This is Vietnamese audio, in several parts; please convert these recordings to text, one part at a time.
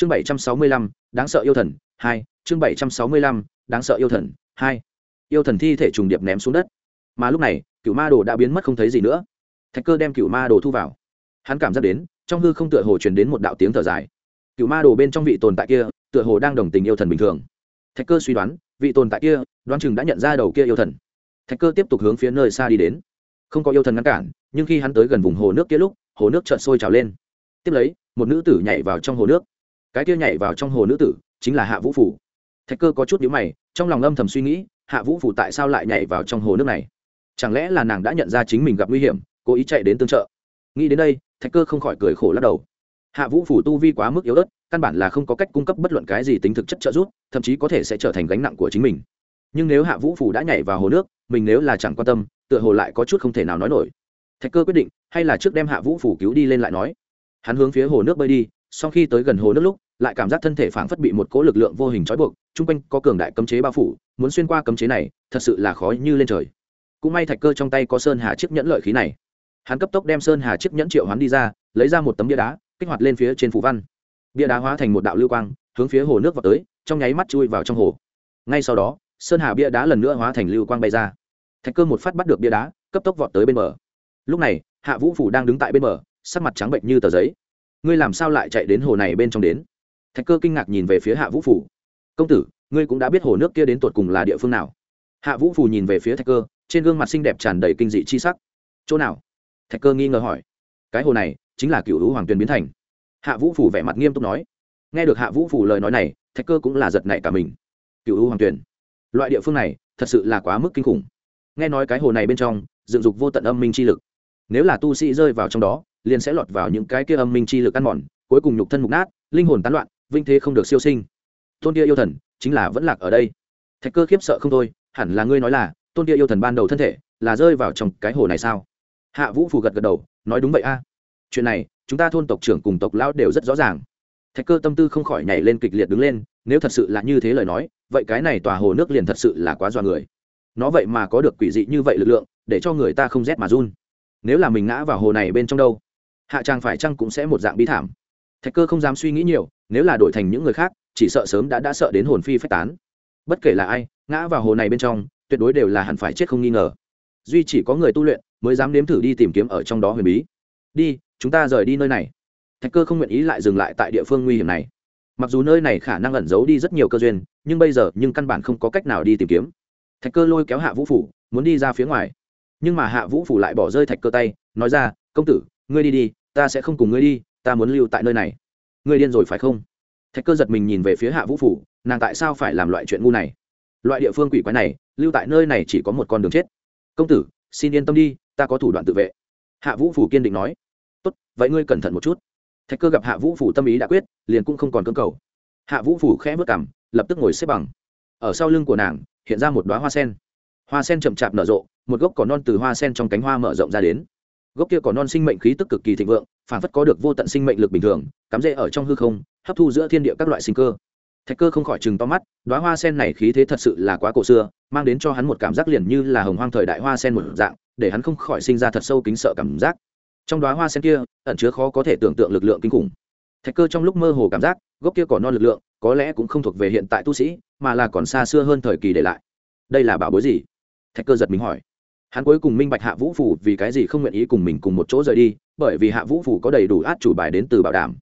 chương bảy trăm sáu mươi lăm, đáng sợ yêu thần, hai, chương bảy trăm sáu mươi lăm, đáng sợ yêu thần, hai. Yêu thần thi thể trùng điệp ném xuống đất. Mà lúc này, cựu ma đồ đã biến mất không thấy gì nữa. Thạch cơ đem cựu ma đồ thu vào. Hắn cảm giác đến, trong hư không tựa hồ truyền đến một đạo tiếng thở dài. Cựu ma đồ bên trong vị tồn tại kia, tựa hồ đang đồng tình yêu thần bình thường. Thạch cơ suy đoán, vị tồn tại kia, đoán chừng đã nhận ra đầu kia yêu thần. Thạch cơ tiếp tục hướng phía nơi xa đi đến. Không có yêu thần ngăn cản, nhưng khi hắn tới gần vùng hồ nước kia lúc, hồ nước chợt sôi trào lên. Tiếp lấy, một nữ tử nhảy vào trong hồ nước cái kia nhảy vào trong hồ nữ tử, chính là hạ vũ phủ. Thạch cơ có chút nhữ mày, trong lòng âm thầm suy nghĩ, hạ vũ phủ tại sao lại nhảy vào trong hồ nước này? Chẳng lẽ là nàng đã nhận ra chính mình gặp nguy hiểm, cố ý chạy đến tương trợ? Nghĩ đến đây, thạch cơ không khỏi cười khổ lắc đầu. Hạ vũ phủ tu vi quá mức yếu ớt, căn bản là không có cách cung cấp bất luận cái gì tính thực chất trợ giúp, thậm chí có thể sẽ trở thành gánh nặng của chính mình. Nhưng nếu hạ vũ phủ đã nhảy vào hồ nước, mình nếu là chẳng quan tâm, tựa hồ lại có chút không thể nào nói nổi. Thạch cơ quyết định, hay là trước đem hạ vũ phủ cứu đi lên lại nói. Hắn hướng phía hồ nước bơi đi, sau khi tới gần hồ nước lúc lại cảm giác thân thể phảng phất bị một cỗ lực lượng vô hình trói buộc, chung quanh có cường đại cấm chế bao phủ, muốn xuyên qua cấm chế này, thật sự là khó như lên trời. Cũng may thạch cơ trong tay có sơn hà chiếc nhẫn lợi khí này. Hắn cấp tốc đem sơn hà chiếc nhẫn triệu hoán đi ra, lấy ra một tấm bia đá, kích hoạt lên phía trên phù văn. Bia đá hóa thành một đạo lưu quang, hướng phía hồ nước vào tới, trong nháy mắt chui vào trong hồ. Ngay sau đó, sơn hà bia đá lần nữa hóa thành lưu quang bay ra. Thạch cơ một phát bắt được bia đá, cấp tốc vọt tới bên bờ. Lúc này, hạ vũ phủ đang đứng tại bên bờ, sắc mặt trắng bệnh như tờ giấy. Ngươi làm sao lại chạy đến hồ này bên trong đến? Thạch cơ kinh ngạc nhìn về phía hạ vũ phủ công tử, ngươi cũng đã biết hồ nước kia đến tột cùng là địa phương nào? Hạ vũ phủ nhìn về phía thạch cơ, trên gương mặt xinh đẹp tràn đầy kinh dị chi sắc. Chỗ nào? Thạch cơ nghi ngờ hỏi. Cái hồ này chính là cựu hữu hoàng tuyền biến thành. Hạ vũ phủ vẻ mặt nghiêm túc nói. Nghe được hạ vũ phủ lời nói này, thạch cơ cũng là giật nảy cả mình. Cựu hữu hoàng tuyền, loại địa phương này thật sự là quá mức kinh khủng. Nghe nói cái hồ này bên trong dựng dục vô tận âm minh chi lực. Nếu là tu sĩ rơi vào trong đó, liền sẽ lọt vào những cái kia âm minh chi lực ăn mòn, cuối cùng nhục thân mục nát, linh hồn tán loạn vinh thế không được siêu sinh. Tôn kia yêu thần, chính là vẫn lạc ở đây. Thạch cơ khiếp sợ không thôi, hẳn là ngươi nói là, tôn kia yêu thần ban đầu thân thể là rơi vào trong cái hồ này sao? Hạ vũ phù gật gật đầu, nói đúng vậy a. Chuyện này, chúng ta thôn tộc trưởng cùng tộc lão đều rất rõ ràng. Thạch cơ tâm tư không khỏi nhảy lên kịch liệt đứng lên, nếu thật sự là như thế lời nói, vậy cái này tòa hồ nước liền thật sự là quá dọa người. Nó vậy mà có được quỷ dị như vậy lực lượng, để cho người ta không rét mà run. Nếu là mình ngã vào hồ này bên trong đâu, hạ trang phải chăng cũng sẽ một dạng bí thảm. Thạch cơ không dám suy nghĩ nhiều nếu là đổi thành những người khác, chỉ sợ sớm đã đã sợ đến hồn phi phách tán. Bất kể là ai, ngã vào hồ này bên trong, tuyệt đối đều là hẳn phải chết không nghi ngờ. Duy chỉ có người tu luyện mới dám nếm thử đi tìm kiếm ở trong đó huyền bí. Đi, chúng ta rời đi nơi này. Thạch cơ không nguyện ý lại dừng lại tại địa phương nguy hiểm này. Mặc dù nơi này khả năng ẩn giấu đi rất nhiều cơ duyên, nhưng bây giờ, nhưng căn bản không có cách nào đi tìm kiếm. Thạch cơ lôi kéo hạ vũ phủ, muốn đi ra phía ngoài. Nhưng mà hạ vũ phủ lại bỏ rơi thạch cơ tay, nói ra, công tử, ngươi đi đi, ta sẽ không cùng ngươi đi, ta muốn lưu tại nơi này ngươi điên rồi phải không? Thạch cơ giật mình nhìn về phía hạ vũ phủ, nàng tại sao phải làm loại chuyện ngu này? Loại địa phương quỷ quái này, lưu tại nơi này chỉ có một con đường chết. Công tử, xin yên tâm đi, ta có thủ đoạn tự vệ. Hạ vũ phủ kiên định nói. Tốt, vậy ngươi cẩn thận một chút. Thạch cơ gặp hạ vũ phủ tâm ý đã quyết, liền cũng không còn cơ cầu. Hạ vũ phủ khẽ vớt cảm lập tức ngồi xếp bằng. Ở sau lưng của nàng, hiện ra một đoá hoa sen. Hoa sen chậm chạp nở rộ, một gốc cỏ non từ hoa sen trong cánh hoa mở rộng ra đến. Gốc kia cỏ non sinh mệnh khí tức cực kỳ thịnh vượng phản phất có được vô tận sinh mệnh lực bình thường, cắm rễ ở trong hư không, hấp thu giữa thiên địa các loại sinh cơ. Thạch cơ không khỏi chừng to mắt đoá hoa sen này khí thế thật sự là quá cổ xưa, mang đến cho hắn một cảm giác liền như là hồng hoang thời đại hoa sen một dạng, để hắn không khỏi sinh ra thật sâu kính sợ cảm giác. Trong đoá hoa sen kia, ẩn chứa khó có thể tưởng tượng lực lượng kinh khủng. Thạch cơ trong lúc mơ hồ cảm giác, gốc kia cỏ non lực lượng, có lẽ cũng không thuộc về hiện tại tu sĩ, mà là còn xa xưa hơn thời kỳ để lại. Đây là bảo bối gì? Thạch cơ giật mình hỏi hắn cuối cùng minh bạch hạ vũ phủ vì cái gì không nguyện ý cùng mình cùng một chỗ rời đi, bởi vì hạ vũ phủ có đầy đủ át chủ bài đến từ bảo đảm.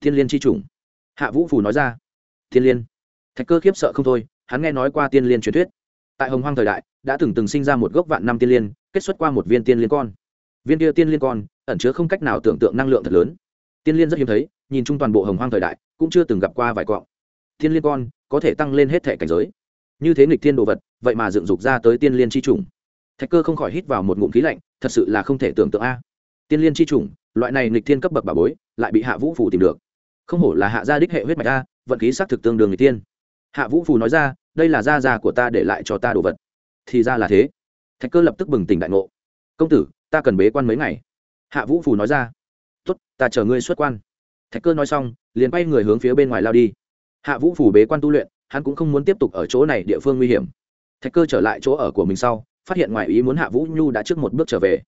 Thiên liên c h i chủng. Hạ vũ phủ nói ra. Thiên liên. Thạch cơ khiếp sợ không thôi, hắn nghe nói qua tiên liên truyền thuyết. Tại hồng hoang thời đại, đã từng từng sinh ra một gốc vạn năm tiên liên, kết xuất qua một viên tiên liên con. Viên kia tiên liên con ẩn chứa không cách nào tưởng tượng năng lượng thật lớn. Tiên liên rất hiếm thấy, nhìn chung toàn bộ hồng hoang thời đại, cũng chưa từng gặp qua vài cọng. Tiên liên con có thể tăng lên hết thể cảnh giới. Như thế nghịch thiên đồ vật, vậy mà dựng dục ra tới tiên liên c h i chủng thạch cơ không khỏi hít vào một ngụm khí lạnh, thật sự là không thể tưởng tượng a. Tiên liên c h i chủng, loại này nịch thiên cấp bậc bà bối, lại bị hạ vũ phủ tìm được. Không hổ là hạ gia đích hệ huyết mạch a, vận khí xác thực tương đương người tiên hạ vũ phủ nói ra, đây là gia già của ta để lại cho ta đồ vật. Thì ra là thế. Thạch cơ lập tức bừng tỉnh đại ngộ. Công tử, ta cần bế quan mấy ngày. Hạ vũ phủ nói ra, tốt, ta chờ ngươi xuất quan. Thạch cơ nói xong, liền bay người hướng phía bên ngoài lao đi. Hạ vũ phủ bế quan tu luyện, hắn cũng không muốn tiếp tục ở chỗ này địa phương nguy hiểm. Thạch cơ trở lại chỗ ở của mình sau phát hiện ngoài ý muốn hạ vũ nhu đã trước một bước trở về.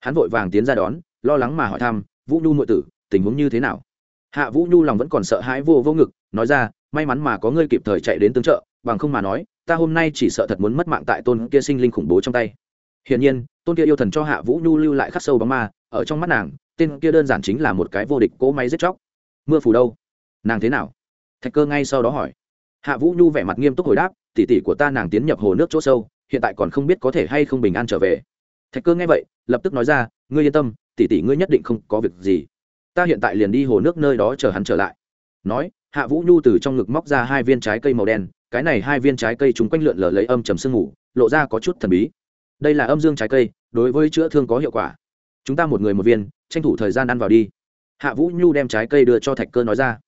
Hắn vội vàng tiến ra đón, lo lắng mà hỏi thăm, vũ nhu nội tử, tình huống như thế nào? Hạ vũ nhu lòng vẫn còn sợ hãi vô vô ngực, nói ra, may mắn mà có ngươi kịp thời chạy đến tương trợ, bằng không mà nói, ta hôm nay chỉ sợ thật muốn mất mạng tại tôn kia sinh linh khủng bố trong tay. Hiển nhiên, tôn kia yêu thần cho hạ vũ nhu lưu lại khắc sâu bóng ma, ở trong mắt nàng, tên kia đơn giản chính là một cái vô địch cỗ máy giết chóc. Mưa phù đâu? Nàng thế nào? Thạch cơ ngay sau đó hỏi. Hạ vũ nhu vẻ mặt nghiêm túc hồi đáp tỉ tỉ của ta nàng tiến nhập hồ nước chỗ sâu hiện tại còn không biết có thể hay không bình an trở về. Thạch cơ nghe vậy, lập tức nói ra, ngươi yên tâm tỉ tỉ ngươi nhất định không có việc gì. Ta hiện tại liền đi hồ nước nơi đó chờ hắn trở lại. Nói, hạ vũ nhu từ trong ngực móc ra hai viên trái cây màu đen, cái này hai viên trái cây chúng quanh lượn lờ lấy âm trầm sương ngủ lộ ra có chút thần bí. Đây là âm dương trái cây, đối với chữa thương có hiệu quả. Chúng ta một người một viên, tranh thủ thời gian ăn vào đi. Hạ vũ nhu đem trái cây đưa cho thạch cơ nói ra.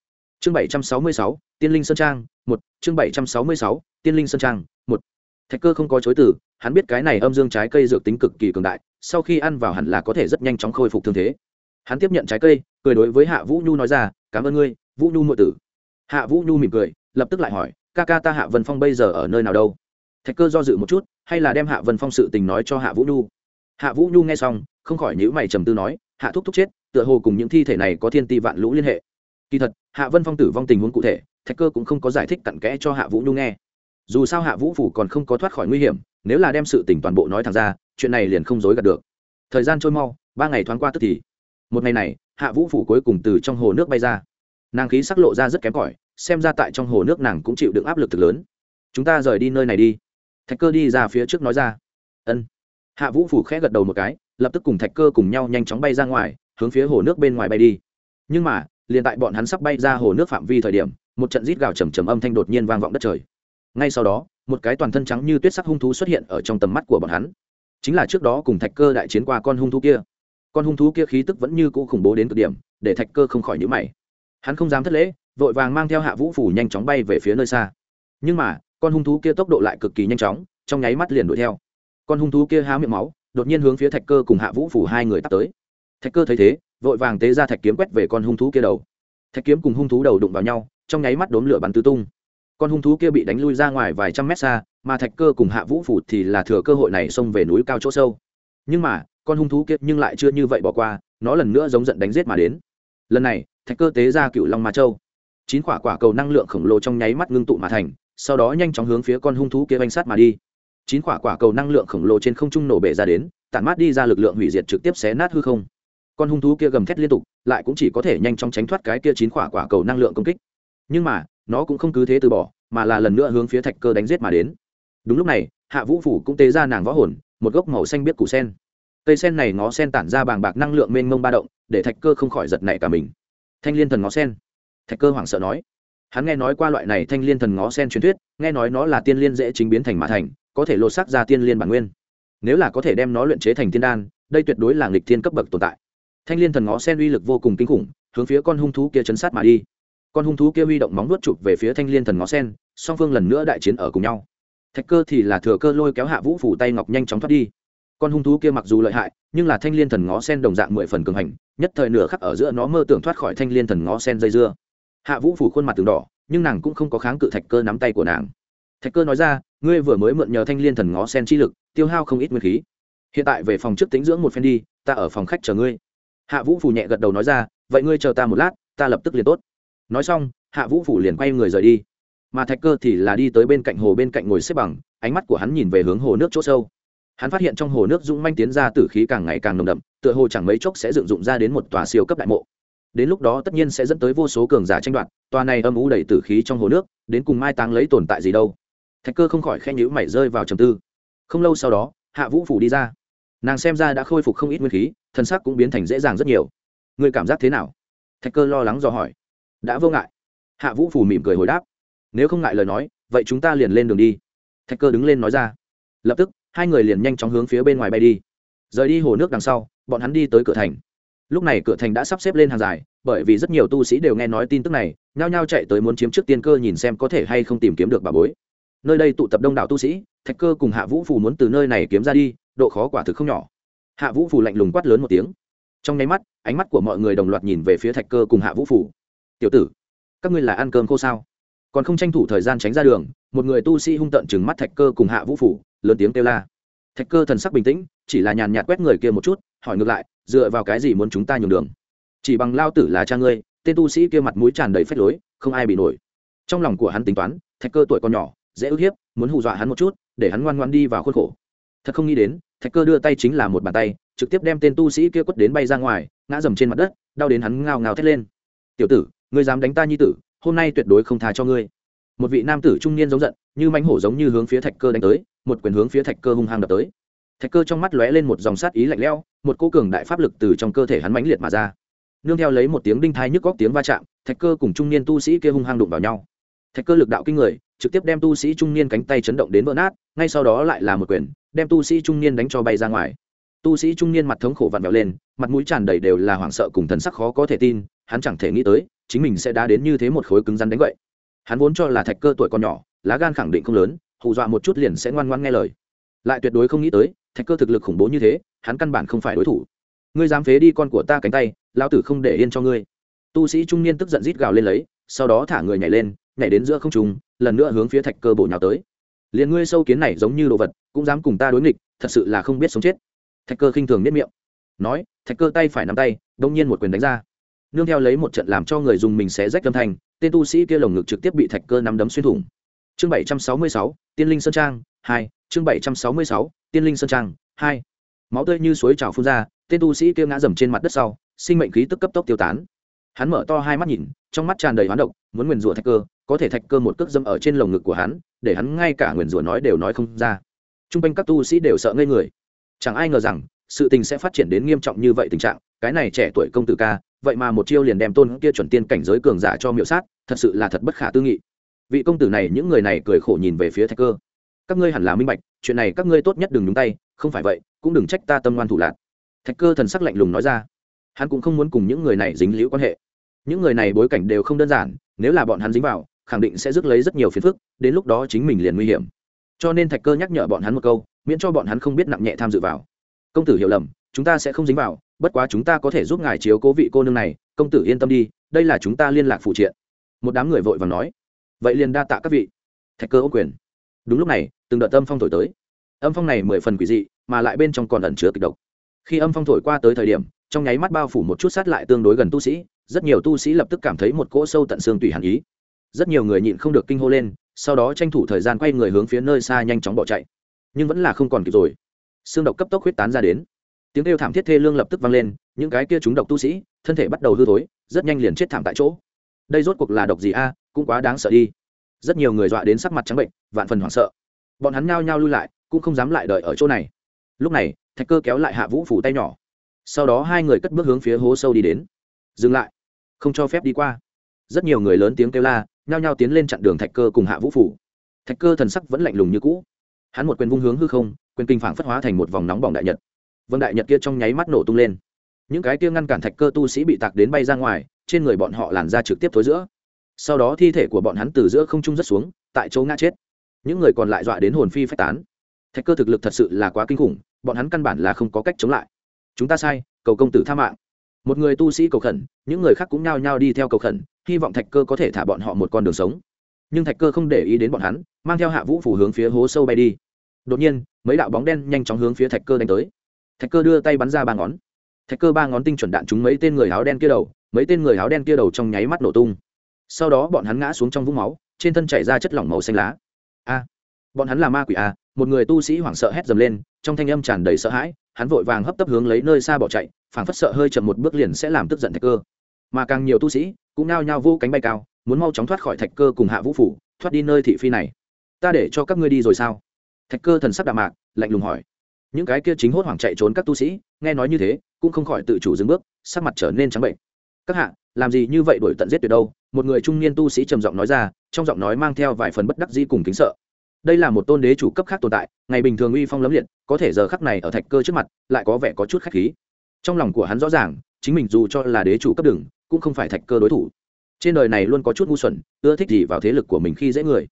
Chương bảy trăm sáu mươi sáu, tiên linh sơn trang, một. Chương bảy trăm sáu mươi sáu, tiên linh sơn trang, một thạch cơ không có chối từ, hắn biết cái này âm dương trái cây dược tính cực kỳ cường đại, sau khi ăn vào hẳn là có thể rất nhanh chóng khôi phục thương thế. Hắn tiếp nhận trái cây, cười đối với hạ vũ nhu nói ra, cảm ơn ngươi, vũ nhu mượn tử. Hạ vũ nhu mỉm cười, lập tức lại hỏi, ca ca ta hạ vân phong bây giờ ở nơi nào đâu? Thạch cơ do dự một chút, hay là đem hạ vân phong sự tình nói cho hạ vũ nhu. Hạ vũ nhu nghe xong, không khỏi nhữ mày trầm tư nói, hạ thúc thúc chết, tựa hồ cùng những thi thể này có thiên ti vạn lũ liên hệ. Kỳ thật, hạ vân phong tử vong tình huống cụ thể, thạch cơ cũng không có giải thích cặn kẽ cho hạ vũ nhu nghe dù sao hạ vũ phủ còn không có thoát khỏi nguy hiểm, nếu là đem sự tình toàn bộ nói thẳng ra, chuyện này liền không dối gạt được. Thời gian trôi mau, ba ngày thoáng qua tức thì, một ngày này, hạ vũ phủ cuối cùng từ trong hồ nước bay ra. Nàng khí sắc lộ ra rất kém cỏi, xem ra tại trong hồ nước nàng cũng chịu đựng áp lực thực lớn. Chúng ta rời đi nơi này đi. Thạch cơ đi ra phía trước nói ra. Ân. Hạ vũ phủ khẽ gật đầu một cái, lập tức cùng thạch cơ cùng nhau nhanh chóng bay ra ngoài, hướng phía hồ nước bên ngoài bay đi. Nhưng mà, liền tại bọn hắn sắp bay ra hồ nước phạm vi thời điểm, một trận rít gào trầm trầm âm thanh đột nhiên vang vọng đất trời ngay sau đó, một cái toàn thân trắng như tuyết sắc hung thú xuất hiện ở trong tầm mắt của bọn hắn. Chính là trước đó cùng thạch cơ đại chiến qua con hung thú kia. Con hung thú kia khí tức vẫn như cũ khủng bố đến cực điểm, để thạch cơ không khỏi nhữ mày. Hắn không dám thất lễ, vội vàng mang theo hạ vũ phủ nhanh chóng bay về phía nơi xa. Nhưng mà, con hung thú kia tốc độ lại cực kỳ nhanh chóng, trong nháy mắt liền đuổi theo. Con hung thú kia há miệng máu, đột nhiên hướng phía thạch cơ cùng hạ vũ phủ hai người tắt tới. Thạch cơ thấy thế, vội vàng tế ra thạch kiếm quét về con hung thú kia đầu. Thạch kiếm cùng hung thú đầu đụng vào nhau, trong nháy mắt đốn lửa bắn tứ tung con hung thú kia bị đánh lui ra ngoài vài trăm mét xa, mà thạch cơ cùng hạ vũ phủ thì là thừa cơ hội này xông về núi cao chỗ sâu. Nhưng mà, con hung thú kia nhưng lại chưa như vậy bỏ qua, nó lần nữa giống giận đánh giết mà đến. Lần này, thạch cơ tế ra cựu long ma châu. Chín quả quả cầu năng lượng khổng lồ trong nháy mắt ngưng tụ mà thành, sau đó nhanh chóng hướng phía con hung thú kia banh sát mà đi. Chín quả quả cầu năng lượng khổng lồ trên không trung nổ bể ra đến, tản mát đi ra lực lượng hủy diệt trực tiếp xé nát hư không. Con hung thú kia gầm thét liên tục, lại cũng chỉ có thể nhanh chóng tránh thoát cái kia chín quả quả cầu năng lượng công kích. Nhưng mà nó cũng không cứ thế từ bỏ, mà là lần nữa hướng phía thạch cơ đánh giết mà đến. Đúng lúc này, hạ vũ phủ cũng tế ra nàng võ hồn, một gốc màu xanh biết củ sen. Cây sen này ngó sen tản ra bàng bạc năng lượng mênh mông ba động, để thạch cơ không khỏi giật nảy cả mình. Thanh liên thần ngó sen. Thạch cơ hoảng sợ nói. Hắn nghe nói qua loại này thanh liên thần ngó sen truyền thuyết, nghe nói nó là tiên liên dễ chính biến thành mã thành, có thể lột xác ra tiên liên bản nguyên. Nếu là có thể đem nó luyện chế thành tiên đan, đây tuyệt đối là nghịch thiên cấp bậc tồn tại. Thanh liên thần ngó sen uy lực vô cùng kinh khủng, hướng phía con hung thú kia chấn sát mà đi con hung thú kia huy động móng nuốt chụp về phía thanh liên thần ngó sen, song phương lần nữa đại chiến ở cùng nhau. Thạch cơ thì là thừa cơ lôi kéo hạ vũ phủ tay ngọc nhanh chóng thoát đi. Con hung thú kia mặc dù lợi hại, nhưng là thanh liên thần ngó sen đồng dạng mười phần cường hành, nhất thời nửa khắc ở giữa nó mơ tưởng thoát khỏi thanh liên thần ngó sen dây dưa. Hạ vũ phủ khuôn mặt từng đỏ, nhưng nàng cũng không có kháng cự thạch cơ nắm tay của nàng. Thạch cơ nói ra, ngươi vừa mới mượn nhờ thanh liên thần ngó sen chi lực, tiêu hao không ít nguyên khí. Hiện tại về phòng trước tính dưỡng một phen đi, ta ở phòng khách chờ ngươi. Hạ vũ phủ nhẹ gật đầu nói ra, vậy ngươi chờ ta một lát, ta lập tức liền tốt nói xong, hạ vũ phủ liền quay người rời đi. Mà thạch cơ thì là đi tới bên cạnh hồ bên cạnh ngồi xếp bằng, ánh mắt của hắn nhìn về hướng hồ nước chỗ sâu. Hắn phát hiện trong hồ nước dũng manh tiến ra tử khí càng ngày càng nồng đậm, tựa hồ chẳng mấy chốc sẽ dựng dụng ra đến một tòa siêu cấp đại mộ. Đến lúc đó tất nhiên sẽ dẫn tới vô số cường giả tranh đoạt, tòa này âm u đầy tử khí trong hồ nước, đến cùng mai táng lấy tồn tại gì đâu. Thạch cơ không khỏi khen nhữ mảy rơi vào trầm tư. Không lâu sau đó, hạ vũ phủ đi ra. Nàng xem ra đã khôi phục không ít nguyên khí, thân xác cũng biến thành dễ dàng rất nhiều. Người cảm giác thế nào? Thạch cơ lo lắng dò hỏi đã vô ngại. Hạ vũ phủ mỉm cười hồi đáp. Nếu không ngại lời nói, vậy chúng ta liền lên đường đi. Thạch cơ đứng lên nói ra. Lập tức, hai người liền nhanh chóng hướng phía bên ngoài bay đi. Rời đi hồ nước đằng sau, bọn hắn đi tới cửa thành. Lúc này cửa thành đã sắp xếp lên hàng dài, bởi vì rất nhiều tu sĩ đều nghe nói tin tức này, nhao nhao chạy tới muốn chiếm trước tiên cơ nhìn xem có thể hay không tìm kiếm được bà bối. Nơi đây tụ tập đông đảo tu sĩ, thạch cơ cùng hạ vũ phù muốn từ nơi này kiếm ra đi, độ khó quả thực không nhỏ. Hạ vũ phù lạnh lùng quát lớn một tiếng. Trong nháy mắt, ánh mắt của mọi người đồng loạt nhìn về phía thạch cơ cùng hạ vũ phù tiểu tử, các ngươi là ăn cơm khô sao? Còn không tranh thủ thời gian tránh ra đường, một người tu sĩ hung tợn chừng mắt thạch cơ cùng hạ vũ phủ, lớn tiếng kêu la. Thạch cơ thần sắc bình tĩnh, chỉ là nhàn nhạt quét người kia một chút, hỏi ngược lại, dựa vào cái gì muốn chúng ta nhường đường? Chỉ bằng lao tử là cha ngươi, tên tu sĩ kia mặt mũi tràn đầy phách lối, không ai bị nổi. Trong lòng của hắn tính toán, thạch cơ tuổi còn nhỏ, dễ ức hiếp, muốn hù dọa hắn một chút, để hắn ngoan ngoan đi vào khuôn khổ. Thật không nghĩ đến, thạch cơ đưa tay chính là một bàn tay, trực tiếp đem tên tu sĩ kia quất đến bay ra ngoài, ngã dầm trên mặt đất, đau đến hắn ngao ngao thét lên. Tiểu tử ngươi dám đánh ta nhi tử, hôm nay tuyệt đối không tha cho ngươi. Một vị nam tử trung niên giống giận, như mánh hổ giống như hướng phía thạch cơ đánh tới, một quyền hướng phía thạch cơ hung hăng đập tới. Thạch cơ trong mắt lóe lên một dòng sát ý lạnh lẽo, một cô cường đại pháp lực từ trong cơ thể hắn mãnh liệt mà ra. Nương theo lấy một tiếng đinh thai nhức góc tiếng va chạm, thạch cơ cùng trung niên tu sĩ kia hung hăng đụng vào nhau. Thạch cơ lực đạo kinh người, trực tiếp đem tu sĩ trung niên cánh tay chấn động đến vỡ nát, ngay sau đó lại là một quyền, đem tu sĩ trung niên đánh cho bay ra ngoài. Tu sĩ trung niên mặt thống khổ vặn vẹo lên, mặt mũi tràn đầy đều là hoảng sợ cùng thần sắc khó có thể tin, hắn chẳng thể nghĩ tới chính mình sẽ đá đến như thế một khối cứng rắn đánh vậy hắn vốn cho là thạch cơ tuổi còn nhỏ, lá gan khẳng định không lớn, hù dọa một chút liền sẽ ngoan ngoan nghe lời. Lại tuyệt đối không nghĩ tới, thạch cơ thực lực khủng bố như thế, hắn căn bản không phải đối thủ. Ngươi dám phế đi con của ta cánh tay lao tử không để yên cho ngươi. Tu sĩ trung niên tức giận rít gào lên lấy, sau đó thả người nhảy lên, nhảy đến giữa không trùng lần nữa hướng phía thạch cơ bổ nhào tới. Liền ngươi sâu kiến này giống như đồ vật, cũng dám cùng ta đối nghịch, thật sự là không biết sống chết. Thạch cơ khinh thường nếp miệng, nói, thạch cơ tay phải nắm tay, đông nhiên một quyền đánh ra nương theo lấy một trận làm cho người dùng mình xé rách âm thanh, tên tu sĩ kia lồng ngực trực tiếp bị thạch cơ nắm đấm xuyên thủng. Chương bảy trăm sáu mươi sáu, tiên linh sơn trang hai, chương bảy trăm sáu mươi sáu, tiên linh sơn trang hai. Máu tươi như suối trào phun ra, tên tu sĩ kia ngã dầm trên mặt đất sau, sinh mệnh khí tức cấp tốc tiêu tán. Hắn mở to hai mắt nhìn, trong mắt tràn đầy hoán độc, muốn nguyền rủa thạch cơ, có thể thạch cơ một cước dâm ở trên lồng ngực của hắn, để hắn ngay cả nguyền rủa nói đều nói không ra. T r u n g quanh các tu sĩ đều sợ ngây người. Chẳng ai ngờ rằng, sự tình sẽ phát triển đến nghiêm trọng như vậy tình trạng cái này trẻ tuổi công tử ca, vậy mà một chiêu liền đem tôn kia chuẩn tiên cảnh giới cường giả cho miệu sát, thật sự là thật bất khả tư nghị. Vị công tử này, những người này cười khổ nhìn về phía thạch cơ. Các ngươi hẳn là minh bạch, chuyện này các ngươi tốt nhất đừng nhúng tay, không phải vậy, cũng đừng trách ta tâm ngoan thủ lạc thạch cơ thần sắc lạnh lùng nói ra. Hắn cũng không muốn cùng những người này dính liễu quan hệ. Những người này bối cảnh đều không đơn giản, nếu là bọn hắn dính vào, khẳng định sẽ rước lấy rất nhiều phiền phức, đến lúc đó chính mình liền nguy hiểm. Cho nên thạch cơ nhắc nhở bọn hắn một câu, miễn cho bọn hắn không biết nặng nhẹ tham dự vào. Công tử hiểu lầm, chúng ta sẽ không dính vào bất quá chúng ta có thể giúp ngài chiếu cố vị cô nương này, công tử yên tâm đi, đây là chúng ta liên lạc phụ triện. Một đám người vội và nói. Vậy liền đa tạ các vị. Thạch cơ ô quyền. Đúng lúc này, từng đợt âm phong thổi tới. Âm phong này mười phần quỷ dị, mà lại bên trong còn ẩn chứa kịch độc. Khi âm phong thổi qua tới thời điểm, trong nháy mắt bao phủ một chút sát lại tương đối gần tu sĩ, rất nhiều tu sĩ lập tức cảm thấy một cỗ sâu tận xương tùy hàn ý. Rất nhiều người nhịn không được kinh hô lên, sau đó tranh thủ thời gian quay người hướng phía nơi xa nhanh chóng bỏ chạy. Nhưng vẫn là không còn kịp rồi. Xương độc cấp tốc huyết tán ra đến tiếng kêu thảm thiết thê lương lập tức vang lên, những cái kia chúng độc tu sĩ, thân thể bắt đầu hư thối, rất nhanh liền chết thảm tại chỗ. Đây rốt cuộc là độc gì a, cũng quá đáng sợ đi. Rất nhiều người dọa đến sắc mặt trắng bệnh, vạn phần hoảng sợ. Bọn hắn nhao nhao lui lại, cũng không dám lại đợi ở chỗ này. Lúc này, thạch cơ kéo lại hạ vũ phủ tay nhỏ. Sau đó hai người cất bước hướng phía hố sâu đi đến. Dừng lại. Không cho phép đi qua. Rất nhiều người lớn tiếng kêu la, nhao nhao tiến lên chặn đường thạch cơ cùng hạ vũ phủ. Thạch cơ thần sắc vẫn lạnh lùng như cũ. Hắn một quyền vung hướng hư không, quyền kinh phảng phất hóa thành một vòng nóng bỏng đại nhật vâng đại nhật kia trong nháy mắt nổ tung lên. Những cái kia ngăn cản thạch cơ tu sĩ bị tạc đến bay ra ngoài, trên người bọn họ làn ra trực tiếp thối giữa. Sau đó thi thể của bọn hắn từ giữa không trung rất xuống, tại chỗ ngã chết. Những người còn lại dọa đến hồn phi phách tán. Thạch cơ thực lực thật sự là quá kinh khủng, bọn hắn căn bản là không có cách chống lại. Chúng ta sai, cầu công tử tha mạng. Một người tu sĩ cầu khẩn, những người khác cũng nhao nhao đi theo cầu khẩn, hy vọng thạch cơ có thể thả bọn họ một con đường sống. Nhưng thạch cơ không để ý đến bọn hắn, mang theo hạ vũ phủ hướng phía hố sâu bay đi. Đột nhiên, mấy đạo bóng đen nhanh chóng hướng phía thạch cơ đánh tới thạch cơ đưa tay bắn ra ba ngón. Thạch cơ ba ngón tinh chuẩn đạn trúng mấy tên người áo đen kia đầu, mấy tên người áo đen kia đầu trong nháy mắt nổ tung. Sau đó bọn hắn ngã xuống trong vũng máu, trên thân chảy ra chất lỏng màu xanh lá. A, bọn hắn là ma quỷ a, một người tu sĩ hoảng sợ hét dầm lên, trong thanh âm tràn đầy sợ hãi, hắn vội vàng hấp tấp hướng lấy nơi xa bỏ chạy, phảng phất sợ hơi chậm một bước liền sẽ làm tức giận thạch cơ. Mà càng nhiều tu sĩ, cũng nao nhao vô cánh bay cao, muốn mau chóng thoát khỏi thạch cơ cùng hạ vũ phủ, thoát đi nơi thị phi này. Ta để cho các ngươi đi rồi sao? Thạch cơ thần sắc đạm mạc, lạnh lùng hỏi những cái kia chính hốt hoảng chạy trốn các tu sĩ, nghe nói như thế, cũng không khỏi tự chủ dừng bước, sắc mặt trở nên trắng bệnh. Các hạ, làm gì như vậy đổi tận giết tuyệt đâu? Một người trung niên tu sĩ trầm giọng nói ra, trong giọng nói mang theo vài phần bất đắc dĩ cùng kính sợ. Đây là một tôn đế chủ cấp khác tồn tại, ngày bình thường uy phong lấm liệt, có thể giờ khắc này ở thạch cơ trước mặt, lại có vẻ có chút khách khí. Trong lòng của hắn rõ ràng, chính mình dù cho là đế chủ cấp đường cũng không phải thạch cơ đối thủ. Trên đời này luôn có chút ngu xuẩn, ưa thích gì vào thế lực của mình khi dễ người.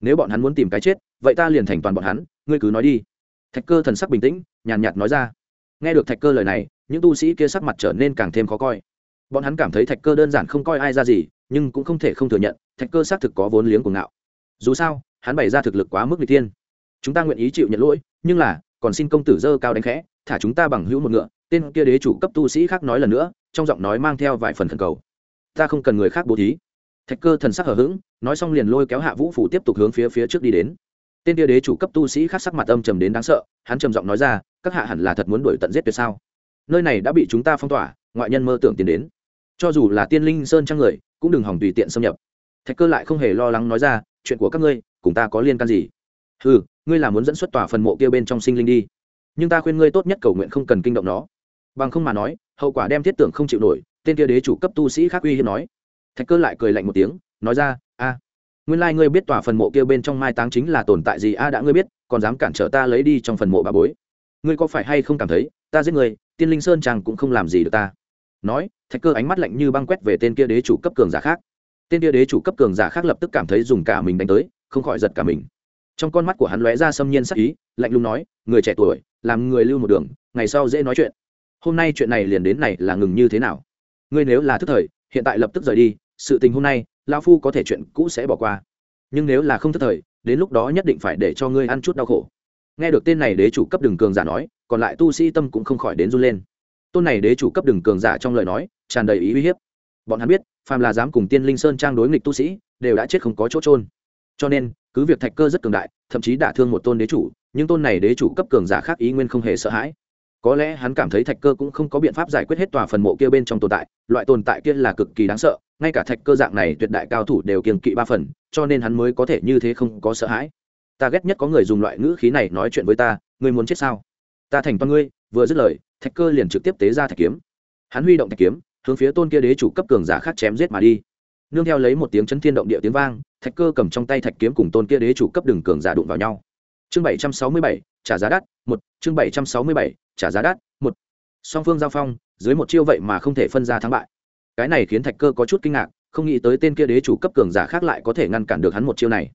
Nếu bọn hắn muốn tìm cái chết, vậy ta liền thành toàn bọn hắn, ngươi cứ nói đi thạch cơ thần sắc bình tĩnh, nhàn nhạt nói ra. Nghe được thạch cơ lời này, những tu sĩ kia sắc mặt trở nên càng thêm khó coi. Bọn hắn cảm thấy thạch cơ đơn giản không coi ai ra gì, nhưng cũng không thể không thừa nhận, thạch cơ xác thực có vốn liếng của ngạo. Dù sao, hắn bày ra thực lực quá mức n g tiên chúng ta nguyện ý chịu nhận lỗi, nhưng là, còn xin công tử dơ cao đánh khẽ, thả chúng ta bằng hữu một ngựa, tên kia đế chủ cấp tu sĩ khác nói lần nữa, trong giọng nói mang theo vài phần thần cầu. Ta không cần người khác bố thí. Thạch cơ thần sắc hở h ữ g nói xong liền lôi kéo hạ vũ phủ tiếp tục hướng phía phía trước đi đến tên tia đế chủ cấp tu sĩ khác sắc mặt âm trầm đến đáng sợ, hắn trầm giọng nói ra, các hạ hẳn là thật muốn đuổi tận giết tuyệt sao? Nơi này đã bị chúng ta phong tỏa, ngoại nhân mơ tưởng tiến đến. Cho dù là tiên linh sơn trang người, cũng đừng hỏng tùy tiện xâm nhập. Thạch cơ lại không hề lo lắng nói ra, chuyện của các ngươi, cùng ta có liên can gì? Ừ ngươi là muốn dẫn xuất tòa phần mộ kia bên trong sinh linh đi. Nhưng ta khuyên ngươi tốt nhất cầu nguyện không cần kinh động nó. Bằng không mà nói, hậu quả đem thiết tưởng không chịu nổi, tên kia đế chủ cấp tu sĩ khác uy hiếp nói. Thạch cơ lại cười lạnh một tiếng, nói ra, a nguyên lai、like、ngươi biết tòa phần mộ kia bên trong mai táng chính là tồn tại gì? A, đã ngươi biết, còn dám cản trở ta lấy đi trong phần mộ bà bối. Ngươi có phải hay không cảm thấy, ta giết người tiên linh sơn chàng cũng không làm gì được ta? Nói, thạch cơ ánh mắt lạnh như băng quét về tên kia đế chủ cấp cường giả khác. Tên kia đế chủ cấp cường giả khác lập tức cảm thấy dùng cả mình đánh tới, không khỏi giật cả mình. Trong con mắt của hắn lóe ra xâm nhiên sắc ý, lạnh lùng nói, người trẻ tuổi, làm người lưu một đường, ngày sau dễ nói chuyện. Hôm nay chuyện này liền đến này là ngừng như thế nào? Ngươi nếu là thức thời, hiện tại lập tức rời đi, sự tình hôm nay lao phu có thể chuyện cũ sẽ bỏ qua. Nhưng nếu là không thất thời, đến lúc đó nhất định phải để cho ngươi ăn chút đau khổ. Nghe được tên này đế chủ cấp đường cường giả nói, còn lại tu sĩ tâm cũng không khỏi đến run lên. Tôn này đế chủ cấp đường cường giả trong lời nói, tràn đầy ý uy hiếp. Bọn hắn biết, phàm là dám cùng tiên linh sơn trang đối nghịch tu sĩ, đều đã chết không có chỗ trôn cho nên, cứ việc thạch cơ rất cường đại, thậm chí đả thương một tôn đế chủ, nhưng tôn này đế chủ cấp cường giả khác ý nguyên không hề sợ hãi. Có lẽ hắn cảm thấy thạch cơ cũng không có biện pháp giải quyết hết tòa phần mộ kia bên trong tồn tại, loại tồn tại kia là cực kỳ đáng sợ ngay cả thạch cơ dạng này tuyệt đại cao thủ đều kiêng kỵ ba phần, cho nên hắn mới có thể như thế không có sợ hãi. Ta ghét nhất có người dùng loại ngữ khí này nói chuyện với ta, ngươi muốn chết sao? Ta thành toàn ngươi, vừa dứt lời, thạch cơ liền trực tiếp tế ra thạch kiếm. Hắn huy động thạch kiếm, hướng phía tôn kia đế chủ cấp cường giả khác chém giết mà đi. Nương theo lấy một tiếng chấn thiên động địa tiếng vang, thạch cơ cầm trong tay thạch kiếm cùng tôn kia đế chủ cấp đường cường giả đụng vào nhau. Chương bảy trăm sáu mươi bảy, trả giá đắt, một. Chương bảy trăm sáu mươi bảy, trả giá đắt, một. Song phương giao phong, dưới một chiêu vậy mà không thể phân ra thắng bại cái này khiến thạch cơ có chút kinh ngạc, không nghĩ tới tên kia đế chủ cấp cường giả khác lại có thể ngăn cản được hắn một chiêu này.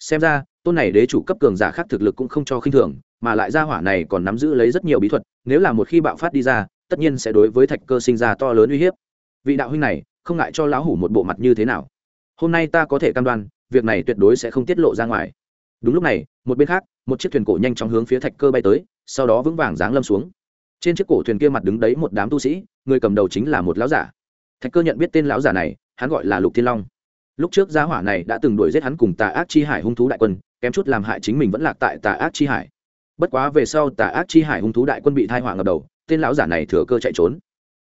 Xem ra, tôn này đế chủ cấp cường giả khác thực lực cũng không cho khinh thường, mà lại ra hỏa này còn nắm giữ lấy rất nhiều bí thuật, nếu là một khi bạo phát đi ra, tất nhiên sẽ đối với thạch cơ sinh ra to lớn uy hiếp. Vị đạo huynh này, không ngại cho lão hủ một bộ mặt như thế nào. Hôm nay ta có thể cam đoan, việc này tuyệt đối sẽ không tiết lộ ra ngoài. Đúng lúc này, một bên khác, một chiếc thuyền cổ nhanh chóng hướng phía thạch cơ bay tới, sau đó vững vàng giáng lâm xuống. Trên chiếc cổ thuyền kia mặt đứng đấy một đám tu sĩ, người cầm đầu chính là một lão giả thạch cơ nhận biết tên lão giả này, hắn gọi là lục thiên long. Lúc trước gia hỏa này đã từng đuổi giết hắn cùng tà ác chi hải hung thú đại quân, kém chút làm hại chính mình vẫn lạc tại tà ác chi hải. Bất quá về sau tà ác chi hải hung thú đại quân bị thai hỏa ngập đầu, tên lão giả này thừa cơ chạy trốn.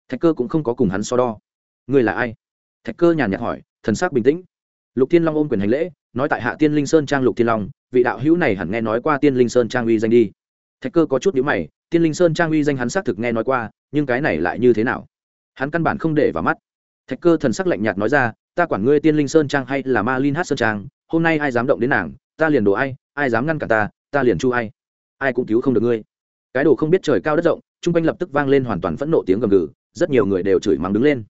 Thạch cơ cũng không có cùng hắn so đo. Ngươi là ai? Thạch cơ nhàn nhạt hỏi, thần sắc bình tĩnh. Lục thiên long ôm quyền hành lễ, nói tại hạ tiên linh sơn trang lục thiên long, vị đạo hữu này hẳn nghe nói qua tiên linh sơn trang uy danh đi. Thạch cơ có chút nhữ mày, tiên linh sơn trang uy danh hắn xác thực nghe nói qua, nhưng cái này lại như thế nào? Hắn căn bản không để vào mắt. Thạch cơ thần sắc lạnh nhạt nói ra, ta quản ngươi tiên linh sơn trang hay là ma linh hát sơn trang, hôm nay ai dám động đến nàng, ta liền đổ ai ai dám ngăn cả ta ta liền chu ai. Ai cũng cứu không được ngươi. Cái đồ không biết trời cao đất rộng, chung quanh lập tức vang lên hoàn toàn phẫn nộ tiếng gầm gừ, rất nhiều người đều chửi mắng đứng lên.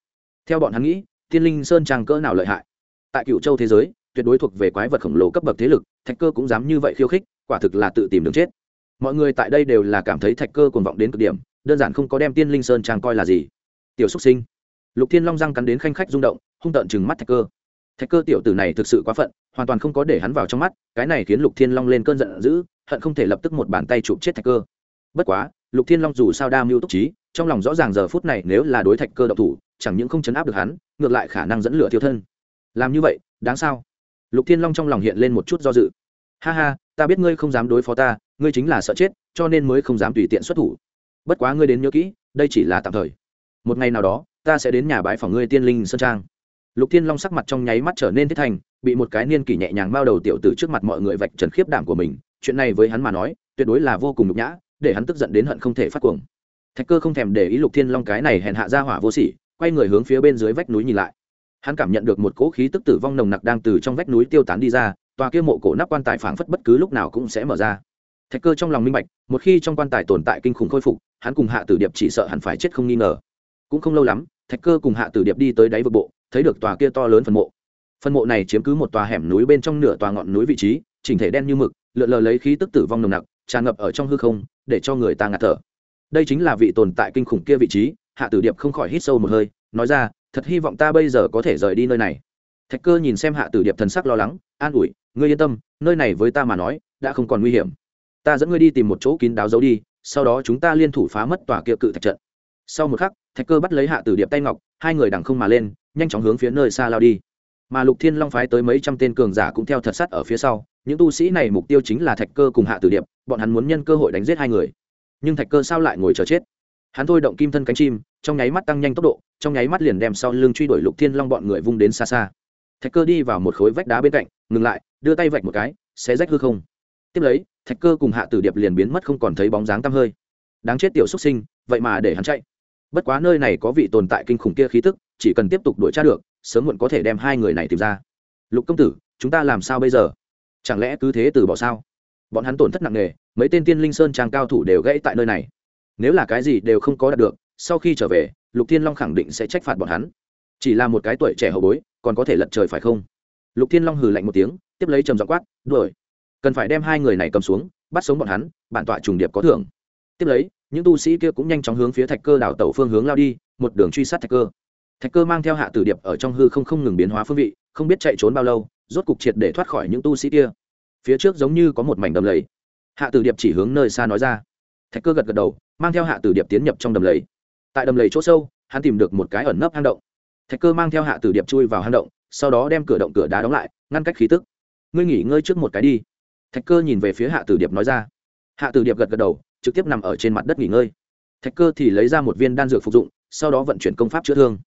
Theo bọn hắn nghĩ, tiên linh sơn trang cỡ nào lợi hại? Tại cựu châu thế giới, tuyệt đối thuộc về quái vật khổng lồ cấp bậc thế lực, thạch cơ cũng dám như vậy khiêu khích, quả thực là tự tìm đường chết. Mọi người tại đây đều là cảm thấy thạch cơ cuồng vọng đến cực điểm, đơn giản không có đem tiên linh sơn trang coi là gì tiểu xúc sinh. Lục thiên long răng cắn đến khanh khách rung động, hung tợn chừng mắt thạch cơ. Thạch cơ tiểu tử này thực sự quá phận, hoàn toàn không có để hắn vào trong mắt, cái này khiến lục thiên long lên cơn giận dữ, hận không thể lập tức một bàn tay chụp chết thạch cơ. Bất quá, lục thiên long dù sao đa mưu túc trí, trong lòng rõ ràng giờ phút này nếu là đối thạch cơ độc thủ, chẳng những không chấn áp được hắn, ngược lại khả năng dẫn lửa thiêu thân. Làm như vậy, đáng sao? Lục thiên long trong lòng hiện lên một chút do dự. Ha ha, ta biết ngươi không dám đối phó ta, ngươi chính là sợ chết, cho nên mới không dám tùy tiện xuất thủ. Bất quá ngươi đến nhớ kỹ, đây chỉ là tạm thời một ngày nào đó, ta sẽ đến nhà bãi phòng ngươi tiên linh sơn trang. Lục thiên long sắc mặt trong nháy mắt trở nên thiết thành, bị một cái niên kỷ nhẹ nhàng bao đầu tiểu tử trước mặt mọi người vạch trần khiếp đảm của mình. Chuyện này với hắn mà nói, tuyệt đối là vô cùng nhục nhã, để hắn tức giận đến hận không thể phát cuồng. Thạch cơ không thèm để ý lục thiên long cái này hèn hạ ra hỏa vô sỉ, quay người hướng phía bên dưới vách núi nhìn lại. Hắn cảm nhận được một cỗ khí tức tử vong nồng nặc đang từ trong vách núi tiêu tán đi ra, tòa kia mộ cổ nắp quan tài phảng phất bất cứ lúc nào cũng sẽ mở ra. Thạch cơ trong lòng minh bạch, một khi trong quan tài tồn tại kinh khủng khôi phục, hắn cùng hạ tử điệp chỉ sợ hẳn phải chết không nghi ngờ cũng không lâu lắm, thạch cơ cùng hạ tử điệp đi tới đáy vực bộ, thấy được tòa kia to lớn phần mộ. Phần mộ này chiếm cứ một tòa hẻm núi bên trong nửa tòa ngọn núi vị trí, chỉnh thể đen như mực, lượn lờ lấy khí tức tử vong nồng nặc, tràn ngập ở trong hư không, để cho người ta ngạt thở. Đây chính là vị tồn tại kinh khủng kia vị trí, hạ tử điệp không khỏi hít sâu một hơi, nói ra, thật hy vọng ta bây giờ có thể rời đi nơi này. Thạch cơ nhìn xem hạ tử điệp thần sắc lo lắng, an ủi, ngươi yên tâm, nơi này với ta mà nói, đã không còn nguy hiểm. Ta dẫn ngươi đi tìm một chỗ kín đáo giấu đi, sau đó chúng ta liên thủ phá mất tòa kia cự thạch trận. Sau một khắc thạch cơ bắt lấy hạ tử điệp tay ngọc, hai người đằng không mà lên, nhanh chóng hướng phía nơi xa lao đi. Mà lục thiên long phái tới mấy trăm tên cường giả cũng theo thật sắt ở phía sau, những tu sĩ này mục tiêu chính là thạch cơ cùng hạ tử điệp, bọn hắn muốn nhân cơ hội đánh giết hai người. Nhưng thạch cơ sao lại ngồi chờ chết? Hắn thôi động kim thân cánh chim, trong nháy mắt tăng nhanh tốc độ, trong nháy mắt liền đem sau lưng truy đuổi lục thiên long bọn người vung đến xa xa. Thạch cơ đi vào một khối vách đá bên cạnh, ngừng lại, đưa tay vạch một cái sẽ rách hư không. Tiếp lấy, thạch cơ cùng hạ tử điệp liền biến mất không còn thấy bóng dáng tăm hơi. Đáng chết tiểu xuất sinh, vậy mà để hắn chạy bất quá nơi này có vị tồn tại kinh khủng kia khí tức, chỉ cần tiếp tục đuổi tra được, sớm muộn có thể đem hai người này tìm ra. Lục công tử, chúng ta làm sao bây giờ? Chẳng lẽ cứ thế từ bỏ sao? Bọn hắn tổn thất nặng nề, mấy tên tiên linh sơn trang cao thủ đều gãy tại nơi này. Nếu là cái gì đều không có đạt được, sau khi trở về, lục thiên long khẳng định sẽ trách phạt bọn hắn. Chỉ là một cái tuổi trẻ hậu bối, còn có thể lật trời phải không? Lục thiên long hừ lạnh một tiếng, tiếp lấy trầm dọ quát, đuổi! Cần phải đem hai người này cầm xuống, bắt sống bọn hắn, bản tọa trùng điệp có thưởng. Tiếp lấy những tu sĩ kia cũng nhanh chóng hướng phía thạch cơ đảo tàu phương hướng lao đi, một đường truy sát thạch cơ. Thạch cơ mang theo hạ tử điệp ở trong hư không không ngừng biến hóa phương vị, không biết chạy trốn bao lâu, rốt cục triệt để thoát khỏi những tu sĩ kia. Phía trước giống như có một mảnh đầm lầy. Hạ tử điệp chỉ hướng nơi xa nói ra. Thạch cơ gật gật đầu, mang theo hạ tử điệp tiến nhập trong đầm lầy. Tại đầm lầy chỗ sâu, hắn tìm được một cái ẩn nấp hang động. Thạch cơ mang theo hạ tử điệp chui vào hang động, sau đó đem cửa động cửa đá đóng lại, ngăn cách khí tức. Ngươi nghỉ ngơi trước một cái đi. Thạch cơ nhìn về phía hạ tử điệp nói ra. Hạ tử điệp gật gật đầu trực tiếp nằm ở trên mặt đất nghỉ ngơi. Thạch cơ thì lấy ra một viên đan dược phục dụng, sau đó vận chuyển công pháp chữa thương.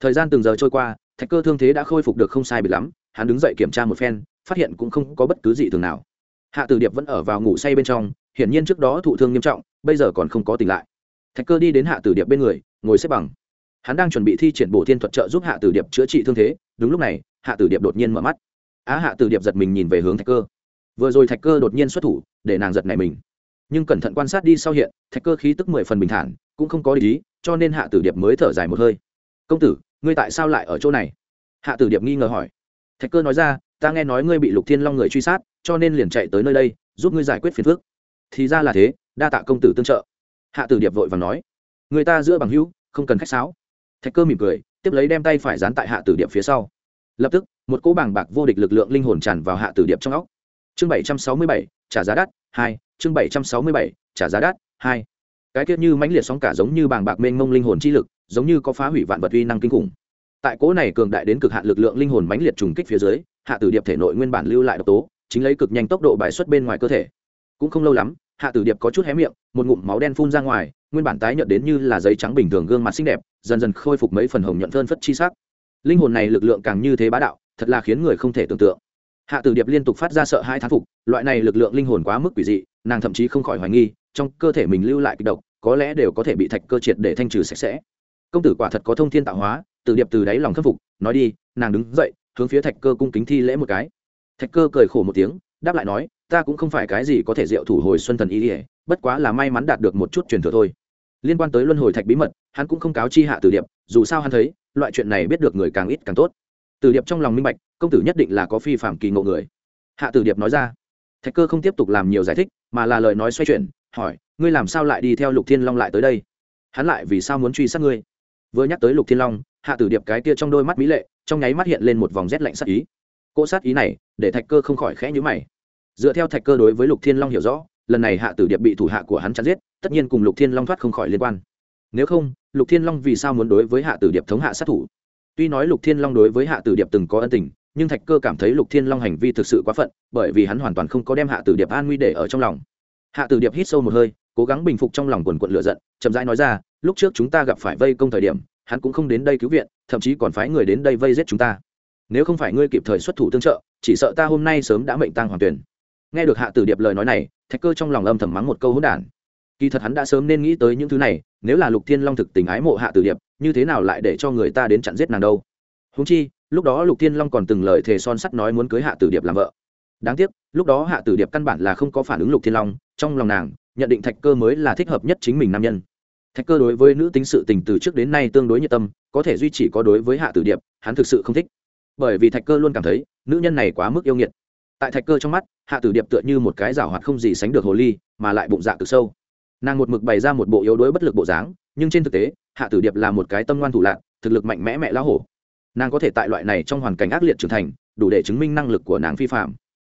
Thời gian từng giờ trôi qua, thạch cơ thương thế đã khôi phục được không sai bị lắm, hắn đứng dậy kiểm tra một phen, phát hiện cũng không có bất cứ gì thường nào. Hạ tử điệp vẫn ở vào ngủ say bên trong, hiển nhiên trước đó thụ thương nghiêm trọng, bây giờ còn không có tỉnh lại. Thạch cơ đi đến hạ tử điệp bên người, ngồi xếp bằng. Hắn đang chuẩn bị thi triển bổ thiên thuật trợ giúp hạ tử điệp chữa trị thương thế, đúng lúc này, hạ tử điệp đột nhiên mở mắt. Á, hạ tử điệp giật mình nhìn về hướng thạch cơ. Vừa rồi thạch cơ đột nhiên xuất thủ, để nàng giật này mình nhưng cẩn thận quan sát đi sau hiện, thạch cơ khí tức mười phần bình thản, cũng không có lý cho nên hạ tử điệp mới thở dài một hơi. Công tử, ngươi tại sao lại ở chỗ này? Hạ tử điệp nghi ngờ hỏi. Thạch cơ nói ra, ta nghe nói ngươi bị lục thiên long người truy sát, cho nên liền chạy tới nơi đây, giúp ngươi giải quyết phiền phức. Thì ra là thế, đa tạ công tử tương trợ. Hạ tử điệp vội và nói. Người ta giữa bằng hữu, không cần khách sáo. Thạch cơ mỉm cười, tiếp lấy đem tay phải dán tại hạ tử điệp phía sau. Lập tức, một cỗ bảng bạc vô địch lực lượng linh hồn tràn vào hạ tử điệp trong óc. Chương bảy trăm sáu mươi bảy, trả giá đắt, hai chương bảy trăm sáu mươi bảy, trả giá đắt, hai. Cái tiết như mãnh liệt sóng cả giống như bàng bạc mênh mông linh hồn chi lực, giống như có phá hủy vạn vật uy năng kinh khủng. Tại cỗ này cường đại đến cực hạn lực lượng linh hồn mãnh liệt trùng kích phía dưới, hạ tử điệp thể nội nguyên bản lưu lại độc tố, chính lấy cực nhanh tốc độ bài xuất bên ngoài cơ thể. Cũng không lâu lắm, hạ tử điệp có chút hé miệng, một ngụm máu đen phun ra ngoài, nguyên bản tái nhợt đến như là giấy trắng bình thường gương mặt xinh đẹp, dần dần khôi phục mấy phần hồng nhuận phơn phất chi sắc. Linh hồn này lực lượng càng như thế bá đạo, thật là khiến người không thể tưởng tượng hạ tử điệp liên tục phát ra sợ hai thán phục, loại này lực lượng linh hồn quá mức quỷ dị, nàng thậm chí không khỏi hoài nghi, trong cơ thể mình lưu lại kịch độc, có lẽ đều có thể bị thạch cơ triệt để thanh trừ sạch sẽ. Công tử quả thật có thông thiên tạo hóa, tử điệp từ đáy lòng khâm phục, nói đi, nàng đứng dậy, hướng phía thạch cơ cung kính thi lễ một cái. Thạch cơ cười khổ một tiếng, đáp lại nói, ta cũng không phải cái gì có thể diệu thủ hồi xuân thần ý ỉa bất quá là may mắn đạt được một chút truyền thừa thôi. Liên quan tới luân hồi thạch bí mật, hắn cũng không cáo chi hạ tử điệp, dù sao hắn thấy, loại chuyện này biết được người càng ít càng tốt tử điệp trong lòng minh bạch, công tử nhất định là có phi phạm kỳ ngộ người. Hạ tử điệp nói ra. Thạch cơ không tiếp tục làm nhiều giải thích, mà là lời nói xoay chuyển, hỏi, ngươi làm sao lại đi theo lục thiên long lại tới đây? Hắn lại vì sao muốn truy sát ngươi? Vừa nhắc tới lục thiên long, hạ tử điệp cái kia trong đôi mắt mỹ lệ, trong nháy mắt hiện lên một vòng rét lạnh sát ý. Cỗ sát ý này, để thạch cơ không khỏi khẽ nhữ mày. Dựa theo thạch cơ đối với lục thiên long hiểu rõ, lần này hạ tử điệp bị thủ hạ của hắn chắn giết, tất nhiên cùng lục thiên long thoát không khỏi liên quan. Nếu không, lục thiên long vì sao muốn đối với hạ tử điệp thống hạ sát thủ? Tuy nói lục thiên long đối với hạ tử điệp từng có ân tình, nhưng thạch cơ cảm thấy lục thiên long hành vi thực sự quá phận, bởi vì hắn hoàn toàn không có đem hạ tử điệp an nguy để ở trong lòng. Hạ tử điệp hít sâu một hơi, cố gắng bình phục trong lòng quần quận lửa giận, chậm rãi nói ra, lúc trước chúng ta gặp phải vây công thời điểm, hắn cũng không đến đây cứu viện, thậm chí còn phái người đến đây vây giết chúng ta. Nếu không phải ngươi kịp thời xuất thủ tương trợ, chỉ sợ ta hôm nay sớm đã mệnh tăng hoàng tuyển. Nghe được hạ tử điệp lời nói này, thạch cơ trong lòng âm thầm mắng một câu hỗn đản. Kỳ thật hắn đã sớm nên nghĩ tới những thứ này, nếu là lục thiên long thực tình ái mộ hạ tử điệp như thế nào lại để cho người ta đến chặn giết nàng đâu? Húng chi, lúc đó lục thiên long còn từng lời thề son sắt nói muốn cưới hạ tử điệp làm vợ. Đáng tiếc, lúc đó hạ tử điệp căn bản là không có phản ứng lục thiên long, trong lòng nàng, nhận định thạch cơ mới là thích hợp nhất chính mình nam nhân. Thạch cơ đối với nữ tính sự tình từ trước đến nay tương đối nhiệt tâm, có thể duy trì có đối với hạ tử điệp, hắn thực sự không thích. Bởi vì thạch cơ luôn cảm thấy, nữ nhân này quá mức yêu nghiệt. Tại thạch cơ trong mắt, hạ tử điệp tựa như một cái rào hoạt không gì sánh được hồ ly, mà lại bụng dạ cực sâu. Nàng một mực bày ra một bộ yếu đuối bất lực bộ dáng nhưng trên thực tế, hạ tử điệp là một cái tâm ngoan thủ lạc thực lực mạnh mẽ mẹ lão hổ. Nàng có thể tại loại này trong hoàn cảnh ác liệt trưởng thành, đủ để chứng minh năng lực của nàng phi phạm.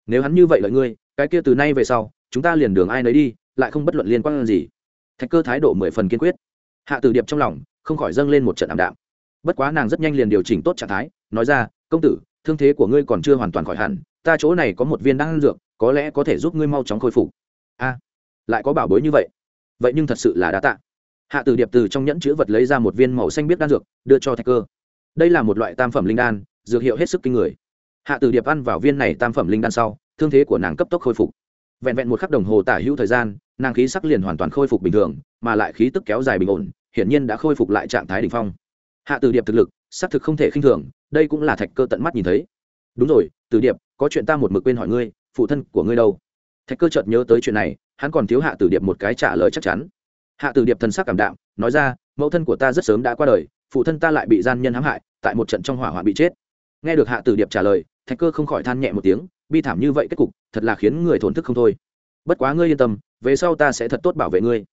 Nếu hắn như vậy lợi ngươi, cái kia từ nay về sau, chúng ta liền đường ai nấy đi, lại không bất luận liên quan gì. Thạch cơ thái độ mười phần kiên quyết. Hạ tử điệp trong lòng, không khỏi dâng lên một trận ảm đạm. Bất quá nàng rất nhanh liền điều chỉnh tốt trạng thái, nói ra, công tử, thương thế của ngươi còn chưa hoàn toàn khỏi hẳn, ta chỗ này có một viên đan dược, có lẽ có thể giúp ngươi mau chóng khôi phục. A, lại có bảo bối như vậy. Vậy nhưng thật sự là đã tạ hạ tử điệp từ trong nhẫn chữ vật lấy ra một viên màu xanh biết đan dược, đưa cho thạch cơ. Đây là một loại tam phẩm linh đan, dược hiệu hết sức kinh người. Hạ tử điệp ăn vào viên này tam phẩm linh đan sau, thương thế của nàng cấp tốc khôi phục. Vẹn vẹn một khắc đồng hồ tả hữu thời gian, nàng khí sắc liền hoàn toàn khôi phục bình thường, mà lại khí tức kéo dài bình ổn, hiển nhiên đã khôi phục lại trạng thái đ ỉ n h phong. Hạ tử điệp thực lực, xác thực không thể khinh thường, đây cũng là thạch cơ tận mắt nhìn thấy. Đúng rồi, tử điệp, có chuyện ta một mực quên hỏi ngươi, phụ thân của ngươi đâu? Thạch cơ chợt nhớ tới chuyện này, hắn còn thiếu hạ tử điệp một cái trả lời chắc chắn hạ tử điệp thần sắc cảm đạm, nói ra, mẫu thân của ta rất sớm đã qua đời, phụ thân ta lại bị gian nhân hãm hại, tại một trận trong hỏa hoạn bị chết. Nghe được hạ tử điệp trả lời, thạch cơ không khỏi than nhẹ một tiếng, bi thảm như vậy kết cục, thật là khiến người thổn thức không thôi. Bất quá ngươi yên tâm, về sau ta sẽ thật tốt bảo vệ ngươi.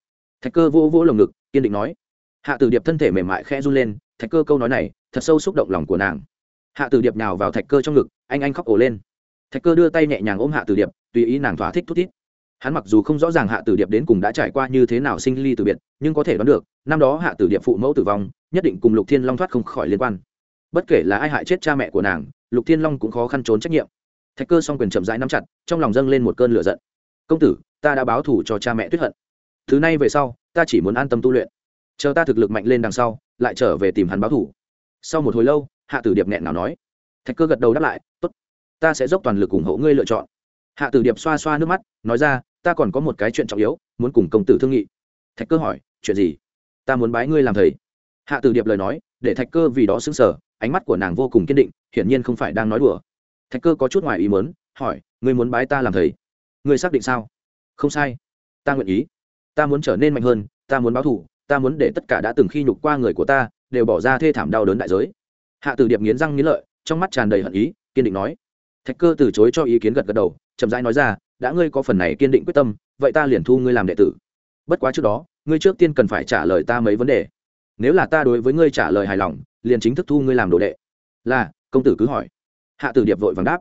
Thạch cơ vô vô lồng ngực, kiên định nói. Hạ tử điệp thân thể mềm mại khẽ run lên, thạch cơ câu nói này, thật sâu xúc động lòng của nàng. Hạ tử điệp nào vào thạch cơ trong ngực, anh anh khóc ổ lên. Thạch cơ đưa tay nhẹ nhàng ôm hạ tử điệp, tùy ý nàng thỏa thích thút thít hắn mặc dù không rõ ràng hạ tử điệp đến cùng đã trải qua như thế nào sinh ly từ biệt, nhưng có thể đoán được, năm đó hạ tử điệp phụ mẫu tử vong, nhất định cùng lục thiên long thoát không khỏi liên quan. Bất kể là ai hại chết cha mẹ của nàng, lục thiên long cũng khó khăn trốn trách nhiệm. Thạch cơ s o n g quyền chậm rãi nắm chặt, trong lòng dâng lên một cơn lửa giận. Công tử, ta đã báo thủ cho cha mẹ tuyết hận. Thứ này về sau, ta chỉ muốn an tâm tu luyện. Chờ ta thực lực mạnh lên đằng sau, lại trở về tìm hắn báo thủ sau một hồi lâu, hạ tử điệp nghẹn nào nói. Thạch cơ gật đầu đáp lại t ố t ta sẽ dốc toàn lực ủng hộ ngươi lựa chọn. Hạ tử điệp xoa xoa nước mắt, nói ra ta còn có một cái chuyện trọng yếu, muốn cùng công tử thương nghị. Thạch cơ hỏi, chuyện gì? Ta muốn bái ngươi làm thầy. Hạ tử điệp lời nói, để thạch cơ vì đó xứng sở ánh mắt của nàng vô cùng kiên định, hiển nhiên không phải đang nói đùa. Thạch cơ có chút ngoài ý mớn hỏi, ngươi muốn bái ta làm thầy? Ngươi xác định sao? Không sai. Ta nguyện ý. Ta muốn trở nên mạnh hơn, ta muốn báo thù, ta muốn để tất cả đã từng khi nhục qua người của ta, đều bỏ ra thê thảm đau đớn đại giới. Hạ tử điệp nghiến răng nghiến lợi, trong mắt tràn đầy hận ý, kiên định nói. Thạch cơ từ chối cho ý kiến gật gật đầu chậm rãi nói ra, đã ngươi có phần này kiên định quyết tâm, vậy ta liền thu ngươi làm đệ tử. Bất quá trước đó, ngươi trước tiên cần phải trả lời ta mấy vấn đề. Nếu là ta đối với ngươi trả lời hài lòng, liền chính thức thu ngươi làm đồ đệ. Là, công tử cứ hỏi. Hạ tử điệp vội vàng đáp.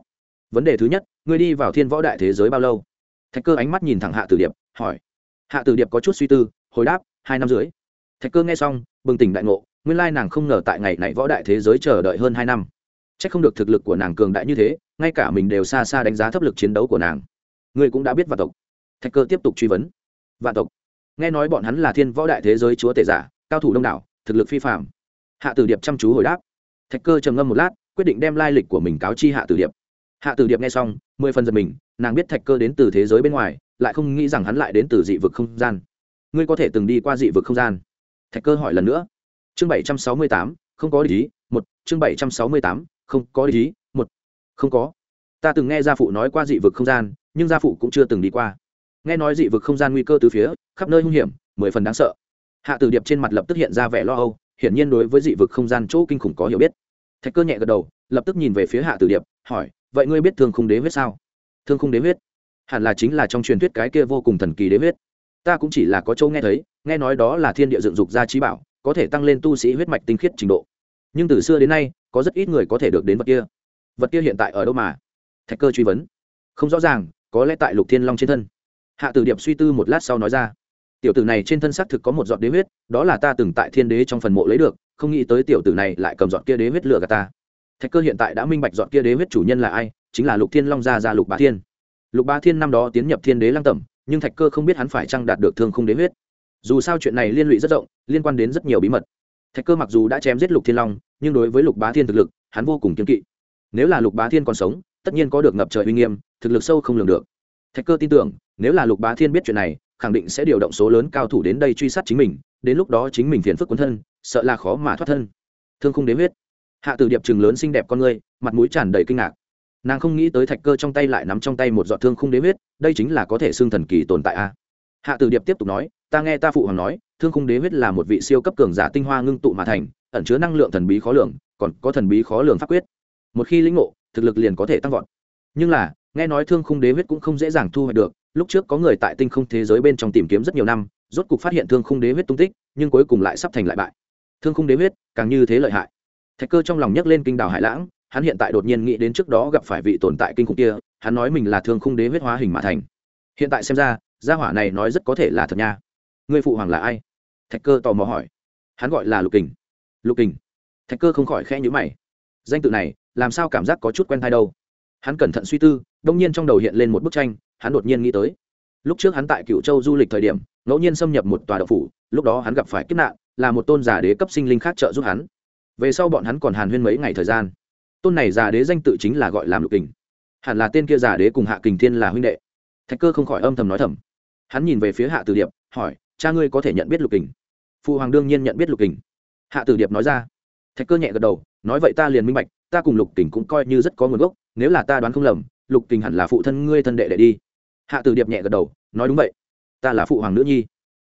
Vấn đề thứ nhất, ngươi đi vào thiên võ đại thế giới bao lâu? Thạch cơ ánh mắt nhìn thẳng hạ tử điệp, hỏi. Hạ tử điệp có chút suy tư, hồi đáp, hai năm dưới thạch cơ nghe xong, bừng tỉnh đại ngộ, nguyên lai nàng không ngờ tại ngày này võ đại thế giới chờ đợi hơn hai năm c h ắ c không được thực lực của nàng cường đại như thế, ngay cả mình đều xa xa đánh giá thấp lực chiến đấu của nàng. Ngươi cũng đã biết vạn tộc. Thạch cơ tiếp tục truy vấn. Vạn tộc. Nghe nói bọn hắn là thiên võ đại thế giới chúa tể giả, cao thủ đông đảo, thực lực phi phạm hạ tử điệp chăm chú hồi đáp. Thạch cơ trầm ngâm một lát, quyết định đem lai lịch của mình cáo chi hạ tử điệp. Hạ tử điệp nghe xong, mười phần giật mình, nàng biết thạch cơ đến từ thế giới bên ngoài, lại không nghĩ rằng hắn lại đến từ dị vực không gian. Ngươi có thể từng đi qua dị vực không gian? Thạch cơ hỏi lần nữa. Chương bảy trăm sáu mươi tám, không có lý một, chương bảy trăm sáu mươi tám không có lý một, không có. Ta từng nghe gia phụ nói qua dị vực không gian, nhưng gia phụ cũng chưa từng đi qua. Nghe nói dị vực không gian nguy cơ từ phía, khắp nơi hung hiểm, mười phần đáng sợ. Hạ tử điệp trên mặt lập tức hiện ra vẻ lo âu, hiển nhiên đối với dị vực không gian chỗ kinh khủng có hiểu biết. Thạch cơ nhẹ gật đầu, lập tức nhìn về phía hạ tử điệp, hỏi, vậy ngươi biết thương khung đế huyết sao? Thương khung đế huyết? Hẳn là chính là trong truyền thuyết cái kia vô cùng thần kỳ đế huyết. Ta cũng chỉ là có châu nghe thấy, nghe nói đó là thiên địa dựng dục gia trí bảo, có thể tăng lên tu sĩ huyết mạch tinh khiết trình độ. Nhưng từ xưa đến nay có rất ít người có thể được đến vật kia. Vật kia hiện tại ở đâu mà? Thạch cơ truy vấn. Không rõ ràng, có lẽ tại lục thiên long trên thân. Hạ tử điệp suy tư một lát sau nói ra. Tiểu tử này trên thân xác thực có một giọt đế huyết, đó là ta từng tại thiên đế trong phần mộ lấy được, không nghĩ tới tiểu tử này lại cầm giọt kia đế huyết lừa gạt ta. Thạch cơ hiện tại đã minh bạch giọt kia đế huyết chủ nhân là ai, chính là lục thiên long gia gia lục bá thiên. Lục bá thiên năm đó tiến nhập thiên đế lăng tẩm, nhưng thạch cơ không biết hắn phải chăng đạt được thương không đế huyết. Dù sao chuyện này liên lụy rất rộng, liên quan đến rất nhiều bí mật thạch cơ mặc dù đã chém giết lục thiên long, nhưng đối với lục bá thiên thực lực, hắn vô cùng kiên kỵ. Nếu là lục bá thiên còn sống, tất nhiên có được ngập trời uy nghiêm, thực lực sâu không lường được. Thạch cơ tin tưởng, nếu là lục bá thiên biết chuyện này, khẳng định sẽ điều động số lớn cao thủ đến đây truy sát chính mình, đến lúc đó chính mình phiền phức cuốn thân, sợ là khó mà thoát thân. Thương không đế huyết. Hạ tử điệp chừng lớn xinh đẹp con ngươi mặt mũi tràn đầy kinh ngạc. Nàng không nghĩ tới thạch cơ trong tay lại nắm trong tay một giọt thương Không đế huyết, đây chính là có thể xương thần kỳ tồn tại a. Hạ tử điệp tiếp tục nói, ta nghe ta phụ hoàng nói thương khung đế huyết là một vị siêu cấp cường giả tinh hoa ngưng tụ mà thành, ẩn chứa năng lượng thần bí khó lường, còn có thần bí khó lường pháp quyết. Một khi lĩnh ngộ, thực lực liền có thể tăng vọt. Nhưng là, nghe nói thương khung đế huyết cũng không dễ dàng thu hoạch được, lúc trước có người tại tinh không thế giới bên trong tìm kiếm rất nhiều năm, rốt cục phát hiện thương khung đế huyết tung tích, nhưng cuối cùng lại sắp thành lại bại. Thương khung đế huyết, càng như thế lợi hại. Thạch cơ trong lòng nhấc lên kinh đào hải lãng, hắn hiện tại đột nhiên nghĩ đến trước đó gặp phải vị tồn tại kinh khủng kia, hắn nói mình là thương khung đế huyết hóa hình mà thành. Hiện tại xem ra, gia hỏa này nói rất có thể là thật nha. Người phụ hoàng là ai? Thạch cơ tò mò hỏi. Hắn gọi là lục kình. Lục kình? Thạch cơ không khỏi khẽ nhữ mày. Danh tự này, làm sao cảm giác có chút quen thai đâu? Hắn cẩn thận suy tư, đông nhiên trong đầu hiện lên một bức tranh, hắn đột nhiên nghĩ tới. Lúc trước hắn tại cựu châu du lịch thời điểm, ngẫu nhiên xâm nhập một tòa đậu phủ, lúc đó hắn gặp phải kiếp nạn, là một tôn giả đế cấp sinh linh khác trợ giúp hắn. Về sau bọn hắn còn hàn huyên mấy ngày thời gian. Tôn này giả đế danh tự chính là gọi làm lục kình. Hẳn là tên kia giả đế cùng hạ kình thiên là huynh đệ. Thạch cơ không khỏi âm thầm nói thầm. Hắn nhìn về phía hạ tử điệp, hỏi, cha ngươi có thể nhận biết lục kình? Phụ hoàng đương nhiên nhận biết lục kình. Hạ tử điệp nói ra. Thạch cơ nhẹ gật đầu, nói vậy ta liền minh bạch, ta cùng lục kình cũng coi như rất có nguồn gốc, nếu là ta đoán không lầm, lục kình hẳn là phụ thân ngươi thân đệ đệ đi. Hạ tử điệp nhẹ gật đầu, nói đúng vậy. Ta là phụ hoàng nữ nhi.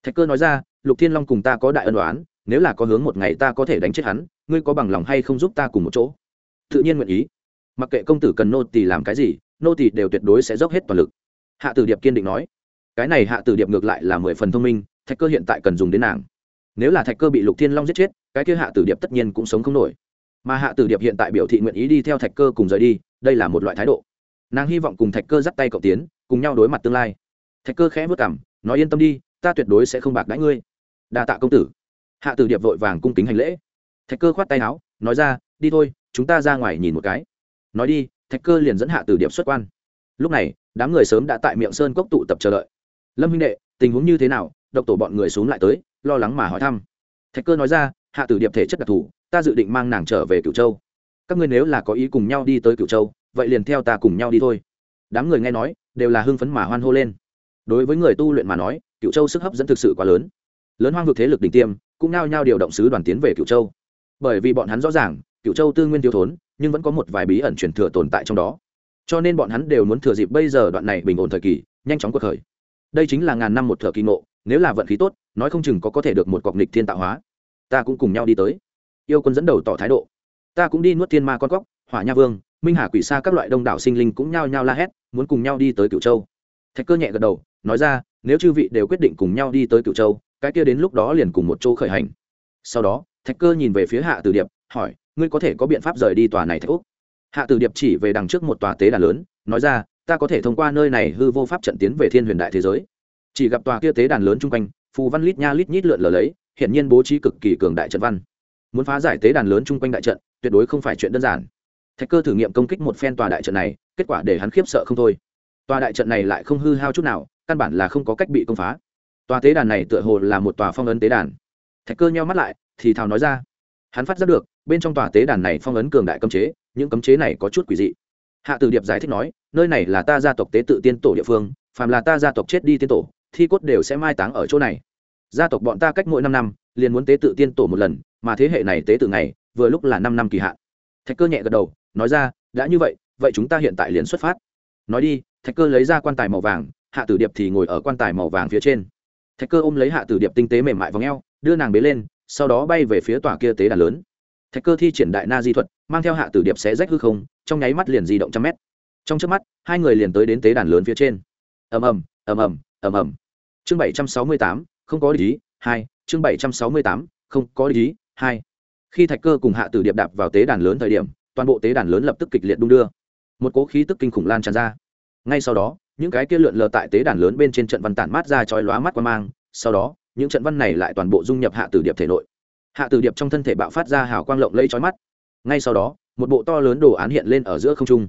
Thạch cơ nói ra, lục thiên long cùng ta có đại ân đoán nếu là có hướng một ngày ta có thể đánh chết hắn, ngươi có bằng lòng hay không giúp ta cùng một chỗ? Tự nhiên nguyện ý. Mặc kệ công tử cần nô tỳ làm cái gì, nô tỳ đều tuyệt đối sẽ dốc hết toàn lực. Hạ tử điệp kiên định nói. Cái này hạ tử điệp ngược lại là mười phần thông minh, thạch cơ hiện tại cần dùng đến nàng nếu là thạch cơ bị lục thiên long giết chết, cái kia hạ tử điệp tất nhiên cũng sống không nổi. Mà hạ tử điệp hiện tại biểu thị nguyện ý đi theo thạch cơ cùng rời đi, đây là một loại thái độ. Nàng hy vọng cùng thạch cơ dắt tay cậu tiến, cùng nhau đối mặt tương lai. Thạch cơ khẽ vất cảm, nói yên tâm đi, ta tuyệt đối sẽ không bạc đãi ngươi. Đa tạ công tử. Hạ tử điệp vội vàng cung kính hành lễ. Thạch cơ khoát tay áo, nói ra, đi thôi, chúng ta ra ngoài nhìn một cái. Nói đi, thạch cơ liền dẫn hạ tử điệp xuất quan. Lúc này, đám người sớm đã tại miệng sơn cốc tụ tập chờ đợi. Lâm huynh đệ, tình huống như thế nào? Độc tổ bọn người xuống lại tới lo lắng mà hỏi thăm. Thạch cơ nói ra, hạ tử điệp thể chất đặc thù, ta dự định mang nàng trở về cửu châu. Các ngươi nếu là có ý cùng nhau đi tới cửu châu, vậy liền theo ta cùng nhau đi thôi. Đám người nghe nói, đều là hưng phấn mà hoan hô lên. Đối với người tu luyện mà nói, cửu châu sức hấp dẫn thực sự quá lớn. Lớn hoang vực thế lực đỉnh tiêm, cũng nao nhau điều động sứ đoàn tiến về cửu châu. Bởi vì bọn hắn rõ ràng, cửu châu tư nguyên thiếu thốn, nhưng vẫn có một vài bí ẩn truyền thừa tồn tại trong đó. Cho nên bọn hắn đều muốn thừa dịp bây giờ đoạn này bình ổn thời kỳ, nhanh chóng cuộc khởi. Đây chính là ngàn năm một thợ kỳ ngộ nếu là vận khí tốt, nói không chừng có có thể được một cọc nịch thiên tạo hóa. Ta cũng cùng nhau đi tới. Yêu quân dẫn đầu tỏ thái độ. Ta cũng đi nuốt thiên ma con cóc, hỏa nha vương, minh hà quỷ sa các loại đông đảo sinh linh cũng nhao nhao la hét, muốn cùng nhau đi tới cửu châu. Thạch cơ nhẹ gật đầu, nói ra, nếu chư vị đều quyết định cùng nhau đi tới cửu châu, cái kia đến lúc đó liền cùng một chỗ khởi hành. Sau đó, thạch cơ nhìn về phía hạ tử điệp, hỏi, ngươi có thể có biện pháp rời đi tòa này thạch úc? Hạ tử điệp chỉ về đằng trước một tòa tế đàn lớn, nói ra, ta có thể thông qua nơi này hư vô pháp trận tiến về thiên huyền đại thế giới chỉ gặp tòa kia tế đàn lớn chung quanh, phù văn lít nha lít nhít lượn lờ lấy hiện nhiên bố trí cực kỳ cường đại trận văn. Muốn phá giải tế đàn lớn chung quanh đại trận, tuyệt đối không phải chuyện đơn giản. Thạch cơ thử nghiệm công kích một phen tòa đại trận này, kết quả để hắn khiếp sợ không thôi. Tòa đại trận này lại không hư hao chút nào, căn bản là không có cách bị công phá. Tòa tế đàn này tựa hồ là một tòa phong ấn tế đàn. Thạch cơ nheo mắt lại, thì thào nói ra. Hắn phát giác được, bên trong tòa tế đàn này phong ấn cường đại cấm chế, những cấm chế này có chút quỷ dị. Hạ tử điệp giải thích nói, nơi này là ta gia tộc tế tự tiên tổ địa phương, phàm là ta gia tộc chết đi tiên tổ thi cốt đều sẽ mai táng ở chỗ này. Gia tộc bọn ta cách mỗi năm năm, liền muốn tế tự tiên tổ một lần, mà thế hệ này tế tự ngày, vừa lúc là năm năm kỳ hạn. Thạch cơ nhẹ gật đầu, nói ra, đã như vậy vậy chúng ta hiện tại liền xuất phát. Nói đi. Thạch cơ lấy ra quan tài màu vàng, hạ tử điệp thì ngồi ở quan tài màu vàng phía trên. Thạch cơ ôm lấy hạ tử điệp tinh tế mềm mại v ò đưa nàng bế lên, sau đó bay về phía tòa kia tế đàn lớn. Thạch cơ thi triển đại na di thuật, mang theo hạ tử điệp xé rách hư không, trong nháy mắt liền di động trăm mét. Trong trước mắt, hai người liền tới đến tế đàn lớn phía trên. Ầm ầm ầm ầm ầm ầm. Chương bảy trăm sáu mươi tám, không có lý hai, chương bảy trăm sáu mươi tám, không có lý hai. Khi thạch cơ cùng hạ tử điệp đạp vào tế đàn lớn thời điểm, toàn bộ tế đàn lớn lập tức kịch liệt đung đưa. Một cố khí tức kinh khủng lan tràn ra. Ngay sau đó, những cái kia lượn lờ tại tế đàn lớn bên trên trận văn tản mát ra chói lóa mắt qua mang. Sau đó, những trận văn này lại toàn bộ dung nhập hạ tử điệp thể nội. Hạ tử điệp trong thân thể bạo phát ra hào quang lộng lẫy chói mắt. Ngay sau đó, một bộ to lớn đồ án hiện lên ở giữa không trung.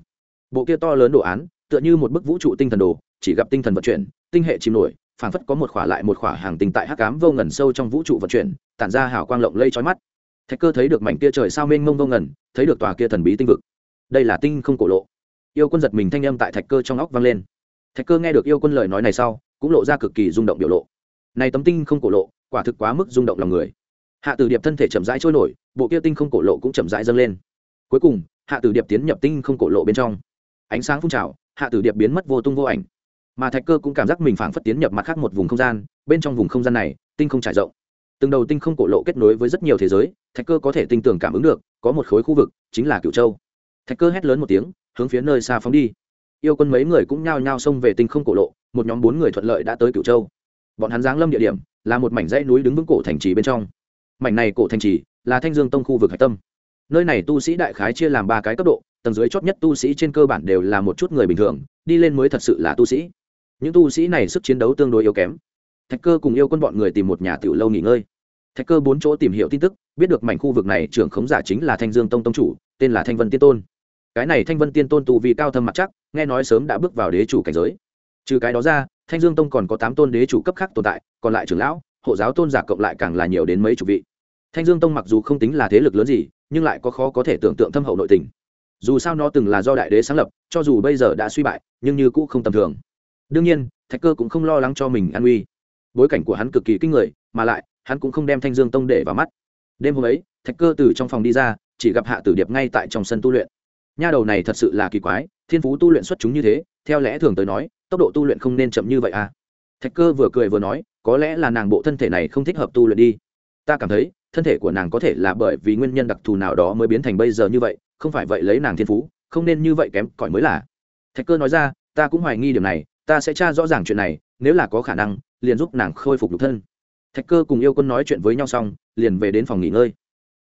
Bộ kia to lớn đồ án, tựa như một bức vũ trụ tinh thần đồ, chỉ gặp tinh thần vận chuyển tinh hệ chìm nổi, phảng phất có một khỏa lại một khỏa hàng tinh tại hắc ám vô ngần sâu trong vũ trụ vận chuyển, tản ra hào quang lộng lây trói mắt. Thạch cơ thấy được mảnh kia trời sao mênh mông vô ngần, thấy được tòa kia thần bí tinh vực. Đây là tinh không cổ lộ. Yêu quân giật mình thanh âm tại thạch cơ trong óc vang lên. Thạch cơ nghe được yêu quân lời nói này sau, cũng lộ ra cực kỳ rung động biểu lộ. Này tấm tinh không cổ lộ, quả thực quá mức rung động lòng người. Hạ tử điệp thân thể chậm rãi trôi nổi, bộ kia tinh không cổ lộ cũng chậm rãi dâng lên. Cuối cùng, hạ tử điệp tiến nhập tinh không cổ lộ bên trong. Ánh sáng phun trào, hạ tử điệp biến mất vô tung vô ảnh mà thạch cơ cũng cảm giác mình phảng phất tiến nhập mặt khác một vùng không gian, bên trong vùng không gian này, tinh không trải rộng. Từng đầu tinh không cổ lộ kết nối với rất nhiều thế giới, thạch cơ có thể tinh tường cảm ứng được, có một khối khu vực, chính là cửu châu. Thạch cơ hét lớn một tiếng, hướng phía nơi xa phóng đi. Yêu quân mấy người cũng nhao nhao xông về tinh không cổ lộ, một nhóm bốn người thuận lợi đã tới cửu châu. Bọn hắn giáng lâm địa điểm, là một mảnh dãy núi đứng vững cổ thành trì bên trong. Mảnh này cổ thành trì, là thanh dương tông khu vực hạch tâm. Nơi này tu sĩ đại khái chia làm ba cái cấp độ, tầng dưới chót nhất tu sĩ trên cơ bản đều là một chút người bình thường, đi lên mới thật sự là tu sĩ những tu sĩ này sức chiến đấu tương đối yếu kém. Thạch cơ cùng yêu quân bọn người tìm một nhà tiểu lâu nghỉ ngơi. Thạch cơ bốn chỗ tìm hiểu tin tức, biết được mảnh khu vực này trưởng khống giả chính là thanh dương tông tông chủ, tên là thanh vân tiên tôn. Cái này thanh vân tiên tôn tù vì cao thâm mặt chắc, nghe nói sớm đã bước vào đế chủ cảnh giới. Trừ cái đó ra, thanh dương tông còn có tám tôn đế chủ cấp khác tồn tại, còn lại trưởng lão, hộ giáo tôn giả cộng lại càng là nhiều đến mấy chục vị. Thanh dương tông mặc dù không tính là thế lực lớn gì, nhưng lại có khó có thể tưởng tượng thâm hậu nội tình. Dù sao nó từng là do đại đế sáng lập, cho dù bây giờ đã suy bại, nhưng như cũ không tầm thường đương nhiên, thạch cơ cũng không lo lắng cho mình an uy bối cảnh của hắn cực kỳ kinh người, mà lại, hắn cũng không đem thanh dương tông để vào mắt. Đêm hôm ấy, thạch cơ từ trong phòng đi ra, chỉ gặp hạ tử điệp ngay tại trong sân tu luyện. Nha đầu này thật sự là kỳ quái, thiên phú tu luyện xuất chúng như thế, theo lẽ thường tới nói, tốc độ tu luyện không nên chậm như vậy à? Thạch cơ vừa cười vừa nói, có lẽ là nàng bộ thân thể này không thích hợp tu luyện đi. Ta cảm thấy, thân thể của nàng có thể là bởi vì nguyên nhân đặc thù nào đó mới biến thành bây giờ như vậy, không phải vậy lấy nàng thiên phú, không nên như vậy kém cỏi mới là. Thạch cơ nói ra, ta cũng hoài nghi điểm này ta sẽ tra rõ ràng chuyện này, nếu là có khả năng, liền giúp nàng khôi phục lục thân. Thạch cơ cùng yêu quân nói chuyện với nhau xong, liền về đến phòng nghỉ ngơi.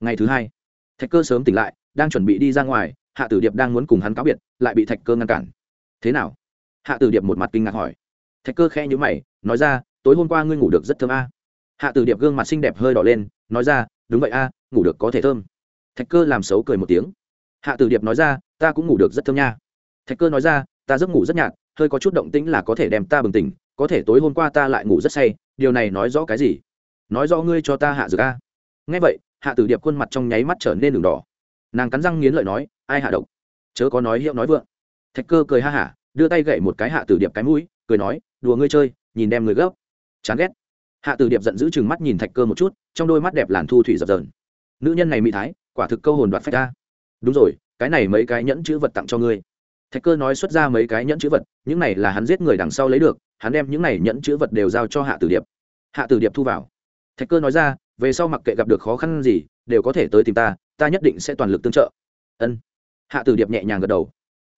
Ngày thứ hai, thạch cơ sớm tỉnh lại, đang chuẩn bị đi ra ngoài, hạ tử điệp đang muốn cùng hắn cáo biệt, lại bị thạch cơ ngăn cản. Thế nào? Hạ tử điệp một mặt kinh ngạc hỏi. Thạch cơ khẽ nhữ mày, nói ra, tối hôm qua ngươi ngủ được rất thơm a. Hạ tử điệp gương mặt xinh đẹp hơi đỏ lên, nói ra, đúng vậy a, ngủ được có thể thơm. Thạch cơ làm xấu cười một tiếng. Hạ tử điệp nói ra, ta cũng ngủ được rất thơm nha. Thạch cơ nói ra, ta giấc ngủ rất nhạt hơi có chút động tĩnh là có thể đem ta bừng tỉnh, có thể tối hôm qua ta lại ngủ rất say, điều này nói rõ cái gì? Nói rõ ngươi cho ta hạ dược a. Ngay vậy, hạ tử điệp khuôn mặt trong nháy mắt trở nên đường đỏ. Nàng cắn răng nghiến lợi nói, ai hạ độc? Chớ có nói hiệu nói vượng. Thạch cơ cười ha hả, đưa tay gậy một cái hạ tử điệp cái mũi, cười nói, đùa ngươi chơi, nhìn đem người gấp chán ghét. Hạ tử điệp giận dữ chừng mắt nhìn thạch cơ một chút, trong đôi mắt đẹp làn thu thủy dập dờn. Nữ nhân này mỹ thái, quả thực câu hồn đoạt phách ta. Đúng rồi, cái này mấy cái nhẫn chữ vật tặng cho ngươi thạch cơ nói xuất ra mấy cái nhẫn chữ vật, những này là hắn giết người đằng sau lấy được, hắn đem những này nhẫn chữ vật đều giao cho hạ tử điệp. Hạ tử điệp thu vào. Thạch cơ nói ra, về sau mặc kệ gặp được khó khăn gì, đều có thể tới tìm ta ta nhất định sẽ toàn lực tương trợ. Ân. Hạ tử điệp nhẹ nhàng gật đầu.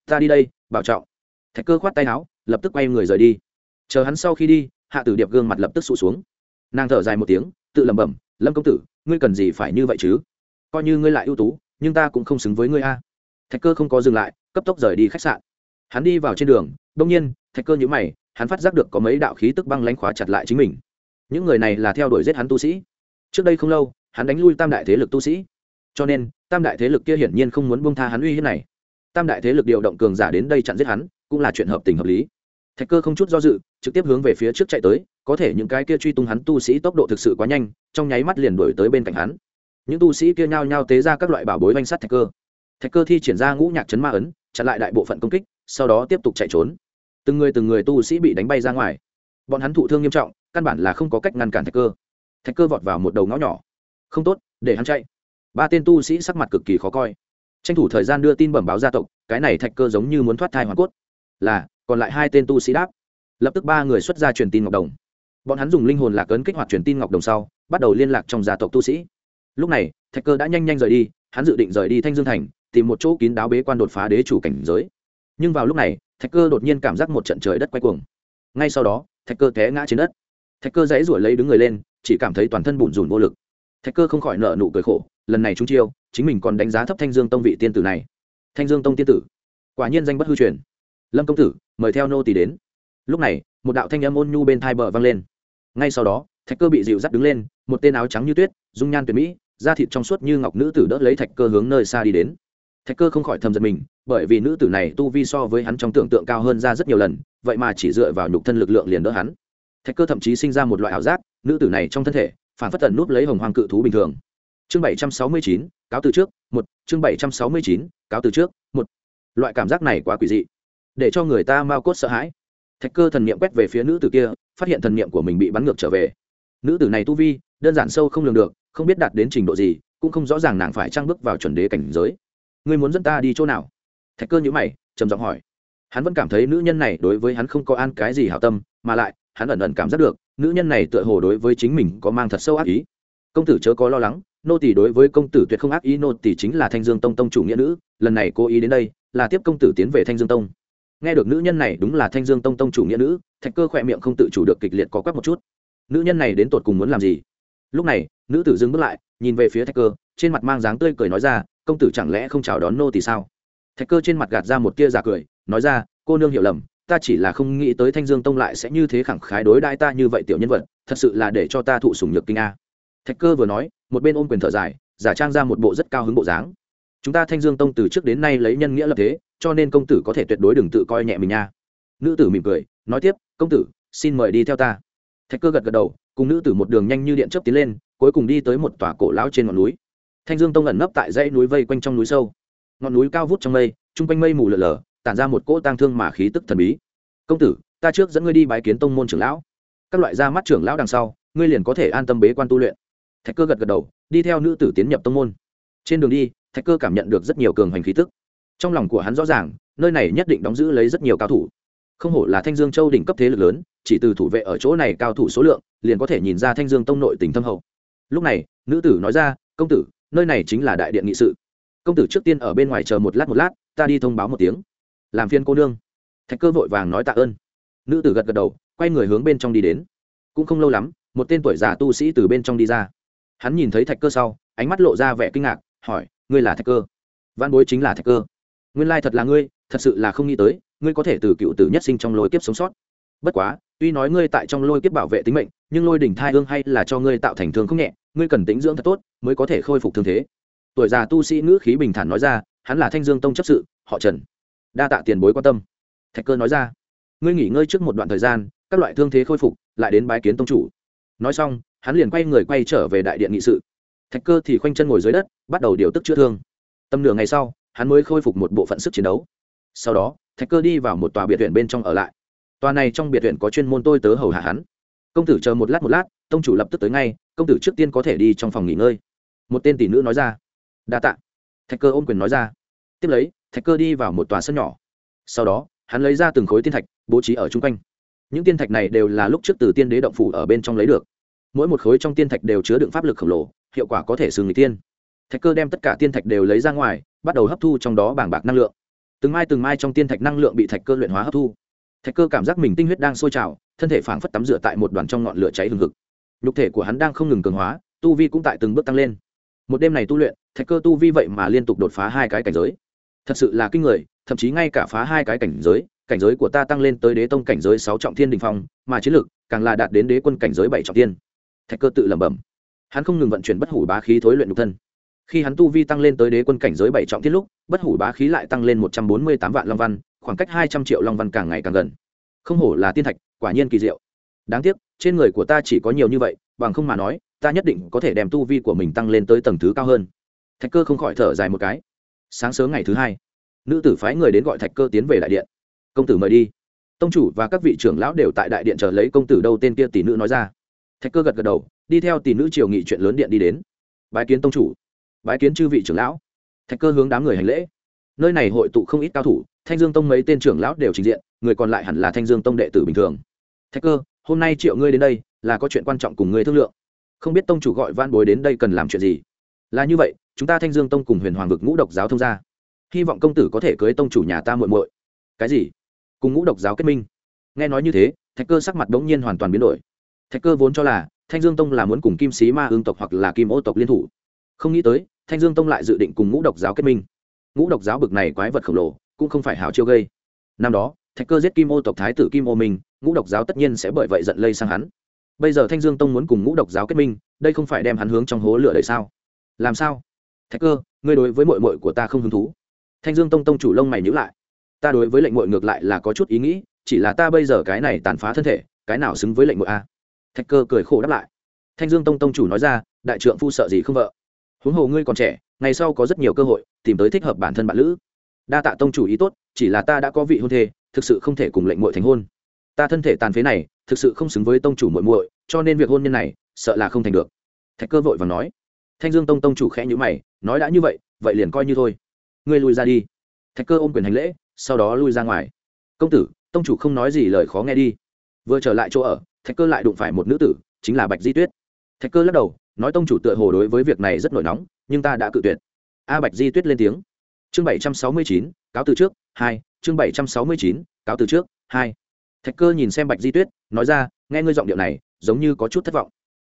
Ta đi đây, bảo trọng. Thạch cơ khoát tay áo, lập tức quay người rời đi. Chờ hắn sau khi đi, hạ tử điệp gương mặt lập tức sụt xuống. Nàng thở dài một tiếng, tự lẩm bẩm, lâm công tử, ngươi cần gì phải như vậy chứ? Coi như ngươi lại ưu tú, nhưng ta cũng không xứng với ngươi a. Thạch cơ không có dừng lại cấp tốc rời đi khách sạn. Hắn đi vào trên đường, đông nhiên, thạch cơ nhữ mày, hắn phát giác được có mấy đạo khí tức băng lánh khóa chặt lại chính mình. Những người này là theo đuổi giết hắn tu sĩ. Trước đây không lâu, hắn đánh lui tam đại thế lực tu sĩ. Cho nên, tam đại thế lực kia hiển nhiên không muốn bông tha hắn uy hiếp này. Tam đại thế lực điều động cường giả đến đây chặn giết hắn, cũng là chuyện hợp tình hợp lý. Thạch cơ không chút do dự, trực tiếp hướng về phía trước chạy tới, có thể những cái kia truy tung hắn tu sĩ tốc độ thực sự quá nhanh, trong nháy mắt liền đuổi tới bên cạnh hắn. Những tu sĩ kia nhao nhao tế ra các loại bảo bối oanh sắt thạch cơ. Thạch cơ thi triển ra ngũ nhạc chấn ma ấn chặn lại đại bộ phận công kích, sau đó tiếp tục chạy trốn. Từng người từng người tu sĩ bị đánh bay ra ngoài. Bọn hắn thụ thương nghiêm trọng, căn bản là không có cách ngăn cản thạch cơ. Thạch cơ vọt vào một đầu ngõ nhỏ. Không tốt, để hắn chạy. Ba tên tu sĩ sắc mặt cực kỳ khó coi. Tranh thủ thời gian đưa tin bẩm báo gia tộc, cái này thạch cơ giống như muốn thoát thai hoàn cốt. Là, còn lại hai tên tu sĩ đáp. Lập tức ba người xuất ra truyền tin ngọc đồng. Bọn hắn dùng linh hồn lạc ấn kích hoạt truyền tin ngọc đồng sau, bắt đầu liên lạc trong gia tộc tu sĩ. Lúc này, thạch cơ đã nhanh nhanh rời đi, hắn dự định rời đi thanh dương thành tìm một chỗ kín đáo bế quan đột phá đế chủ cảnh giới. Nhưng vào lúc này, thạch cơ đột nhiên cảm giác một trận trời đất quay cuồng. Ngay sau đó, thạch cơ té ngã trên đất. Thạch cơ dãy ruổi lấy đứng người lên, chỉ cảm thấy toàn thân bùn rùn vô lực. Thạch cơ không khỏi nợ nụ cười khổ, lần này chúng chiêu, chính mình còn đánh giá thấp thanh dương tông vị tiên tử này. Thanh dương tông tiên tử. Quả nhiên danh bất hư truyền. Lâm công tử, mời theo nô tỳ đến. Lúc này, một đạo thanh âm ôn nhu bên thai bờ vang lên. Ngay sau đó, thạch cơ bị dịu dắt đứng lên, một tên áo trắng như tuyết, dung nhan tuyệt mỹ, da thịt trong suốt như ngọc nữ tử đỡ lấy thạch cơ hướng nơi xa đi đến thạch cơ không khỏi thầm giật mình, bởi vì nữ tử này tu vi so với hắn trong tưởng tượng cao hơn ra rất nhiều lần, vậy mà chỉ dựa vào nhục thân lực lượng liền đỡ hắn. Thạch cơ thậm chí sinh ra một loại ảo giác, nữ tử này trong thân thể, phản phất tần núp lấy hồng hoàng cự thú bình thường. Chương bảy trăm sáu mươi chín, cáo từ trước, một, chương bảy trăm sáu mươi chín, cáo từ trước, một. Loại cảm giác này quá quỷ dị, để cho người ta mau cốt sợ hãi. Thạch cơ thần niệm quét về phía nữ tử kia, phát hiện thần niệm của mình bị bắn ngược trở về. Nữ tử này tu vi, đơn giản sâu không lường được, không biết đạt đến trình độ gì, cũng không rõ ràng nàng phải trang bước vào chuẩn đế cảnh giới ngươi muốn dẫn ta đi chỗ nào? Thạch cơ nhữ mày, trầm giọng hỏi. Hắn vẫn cảm thấy nữ nhân này đối với hắn không có an cái gì hảo tâm, mà lại, hắn ẩn ẩn cảm giác được, nữ nhân này tựa hồ đối với chính mình có mang thật sâu ác ý. Công tử chớ có lo lắng, nô tỷ đối với công tử tuyệt không ác ý, nô tỷ chính là thanh dương tông tông chủ nghĩa nữ, lần này cố ý đến đây, là tiếp công tử tiến về thanh dương tông. Nghe được nữ nhân này đúng là thanh dương tông tông chủ nghĩa nữ, thạch cơ khỏe miệng không tự chủ được kịch liệt có quắc một chút. Nữ nhân này đến tột cùng muốn làm gì? Lúc này, nữ tử dừng bước lại, nhìn về phía thạch cơ, trên mặt mang dáng tươi cười nói ra công tử chẳng lẽ không chào đón nô thì sao? Thạch cơ trên mặt gạt ra một tia giả cười, nói ra, cô nương hiểu lầm, ta chỉ là không nghĩ tới thanh dương tông lại sẽ như thế khẳng khái đối đãi ta như vậy tiểu nhân vật, thật sự là để cho ta thụ sùng nhược kinh a. Thạch cơ vừa nói, một bên ôm quyền thở dài, giả trang ra một bộ rất cao hứng bộ dáng. Chúng ta thanh dương tông từ trước đến nay lấy nhân nghĩa lập thế, cho nên công tử có thể tuyệt đối đừng tự coi nhẹ mình nha. Nữ tử mỉm cười, nói tiếp, công tử, xin mời đi theo ta. Thạch cơ gật gật đầu, cùng nữ tử một đường nhanh như điện chớp tiến lên, cuối cùng đi tới một tòa cổ lão trên ngọn núi thanh dương tông ẩn nấp tại dãy núi vây quanh trong núi sâu. Ngọn núi cao vút trong mây, chung quanh mây mù lở lở, tản ra một cỗ tang thương mà khí tức thần bí. Công tử, ta trước dẫn ngươi đi bái kiến tông môn trưởng lão. Các loại ra mắt trưởng lão đằng sau, ngươi liền có thể an tâm bế quan tu luyện. Thạch cơ gật gật đầu, đi theo nữ tử tiến nhập tông môn. Trên đường đi, thạch cơ cảm nhận được rất nhiều cường hành khí tức. Trong lòng của hắn rõ ràng, nơi này nhất định đóng giữ lấy rất nhiều cao thủ. Không hổ là thanh dương châu đỉnh cấp thế lực lớn, chỉ từ thủ vệ ở chỗ này cao thủ số lượng, liền có thể nhìn ra thanh dương tông nội tình thâm hậu. Lúc này, nữ tử nói ra, công tử nơi này chính là đại điện nghị sự. Công tử trước tiên ở bên ngoài chờ một lát một lát, ta đi thông báo một tiếng. Làm phiên cô nương. Thạch cơ vội vàng nói tạ ơn. Nữ tử gật gật đầu, quay người hướng bên trong đi đến. Cũng không lâu lắm, một tên tuổi già tu sĩ từ bên trong đi ra. Hắn nhìn thấy thạch cơ sau, ánh mắt lộ ra vẻ kinh ngạc, hỏi, ngươi là thạch cơ? Văn bối chính là thạch cơ. Nguyên lai thật là ngươi, thật sự là không nghĩ tới, ngươi có thể từ cựu tử nhất sinh trong lôi kiếp sống sót. Bất quá, tuy nói ngươi tại trong lôi kiếp bảo vệ tính mệnh, nhưng lôi đỉnh thai hương hay là cho ngươi tạo thành thương không nhẹ ngươi cần tĩnh dưỡng thật tốt, mới có thể khôi phục thương thế. Tuổi già tu sĩ ngữ khí bình thản nói ra, hắn là thanh dương tông chấp sự, họ trần. Đa tạ tiền bối quan tâm. Thạch cơ nói ra, ngươi nghỉ ngơi trước một đoạn thời gian, các loại thương thế khôi phục, lại đến bái kiến tông chủ. Nói xong, hắn liền quay người quay trở về đại điện nghị sự. Thạch cơ thì khoanh chân ngồi dưới đất, bắt đầu điều tức chữa thương. Tầm nửa ngày sau, hắn mới khôi phục một bộ phận sức chiến đấu. Sau đó, thạch cơ đi vào một tòa biệt viện bên trong ở lại. Tòa này trong biệt viện có chuyên môn tôi tớ hầu hạ hắn. Công tử chờ một lát một lát, tông chủ lập tức tới ngay công tử trước tiên có thể đi trong phòng nghỉ ngơi. Một tên tỷ nữ nói ra. Đa tạ. Thạch cơ ôm quyền nói ra. Tiếp lấy, thạch cơ đi vào một tòa sân nhỏ. Sau đó, hắn lấy ra từng khối tiên thạch, bố trí ở chung quanh. Những tiên thạch này đều là lúc trước từ tiên đế động phủ ở bên trong lấy được. Mỗi một khối trong tiên thạch đều chứa đựng pháp lực khổng lồ, hiệu quả có thể xử người tiên. Thạch cơ đem tất cả tiên thạch đều lấy ra ngoài, bắt đầu hấp thu trong đó bảng bạc năng lượng. Từng mai từng mai trong tiên thạch năng lượng bị thạch cơ luyện hóa hấp thu. Thạch cơ cảm giác mình tinh huyết đang sôi trào, thân thể phảng phất tắm rửa tại một đoàn trong ngọn lửa cháy hừng hực nhục thể của hắn đang không ngừng cường hóa, tu vi cũng tại từng bước tăng lên. Một đêm này tu luyện, thạch cơ tu vi vậy mà liên tục đột phá hai cái cảnh giới. Thật sự là kinh người, thậm chí ngay cả phá hai cái cảnh giới cảnh giới của ta tăng lên tới đế tông cảnh giới sáu trọng thiên đình phong, mà chiến lược càng là đạt đến đế quân cảnh giới bảy trọng thiên. Thạch cơ tự lẩm bẩm. Hắn không ngừng vận chuyển bất hủ bá khí thối luyện nhục thân. Khi hắn tu vi tăng lên tới đế quân cảnh giới bảy trọng thiên lúc, bất hủ bá khí lại tăng lên một trăm bốn mươi tám vạn long văn, khoảng cách hai trăm triệu long văn càng ngày càng gần. Không hổ là tiên thạch, quả nhiên kỳ diệu. Đáng tiếc trên người của ta chỉ có nhiều như vậy, bằng không mà nói, ta nhất định có thể đem tu vi của mình tăng lên tới tầng thứ cao hơn. Thạch cơ không khỏi thở dài một cái. Sáng sớm ngày thứ hai, nữ tử phái người đến gọi thạch cơ tiến về đại điện. Công tử mời đi. Tông chủ và các vị trưởng lão đều tại đại điện chờ lấy công tử đâu tên kia tỷ nữ nói ra. Thạch cơ gật gật đầu, đi theo tỷ nữ triều nghị chuyện lớn điện đi đến. Bái kiến tông chủ. Bái kiến chư vị trưởng lão. Thạch cơ hướng đám người hành lễ. Nơi này hội tụ không ít cao thủ, thanh dương tông mấy tên trưởng lão đều trình diện, người còn lại hẳn là thanh dương tông đệ tử bình thường. Thạch cơ hôm nay triệu ngươi đến đây là có chuyện quan trọng cùng ngươi thương lượng. Không biết tông chủ gọi van bối đến đây cần làm chuyện gì? Là như vậy, chúng ta thanh dương tông cùng huyền hoàng vực ngũ độc giáo thông gia. Hy vọng công tử có thể cưới tông chủ nhà ta muội muội. Cái gì? Cùng ngũ độc giáo kết minh? Nghe nói như thế, thạch cơ sắc mặt bỗng nhiên hoàn toàn biến đổi. Thạch cơ vốn cho là thanh dương tông là muốn cùng kim sĩ ma ương tộc hoặc là kim ô tộc liên thủ. Không nghĩ tới, thanh dương tông lại dự định cùng ngũ độc giáo kết minh. Ngũ độc giáo bực này quái vật khổng lồ, cũng không phải hào chiêu gây. Năm đó, thạch cơ giết kim ô tộc thái tử kim ô minh ngũ độc giáo tất nhiên sẽ bởi vậy giận lây sang hắn. Bây giờ thanh dương tông muốn cùng ngũ độc giáo kết minh, đây không phải đem hắn hướng trong hố lửa đầy sao? Làm sao? Thạch cơ, ngươi đối với mội mội của ta không hứng thú. Thanh dương tông tông chủ lông mày nhữ lại. Ta đối với lệnh mội ngược lại là có chút ý nghĩ, chỉ là ta bây giờ cái này tàn phá thân thể, cái nào xứng với lệnh mội a? Thạch cơ cười khổ đáp lại. Thanh dương tông tông chủ nói ra, đại trượng phu sợ gì không vợ? Huống hồ ngươi còn trẻ, ngày sau có rất nhiều cơ hội, tìm tới thích hợp bản thân bạn lữ. Đa tạ tông chủ ý tốt, chỉ là ta đã có vị hôn thê, thực sự không thể cùng lệnh muội thành hôn ta thân thể tàn phế này thực sự không xứng với tông chủ muội muội, cho nên việc hôn nhân này sợ là không thành được. Thạch cơ vội và nói. Thanh dương tông tông chủ khẽ nhữ mày, nói đã như vậy vậy liền coi như thôi. Ngươi lui ra đi. Thạch cơ ôm quyền hành lễ, sau đó lui ra ngoài. Công tử, tông chủ không nói gì lời khó nghe đi. Vừa trở lại chỗ ở, thạch cơ lại đụng phải một nữ tử, chính là bạch di tuyết. Thạch cơ lắc đầu, nói tông chủ tựa hồ đối với việc này rất nổi nóng, nhưng ta đã cự tuyệt. A bạch di tuyết lên tiếng. Chương bảy trăm sáu mươi chín, cáo từ trước, hai, chương bảy trăm sáu mươi chín, cáo từ trước, hai thạch cơ nhìn xem bạch di tuyết, nói ra, nghe ngươi giọng điệu này, giống như có chút thất vọng.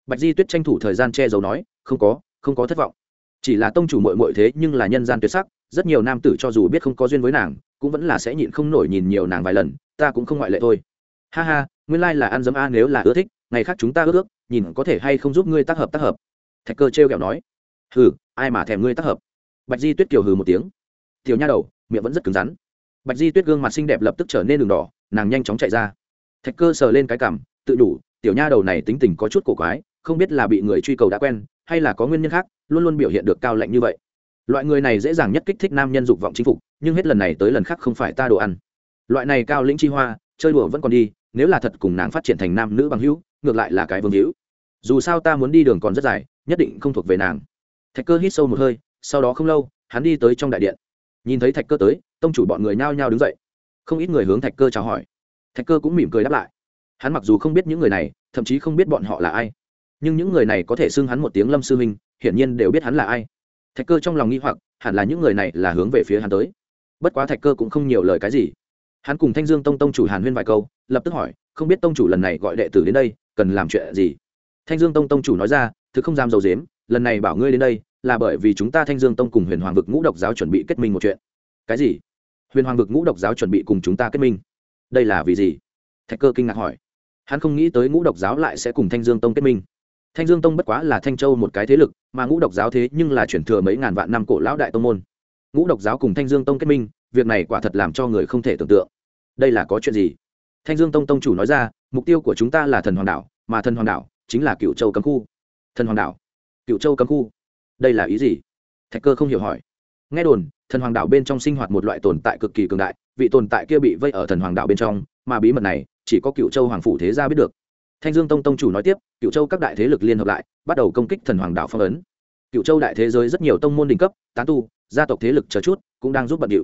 Bạch di tuyết tranh thủ thời gian che giấu nói, không có không có thất vọng. Chỉ là tông chủ mội mội thế nhưng là nhân gian tuyệt sắc, rất nhiều nam tử cho dù biết không có duyên với nàng, cũng vẫn là sẽ nhịn không nổi nhìn nhiều nàng vài lần, ta cũng không ngoại lệ thôi. Ha ha, nguyên lai là ăn dấm a nếu là ưa thích, ngày khác chúng ta ước ước, nhìn có thể hay không giúp ngươi tác hợp tác hợp. Thạch cơ trêu kẹo nói, hừ, ai mà thèm ngươi tác hợp? Bạch di tuyết kiều hừ một tiếng, tiểu nha đầu, miệng vẫn rất cứng rắn. Bạch di tuyết gương mặt xinh đẹp lập tức trở nên đường đỏ nàng nhanh chóng chạy ra. Thạch cơ sờ lên cái cảm, tự đủ, tiểu nha đầu này tính tình có chút cổ quái, không biết là bị người truy cầu đã quen, hay là có nguyên nhân khác, luôn luôn biểu hiện được cao lạnh như vậy. Loại người này dễ dàng nhất kích thích nam nhân dục vọng chinh phục, nhưng hết lần này tới lần khác không phải ta đồ ăn. Loại này cao lĩnh chi hoa, chơi đùa vẫn còn đi, nếu là thật cùng nàng phát triển thành nam nữ bằng hữu, ngược lại là cái vương hữu. Dù sao ta muốn đi đường còn rất dài, nhất định không thuộc về nàng. Thạch cơ hít sâu một hơi, sau đó không lâu, hắn đi tới trong đại điện. Nhìn thấy thạch cơ tới, tông chủ bọn người nhao nhao đứng dậy không ít người hướng thạch cơ chào hỏi. Thạch cơ cũng mỉm cười đáp lại. Hắn mặc dù không biết những người này, thậm chí không biết bọn họ là ai, nhưng những người này có thể xưng hắn một tiếng lâm sư huynh hiển nhiên đều biết hắn là ai. Thạch cơ trong lòng nghi hoặc, hẳn là những người này là hướng về phía hắn tới. Bất quá thạch cơ cũng không nhiều lời cái gì. Hắn cùng thanh dương tông tông chủ hàn huyên vài câu, lập tức hỏi, không biết tông chủ lần này gọi đệ tử đến đây, cần làm chuyện gì? Thanh dương tông tông chủ nói ra thứ không dám dầu dếm lần này bảo ngươi đến đây, là bởi vì chúng ta thanh dương tông cùng huyền hoàng vực ngũ độc giáo chuẩn bị kết minh một chuyện. Cái gì? Huyền hoàng vực ngũ độc giáo chuẩn bị cùng chúng ta kết minh. Đây là vì gì? Thạch cơ kinh ngạc hỏi. Hắn không nghĩ tới ngũ độc giáo lại sẽ cùng thanh dương tông kết minh. Thanh dương tông bất quá là thanh châu một cái thế lực, mà ngũ độc giáo thế nhưng là chuyển thừa mấy ngàn vạn năm cổ lão đại tông môn. Ngũ độc giáo cùng thanh dương tông kết minh, việc này quả thật làm cho người không thể tưởng tượng. Đây là có chuyện gì? Thanh dương tông tông chủ nói ra, mục tiêu của chúng ta là thần hoàng đảo, mà thần hoàng đảo chính là cựu châu cấm khu. Thần hoàng đảo. Cựu châu cấm khu. Đây là ý gì? Thạch cơ không hiểu hỏi nghe đồn, thần hoàng đảo bên trong sinh hoạt một loại tồn tại cực kỳ cường đại, vị tồn tại kia bị vây ở thần hoàng đảo bên trong, mà bí mật này, chỉ có cựu châu hoàng phủ thế gia biết được. Thanh dương tông tông chủ nói tiếp cựu châu các đại thế lực liên hợp lại, bắt đầu công kích thần hoàng đảo phong ấn. Cựu châu đại thế giới rất nhiều tông môn đỉnh cấp, tán tu, gia tộc thế lực chờ chút, cũng đang giúp bận điệu.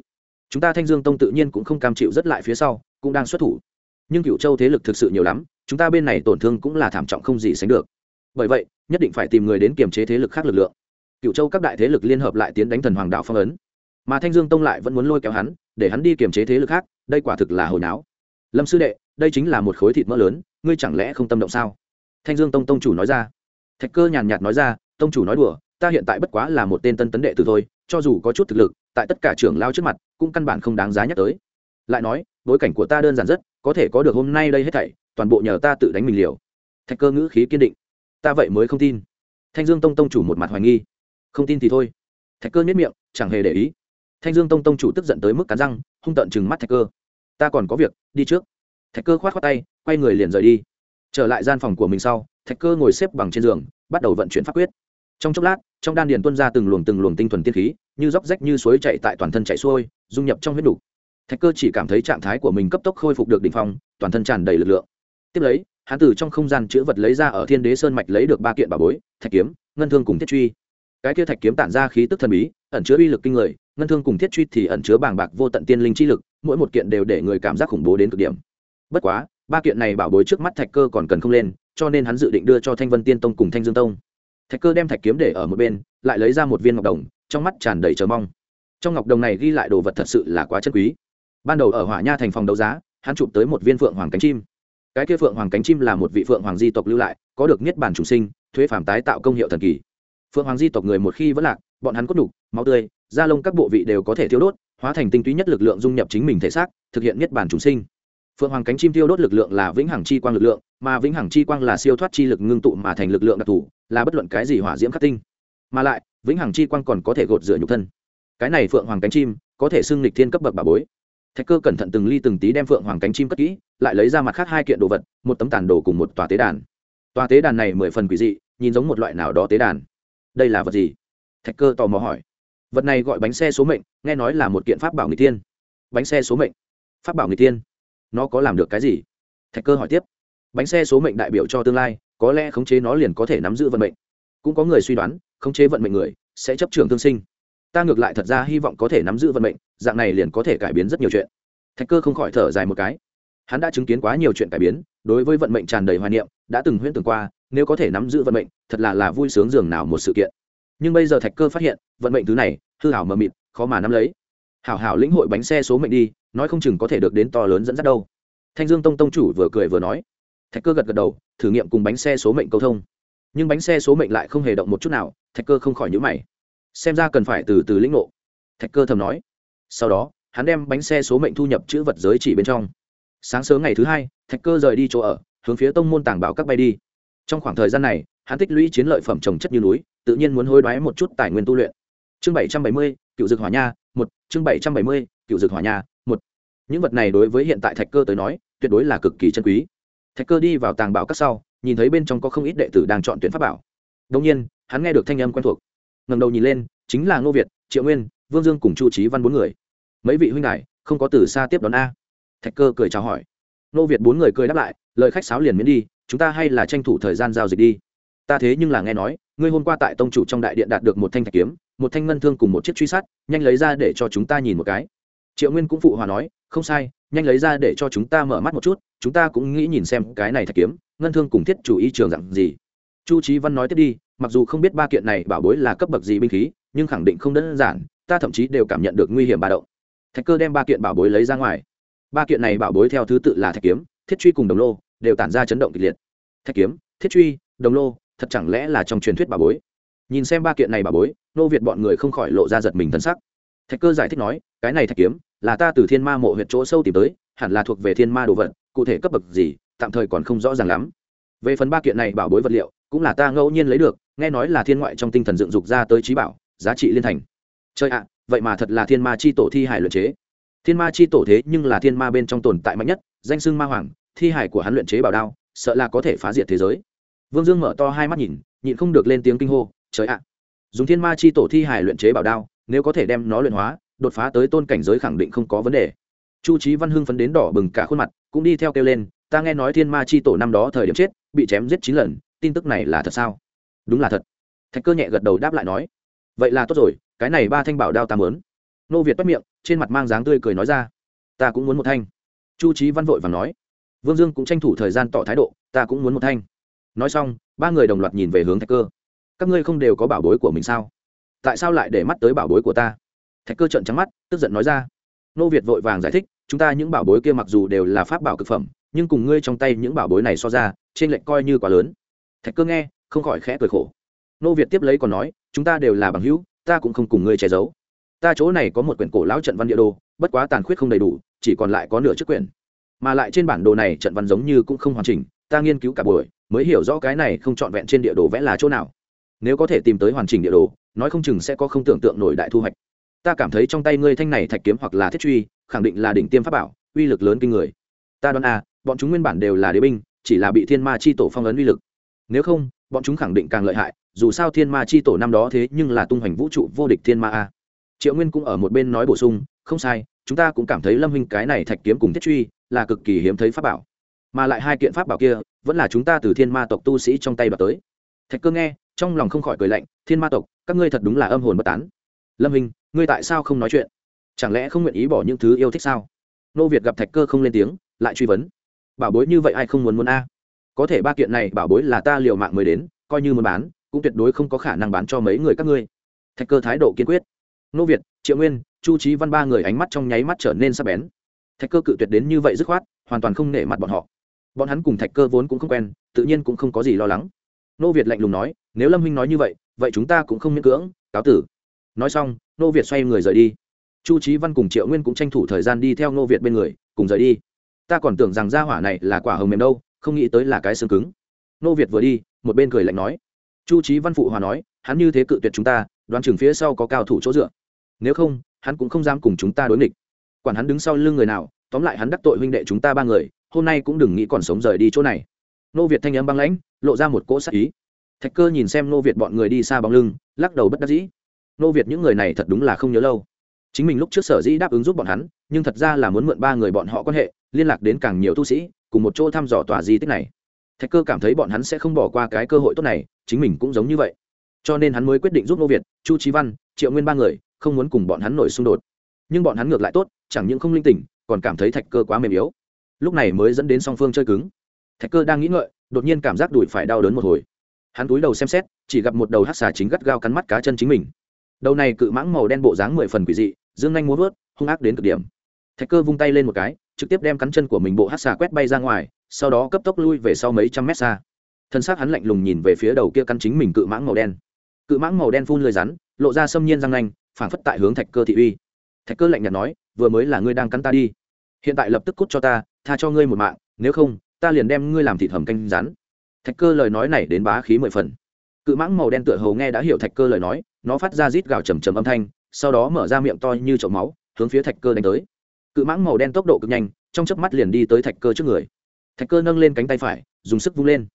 Chúng ta thanh dương tông tự nhiên cũng không cam chịu rất lại phía sau, cũng đang xuất thủ. Nhưng cựu châu thế lực thực sự nhiều lắm, chúng ta bên này tổn thương cũng là thảm trọng không gì sánh được. Bởi vậy, nhất định phải tìm người đến kiềm chế thế lực khác lực lượng cựu châu các đại thế lực liên hợp lại tiến đánh thần hoàng đạo phong ấn. Mà thanh dương tông lại vẫn muốn lôi kéo hắn, để hắn đi kiềm chế thế lực khác, đây quả thực là hồi náo. Lâm sư đệ, đây chính là một khối thịt mỡ lớn, ngươi chẳng lẽ không tâm động sao? Thanh dương tông tông chủ nói ra. Thạch cơ nhàn nhạt nói ra, tông chủ nói đùa, ta hiện tại bất quá là một tên tân tấn đệ từ thôi, cho dù có chút thực lực, tại tất cả trưởng lao trước mặt, cũng căn bản không đáng giá nhắc tới. Lại nói, bối cảnh của ta đơn giản rất, có thể có được hôm nay đây hết thảy, toàn bộ nhờ ta tự đánh mình liều. Thạch cơ ngữ khí kiên định. Ta vậy mới không tin. Thanh dương tông tông chủ một mặt hoài nghi không tin thì thôi. Thạch cơ nhất miệng, chẳng hề để ý. Thanh dương tông tông chủ tức giận tới mức cắn răng, hung tợn chừng mắt thạch cơ. Ta còn có việc, đi trước. Thạch cơ khoát khoát tay, quay người liền rời đi. Trở lại gian phòng của mình sau, thạch cơ ngồi xếp bằng trên giường, bắt đầu vận chuyển pháp quyết. Trong chốc lát, trong đan điền tuân ra từng luồng từng luồng tinh thuần tiên khí, như róc rách như suối chạy tại toàn thân chạy xuôi, dung nhập trong huyết đủ. thạch cơ chỉ cảm thấy trạng thái của mình cấp tốc khôi phục được đ ỉ n h phong, toàn thân tràn đầy lực lượng. Tiếp lấy, hắn từ trong không gian chữ vật lấy ra ở thiên đế sơn mạch lấy được ba kiện bà bối, thạch kiếm, ngân thương cùng thiết truy cái kia thạch kiếm tản ra khí tức thần bí, ẩn chứa uy lực kinh người, ngân thương cùng thiết truy thì ẩn chứa bàng bạc vô tận tiên linh chi lực, mỗi một kiện đều để người cảm giác khủng bố đến cực điểm. Bất quá, ba kiện này bảo bối trước mắt thạch cơ còn cần không lên, cho nên hắn dự định đưa cho thanh vân tiên tông cùng thanh dương tông. Thạch cơ đem thạch kiếm để ở một bên, lại lấy ra một viên ngọc đồng, trong mắt tràn đầy chờ mong. Trong ngọc đồng này ghi lại đồ vật thật sự là quá chân quý. Ban đầu ở hỏa nha thành phòng đấu giá, hắn chụp tới một viên phượng hoàng cánh chim. Cái kia phượng hoàng cánh chim là một vị phượng hoàng di tộc lưu lại, có được niết bản chủ sinh, thuế phàm tái tạo công hiệu thần kỳ phượng hoàng di tộc người một khi vẫn lạc, bọn hắn cốt đục máu tươi, da lông các bộ vị đều có thể thiêu đốt, hóa thành tinh túy nhất lực lượng dung nhập chính mình thể xác, thực hiện niết bản chúng sinh. Phượng hoàng cánh chim tiêu đốt lực lượng là vĩnh hằng chi quang lực lượng, mà vĩnh hằng chi quang là siêu thoát chi lực ngưng tụ mà thành lực lượng đặc thù, là bất luận cái gì hỏa diễm khắc tinh. Mà lại, vĩnh hằng chi quang còn có thể gột rửa nhục thân. Cái này phượng hoàng cánh chim, có thể xưng lịch thiên cấp bậc bà bối. Thạch cơ cẩn thận từng ly từng tí đem phượng hoàng cánh chim cất kỹ, lại lấy ra mặt khác hai kiện đồ vật, một tấm tàn đồ cùng một tòa tế đàn. Tòa tế đàn này mười phần quỷ dị, nhìn giống một loại nào đó tế đàn đây là vật gì? Thạch cơ tò mò hỏi. Vật này gọi bánh xe số mệnh, nghe nói là một kiện pháp bảo người tiên bánh xe số mệnh? Pháp bảo người tiên nó có làm được cái gì? Thạch cơ hỏi tiếp. Bánh xe số mệnh đại biểu cho tương lai, có lẽ khống chế nó liền có thể nắm giữ vận mệnh. Cũng có người suy đoán, khống chế vận mệnh người sẽ chấp trường thương sinh. Ta ngược lại thật ra hy vọng có thể nắm giữ vận mệnh, dạng này liền có thể cải biến rất nhiều chuyện. Thạch cơ không khỏi thở dài một cái. Hắn đã chứng kiến quá nhiều chuyện cải biến, đối với vận mệnh tràn đầy hoài niệm, đã từng huyễn tưởng qua nếu có thể nắm giữ vận mệnh, thật là là vui sướng dường nào một sự kiện. Nhưng bây giờ thạch cơ phát hiện, vận mệnh thứ này, hư hảo mờ mịt, khó mà nắm lấy. Hảo hảo lĩnh hội bánh xe số mệnh đi, nói không chừng có thể được đến to lớn dẫn dắt đâu. Thanh dương tông tông chủ vừa cười vừa nói. Thạch cơ gật gật đầu, thử nghiệm cùng bánh xe số mệnh câu thông. Nhưng bánh xe số mệnh lại không hề động một chút nào, thạch cơ không khỏi nhữ mày. Xem ra cần phải từ từ lĩnh ngộ. Thạch cơ thầm nói. Sau đó, hắn đem bánh xe số mệnh thu nhập chữ vật giới chỉ bên trong. Sáng sớm ngày thứ hai, thạch cơ rời đi chỗ ở, hướng phía tông môn tàng bảo các bay đi trong khoảng thời gian này, hắn tích lũy chiến lợi phẩm trồng chất như núi, tự nhiên muốn hối đoái một chút tài nguyên tu luyện. Chương bảy trăm bảy mươi, cựu dược hỏa nha, một. Chương bảy trăm bảy mươi, cựu dược hỏa nha, một. Những vật này đối với hiện tại thạch cơ tới nói, tuyệt đối là cực kỳ chân quý. Thạch cơ đi vào tàng bảo các sau, nhìn thấy bên trong có không ít đệ tử đang chọn tuyển pháp bảo. Đông nhiên, hắn nghe được thanh âm quen thuộc. Ngầm đầu nhìn lên, chính là ngô việt, triệu nguyên, vương dương cùng chu trí văn bốn người. Mấy vị huynh đại không có từ xa tiếp đón a. Thạch cơ cười chào hỏi. Ngô việt bốn người cười đáp lại, lời khách sáo liền miễn đi chúng ta hay là tranh thủ thời gian giao dịch đi. Ta thế nhưng là nghe nói, ngươi hôm qua tại tông chủ trong đại điện đạt được một thanh thạch kiếm, một thanh ngân thương cùng một chiếc truy sát, nhanh lấy ra để cho chúng ta nhìn một cái. Triệu nguyên cũng phụ hòa nói, không sai, nhanh lấy ra để cho chúng ta mở mắt một chút, chúng ta cũng nghĩ nhìn xem cái này thạch kiếm, ngân thương cùng thiết chủ ý trường dặn gì. Chu trí văn nói tiếp đi, mặc dù không biết ba kiện này bảo bối là cấp bậc gì binh khí, nhưng khẳng định không đơn giản, ta thậm chí đều cảm nhận được nguy hiểm ba động. Thạch cơ đem ba kiện bảo bối lấy ra ngoài. Ba kiện này bảo bối theo thứ tự là thạch kiếm, thiết truy cùng đồng lô đều tản ra chấn động kịch liệt. Thạch kiếm, thiết truy, đồng lô, thật chẳng lẽ là trong truyền thuyết bà bối? Nhìn xem ba kiện này bà bối, nô việt bọn người không khỏi lộ ra giật mình thân sắc. Thạch cơ giải thích nói, cái này thạch kiếm, là ta từ thiên ma mộ huyện chỗ sâu tìm tới, hẳn là thuộc về thiên ma đồ vật, cụ thể cấp bậc gì, tạm thời còn không rõ ràng lắm. Về phần ba kiện này bảo bối vật liệu, cũng là ta ngẫu nhiên lấy được, nghe nói là thiên ngoại trong tinh thần dựng dục ra tới trí bảo, giá trị liên thành. Chơi ạ, vậy mà thật là thiên ma chi tổ thi hải luật chế. Thiên ma chi tổ thế nhưng là thiên ma bên trong tồn tại mạnh nhất, danh xưng ma hoàng thi hải của hắn luyện chế bảo đao, sợ là có thể phá diệt thế giới. Vương dương mở to hai mắt nhìn, nhịn không được lên tiếng kinh hô, trời ạ, dùng thiên ma chi tổ thi hải luyện chế bảo đao, nếu có thể đem nó luyện hóa, đột phá tới tôn cảnh giới khẳng định không có vấn đề. Chu trí văn hưng phấn đến đỏ bừng cả khuôn mặt, cũng đi theo kêu lên, ta nghe nói thiên ma chi tổ năm đó thời điểm chết, bị chém giết chín lần, tin tức này là thật sao? Đúng là thật. Thạch cơ nhẹ gật đầu đáp lại nói, vậy là tốt rồi, cái này ba thanh bảo đao ta mớn nô việt bắt miệng, trên mặt mang dáng tươi cười nói ra, ta cũng muốn một thanh. Chu trí văn vội và nói vương dương cũng tranh thủ thời gian tỏ thái độ, ta cũng muốn một thanh. Nói xong, ba người đồng loạt nhìn về hướng thạch cơ. Các ngươi không đều có bảo bối của mình sao? Tại sao lại để mắt tới bảo bối của ta? Thạch cơ trợn trắng mắt, tức giận nói ra, nô việt vội vàng giải thích, chúng ta những bảo bối kia mặc dù đều là pháp bảo cực phẩm, nhưng cùng ngươi trong tay những bảo bối này so ra, trên lệnh coi như quá lớn. Thạch cơ nghe, không khỏi khẽ cười khổ. Nô việt tiếp lấy còn nói, chúng ta đều là bằng hữu, ta cũng không cùng ngươi che giấu. Ta chỗ này có một quyển cổ lão trận văn địa đồ, bất quá tàn khuyết không đầy đủ, chỉ còn lại có nửa chiếc quyển mà lại trên bản đồ này trận văn giống như cũng không hoàn chỉnh, ta nghiên cứu cả buổi, mới hiểu rõ cái này không trọn vẹn trên địa đồ vẽ là chỗ nào. Nếu có thể tìm tới hoàn chỉnh địa đồ, nói không chừng sẽ có không tưởng tượng nổi đại thu hoạch. Ta cảm thấy trong tay ngươi thanh này thạch kiếm hoặc là thiết truy, khẳng định là đỉnh tiêm pháp bảo, uy lực lớn kinh người. Ta đoán à bọn chúng nguyên bản đều là đế binh, chỉ là bị thiên ma chi tổ phong ấn uy lực. Nếu không, bọn chúng khẳng định càng lợi hại, dù sao thiên ma chi tổ năm đó thế nhưng là tung hoành vũ trụ vô địch thiên ma a. Triệu nguyên cũng ở một bên nói bổ sung, không sai, chúng ta cũng cảm thấy lâm huynh cái này thạch kiếm cùng thiết truy là cực kỳ hiếm thấy pháp bảo. Mà lại hai kiện pháp bảo kia, vẫn là chúng ta từ thiên ma tộc tu sĩ trong tay đoạt tới. Thạch cơ nghe, trong lòng không khỏi cười lạnh, thiên ma tộc, các ngươi thật đúng là âm hồn bất tán. Lâm hình ngươi tại sao không nói chuyện? Chẳng lẽ không nguyện ý bỏ những thứ yêu thích sao? Nô việt gặp thạch cơ không lên tiếng, lại truy vấn. Bảo bối như vậy ai không muốn muốn a? Có thể ba kiện này bảo bối là ta liều mạng mới đến, coi như muốn bán, cũng tuyệt đối không có khả năng bán cho mấy người các ngươi. Thạch cơ thái độ kiên quyết. Nô việt, triệu nguyên, chu trí văn ba người ánh mắt trong nháy mắt trở nên sắc bén thạch cơ cự tuyệt đến như vậy dứt khoát, hoàn toàn không nể mặt bọn họ. Bọn hắn cùng thạch cơ vốn cũng không quen, tự nhiên cũng không có gì lo lắng. Nô việt lạnh lùng nói, nếu lâm huynh nói như vậy vậy chúng ta cũng không miễn cưỡng, cáo tử. Nói xong, nô việt xoay người rời đi. Chu trí văn cùng triệu nguyên cũng tranh thủ thời gian đi theo nô việt bên người, cùng rời đi. Ta còn tưởng rằng gia hỏa này là quả hồng mềm đâu, không nghĩ tới là cái xương cứng. Nô việt vừa đi, một bên cười lạnh nói. Chu trí văn phụ hòa nói, hắn như thế cự tuyệt chúng ta, đoán chừng phía sau có cao thủ chỗ dựa. Nếu không, hắn cũng không dám cùng chúng ta đối nghịch quản hắn đứng sau lưng người nào, tóm lại hắn đắc tội huynh đệ chúng ta ba người, hôm nay cũng đừng nghĩ còn sống rời đi chỗ này. Nô việt thanh âm băng lãnh, lộ ra một cỗ sắc ý. Thạch cơ nhìn xem nô việt bọn người đi xa bóng lưng, lắc đầu bất đắc dĩ. Nô việt những người này thật đúng là không nhớ lâu. Chính mình lúc trước sở dĩ đáp ứng giúp bọn hắn, nhưng thật ra là muốn mượn ba người bọn họ quan hệ, liên lạc đến càng nhiều tu sĩ, cùng một chỗ thăm dò tòa di tích này. Thạch cơ cảm thấy bọn hắn sẽ không bỏ qua cái cơ hội tốt này, chính mình cũng giống như vậy. Cho nên hắn mới quyết định giúp nô việt, chu trí văn, triệu nguyên ba người, không muốn cùng bọn hắn nổi xung đột nhưng bọn hắn ngược lại tốt, chẳng những không linh tỉnh, còn cảm thấy thạch cơ quá mềm yếu. Lúc này mới dẫn đến song phương chơi cứng. Thạch cơ đang nghĩ ngợi, đột nhiên cảm giác đùi phải đau đớn một hồi. Hắn túi đầu xem xét, chỉ gặp một đầu hát xà chính gắt gao cắn mắt cá chân chính mình. Đầu này cự mãng màu đen bộ dáng mười phần quỷ dị, dương nhanh muốn vớt, hung ác đến cực điểm. Thạch cơ vung tay lên một cái, trực tiếp đem cắn chân của mình bộ hát xà quét bay ra ngoài, sau đó cấp tốc lui về sau mấy trăm mét xa. Thân xác hắn lạnh lùng nhìn về phía đầu kia cắn chính mình cự mãng màu đen. Cự mãng màu đen phun lười rắn, lộ ra xâm nhiên răng nanh, phảng phất tại hướng thạch cơ thị uy thạch cơ lạnh nhạt nói, vừa mới là ngươi đang cắn ta đi. Hiện tại lập tức cút cho ta, tha cho ngươi một mạng, nếu không, ta liền đem ngươi làm thịt hầm canh rắn thạch cơ lời nói này đến bá khí mười phần. Cự mãng màu đen tựa hầu nghe đã hiểu thạch cơ lời nói, nó phát ra rít gào trầm trầm âm thanh, sau đó mở ra miệng to như chậu máu, hướng phía thạch cơ đánh tới. Cự mãng màu đen tốc độ cực nhanh, trong chớp mắt liền đi tới thạch cơ trước người. Thạch cơ nâng lên cánh tay phải, dùng sức vung lên.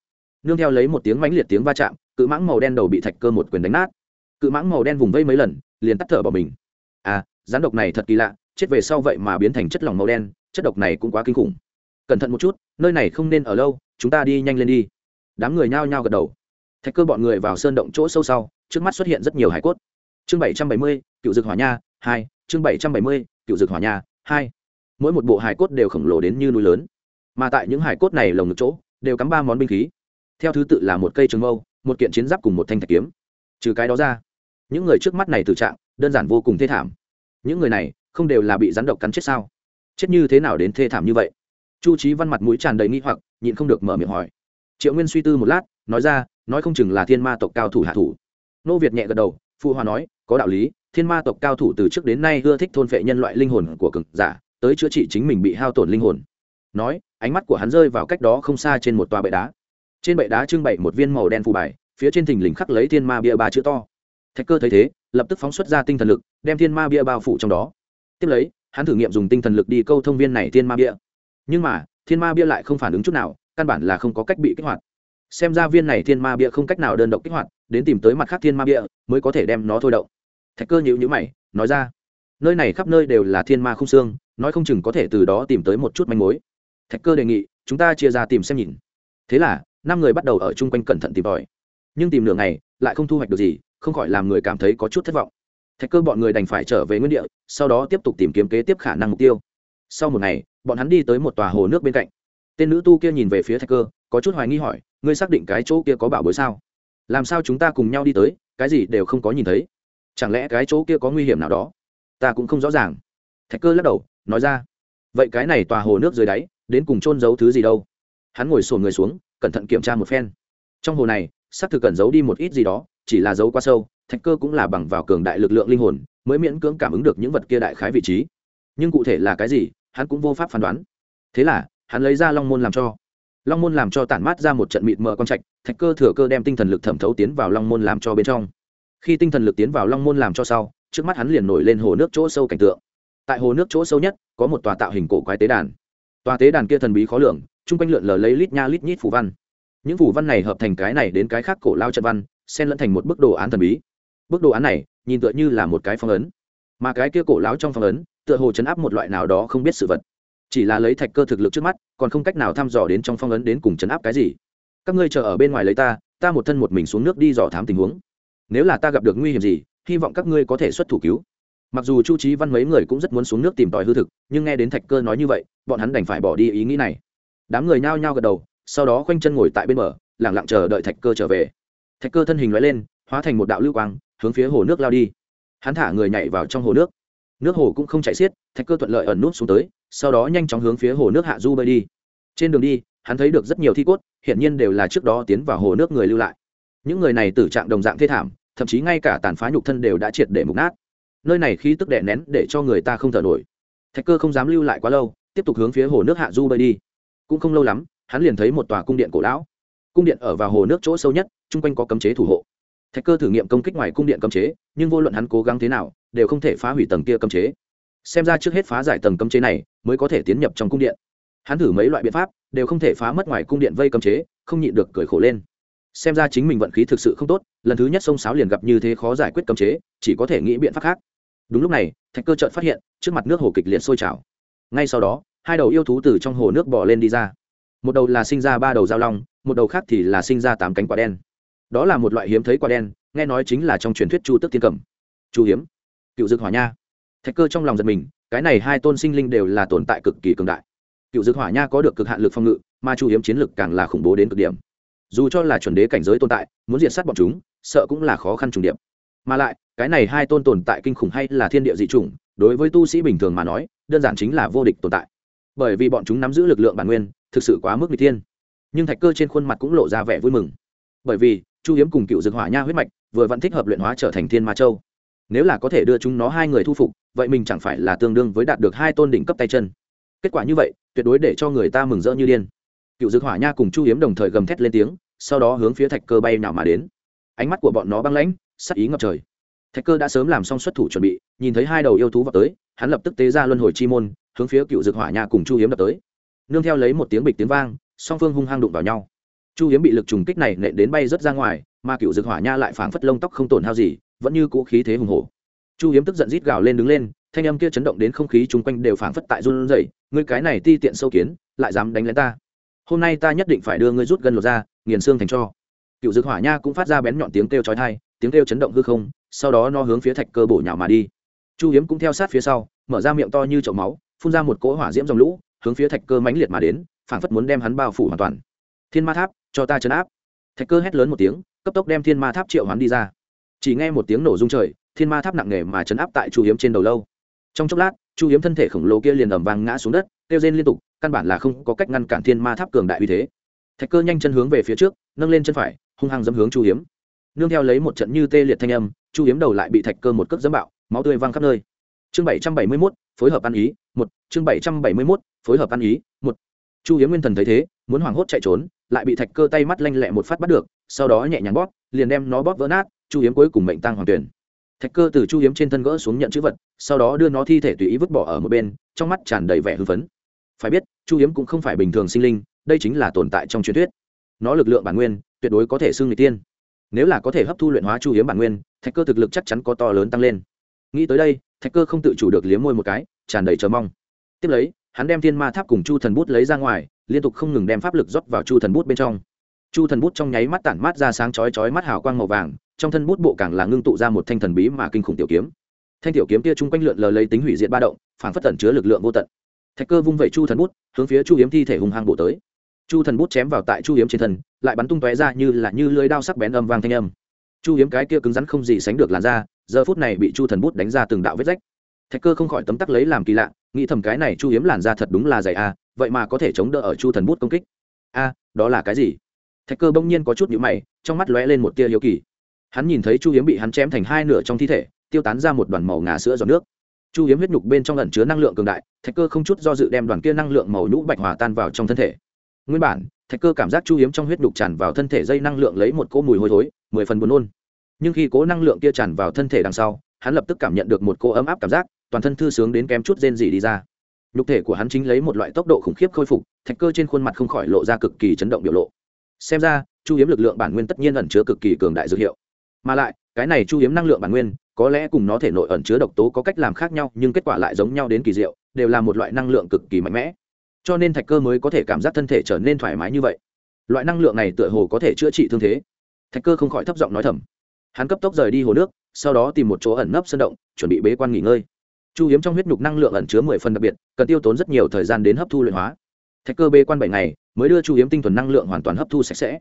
Nương theo lấy một tiếng mãnh liệt tiếng va chạm, cự mãng màu đen đầu bị thạch cơ một quyền đánh nát. Cự mãng màu đen vùng vây mấy lần, liền tắt thở bỏ mình. À rắn độc này thật kỳ lạ, chết về sau vậy mà biến thành chất lỏng màu đen, chất độc này cũng quá kinh khủng. Cẩn thận một chút, nơi này không nên ở lâu, chúng ta đi nhanh lên đi. Đám người nhao nhao gật đầu. Thạch cơ bọn người vào sơn động chỗ sâu sau, trước mắt xuất hiện rất nhiều hải cốt. Chương bảy trăm bảy mươi, cựu dược hỏa nha, hai, chương bảy trăm bảy mươi, cựu dược hỏa nha, hai. Mỗi một bộ hải cốt đều khổng lồ đến như núi lớn. Mà tại những hải cốt này lồng ngực chỗ, đều cắm ba món binh khí. Theo thứ tự là một cây trường mâu, một kiện chiến giáp cùng một thanh thạch kiếm. Trừ cái đó ra, những người trước mắt này tự trạng, đơn giản vô cùng thê thảm những người này không đều là bị rắn độc cắn chết sao? Chết như thế nào đến thê thảm như vậy? Chu trí văn mặt mũi tràn đầy nghi hoặc, nhịn không được mở miệng hỏi. Triệu nguyên suy tư một lát, nói ra, nói không chừng là thiên ma tộc cao thủ hạ thủ. Nô việt nhẹ gật đầu, phụ hòa nói, có đạo lý, thiên ma tộc cao thủ từ trước đến nay ưa thích thôn phệ nhân loại linh hồn của cực giả, tới chữa trị chính mình bị hao tổn linh hồn. Nói, ánh mắt của hắn rơi vào cách đó không xa trên một tòa bệ đá. Trên bệ đá trưng bày một viên màu đen phù bài, phía trên thình lình khắc lấy thiên ma bia ba chữ to. Thạch cơ thấy thế lập tức phóng xuất ra tinh thần lực, đem thiên ma bia bao phủ trong đó. Tiếp lấy, hắn thử nghiệm dùng tinh thần lực đi câu thông viên này thiên ma bia. Nhưng mà, thiên ma bia lại không phản ứng chút nào, căn bản là không có cách bị kích hoạt. Xem ra viên này thiên ma bia không cách nào đơn độc kích hoạt, đến tìm tới mặt khác thiên ma bia, mới có thể đem nó thôi động. Thạch cơ nhịu nhữ mày, nói ra, nơi này khắp nơi đều là thiên ma không xương, nói không chừng có thể từ đó tìm tới một chút manh mối. Thạch cơ đề nghị, chúng ta chia ra tìm xem nhìn. Thế là, năm người bắt đầu ở chung quanh cẩn thận tìm tòi. Nhưng tìm nửa ngày, lại không thu hoạch được gì không khỏi làm người cảm thấy có chút thất vọng. Thạch cơ bọn người đành phải trở về nguyên địa, sau đó tiếp tục tìm kiếm kế tiếp khả năng mục tiêu. Sau một ngày, bọn hắn đi tới một tòa hồ nước bên cạnh. Tên nữ tu kia nhìn về phía thạch cơ, có chút hoài nghi hỏi, ngươi xác định cái chỗ kia có bảo bối sao? Làm sao chúng ta cùng nhau đi tới, cái gì đều không có nhìn thấy? Chẳng lẽ cái chỗ kia có nguy hiểm nào đó? Ta cũng không rõ ràng. Thạch cơ lắc đầu, nói ra, vậy cái này tòa hồ nước dưới đáy, đến cùng trôn giấu thứ gì đâu? Hắn ngồi sổ người xuống, cẩn thận kiểm tra một phen. Trong hồ này sắp thực cần giấu đi một ít gì đó chỉ là dấu quá sâu, thạch cơ cũng là bằng vào cường đại lực lượng linh hồn mới miễn cưỡng cảm ứng được những vật kia đại khái vị trí. Nhưng cụ thể là cái gì, hắn cũng vô pháp phán đoán. Thế là, hắn lấy ra long môn làm cho. Long môn làm cho tản mát ra một trận mịt mờ con trạch, thạch cơ thừa cơ đem tinh thần lực thẩm thấu tiến vào long môn làm cho bên trong. Khi tinh thần lực tiến vào long môn làm cho sau, trước mắt hắn liền nổi lên hồ nước chỗ sâu cảnh tượng. Tại hồ nước chỗ sâu nhất, có một tòa tạo hình cổ quái tế đàn. Tòa tế đàn kia thần bí khó lường, chung quanh lượn lờ lấy lít nha lít nhít phủ văn. Những phủ văn này hợp thành cái này đến cái khác cổ lao trận văn xen lẫn thành một bức đồ án thần bí. Bức đồ án này, nhìn tựa như là một cái phong ấn. Mà cái kia cổ lão trong phong ấn, tựa hồ chấn áp một loại nào đó không biết sự vật. Chỉ là lấy thạch cơ thực lực trước mắt, còn không cách nào thăm dò đến trong phong ấn đến cùng chấn áp cái gì. Các ngươi chờ ở bên ngoài lấy ta ta một thân một mình xuống nước đi dò thám tình huống. Nếu là ta gặp được nguy hiểm gì, hy vọng các ngươi có thể xuất thủ cứu. Mặc dù chu trí văn mấy người cũng rất muốn xuống nước tìm tòi hư thực, nhưng nghe đến thạch cơ nói như vậy, bọn hắn đành phải bỏ đi ý nghĩ này. Đám người nhao nhao gật đầu, sau đó khoanh chân ngồi tại bên bờ lẳng lặng chờ đợi thạch cơ trở về thạch cơ thân hình loại lên, hóa thành một đạo lưu quang, hướng phía hồ nước lao đi. Hắn thả người nhảy vào trong hồ nước. Nước hồ cũng không chạy xiết, thạch cơ thuận lợi ẩn nút xuống tới, sau đó nhanh chóng hướng phía hồ nước hạ du bơi đi. Trên đường đi, hắn thấy được rất nhiều thi cốt hiện nhiên đều là trước đó tiến vào hồ nước người lưu lại. Những người này tử trạng đồng dạng thê thảm, thậm chí ngay cả tàn phá nhục thân đều đã triệt để mục nát. Nơi này khí tức đè nén để cho người ta không thở nổi. Thạch cơ không dám lưu lại quá lâu, tiếp tục hướng phía hồ nước hạ du bơi đi. Cũng không lâu lắm, hắn liền thấy một tòa cung điện cổ lão cung điện ở vào hồ nước chỗ sâu nhất, chung quanh có cấm chế thủ hộ. Thạch cơ thử nghiệm công kích ngoài cung điện cấm chế, nhưng vô luận hắn cố gắng thế nào, đều không thể phá hủy tầng kia cấm chế. Xem ra trước hết phá giải tầng cấm chế này, mới có thể tiến nhập trong cung điện. Hắn thử mấy loại biện pháp, đều không thể phá mất ngoài cung điện vây cấm chế, không nhịn được cười khổ lên. Xem ra chính mình vận khí thực sự không tốt, lần thứ nhất sông sáo liền gặp như thế khó giải quyết cấm chế, chỉ có thể nghĩ biện pháp khác. Đúng lúc này, thạch cơ trợn phát hiện, trước mặt nước hồ kịch liệt sôi trào. Ngay sau đó, hai đầu yêu thú từ trong hồ nước bỏ lên đi ra. Một đầu là sinh ra ba đầu giao long một đầu khác thì là sinh ra tám cánh quả đen. Đó là một loại hiếm thấy quả đen, nghe nói chính là trong truyền thuyết chu tức tiên cầm. Chu hiếm. Cựu dực hỏa nha. Thạch cơ trong lòng giật mình, cái này hai tôn sinh linh đều là tồn tại cực kỳ cường đại. Cựu dực hỏa nha có được cực hạn lực phòng ngự, mà chu hiếm chiến lực càng là khủng bố đến cực điểm. Dù cho là chuẩn đế cảnh giới tồn tại, muốn diệt sát bọn chúng, sợ cũng là khó khăn trùng điệp. Mà lại, cái này hai tôn tồn tại kinh khủng hay là thiên địa dị chủng, đối với tu sĩ bình thường mà nói, đơn giản chính là vô địch tồn tại. Bởi vì bọn chúng nắm giữ lực lượng bản nguyên, thực sự quá mức n g thiên nhưng thạch cơ trên khuôn mặt cũng lộ ra vẻ vui mừng. Bởi vì, chu hiếm cùng cựu dược hỏa nha huyết mạch vừa vẫn thích hợp luyện hóa trở thành thiên ma châu. Nếu là có thể đưa chúng nó hai người thu phục, vậy mình chẳng phải là tương đương với đạt được hai tôn đỉnh cấp tay chân. Kết quả như vậy, tuyệt đối để cho người ta mừng rỡ như điên. Cựu dược hỏa nha cùng chu hiếm đồng thời gầm thét lên tiếng, sau đó hướng phía thạch cơ bay nào mà đến. Ánh mắt của bọn nó băng lãnh, sắc ý ngập trời. Thạch cơ đã sớm làm xong xuất thủ chuẩn bị, nhìn thấy hai đầu yêu thú vào tới, hắn lập tức tế ra luân hồi chi môn, hướng phía cựu dược hỏa nha cùng chu hiếm đập tới. Nương theo lấy một tiếng bịch tiếng vang song phương hung hăng đụng vào nhau. Chu hiếm bị lực trùng kích này nện đến bay rớt ra ngoài, mà cựu dược hỏa nha lại phảng phất lông tóc không tổn hao gì, vẫn như cũ khí thế hùng hổ. Chu hiếm tức giận rít gào lên đứng lên, thanh âm kia chấn động đến không khí chung quanh đều phảng phất tại run rẩy, ngươi cái này ti tiện sâu kiến, lại dám đánh lén ta. Hôm nay ta nhất định phải đưa ngươi rút gần lột ra, nghiền xương thành cho. Cựu dược hỏa nha cũng phát ra bén nhọn tiếng kêu chói tai, tiếng kêu chấn động hư không, sau đó nó hướng phía thạch cơ bổ nhào mà đi. Chu hiếm cũng theo sát phía sau, mở ra miệng to như chậu máu, phun ra một cỗ hỏa diễm dòng lũ, hướng phía thạch cơ mãnh liệt mà đến phảng phất muốn đem hắn bao phủ hoàn toàn. Thiên ma tháp, cho ta chấn áp. Thạch cơ hét lớn một tiếng, cấp tốc đem thiên ma tháp triệu hoán đi ra. Chỉ nghe một tiếng nổ rung trời, thiên ma tháp nặng nề mà chấn áp tại chu hiếm trên đầu lâu. Trong chốc lát, chu hiếm thân thể khổng lồ kia liền ầm vang ngã xuống đất, kêu rên liên tục, căn bản là không có cách ngăn cản thiên ma tháp cường đại uy thế. Thạch cơ nhanh chân hướng về phía trước, nâng lên chân phải, hung hăng dẫm hướng chu hiếm. Nương theo lấy một trận như tê liệt thanh âm, chu hiếm đầu lại bị thạch cơ một cước dẫm bạo, máu tươi văng khắp nơi. Chương bảy trăm bảy mươi mốt, phối hợp ăn ý, một. Chương bảy trăm bảy mươi mốt, phối hợp ăn ý, một chu hiếm nguyên thần thấy thế, muốn hoảng hốt chạy trốn, lại bị thạch cơ tay mắt lanh lẹ một phát bắt được, sau đó nhẹ nhàng bóp, liền đem nó bóp vỡ nát, chu hiếm cuối cùng mệnh tăng hoàng tuyển. Thạch cơ từ chu hiếm trên thân gỡ xuống nhận chữ vật, sau đó đưa nó thi thể tùy ý vứt bỏ ở một bên, trong mắt tràn đầy vẻ hưng phấn. Phải biết, chu hiếm cũng không phải bình thường sinh linh, đây chính là tồn tại trong truyền thuyết. Nó lực lượng bản nguyên, tuyệt đối có thể xưng người tiên. Nếu là có thể hấp thu luyện hóa chu hiếm bản nguyên, thạch cơ thực lực chắc chắn có to lớn tăng lên. Nghĩ tới đây, thạch cơ không tự chủ được liếm môi một cái, tràn đầy chờ mong. Tiếp lấy hắn đem thiên ma tháp cùng chu thần bút lấy ra ngoài, liên tục không ngừng đem pháp lực rót vào chu thần bút bên trong. Chu thần bút trong nháy mắt tản mát ra sáng chói chói mắt hào quang màu vàng, trong thân bút bộ càng là ngưng tụ ra một thanh thần bí mà kinh khủng tiểu kiếm. Thanh tiểu kiếm kia chung quanh lượn lờ lấy tính hủy diệt ba động phản phất tẩn chứa lực lượng vô tận. Thạch cơ vung vẩy chu thần bút, hướng phía chu hiếm thi thể hung hăng bổ tới. Chu thần bút chém vào tại chu hiếm trên thân, lại bắn tung tóe ra như là như lưới đao sắc bén âm vang thanh âm. Chu hiếm cái kia cứng rắn không gì sánh được làn da, giờ phút này bị chu thần bút đánh ra từng đạo vết rách thạch cơ không khỏi tấm tắc lấy làm kỳ lạ, nghĩ thầm cái này chu hiếm làn ra thật đúng là dày a vậy mà có thể chống đỡ ở chu thần bút công kích. A đó là cái gì? Thạch cơ bỗng nhiên có chút nhữ mày, trong mắt lóe lên một tia hiếu kỳ. Hắn nhìn thấy chu hiếm bị hắn chém thành hai nửa trong thi thể, tiêu tán ra một đoàn màu ngà sữa giọt nước. Chu hiếm huyết nhục bên trong ẩn chứa năng lượng cường đại, thạch cơ không chút do dự đem đoàn kia năng lượng màu nhũ bạch hòa tan vào trong thân thể. Nguyên bản, thạch cơ cảm giác chu hiếm trong huyết nhục tràn vào thân thể dây năng lượng lấy một cỗ mùi hôi thối, mười phần buồn nôn. Nhưng khi cố năng lượng kia tràn vào thân thể đằng sau, hắn lập tức cảm nhận được một cỗ ấm áp cảm giác toàn thân thư sướng đến kém chút rên rỉ đi ra. Nhục thể của hắn chính lấy một loại tốc độ khủng khiếp khôi phục, thạch cơ trên khuôn mặt không khỏi lộ ra cực kỳ chấn động biểu lộ. Xem ra, chu hiếm lực lượng bản nguyên tất nhiên ẩn chứa cực kỳ cường đại dược hiệu. Mà lại, cái này chu hiếm năng lượng bản nguyên, có lẽ cùng nó thể nội ẩn chứa độc tố có cách làm khác nhau, nhưng kết quả lại giống nhau đến kỳ diệu, đều là một loại năng lượng cực kỳ mạnh mẽ. Cho nên thạch cơ mới có thể cảm giác thân thể trở nên thoải mái như vậy. Loại năng lượng này tựa hồ có thể chữa trị thương thế. Thạch cơ không khỏi thấp giọng nói thầm. Hắn cấp tốc rời đi hồ nước, sau đó tìm một chỗ ẩn nấp sân động, chuẩn bị bế quan nghỉ ngơi chu hiếm trong huyết nhục năng lượng ẩn chứa mười phần đặc biệt, cần tiêu tốn rất nhiều thời gian đến hấp thu luyện hóa. Thạch cơ bê quan bảy ngày, mới đưa chu hiếm tinh thuần năng lượng hoàn toàn hấp thu sạch sẽ.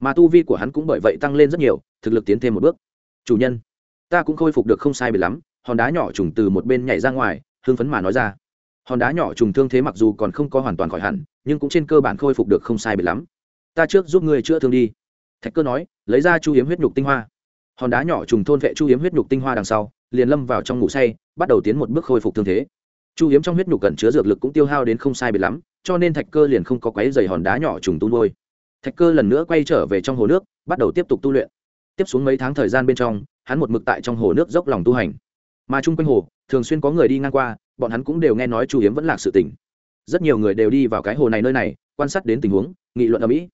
Mà tu vi của hắn cũng bởi vậy tăng lên rất nhiều, thực lực tiến thêm một bước. Chủ nhân, ta cũng khôi phục được không sai biệt lắm. Hòn đá nhỏ trùng từ một bên nhảy ra ngoài hương phấn mà nói ra. Hòn đá nhỏ trùng thương thế mặc dù còn không có hoàn toàn khỏi hẳn, nhưng cũng trên cơ bản khôi phục được không sai biệt lắm. Ta trước giúp ngươi chữa thương đi. Thạch cơ nói, lấy ra chu hiếm huyết nhục tinh hoa. Hòn đá nhỏ trùng thôn vệ chu hiếm huyết nhục tinh hoa đằng sau liền lâm vào trong ngủ say, bắt đầu tiến một bước khôi phục thương thế. Chu hiếm trong huyết nhục cẩn chứa dược lực cũng tiêu hao đến không sai biệt lắm, cho nên thạch cơ liền không có quấy dày hòn đá nhỏ trùng tu nuôi. Thạch cơ lần nữa quay trở về trong hồ nước, bắt đầu tiếp tục tu luyện. Tiếp xuống mấy tháng thời gian bên trong, hắn một mực tại trong hồ nước dốc lòng tu hành. Mà chung quanh hồ, thường xuyên có người đi ngang qua, bọn hắn cũng đều nghe nói chu hiếm vẫn lạc sự tỉnh rất nhiều người đều đi vào cái hồ này nơi này, quan sát đến tình huống, nghị luận ở mỹ.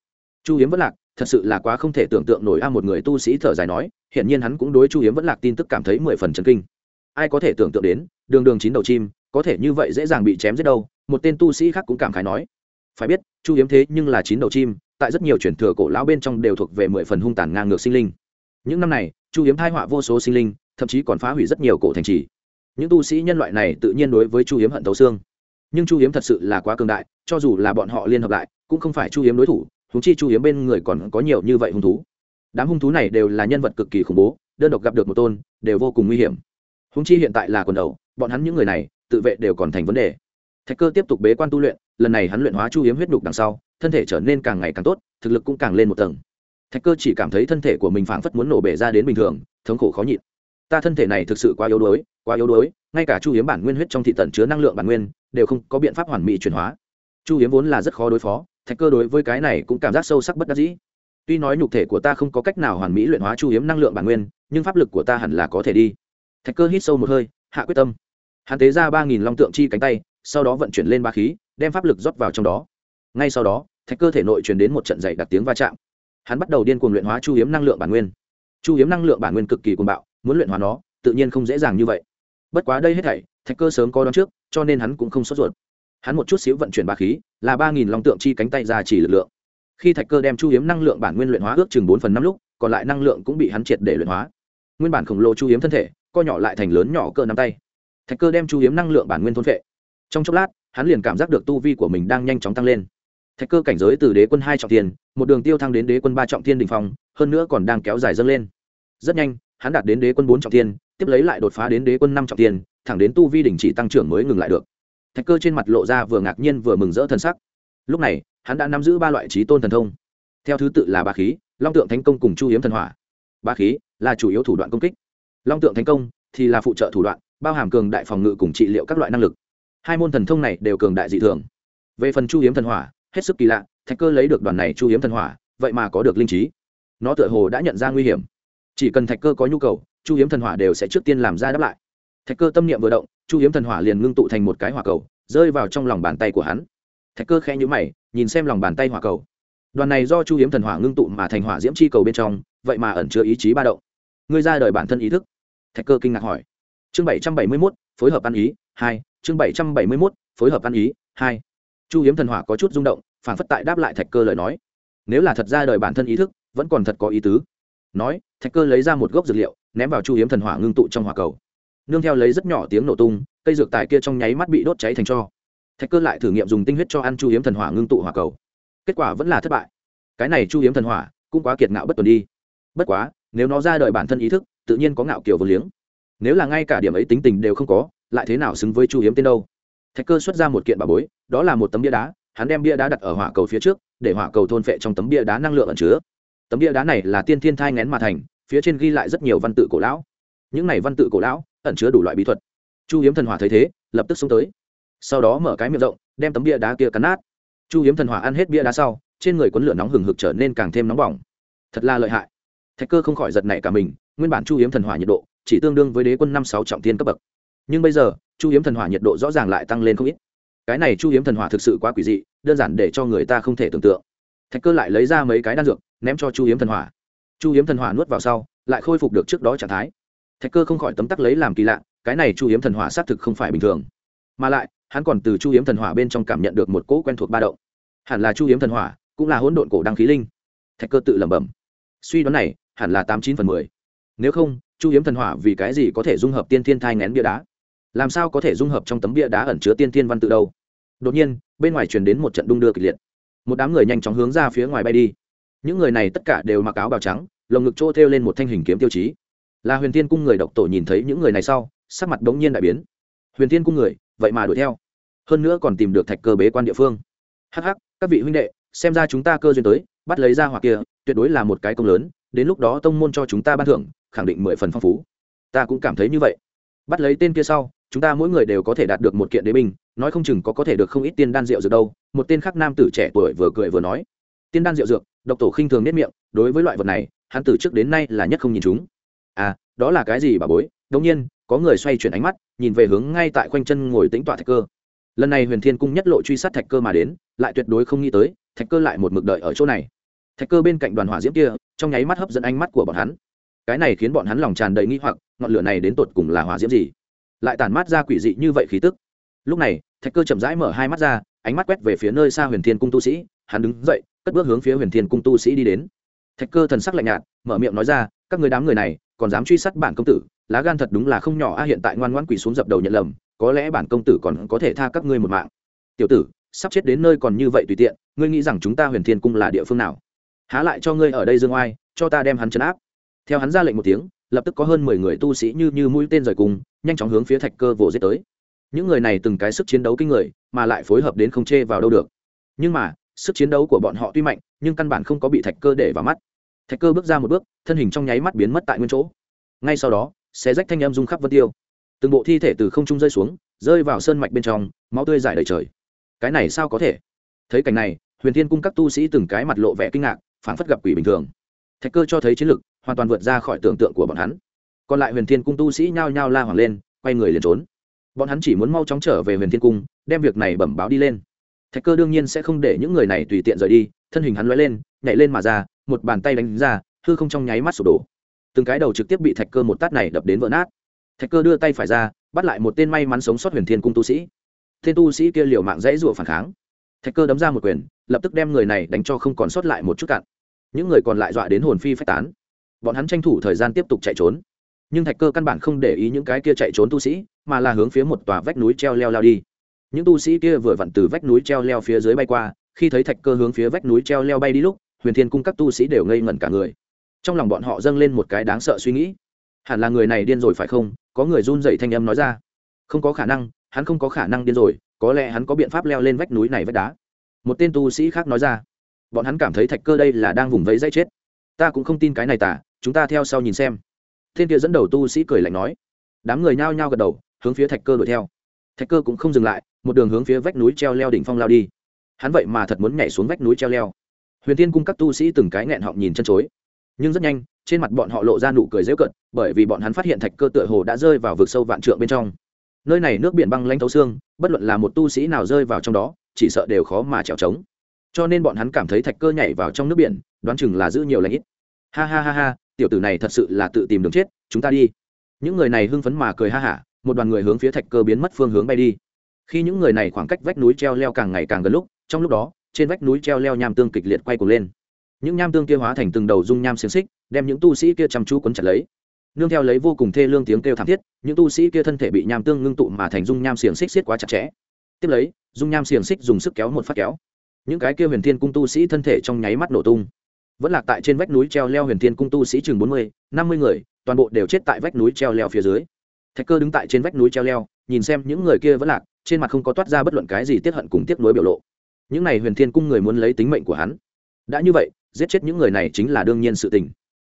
Chu hiếm vẫn lạc thật sự là quá không thể tưởng tượng nổi a, một người tu sĩ thở dài nói hiện nhiên hắn cũng đối chu hiếm vẫn lạc tin tức cảm thấy mười phần chấn kinh. Ai có thể tưởng tượng đến, đường đường chín đầu chim, có thể như vậy dễ dàng bị chém giết đâu, một tên tu sĩ khác cũng cảm khái nói. Phải biết, chu hiếm thế nhưng là chín đầu chim, tại rất nhiều truyền thừa cổ lão bên trong đều thuộc về mười phần hung tàn ngang ngược sinh linh. Những năm này, chu hiếm thai họa vô số sinh linh, thậm chí còn phá hủy rất nhiều cổ thành trì. Những tu sĩ nhân loại này tự nhiên đối với chu hiếm hận thấu xương. Nhưng chu hiếm thật sự là quá cường đại, cho dù là bọn họ liên hợp lại, cũng không phải chu hiếm đối thủ húng chi chu hiếm bên người còn có nhiều như vậy hung thú. Đám hung thú này đều là nhân vật cực kỳ khủng bố, đơn độc gặp được một tôn, đều vô cùng nguy hiểm. Húng chi hiện tại là quần đầu, bọn hắn những người này, tự vệ đều còn thành vấn đề. Thạch cơ tiếp tục bế quan tu luyện, lần này hắn luyện hóa chu hiếm huyết đục đằng sau, thân thể trở nên càng ngày càng tốt, thực lực cũng càng lên một tầng. Thạch cơ chỉ cảm thấy thân thể của mình phảng phất muốn nổ bể ra đến bình thường, thống khổ khó nhịn. Ta thân thể này thực sự quá yếu đuối, quá yếu đuối, ngay cả chu hiếm bản nguyên huyết trong thị tận chứa năng lượng bản nguyên, đều không có biện pháp hoàn mỹ chuyển hóa. Chu hiếm vốn là rất khó đối phó thạch cơ đối với cái này cũng cảm giác sâu sắc bất đắc dĩ. Tuy nói nhục thể của ta không có cách nào hoàn mỹ luyện hóa chu hiếm năng lượng bản nguyên, nhưng pháp lực của ta hẳn là có thể đi. Thạch cơ hít sâu một hơi, hạ quyết tâm. Hắn tế ra ba nghìn long tượng chi cánh tay, sau đó vận chuyển lên ba khí, đem pháp lực rót vào trong đó. Ngay sau đó, thạch cơ thể nội truyền đến một trận dày đặc tiếng va chạm. Hắn bắt đầu điên cuồng luyện hóa chu hiếm năng lượng bản nguyên. Chu hiếm năng lượng bản nguyên cực kỳ cuồng bạo, muốn luyện hóa nó, tự nhiên không dễ dàng như vậy. Bất quá đây hết thảy, thạch cơ sớm có đón trước, cho nên hắn cũng không sốt ruột. Hắn một chút xíu vận chuyển ba khí là ba nghìn long tượng chi cánh tay ra chỉ lực lượng. Khi thạch cơ đem chu hiếm năng lượng bản nguyên luyện hóa ước chừng bốn phần năm lúc, còn lại năng lượng cũng bị hắn triệt để luyện hóa. Nguyên bản khổng lồ chu hiếm thân thể, co nhỏ lại thành lớn nhỏ cỡ nắm tay. Thạch cơ đem chu hiếm năng lượng bản nguyên thôn vệ trong chốc lát, hắn liền cảm giác được tu vi của mình đang nhanh chóng tăng lên. Thạch cơ cảnh giới từ đế quân hai trọng thiên, một đường tiêu thăng đến đế quân ba trọng thiên đình phong, hơn nữa còn đang kéo dài dâng lên. Rất nhanh, hắn đạt đến đế quân bốn trọng thiên, tiếp lấy lại đột phá đến đế quân năm trọng thiên, thẳng đến tu vi đình chỉ tăng trưởng mới ngừng lại được thạch cơ trên mặt lộ ra vừa ngạc nhiên vừa mừng rỡ thần sắc. Lúc này, hắn đã nắm giữ ba loại trí tôn thần thông. Theo thứ tự là ba khí, long tượng thánh công cùng chu hiếm thần hỏa. Ba khí là chủ yếu thủ đoạn công kích. Long tượng thánh công thì là phụ trợ thủ đoạn, bao hàm cường đại phòng ngự cùng trị liệu các loại năng lực. Hai môn thần thông này đều cường đại dị thường. Về phần chu hiếm thần hỏa, hết sức kỳ lạ, thạch cơ lấy được đoàn này chu hiếm thần hỏa, vậy mà có được linh trí. Nó tựa hồ đã nhận ra nguy hiểm. Chỉ cần thạch cơ có nhu cầu, chu hiếm thần hỏa đều sẽ trước tiên làm ra đáp lại. Thạch cơ tâm niệm vừa động chu hiếm thần hỏa liền ngưng tụ thành một cái hỏa cầu, rơi vào trong lòng bàn tay của hắn. Thạch cơ khẽ nhữ mày, nhìn xem lòng bàn tay hỏa cầu. Đoàn này do chu hiếm thần hỏa ngưng tụ mà thành hỏa diễm chi cầu bên trong, vậy mà ẩn chứa ý chí ba động. Ngươi ra đời bản thân ý thức. Thạch cơ kinh ngạc hỏi. Chương bảy trăm bảy mươi mốt, phối hợp ăn ý, hai. Chương bảy trăm bảy mươi mốt, phối hợp ăn ý, hai. Chu hiếm thần hỏa có chút rung động, phản phất tại đáp lại thạch cơ lời nói. Nếu là thật ra đời bản thân ý thức, vẫn còn thật có ý tứ. Nói, thạch cơ lấy ra một gốc dược liệu, ném vào chu hiếm thần hỏa ngưng tụ trong hỏa cầu nương theo lấy rất nhỏ tiếng nổ tung, cây dược tài kia trong nháy mắt bị đốt cháy thành cho. Thạch cơ lại thử nghiệm dùng tinh huyết cho ăn chu hiếm thần hỏa ngưng tụ hỏa cầu. Kết quả vẫn là thất bại. Cái này chu hiếm thần hỏa cũng quá kiệt ngạo bất tuần đi. Bất quá, nếu nó ra đời bản thân ý thức, tự nhiên có ngạo kiểu vô liếng. Nếu là ngay cả điểm ấy tính tình đều không có, lại thế nào xứng với chu hiếm tên đâu? Thạch cơ xuất ra một kiện bà bối, đó là một tấm bia đá, hắn đem bia đá đặt ở hỏa cầu phía trước, để hỏa cầu thôn phệ trong tấm bia đá năng lượng ẩn chứa. Tấm bia đá này là tiên thiên thai ngén mà thành, phía trên ghi lại rất nhiều văn tự cổ lão. Những này văn tự cổ lão ẩn chứa đủ loại bí thuật. Chu hiếm thần hỏa thấy thế, lập tức xông tới. Sau đó mở cái miệng rộng, đem tấm bia đá kia cắn nát. Chu hiếm thần hỏa ăn hết bia đá sau, trên người quấn lửa nóng hừng hực trở nên càng thêm nóng bỏng. Thật là lợi hại. Thạch cơ không khỏi giật nảy cả mình, nguyên bản chu hiếm thần hỏa nhiệt độ chỉ tương đương với đế quân năm sáu trọng thiên cấp bậc. Nhưng bây giờ, chu hiếm thần hỏa nhiệt độ rõ ràng lại tăng lên không ít. Cái này chu hiếm thần hỏa thực sự quá quỷ dị, đơn giản để cho người ta không thể tưởng tượng. Thạch cơ lại lấy ra mấy cái đan dược, ném cho chu hiếm thần hỏa. Chu hiếm thần hỏa nuốt vào sau, lại khôi phục được trước đó trạng thái thạch cơ không khỏi tấm tắc lấy làm kỳ lạ, cái này chu hiếm thần hỏa xác thực không phải bình thường. Mà lại, hắn còn từ chu hiếm thần hỏa bên trong cảm nhận được một cỗ quen thuộc ba động. Hẳn là chu hiếm thần hỏa cũng là hỗn độn cổ đăng khí linh. Thạch cơ tự lẩm bẩm. Suy đoán này, hẳn là tám chín phần mười. Nếu không, chu hiếm thần hỏa vì cái gì có thể dung hợp tiên thiên thai ngén bia đá? Làm sao có thể dung hợp trong tấm bia đá ẩn chứa tiên thiên văn tự đâu? Đột nhiên, bên ngoài truyền đến một trận đung đưa kịch liệt. Một đám người nhanh chóng hướng ra phía ngoài bay đi. Những người này tất cả đều mặc áo bào trắng, lồng ngực trô thêu lên một thanh hình kiếm tiêu chí là huyền thiên cung người độc tổ nhìn thấy những người này sau, sắc mặt đống nhiên đại biến. Huyền thiên cung người, vậy mà đuổi theo. Hơn nữa còn tìm được thạch cơ bế quan địa phương. Hh các vị huynh đệ, xem ra chúng ta cơ duyên tới, bắt lấy ra hoặc kia, tuyệt đối là một cái công lớn, đến lúc đó tông môn cho chúng ta ban thưởng, khẳng định mười phần phong phú. Ta cũng cảm thấy như vậy. Bắt lấy tên kia sau, chúng ta mỗi người đều có thể đạt được một kiện đế binh, nói không chừng có có thể được không ít tiên đan rượu dược đâu, một tên khác nam tử trẻ tuổi vừa cười vừa nói. Tiên đan rượu dược, độc tổ khinh thường nết miệng, đối với loại vật này, hắn từ trước đến nay là nhất không nhìn chúng à đó là cái gì bà bối? Đống nhiên, có người xoay chuyển ánh mắt, nhìn về hướng ngay tại khoanh chân ngồi tĩnh tọa thạch cơ. Lần này huyền thiên cung nhất lộ truy sát thạch cơ mà đến, lại tuyệt đối không nghĩ tới, thạch cơ lại một mực đợi ở chỗ này. Thạch cơ bên cạnh đoàn hỏa diễm kia, trong nháy mắt hấp dẫn ánh mắt của bọn hắn. Cái này khiến bọn hắn lòng tràn đầy nghi hoặc, ngọn lửa này đến tột cùng là hỏa diễm gì? Lại tản mát ra quỷ dị như vậy khí tức. Lúc này, thạch cơ chậm rãi mở hai mắt ra, ánh mắt quét về phía nơi xa huyền thiên cung tu sĩ, hắn đứng dậy, cất bước hướng phía huyền thiên cung tu sĩ đi đến. Thạch cơ thần sắc lạnh nhạt, mở miệng nói ra, các người đám người này còn dám truy sát bản công tử, lá gan thật đúng là không nhỏ. A, hiện tại ngoan ngoãn quỳ xuống dập đầu nhận lầm, có lẽ bản công tử còn có thể tha các ngươi một mạng. Tiểu tử, sắp chết đến nơi còn như vậy tùy tiện, ngươi nghĩ rằng chúng ta huyền thiên cung là địa phương nào? Há lại cho ngươi ở đây dương oai, cho ta đem hắn chấn áp. Theo hắn ra lệnh một tiếng, lập tức có hơn mười người tu sĩ như như mũi tên rời cùng, nhanh chóng hướng phía thạch cơ vồ giết tới. Những người này từng cái sức chiến đấu kinh người, mà lại phối hợp đến không chê vào đâu được. Nhưng mà, sức chiến đấu của bọn họ tuy mạnh, nhưng căn bản không có bị thạch cơ để vào mắt thạch cơ bước ra một bước, thân hình trong nháy mắt biến mất tại nguyên chỗ. Ngay sau đó, xé rách thanh âm rung khắp vân tiêu. Từng bộ thi thể từ không trung rơi xuống, rơi vào sơn mạch bên trong, máu tươi dài đầy trời. Cái này sao có thể? Thấy cảnh này, huyền thiên cung các tu sĩ từng cái mặt lộ vẻ kinh ngạc phản phất gặp quỷ bình thường. Thạch cơ cho thấy chiến lực, hoàn toàn vượt ra khỏi tưởng tượng của bọn hắn. Còn lại huyền thiên cung tu sĩ nhao nhao la hoảng lên, quay người liền trốn. Bọn hắn chỉ muốn mau chóng trở về huyền thiên cung, đem việc này bẩm báo đi lên. Thạch cơ đương nhiên sẽ không để những người này tùy tiện rời đi, thân hình hắn l lên, nhảy lên mà ra một bàn tay đánh ra, hư không trong nháy mắt sụp đổ. Từng cái đầu trực tiếp bị thạch cơ một tát này đập đến vỡ nát. Thạch cơ đưa tay phải ra, bắt lại một tên may mắn sống sót huyền thiên cung tu sĩ. Tên tu sĩ kia liều mạng dãy rụa phản kháng. Thạch cơ đấm ra một quyền, lập tức đem người này đánh cho không còn sót lại một chút cạn những người còn lại dọa đến hồn phi phách tán. Bọn hắn tranh thủ thời gian tiếp tục chạy trốn. Nhưng thạch cơ căn bản không để ý những cái kia chạy trốn tu sĩ, mà là hướng phía một tòa vách núi treo leo lao đi. Những tu sĩ kia vừa vặn từ vách núi treo leo phía dưới bay qua, khi thấy thạch cơ hướng phía vách núi treo leo bay đi lúc huyền thiên cung các tu sĩ đều ngây ngẩn cả người. Trong lòng bọn họ dâng lên một cái đáng sợ suy nghĩ. Hẳn là người này điên rồi phải không? Có người run dậy thanh âm nói ra. Không có khả năng, hắn không có khả năng điên rồi, có lẽ hắn có biện pháp leo lên vách núi này vách đá. Một tên tu sĩ khác nói ra. Bọn hắn cảm thấy thạch cơ đây là đang vùng vẫy dãy chết. Ta cũng không tin cái này tả chúng ta theo sau nhìn xem. Thiên kia dẫn đầu tu sĩ cười lạnh nói. Đám người nhao nhao gật đầu, hướng phía thạch cơ đuổi theo. Thạch cơ cũng không dừng lại, một đường hướng phía vách núi treo leo đỉnh phong lao đi. Hắn vậy mà thật muốn nhảy xuống vách núi treo leo huyền tiên cung các tu sĩ từng cái nghẹn họng nhìn chân chối. Nhưng rất nhanh, trên mặt bọn họ lộ ra nụ cười dễu cận bởi vì bọn hắn phát hiện thạch cơ tựa hồ đã rơi vào vực sâu vạn trượng bên trong. Nơi này nước biển băng lanh thấu xương, bất luận là một tu sĩ nào rơi vào trong đó, chỉ sợ đều khó mà trèo trống. Cho nên bọn hắn cảm thấy thạch cơ nhảy vào trong nước biển, đoán chừng là giữ nhiều lãnh ít. Ha ha ha ha, tiểu tử này thật sự là tự tìm đường chết, chúng ta đi. Những người này hưng phấn mà cười ha hả, một đoàn người hướng phía thạch cơ biến mất phương hướng bay đi. Khi những người này khoảng cách vách núi treo leo càng ngày càng gần lúc, trong lúc đó trên vách núi treo leo nham tương kịch liệt quay cuồng lên. Những nham tương kia hóa thành từng đầu dung nham xiềng xích, đem những tu sĩ kia chăm chú quấn chặt lấy. Nương theo lấy vô cùng thê lương tiếng kêu thảm thiết, những tu sĩ kia thân thể bị nham tương ngưng tụ mà thành dung nham xiềng xích xiết quá chặt chẽ. Tiếp lấy, dung nham xiềng xích dùng sức kéo một phát kéo. Những cái kia huyền thiên cung tu sĩ thân thể trong nháy mắt nổ tung. Vẫn lạc tại trên vách núi treo leo huyền thiên cung tu sĩ chừng bốn mươi, năm mươi người, toàn bộ đều chết tại vách núi treo leo phía dưới. Thạch cơ đứng tại trên vách núi treo leo, nhìn xem những người kia vẫn lạc, trên mặt không có toát ra bất luận cái gì tiết hận cùng tiếc nuối biểu lộ những này huyền thiên cung người muốn lấy tính mệnh của hắn. Đã như vậy, giết chết những người này chính là đương nhiên sự tình.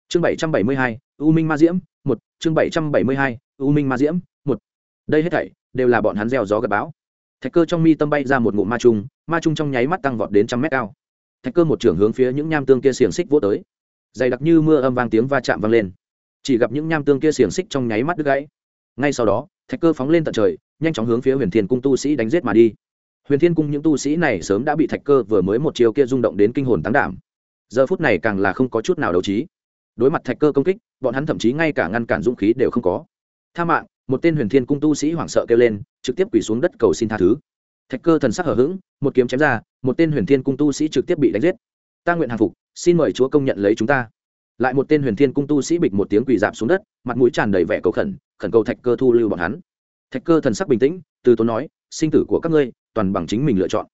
Chương bảy trăm bảy mươi hai, u minh ma diễm, một. Chương bảy trăm bảy mươi hai, u minh ma diễm, một. Đây hết thảy đều là bọn hắn gieo gió gặp bão. Thạch cơ trong mi tâm bay ra một ngụm ma trung ma trung trong nháy mắt tăng vọt đến trăm mét cao. Thạch cơ một trưởng hướng phía những nham tương kia xiềng xích vỗ tới. Dày đặc như mưa âm vang tiếng va chạm vang lên. Chỉ gặp những nham tương kia xiềng xích trong nháy mắt đứt gãy. Ngay sau đó, thạch cơ phóng lên tận trời, nhanh chóng hướng phía huyền thiên cung tu sĩ đánh giết mà đi huyền thiên cung những tu sĩ này sớm đã bị thạch cơ vừa mới một chiều kia rung động đến kinh hồn tán đảm. Giờ phút này càng là không có chút nào đấu trí. Đối mặt thạch cơ công kích, bọn hắn thậm chí ngay cả ngăn cản dũng khí đều không có. Tha mạng, một tên huyền thiên cung tu sĩ hoảng sợ kêu lên, trực tiếp quỳ xuống đất cầu xin tha thứ. Thạch cơ thần sắc hở h ữ g một kiếm chém ra, một tên huyền thiên cung tu sĩ trực tiếp bị đánh giết. Ta nguyện hàng phục, xin mời chúa công nhận lấy chúng ta. Lại một tên huyền thiên cung tu sĩ bịch một tiếng quỳ dạp xuống đất, mặt mũi tràn đầy vẻ cầu khẩn khẩn cầu thạch cơ thu lưu bọn hắn. Thạch cơ thần sắc bình tĩnh, từ tốn nói, sinh tử của các ngươi toàn bằng chính mình lựa chọn.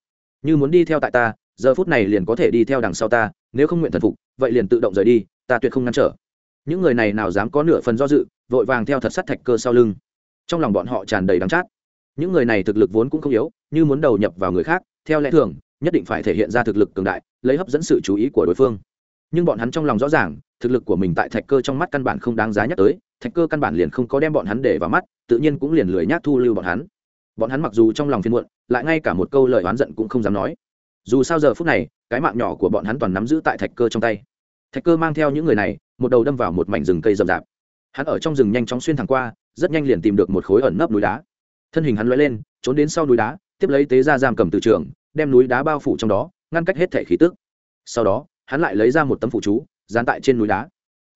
Như muốn đi theo tại ta, giờ phút này liền có thể đi theo đằng sau ta, nếu không nguyện thần phục, vậy liền tự động rời đi, ta tuyệt không ngăn trở. Những người này nào dám có nửa phần do dự, vội vàng theo thật sắt thạch cơ sau lưng. Trong lòng bọn họ tràn đầy đắng chát. Những người này thực lực vốn cũng không yếu, như muốn đầu nhập vào người khác, theo lẽ thường, nhất định phải thể hiện ra thực lực cường đại, lấy hấp dẫn sự chú ý của đối phương. Nhưng bọn hắn trong lòng rõ ràng, thực lực của mình tại thạch cơ trong mắt căn bản không đáng giá nhắc tới, thạch cơ căn bản liền không có đem bọn hắn để vào mắt, tự nhiên cũng liền lười nhác thu lưu bọn hắn. Bọn hắn mặc dù trong lòng phiên muộn lại ngay cả một câu lời oán giận cũng không dám nói. Dù sao giờ phút này, cái mạng nhỏ của bọn hắn toàn nắm giữ tại thạch cơ trong tay. Thạch cơ mang theo những người này, một đầu đâm vào một mảnh rừng cây rậm rạp. Hắn ở trong rừng nhanh chóng xuyên thẳng qua, rất nhanh liền tìm được một khối ẩn nấp núi đá. Thân hình hắn l lên, trốn đến sau núi đá, tiếp lấy tế ra giam cầm từ trường, đem núi đá bao phủ trong đó, ngăn cách hết thể khí tức. Sau đó, hắn lại lấy ra một tấm phụ chú, dán tại trên núi đá.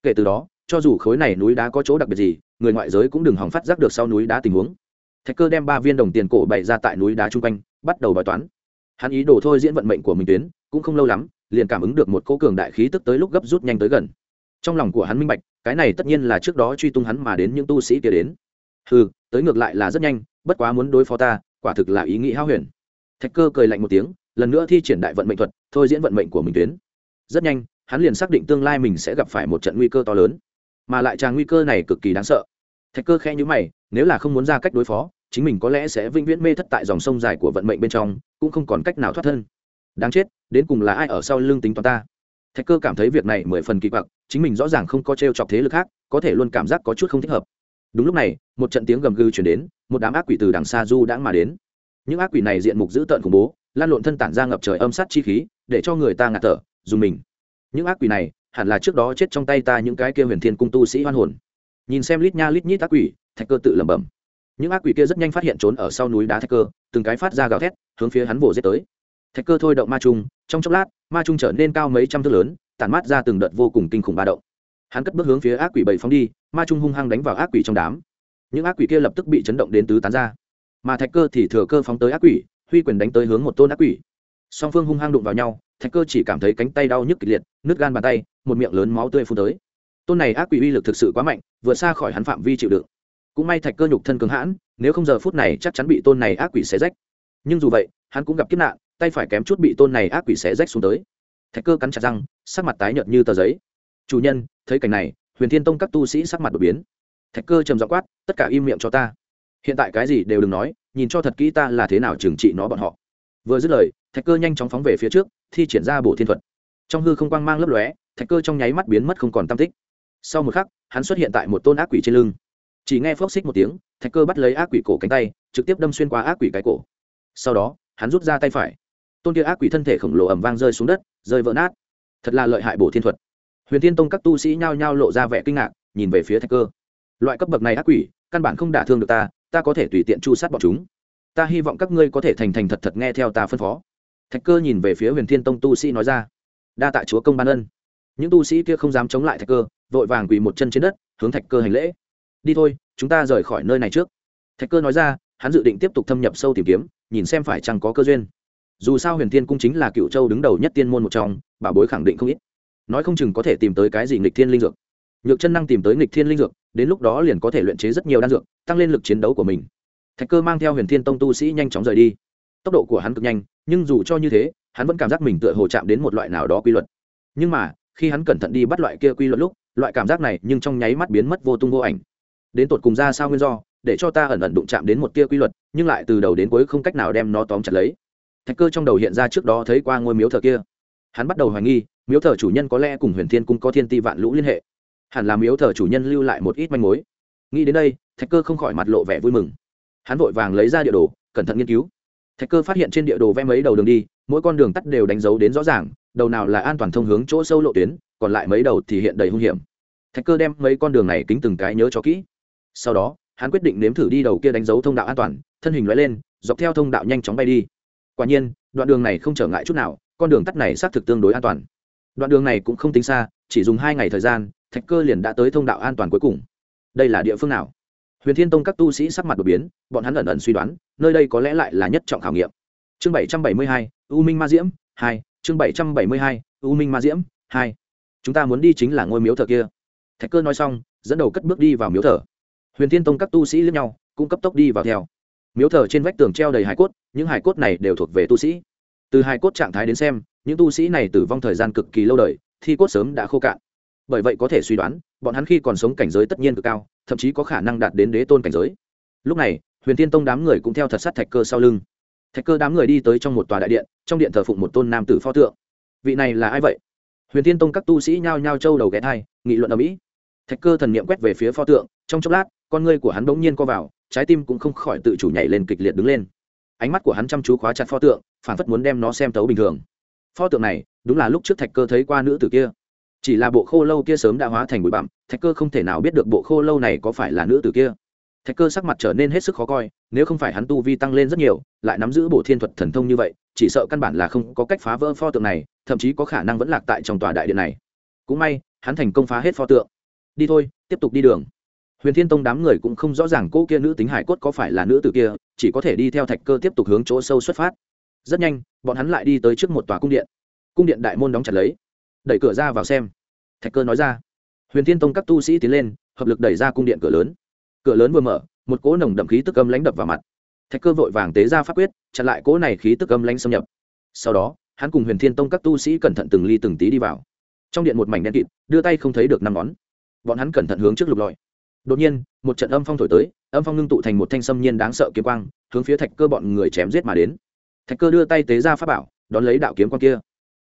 Kể từ đó, cho dù khối này núi đá có chỗ đặc biệt gì, người ngoại giới cũng đừng hòng phát giác được sau núi đá tình huống thạch cơ đem ba viên đồng tiền cổ bày ra tại núi đá chung quanh, bắt đầu bài toán. Hắn ý đồ thôi diễn vận mệnh của mình tuyến, cũng không lâu lắm, liền cảm ứng được một cỗ cường đại khí tức tới lúc gấp rút nhanh tới gần. Trong lòng của hắn minh bạch, cái này tất nhiên là trước đó truy tung hắn mà đến những tu sĩ kia đến. Ừ tới ngược lại là rất nhanh, bất quá muốn đối phó ta, quả thực là ý nghĩ hao huyền. Thạch cơ cười lạnh một tiếng, lần nữa thi triển đại vận mệnh thuật, thôi diễn vận mệnh của mình tuyến. Rất nhanh, hắn liền xác định tương lai mình sẽ gặp phải một trận nguy cơ to lớn. Mà lại tràng nguy cơ này cực kỳ đáng sợ thạch cơ khe nhữ mày, nếu là không muốn ra cách đối phó, chính mình có lẽ sẽ vĩnh viễn mê thất tại dòng sông dài của vận mệnh bên trong, cũng không còn cách nào thoát thân. Đáng chết, đến cùng là ai ở sau lưng tính toán ta? Thạch cơ cảm thấy việc này mười phần kỳ quặc, chính mình rõ ràng không có t r e o chọc thế lực khác, có thể luôn cảm giác có chút không thích hợp. Đúng lúc này, một trận tiếng gầm gừ chuyển đến, một đám ác quỷ từ đằng xa du đã mà đến. Những ác quỷ này diện mục dữ tợn khủng bố, lan lộn thân tản ra ngập trời âm sát chi khí, để cho người ta ngạt thở, dùng mình. Những ác quỷ này, hẳn là trước đó chết trong tay ta những cái kia huyền thiên cung tu sĩ hoan hồn nhìn xem lít nha lít nhít ác quỷ, thạch cơ tự lẩm bẩm. Những ác quỷ kia rất nhanh phát hiện trốn ở sau núi đá thạch cơ, từng cái phát ra gào thét, hướng phía hắn vồ giết tới. Thạch cơ thôi động ma trung, trong chốc lát, ma trung trở nên cao mấy trăm thước lớn, tản mát ra từng đợt vô cùng kinh khủng ba động. Hắn cất bước hướng phía ác quỷ bảy phóng đi, ma trung hung hăng đánh vào ác quỷ trong đám. Những ác quỷ kia lập tức bị chấn động đến tứ tán ra. Mà thạch cơ thì thừa cơ phóng tới ác quỷ, huy quyền đánh tới hướng một tôn ác quỷ. Song phương hung hăng đụng vào nhau, thạch cơ chỉ cảm thấy cánh tay đau nhức kịch liệt, nứt gan bàn tay, một miệng lớn máu tươi phun tới tôn này ác quỷ uy lực thực sự quá mạnh, vượt xa khỏi hắn phạm vi chịu đựng. Cũng may thạch cơ nhục thân cứng hãn, nếu không giờ phút này chắc chắn bị tôn này ác quỷ xé rách. Nhưng dù vậy, hắn cũng gặp kiếp nạn, tay phải kém chút bị tôn này ác quỷ xé rách xuống tới. Thạch cơ cắn chặt răng, sắc mặt tái nhợt như tờ giấy. Chủ nhân, thấy cảnh này, huyền thiên tông các tu sĩ sắc mặt đột biến. Thạch cơ trầm dọ quát, tất cả im miệng cho ta. Hiện tại cái gì đều đừng nói, nhìn cho thật kỹ ta là thế nào trừng trị nó bọn họ. Vừa dứt lời, thạch cơ nhanh chóng phóng về phía trước, thi triển ra bổ thiên thuật. Trong hư không quang mang lấp lóe, thạch cơ trong nháy mắt biến mất không còn tam tích sau một khắc, hắn xuất hiện tại một tôn ác quỷ trên lưng. Chỉ nghe phốc xích một tiếng, thạch cơ bắt lấy ác quỷ cổ cánh tay, trực tiếp đâm xuyên qua ác quỷ cái cổ. Sau đó, hắn rút ra tay phải. Tôn kia ác quỷ thân thể khổng lồ ẩm vang rơi xuống đất, rơi vỡ nát. Thật là lợi hại bổ thiên thuật. Huyền tiên tông các tu sĩ nhao nhao lộ ra vẻ kinh ngạc, nhìn về phía thạch cơ. Loại cấp bậc này ác quỷ, căn bản không đả thương được ta ta có thể tùy tiện chu sát bọn chúng. Ta hy vọng các ngươi có thể thành thành thật thật nghe theo ta phân phó. Thạch cơ nhìn về phía huyền thiên tông tu sĩ nói ra, đa tạ chúa công ban ân. Những tu sĩ kia không dám chống lại thạch cơ vội vàng quỳ một chân trên đất, hướng thạch cơ hành lễ. Đi thôi, chúng ta rời khỏi nơi này trước. Thạch cơ nói ra, hắn dự định tiếp tục thâm nhập sâu tìm kiếm, nhìn xem phải chăng có cơ duyên. Dù sao huyền thiên cung chính là cựu châu đứng đầu nhất tiên môn một trong bà bối khẳng định không ít. Nói không chừng có thể tìm tới cái gì nghịch thiên linh dược. Nhược chân năng tìm tới nghịch thiên linh dược, đến lúc đó liền có thể luyện chế rất nhiều đan dược, tăng lên lực chiến đấu của mình. Thạch cơ mang theo huyền thiên tông tu sĩ nhanh chóng rời đi. Tốc độ của hắn cực nhanh, nhưng dù cho như thế, hắn vẫn cảm giác mình tựa hồ chạm đến một loại nào đó quy luật. Nhưng mà, khi hắn cẩn thận đi bắt loại kia quy luật lúc loại cảm giác này nhưng trong nháy mắt biến mất vô tung vô ảnh. Đến tột cùng ra sao nguyên do, để cho ta ẩn ẩn đụng chạm đến một tia quy luật, nhưng lại từ đầu đến cuối không cách nào đem nó tóm chặt lấy. Thạch cơ trong đầu hiện ra trước đó thấy qua ngôi miếu thờ kia. Hắn bắt đầu hoài nghi, miếu thờ chủ nhân có lẽ cùng huyền thiên cung có thiên ti vạn lũ liên hệ. Hẳn là miếu thờ chủ nhân lưu lại một ít manh mối. Nghĩ đến đây, thạch cơ không khỏi mặt lộ vẻ vui mừng. Hắn vội vàng lấy ra địa đồ, cẩn thận nghiên cứu. Thạch cơ phát hiện trên địa đồ vẽ mấy đầu đường đi mỗi con đường tắt đều đánh dấu đến rõ ràng, đầu nào là an toàn thông hướng chỗ sâu lộ tuyến, còn lại mấy đầu thì hiện đầy hung hiểm. Thạch cơ đem mấy con đường này kính từng cái nhớ cho kỹ. Sau đó, hắn quyết định nếm thử đi đầu kia đánh dấu thông đạo an toàn, thân hình loại lên, dọc theo thông đạo nhanh chóng bay đi. Quả nhiên, đoạn đường này không trở ngại chút nào, con đường tắt này xác thực tương đối an toàn. Đoạn đường này cũng không tính xa, chỉ dùng hai ngày thời gian, thạch cơ liền đã tới thông đạo an toàn cuối cùng. Đây là địa phương nào? Huyền thiên tông các tu sĩ sắc mặt đột biến, bọn hắn ẩn ẩn suy đoán, nơi đây có lẽ lại là nhất trọng khảo nghiệm. Chương bảy trăm bảy mươi hai u minh ma diễm, hai, chương bảy trăm bảy mươi hai, u minh ma diễm, hai. Chúng ta muốn đi chính là ngôi miếu thờ kia. Thạch cơ nói xong, dẫn đầu cất bước đi vào miếu thờ. Huyền thiên tông các tu sĩ lẫn nhau, cũng cấp tốc đi vào theo. Miếu thờ trên vách tường treo đầy hải cốt, những hải cốt này đều thuộc về tu sĩ. Từ hải cốt trạng thái đến xem, những tu sĩ này tử vong thời gian cực kỳ lâu đời, thi cốt sớm đã khô cạn. Bởi vậy có thể suy đoán, bọn hắn khi còn sống cảnh giới tất nhiên cực cao, thậm chí có khả năng đạt đến đế tôn cảnh giới. Lúc này, huyền tiên tông đám người cũng theo thật sát thạch cơ sau lưng thạch cơ đám người đi tới trong một tòa đại điện, trong điện thờ phụng một tôn nam tử pho tượng. Vị này là ai vậy? Huyền tiên tông các tu sĩ nhao nhao trâu đầu ghé thai, nghị luận ở mỹ. Thạch cơ thần n i ệ m quét về phía pho tượng, trong chốc lát, con ngươi của hắn bỗng nhiên co vào, trái tim cũng không khỏi tự chủ nhảy lên kịch liệt đứng lên. Ánh mắt của hắn chăm chú khóa chặt pho tượng phản phất muốn đem nó xem tấu bình thường. Pho tượng này, đúng là lúc trước thạch cơ thấy qua nữ tử kia. Chỉ là bộ khô lâu kia sớm đã hóa thành bụi bặm, thạch cơ không thể nào biết được bộ khô lâu này có phải là nữ tử kia thạch cơ sắc mặt trở nên hết sức khó coi, nếu không phải hắn tu vi tăng lên rất nhiều, lại nắm giữ bộ thiên thuật thần thông như vậy, chỉ sợ căn bản là không có cách phá vỡ pho tượng này, thậm chí có khả năng vẫn lạc tại trong tòa đại điện này. Cũng may, hắn thành công phá hết pho tượng. Đi thôi, tiếp tục đi đường. Huyền thiên tông đám người cũng không rõ ràng cô kia nữ tính hải cốt có phải là nữ tử kia, chỉ có thể đi theo thạch cơ tiếp tục hướng chỗ sâu xuất phát. Rất nhanh, bọn hắn lại đi tới trước một tòa cung điện. Cung điện đại môn đóng chặt lấy. Đẩy cửa ra vào xem. Thạch cơ nói ra. Huyền thiên tông các tu sĩ tiến lên, hợp lực đẩy ra cung điện cửa lớn cửa lớn vừa mở, một cỗ nồng đậm khí tức âm lãnh đập vào mặt. Thạch cơ vội vàng tế ra pháp quyết, chặn lại cỗ này khí tức âm lãnh xâm nhập. Sau đó, hắn cùng huyền thiên tông các tu sĩ cẩn thận từng ly từng tí đi vào. Trong điện một mảnh đen kịt, đưa tay không thấy được năm ngón. Bọn hắn cẩn thận hướng trước lục lọi. Đột nhiên, một trận âm phong thổi tới, âm phong ngưng tụ thành một thanh xâm nhiên đáng sợ kiếm quang, hướng phía thạch cơ bọn người chém giết mà đến. Thạch cơ đưa tay tế ra pháp bảo, đón lấy đạo kiếm quang kia.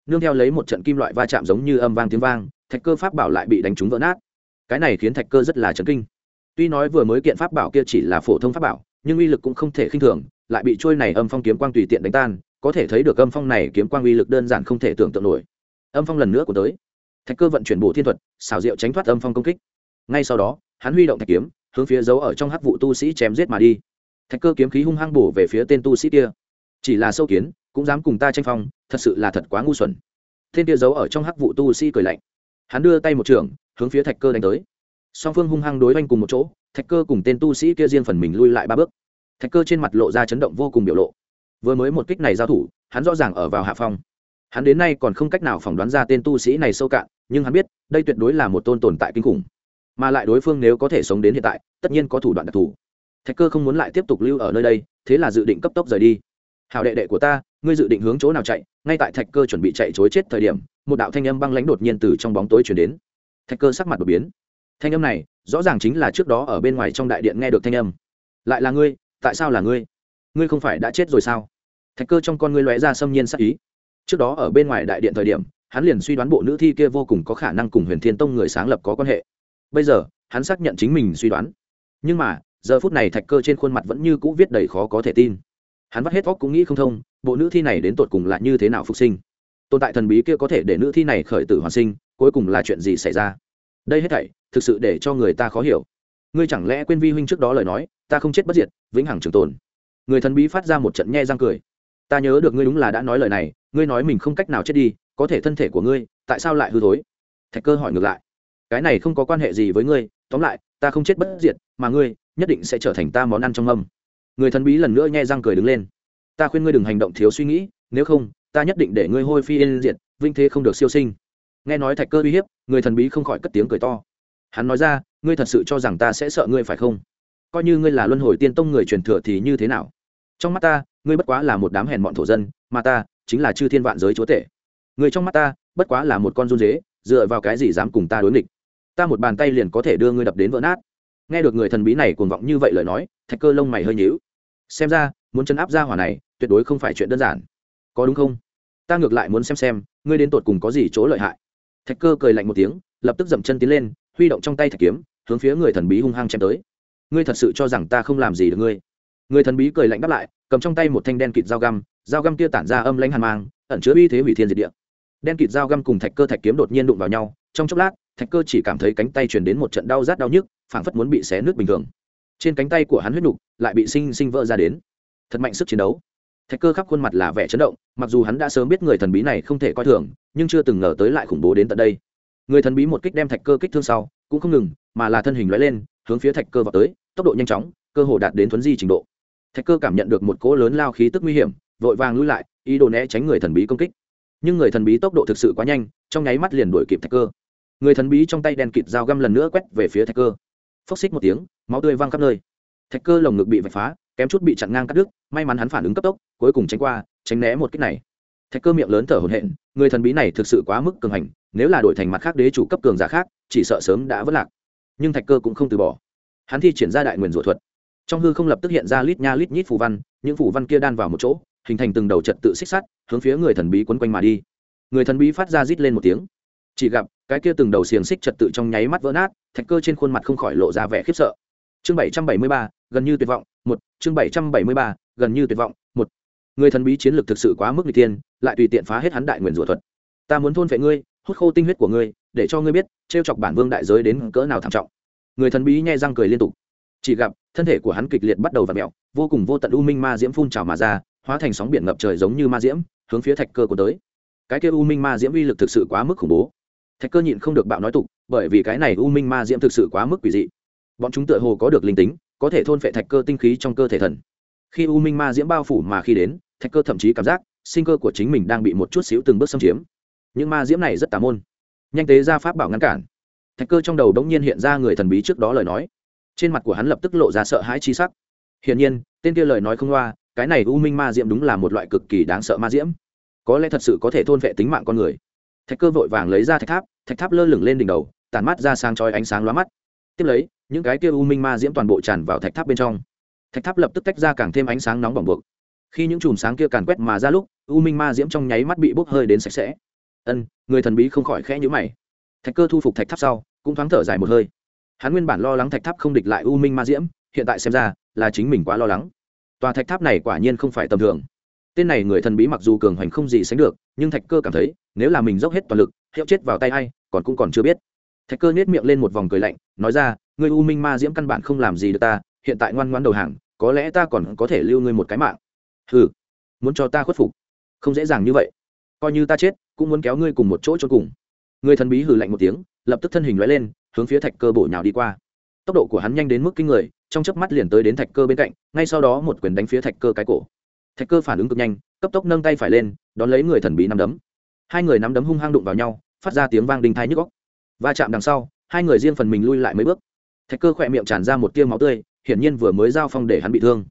Nương theo lấy một trận kim loại va chạm giống như âm vang tiếng vang, thạch cơ pháp bảo lại bị đánh trúng vỡ nát. Cái này khiến thạch cơ rất là chấn kinh tuy nói vừa mới kiện pháp bảo kia chỉ là phổ thông pháp bảo, nhưng uy lực cũng không thể khinh thường, lại bị trôi này âm phong kiếm quang tùy tiện đánh tan, có thể thấy được âm phong này kiếm quang uy lực đơn giản không thể tưởng tượng nổi. Âm phong lần nữa của tới. Thạch cơ vận chuyển bộ thiên thuật, xảo diệu tránh thoát âm phong công kích. Ngay sau đó, hắn huy động thạch kiếm, hướng phía dấu ở trong hắc vụ tu sĩ chém giết mà đi. Thạch cơ kiếm khí hung hăng bổ về phía tên tu sĩ kia. Chỉ là sâu kiến, cũng dám cùng ta tranh phong, thật sự là thật quá ngu xuẩn. Tên kia giấu ở trong hắc vụ tu sĩ cười lạnh. Hắn đưa tay một trường, hướng phía thạch cơ đánh tới song phương hung hăng đối oanh cùng một chỗ, thạch cơ cùng tên tu sĩ kia riêng phần mình lui lại ba bước. Thạch cơ trên mặt lộ ra chấn động vô cùng biểu lộ. Vừa mới một kích này giao thủ, hắn rõ ràng ở vào hạ phong. Hắn đến nay còn không cách nào phỏng đoán ra tên tu sĩ này sâu cạn, nhưng hắn biết, đây tuyệt đối là một tôn tồn tại kinh khủng. Mà lại đối phương nếu có thể sống đến hiện tại, tất nhiên có thủ đoạn đặc thù. Thạch cơ không muốn lại tiếp tục lưu ở nơi đây, thế là dự định cấp tốc rời đi. Hào đệ đệ của ta, ngươi dự định hướng chỗ nào chạy? Ngay tại thạch cơ chuẩn bị chạy chối chết thời điểm, một đạo thanh âm băng lãnh đột nhiên từ trong bóng tối chuyển đến. Thạch cơ sắc mặt đột biến thanh âm này, rõ ràng chính là trước đó ở bên ngoài trong đại điện nghe được thanh âm. Lại là ngươi, tại sao là ngươi? Ngươi không phải đã chết rồi sao? Thạch cơ trong con ngươi lóe ra xâm nhiên sắc ý. Trước đó ở bên ngoài đại điện thời điểm, hắn liền suy đoán bộ nữ thi kia vô cùng có khả năng cùng huyền thiên tông người sáng lập có quan hệ. Bây giờ, hắn xác nhận chính mình suy đoán. Nhưng mà, giờ phút này thạch cơ trên khuôn mặt vẫn như cũ viết đầy khó có thể tin. Hắn vắt hết óc cũng nghĩ không thông, bộ nữ thi này đến tột cùng là như thế nào phục sinh? Tồn tại thần bí kia có thể để nữ thi này khởi tử hoàn sinh, cuối cùng là chuyện gì xảy ra? Đây hết thảy, thực sự để cho người ta khó hiểu. Ngươi chẳng lẽ quên vi huynh trước đó lời nói, ta không chết bất diệt, vĩnh hằng trường tồn. Người thần bí phát ra một trận nhe răng cười. Ta nhớ được ngươi đúng là đã nói lời này, ngươi nói mình không cách nào chết đi, có thể thân thể của ngươi, tại sao lại hư thối? Thạch cơ hỏi ngược lại. Cái này không có quan hệ gì với ngươi, tóm lại, ta không chết bất diệt, mà ngươi nhất định sẽ trở thành ta món ăn trong mâm. Người thần bí lần nữa nhe răng cười đứng lên. Ta khuyên ngươi đừng hành động thiếu suy nghĩ, nếu không, ta nhất định để ngươi hôi phi yên diệt vinh thế không được siêu sinh nghe nói thạch cơ uy hiếp, người thần bí không khỏi cất tiếng cười to. Hắn nói ra, ngươi thật sự cho rằng ta sẽ sợ ngươi phải không? Coi như ngươi là luân hồi tiên tông người truyền thừa thì như thế nào? Trong mắt ta, ngươi bất quá là một đám hèn mọn thổ dân, mà ta chính là chư thiên vạn giới chúa tể. Người trong mắt ta, bất quá là một con run dế, dựa vào cái gì dám cùng ta đối nghịch? Ta một bàn tay liền có thể đưa ngươi đập đến vỡ nát. Nghe được người thần bí này cuồng vọng như vậy lời nói, thạch cơ lông mày hơi nhíu. Xem ra, muốn chấn áp ra hỏa này, tuyệt đối không phải chuyện đơn giản. Có đúng không? Ta ngược lại muốn xem xem, ngươi đến tột cùng có gì chỗ lợi hại? Thạch cơ cười lạnh một tiếng, lập tức dậm chân tiến lên, huy động trong tay thạch kiếm, hướng phía người thần bí hung hăng chém tới. Ngươi thật sự cho rằng ta không làm gì được ngươi? Người thần bí cười lạnh đáp lại, cầm trong tay một thanh đen kịt dao găm dao găm kia tản ra âm lãnh hàn mang, ẩn chứa uy thế hủy thiên diệt địa. Đen kịt dao găm cùng thạch cơ thạch kiếm đột nhiên đụng vào nhau, trong chốc lát, thạch cơ chỉ cảm thấy cánh tay truyền đến một trận đau rát đau nhức, phảng phất muốn bị xé nước bình thường. Trên cánh tay của hắn huyết nục lại bị sinh sinh vỡ ra đến. Thật mạnh sức chiến đấu thạch cơ khắp khuôn mặt là vẻ chấn động, mặc dù hắn đã sớm biết người thần bí này không thể coi thường, nhưng chưa từng ngờ tới lại khủng bố đến tận đây. Người thần bí một kích đem thạch cơ kích thương sau, cũng không ngừng, mà là thân hình lóe lên, hướng phía thạch cơ vào tới, tốc độ nhanh chóng, cơ hồ đạt đến thuấn di trình độ. Thạch cơ cảm nhận được một cỗ lớn lao khí tức nguy hiểm, vội vàng lui lại, ý đồ né tránh người thần bí công kích. Nhưng người thần bí tốc độ thực sự quá nhanh, trong nháy mắt liền đuổi kịp thạch cơ. Người thần bí trong tay đen kịt dao găm lần nữa quét về phía thạch cơ. Phốc xích một tiếng, máu tươi văng khắp nơi. Thạch cơ lồng ngực bị vạch phá, kém chút bị chặn ngang cắt đứt, may mắn hắn phản ứng cấp tốc cuối cùng tránh qua, tránh né một kích này. Thạch cơ miệng lớn thở hổn hển, người thần bí này thực sự quá mức cường hành, nếu là đổi thành mặt khác đế chủ cấp cường giả khác, chỉ sợ sớm đã vất lạc. Nhưng thạch cơ cũng không từ bỏ. Hắn thi triển ra đại nguyền rủa thuật. Trong hư không lập tức hiện ra lít nha lít nhít phù văn, những phù văn kia đan vào một chỗ, hình thành từng đầu trật tự xích sắt, hướng phía người thần bí quấn quanh mà đi. Người thần bí phát ra rít lên một tiếng. Chỉ gặp, cái kia từng đầu xiềng xích trật tự trong nháy mắt vỡ nát, thạch cơ trên khuôn mặt không khỏi lộ ra vẻ khiếp sợ. Chương bảy trăm bảy mươi ba, gần như tuyệt vọng, một, chương bảy trăm bảy mươi ba, gần như tuyệt vọng, một người thần bí chiến lược thực sự quá mức n g tiên lại tùy tiện phá hết hắn đại nguyền rủa thuật. Ta muốn thôn phệ ngươi, hút khô tinh huyết của ngươi, để cho ngươi biết t r e o chọc bản vương đại giới đến cỡ nào thảm trọng. Người thần bí nhai răng cười liên tục. Chỉ gặp, thân thể của hắn kịch liệt bắt đầu v ặ mẹo vô cùng vô tận u minh ma diễm phun trào mà ra, hóa thành sóng biển ngập trời giống như ma diễm, hướng phía thạch cơ của tới. Cái kia u minh ma diễm uy lực thực sự quá mức khủng bố. Thạch cơ nhịn không được bạo nói tục, bởi vì cái này u minh ma diễm thực sự quá mức quỷ dị. Bọn chúng tựa hồ có được linh tính, có thể thôn phệ thạch cơ tinh khí trong cơ thể thần. Khi u minh ma diễm bao phủ mà khi đến thạch cơ thậm chí cảm giác sinh cơ của chính mình đang bị một chút xíu từng bước xâm chiếm. Những ma diễm này rất tà môn. Nhanh tế ra pháp bảo ngăn cản. Thạch cơ trong đầu đống nhiên hiện ra người thần bí trước đó lời nói. Trên mặt của hắn lập tức lộ ra sợ hãi chi sắc. Hiển nhiên, tên kia lời nói không loa, cái này u minh ma diễm đúng là một loại cực kỳ đáng sợ ma diễm. Có lẽ thật sự có thể thôn vệ tính mạng con người. Thạch cơ vội vàng lấy ra thạch tháp thạch tháp lơ lửng lên đỉnh đầu tàn mắt ra sang trói ánh sáng lóa mắt. Tiếp lấy, những cái kia u minh ma diễm toàn bộ tràn vào thạch tháp bên trong. Thạch tháp lập tức tách ra càng thêm ánh sáng nóng bỏng buộc khi những chùm sáng kia càn quét mà ra lúc, u minh ma diễm trong nháy mắt bị bốc hơi đến sạch sẽ. Ân, người thần bí không khỏi khẽ nhữ mày. Thạch cơ thu phục thạch tháp sau, cũng thoáng thở dài một hơi. Hắn nguyên bản lo lắng thạch tháp không địch lại u minh ma diễm, hiện tại xem ra là chính mình quá lo lắng. Tòa thạch tháp này quả nhiên không phải tầm thường. Tên này người thần bí mặc dù cường hoành không gì sánh được, nhưng thạch cơ cảm thấy, nếu là mình dốc hết toàn lực, hiệu chết vào tay a i còn cũng còn chưa biết. Thạch cơ nhét miệng lên một vòng cười lạnh, nói ra người u minh ma diễm căn bản không làm gì được ta, hiện tại ngoan ngoan đầu hàng, có lẽ ta còn có thể lưu ngươi một cái mạng hừ, muốn cho ta khuất phục? Không dễ dàng như vậy. Coi như ta chết, cũng muốn kéo ngươi cùng một chỗ cho cùng. Người thần bí hừ lạnh một tiếng, lập tức thân hình lóe lên, hướng phía thạch cơ bổ nhào đi qua. Tốc độ của hắn nhanh đến mức kinh người, trong chớp mắt liền tới đến thạch cơ bên cạnh, ngay sau đó một quyền đánh phía thạch cơ cái cổ. Thạch cơ phản ứng cực nhanh, cấp tốc nâng tay phải lên, đón lấy người thần bí nắm đấm. Hai người nắm đấm hung hăng đụng vào nhau, phát ra tiếng vang đinh thai nhức góc va chạm đằng sau, hai người riêng phần mình lui lại mấy bước. Thạch cơ khỏe miệng tràn ra một tia máu tươi, hiển nhiên vừa mới giao phong để hắn bị thương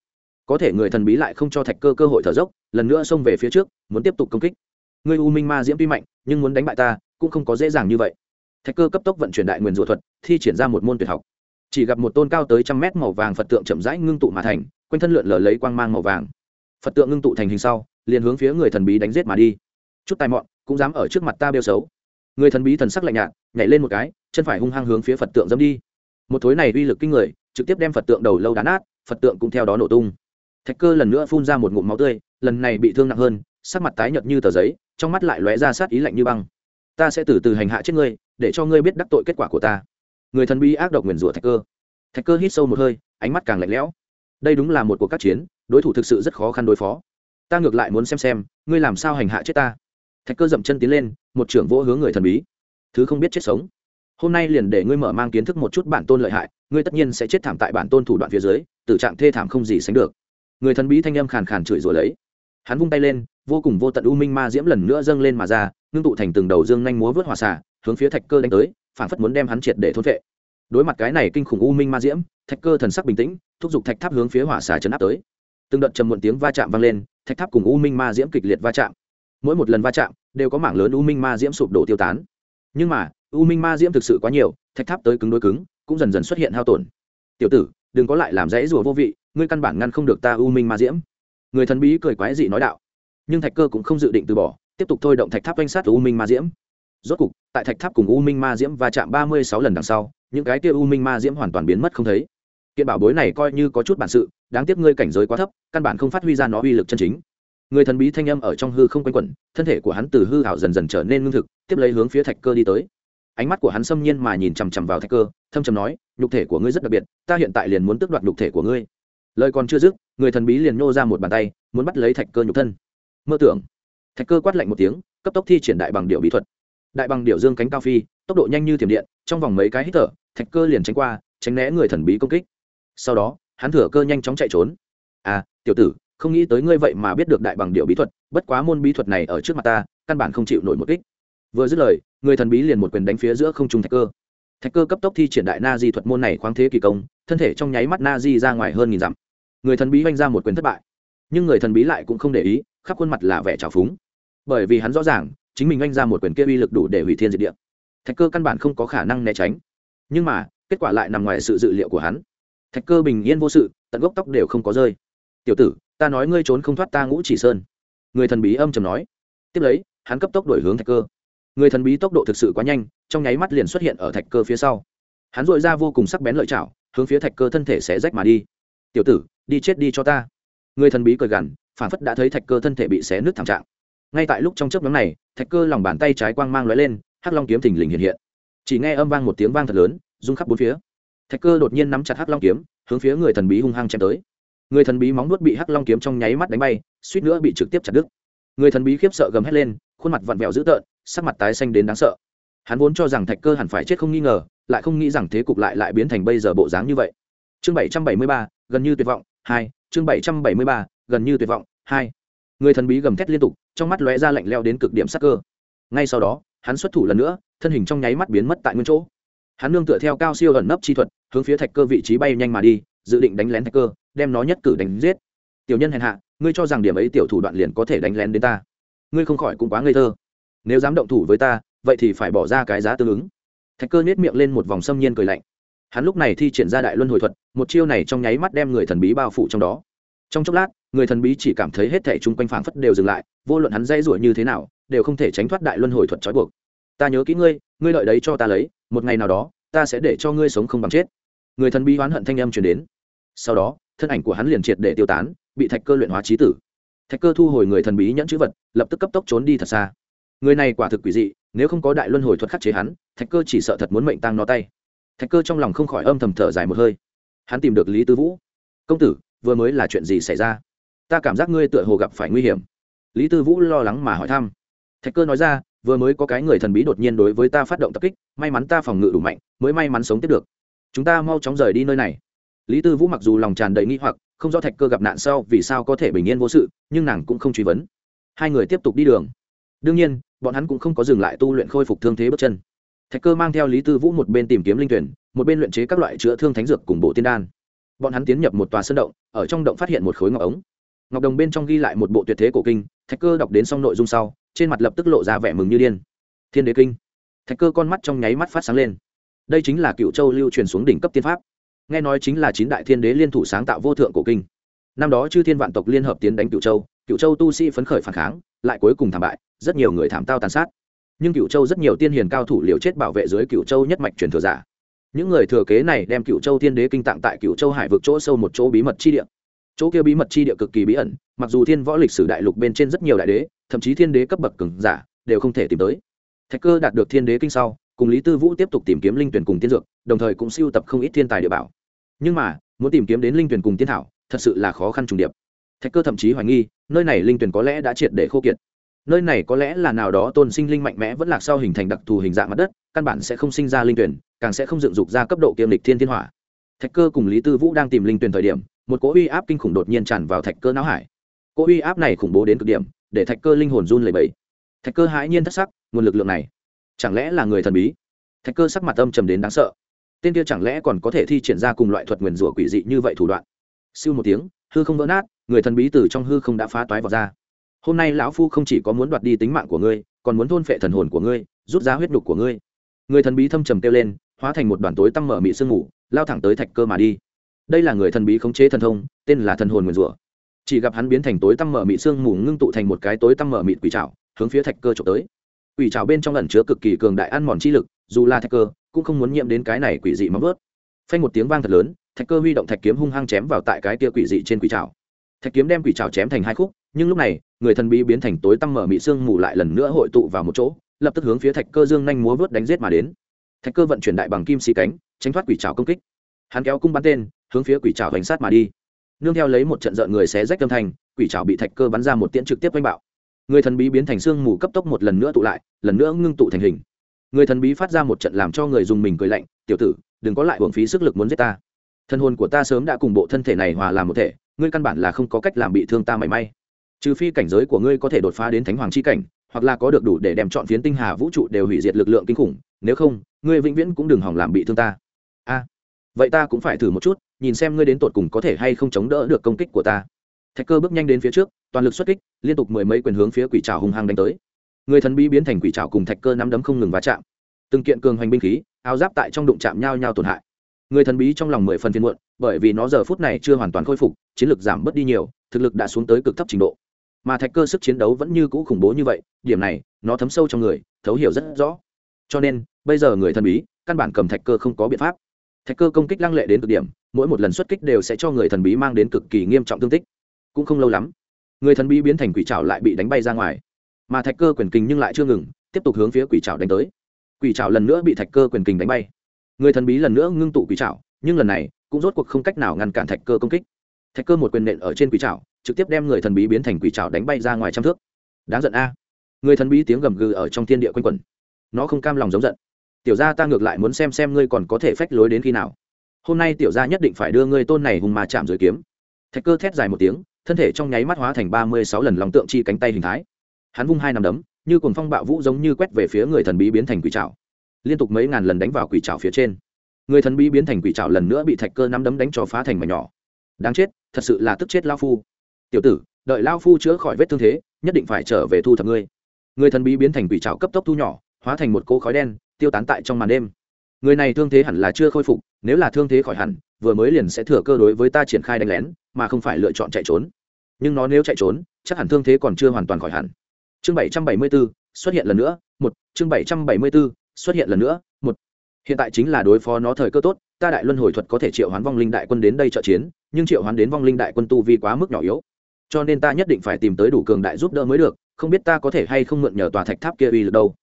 có thể người thần bí lại không cho thạch cơ cơ hội thở dốc, lần nữa xông về phía trước, muốn tiếp tục công kích. Người u minh ma diễm tuy mạnh, nhưng muốn đánh bại ta, cũng không có dễ dàng như vậy. Thạch cơ cấp tốc vận chuyển đại nguyên rùa thuật, thi triển ra một môn tuyệt học. Chỉ gặp một tôn cao tới trăm mét màu vàng phật tượng chậm rãi ngưng tụ mà thành, quanh thân lượn lờ lấy quang mang màu vàng. Phật tượng ngưng tụ thành hình sau, liền hướng phía người thần bí đánh giết mà đi. Chút tài mọn, cũng dám ở trước mặt ta bêu xấu. Người thần bí thần sắc lạnh nhạt, nhảy lên một cái, chân phải hung hăng hướng phía phật tượng dẫm đi. Một thối này uy lực kinh người, trực tiếp đem phật tượng đầu lâu đá nát, phật tượng cũng theo đó nổ tung thạch cơ lần nữa phun ra một ngụm máu tươi, lần này bị thương nặng hơn, sắc mặt tái nhợt như tờ giấy, trong mắt lại lóe ra sát ý lạnh như băng. Ta sẽ từ từ hành hạ chết ngươi, để cho ngươi biết đắc tội kết quả của ta. Người thần bí ác độc nguyền rủa thạch cơ. Thạch cơ hít sâu một hơi, ánh mắt càng lạnh lẽo. Đây đúng là một cuộc các chiến, đối thủ thực sự rất khó khăn đối phó. Ta ngược lại muốn xem xem, ngươi làm sao hành hạ chết ta. Thạch cơ dậm chân tiến lên, một trưởng vỗ hướng người thần bí. Thứ không biết chết sống. Hôm nay liền để ngươi mở mang kiến thức một chút bản tôn lợi hại, ngươi tất nhiên sẽ chết thảm tại bản tôn thủ đoạn phía dưới, tử trạng thê thảm không gì sánh được người thần bí thanh âm khàn khàn chửi rủa lấy. Hắn vung tay lên, vô cùng vô tận u minh ma diễm lần nữa dâng lên mà ra, ngưng tụ thành từng đầu dương nhanh múa vớt hòa xả hướng phía thạch cơ đánh tới, phản phất muốn đem hắn triệt để thôn vệ đối mặt cái này kinh khủng u minh ma diễm, thạch cơ thần sắc bình tĩnh, thúc giục thạch tháp hướng phía hỏa xà chấn áp tới. Từng đợt trầm muộn tiếng va chạm vang lên, thạch tháp cùng u minh ma diễm kịch liệt va chạm. Mỗi một lần va chạm, đều có mảng lớn u minh ma diễm sụp đổ tiêu tán. Nhưng mà, u minh ma diễm thực sự quá nhiều, thạch tháp tới cứng đối cứng, cũng dần dần xuất hiện hao tổn. Tiểu tử đừng có lại làm rẫy rùa vô vị, ngươi căn bản ngăn không được ta u minh ma diễm. Người thần bí cười quái dị nói đạo. Nhưng thạch cơ cũng không dự định từ bỏ, tiếp tục thôi động thạch tháp quanh sát u minh ma diễm. Rốt cục, tại thạch tháp cùng u minh ma diễm va chạm ba mươi sáu lần đằng sau, những cái kia u minh ma diễm hoàn toàn biến mất không thấy. Kiện bảo bối này coi như có chút bản sự, đáng tiếc ngươi cảnh giới quá thấp, căn bản không phát huy ra nó uy lực chân chính. Người thần bí thanh âm ở trong hư không quanh quẩn, thân thể của hắn từ hư hảo dần dần trở nên ngưng thực, tiếp lấy hướng phía thạch cơ đi tới ánh mắt của hắn xâm nhiên mà nhìn chằm chằm vào thạch cơ, thâm trầm nói, nhục thể của ngươi rất đặc biệt, ta hiện tại liền muốn tước đoạt nhục thể của ngươi. Lời còn chưa dứt, người thần bí liền nhô ra một bàn tay, muốn bắt lấy thạch cơ nhục thân. Mơ tưởng. Thạch cơ quát lạnh một tiếng, cấp tốc thi triển đại bằng điệu bí thuật. Đại bằng điệu dương cánh cao phi, tốc độ nhanh như thiểm điện, trong vòng mấy cái hít thở, thạch cơ liền tránh qua, tránh né người thần bí công kích. Sau đó, hắn thừa cơ nhanh chóng chạy trốn. À tiểu tử, không nghĩ tới ngươi vậy mà biết được đại bằng điệu bí thuật, bất quá môn bí thuật này ở trước mặt ta, căn bản không chịu nổi một kích. Vừa dứt lời người thần bí liền một quyền đánh phía giữa không trung thạch cơ. Thạch cơ cấp tốc thi triển đại na di thuật môn này khoáng thế kỳ công, thân thể trong nháy mắt na di ra ngoài hơn nghìn dặm. Người thần bí oanh ra một quyền thất bại, nhưng người thần bí lại cũng không để ý, khắp khuôn mặt là vẻ trào phúng. Bởi vì hắn rõ ràng, chính mình oanh ra một quyền kia uy lực đủ để hủy thiên diệt địa. Thạch cơ căn bản không có khả năng né tránh, nhưng mà, kết quả lại nằm ngoài sự dự liệu của hắn. Thạch cơ bình yên vô sự, tận gốc tóc đều không có rơi. Tiểu tử, ta nói ngươi trốn không thoát ta ngũ chỉ sơn. Người thần bí âm chầm nói. Tiếp lấy, hắn cấp tốc đổi hướng thạch cơ người thần bí tốc độ thực sự quá nhanh, trong nháy mắt liền xuất hiện ở thạch cơ phía sau. Hắn dội ra vô cùng sắc bén lợi chảo, hướng phía thạch cơ thân thể sẽ rách mà đi. Tiểu tử, đi chết đi cho ta. Người thần bí cười gằn, phản phất đã thấy thạch cơ thân thể bị xé nứt thảm trạng. Ngay tại lúc trong chớp nhóm này, thạch cơ lòng bàn tay trái quang mang lóe lên, hắc long kiếm thình lình hiện hiện. Chỉ nghe âm vang một tiếng vang thật lớn, rung khắp bốn phía. Thạch cơ đột nhiên nắm chặt hắc long kiếm, hướng phía người thần bí hung hăng chém tới. Người thần bí móng nuốt bị hắc long kiếm trong nháy mắt đánh bay, suýt nữa bị trực tiếp chặt đứt. Người thần bí khiếp sợ gầm hét lên khuôn mặt vặn vẹo dữ tợn, sắc mặt tái xanh đến đáng sợ. Hắn vốn cho rằng thạch cơ hẳn phải chết không nghi ngờ, lại không nghĩ rằng thế cục lại lại biến thành bây giờ bộ dáng như vậy. Chương bảy trăm bảy mươi ba, gần như tuyệt vọng, hai, chương bảy trăm bảy mươi ba, gần như tuyệt vọng, hai. Người thần bí gầm thét liên tục, trong mắt lóe ra lạnh leo đến cực điểm sắc cơ. Ngay sau đó, hắn xuất thủ lần nữa, thân hình trong nháy mắt biến mất tại nguyên chỗ. Hắn nương tựa theo cao siêu ẩn nấp chi thuật, hướng phía thạch cơ vị trí bay nhanh mà đi, dự định đánh lén thạch cơ, đem nó nhất cử đánh giết. Tiểu nhân hèn hạ, ngươi cho rằng điểm ấy tiểu thủ đoạn liền có thể đánh lén đến ta? Ngươi không khỏi cũng quá ngây thơ. Nếu dám động thủ với ta, vậy thì phải bỏ ra cái giá tương ứng. Thạch cơ nhét miệng lên một vòng xâm nhiên cười lạnh. Hắn lúc này thi triển ra đại luân hồi thuật, một chiêu này trong nháy mắt đem người thần bí bao phủ trong đó. Trong chốc lát, người thần bí chỉ cảm thấy hết thẻ chung quanh phảng phất đều dừng lại, vô luận hắn dây rủa như thế nào, đều không thể tránh thoát đại luân hồi thuật trói buộc. Ta nhớ kỹ ngươi ngươi đợi đấy cho ta lấy, một ngày nào đó, ta sẽ để cho ngươi sống không bằng chết. Người thần bí oán hận thanh âm chuyển đến. Sau đó, thân ảnh của hắn liền triệt để tiêu tán, bị thạch cơ luyện hóa trí tử thạch cơ thu hồi người thần bí nhẫn chữ vật, lập tức cấp tốc trốn đi thật xa. Người này quả thực quỷ dị, nếu không có đại luân hồi thuật khắc chế hắn, thạch cơ chỉ sợ thật muốn mệnh tăng nó tay. Thạch cơ trong lòng không khỏi âm thầm thở dài một hơi. Hắn tìm được lý tư vũ. Công tử, vừa mới là chuyện gì xảy ra? Ta cảm giác ngươi tựa hồ gặp phải nguy hiểm. Lý tư vũ lo lắng mà hỏi thăm. Thạch cơ nói ra, vừa mới có cái người thần bí đột nhiên đối với ta phát động tập kích, may mắn ta phòng ngự đủ mạnh, mới may mắn sống tiếp được. Chúng ta mau chóng rời đi nơi này. Lý tư vũ mặc dù lòng tràn đầy nghi hoặc không do thạch cơ gặp nạn sau vì sao có thể bình yên vô sự, nhưng nàng cũng không truy vấn. Hai người tiếp tục đi đường. Đương nhiên, bọn hắn cũng không có dừng lại tu luyện khôi phục thương thế bước chân. Thạch cơ mang theo lý tư vũ một bên tìm kiếm linh tuyển, một bên luyện chế các loại chữa thương thánh dược cùng bộ tiên đan. Bọn hắn tiến nhập một tòa sân động, ở trong động phát hiện một khối ngọc ống. Ngọc đồng bên trong ghi lại một bộ tuyệt thế cổ kinh, thạch cơ đọc đến xong nội dung sau, trên mặt lập tức lộ ra vẻ mừng như điên. Thiên đế kinh. Thạch cơ con mắt trong nháy mắt phát sáng lên. Đây chính là cựu châu lưu truyền xuống đỉnh cấp tiên pháp nghe nói chính là chín đại thiên đế liên thủ sáng tạo vô thượng cổ kinh. Năm đó chư thiên vạn tộc liên hợp tiến đánh cựu châu cựu châu tu sĩ phấn khởi phản kháng, lại cuối cùng thảm bại, rất nhiều người thảm tao tàn sát. Nhưng cựu châu rất nhiều tiên hiền cao thủ liều chết bảo vệ dưới cựu châu nhất mạch truyền thừa giả. Những người thừa kế này đem cựu châu thiên đế kinh tạng tại cựu châu hải vực chỗ sâu một chỗ bí mật chi địa. Chỗ kia bí mật chi địa cực kỳ bí ẩn, mặc dù thiên võ lịch sử đại lục bên trên rất nhiều đại đế, thậm chí thiên đế cấp bậc cường giả, đều không thể tìm tới. Thạch cơ đạt được thiên đế kinh sau cùng lý tư vũ tiếp tục tìm kiếm linh tuyển cùng tiên dược, đồng thời cũng siêu tập không ít thiên tài địa bảo. Nhưng mà, muốn tìm kiếm đến linh tuyển cùng tiên thảo, thật sự là khó khăn trùng điệp. Thạch cơ thậm chí hoài nghi, nơi này linh tuyển có lẽ đã triệt để khô kiệt. Nơi này có lẽ là nào đó tôn sinh linh mạnh mẽ vẫn lạc sau hình thành đặc thù hình dạng mặt đất, căn bản sẽ không sinh ra linh tuyển, càng sẽ không dựng dục ra cấp độ kiêm lịch thiên thiên hỏa. Thạch cơ cùng lý tư vũ đang tìm linh tuyển thời điểm, một cỗ uy áp kinh khủng đột nhiên tràn vào thạch cơ não hải. Cỗ uy áp này khủng bố đến cực điểm, để thạch cơ linh hồn run lẩy bẩy. Thạch cơ hãi nhiên thất sắc, nguồn lực lượng này chẳng lẽ là người thần bí? Thạch cơ sắc mặt âm trầm đến đáng sợ. Tên kia chẳng lẽ còn có thể thi triển ra cùng loại thuật nguyền rủa quỷ dị như vậy thủ đoạn? Siêu một tiếng, hư không vỡ nát, người thần bí từ trong hư không đã phá toái vào ra. Hôm nay lão phu không chỉ có muốn đoạt đi tính mạng của ngươi, còn muốn thôn phệ thần hồn của ngươi, rút ra huyết nhục của ngươi. Người thần bí thâm trầm kêu lên, hóa thành một đoàn tối tăm mở mị sương ngủ lao thẳng tới thạch cơ mà đi. Đây là người thần bí khống chế thần thông, tên là thần hồn nguyền rủa. Chỉ gặp hắn biến thành tối tăm mở mị sương mù, ngưng tụ thành một cái tối tăm mở mịt quỷ trào hướng phía thạch cơ trộm tới quỷ trào bên trong ẩn chứa cực kỳ cường đại ăn mòn chi lực, dù là thạch cơ, cũng không muốn nhiễm đến cái này quỷ dị móng vớt phanh một tiếng vang thật lớn, thạch cơ huy động thạch kiếm hung hăng chém vào tại cái kia quỷ dị trên quỷ trào thạch kiếm đem quỷ trào chém thành hai khúc, nhưng lúc này, người thần bí biến thành tối tăm mở mị sương mù lại lần nữa hội tụ vào một chỗ, lập tức hướng phía thạch cơ dương nhanh múa vớt đánh giết mà đến. Thạch cơ vận chuyển đại bằng kim xì cánh, tránh thoát quỷ trào công kích. Hắn kéo cung bắn tên, hướng phía quỷ trào hành sát mà đi. Nương theo lấy một trận rợn người xé rách âm thanh, quỷ trào bị thạch cơ bắn ra một tiễn trực tiếp oanh bạo người thần bí biến thành xương mù cấp tốc một lần nữa tụ lại, lần nữa ngưng tụ thành hình. Người thần bí phát ra một trận làm cho người dùng mình cười lạnh, tiểu tử, đừng có lại hưởng phí sức lực muốn giết ta. Thân hồn của ta sớm đã cùng bộ thân thể này hòa làm một thể, ngươi căn bản là không có cách làm bị thương ta mảy may. Trừ phi cảnh giới của ngươi có thể đột phá đến thánh hoàng c h i cảnh, hoặc là có được đủ để đem chọn phiến tinh hà vũ trụ đều hủy diệt lực lượng kinh khủng, nếu không, ngươi vĩnh viễn cũng đừng hỏng làm bị thương ta. A, vậy ta cũng phải thử một chút, nhìn xem ngươi đến tột cùng có thể hay không chống đỡ được công kích của ta. Thạch cơ bước nhanh đến phía trước toàn lực xuất kích, liên tục mười mấy quyền hướng phía quỷ trào hung hăng đánh tới. Người thần bí biến thành quỷ trào cùng thạch cơ nắm đấm không ngừng va chạm. Từng kiện cường hoành binh khí, áo giáp tại trong đụng chạm nhau nhau tổn hại. Người thần bí trong lòng mười phần phiên muộn, bởi vì nó giờ phút này chưa hoàn toàn khôi phục, chiến lực giảm bớt đi nhiều, thực lực đã xuống tới cực thấp trình độ. Mà thạch cơ sức chiến đấu vẫn như cũ khủng bố như vậy, điểm này, nó thấm sâu trong người, thấu hiểu rất rõ. Cho nên, bây giờ người thần bí, căn bản cầm thạch cơ không có biện pháp. Thạch cơ công kích lăng lệ đến cực điểm, mỗi một lần xuất kích đều sẽ cho người thần bí mang đến cực kỳ nghiêm trọng thương tích. Cũng không lâu lắm người thần bí biến thành quỷ trảo lại bị đánh bay ra ngoài. Mà thạch cơ quyền kình nhưng lại chưa ngừng, tiếp tục hướng phía quỷ trảo đánh tới. Quỷ trảo lần nữa bị thạch cơ quyền kình đánh bay. Người thần bí lần nữa ngưng tụ quỷ trảo, nhưng lần này cũng rốt cuộc không cách nào ngăn cản thạch cơ công kích. Thạch cơ một quyền nện ở trên quỷ trảo, trực tiếp đem người thần bí biến thành quỷ trảo đánh bay ra ngoài trăm thước. Đáng giận a. Người thần bí tiếng gầm gừ ở trong thiên địa quanh quẩn. Nó không cam lòng giống giận. Tiểu gia, ta ngược lại muốn xem xem ngươi còn có thể phách lối đến khi nào. Hôm nay tiểu gia nhất định phải đưa ngươi tôn này hùng mà chạm dưới kiếm. Thạch cơ thét dài một tiếng thân thể trong nháy mắt hóa thành ba mươi sáu lần lòng tượng chi cánh tay hình thái. Hắn vung hai nằm đấm, như cuồng phong bạo vũ giống như quét về phía người thần bí biến thành quỷ trào liên tục mấy ngàn lần đánh vào quỷ trào phía trên. Người thần bí biến thành quỷ trào lần nữa bị thạch cơ nắm đấm đánh cho phá thành mảnh nhỏ. Đáng chết, thật sự là tức chết lao phu. Tiểu tử, đợi lao phu chữa khỏi vết thương thế, nhất định phải trở về thu thập ngươi. Người thần bí biến thành quỷ trào cấp tốc thu nhỏ, hóa thành một cỗ khói đen, tiêu tán tại trong màn đêm. Người này thương thế hẳn là chưa khôi phục, nếu là thương thế khỏi hẳn, vừa mới liền sẽ thừa cơ đối với ta triển khai đánh lén mà không phải lựa chọn chạy trốn. Nhưng nó nếu chạy trốn, chắc hẳn thương thế còn chưa hoàn toàn khỏi hẳn. Chương bảy trăm bảy mươi b ố xuất hiện lần nữa, một. Chương bảy trăm bảy mươi b ố xuất hiện lần nữa, một. Hiện tại chính là đối phó nó thời cơ tốt, ta đại luân hồi thuật có thể triệu hoán vong linh đại quân đến đây trợ chiến, nhưng triệu hoán đến vong linh đại quân tu vi quá mức nhỏ yếu. Cho nên ta nhất định phải tìm tới đủ cường đại giúp đỡ mới được, không biết ta có thể hay không mượn nhờ tòa thạch tháp kia uy lực đâu.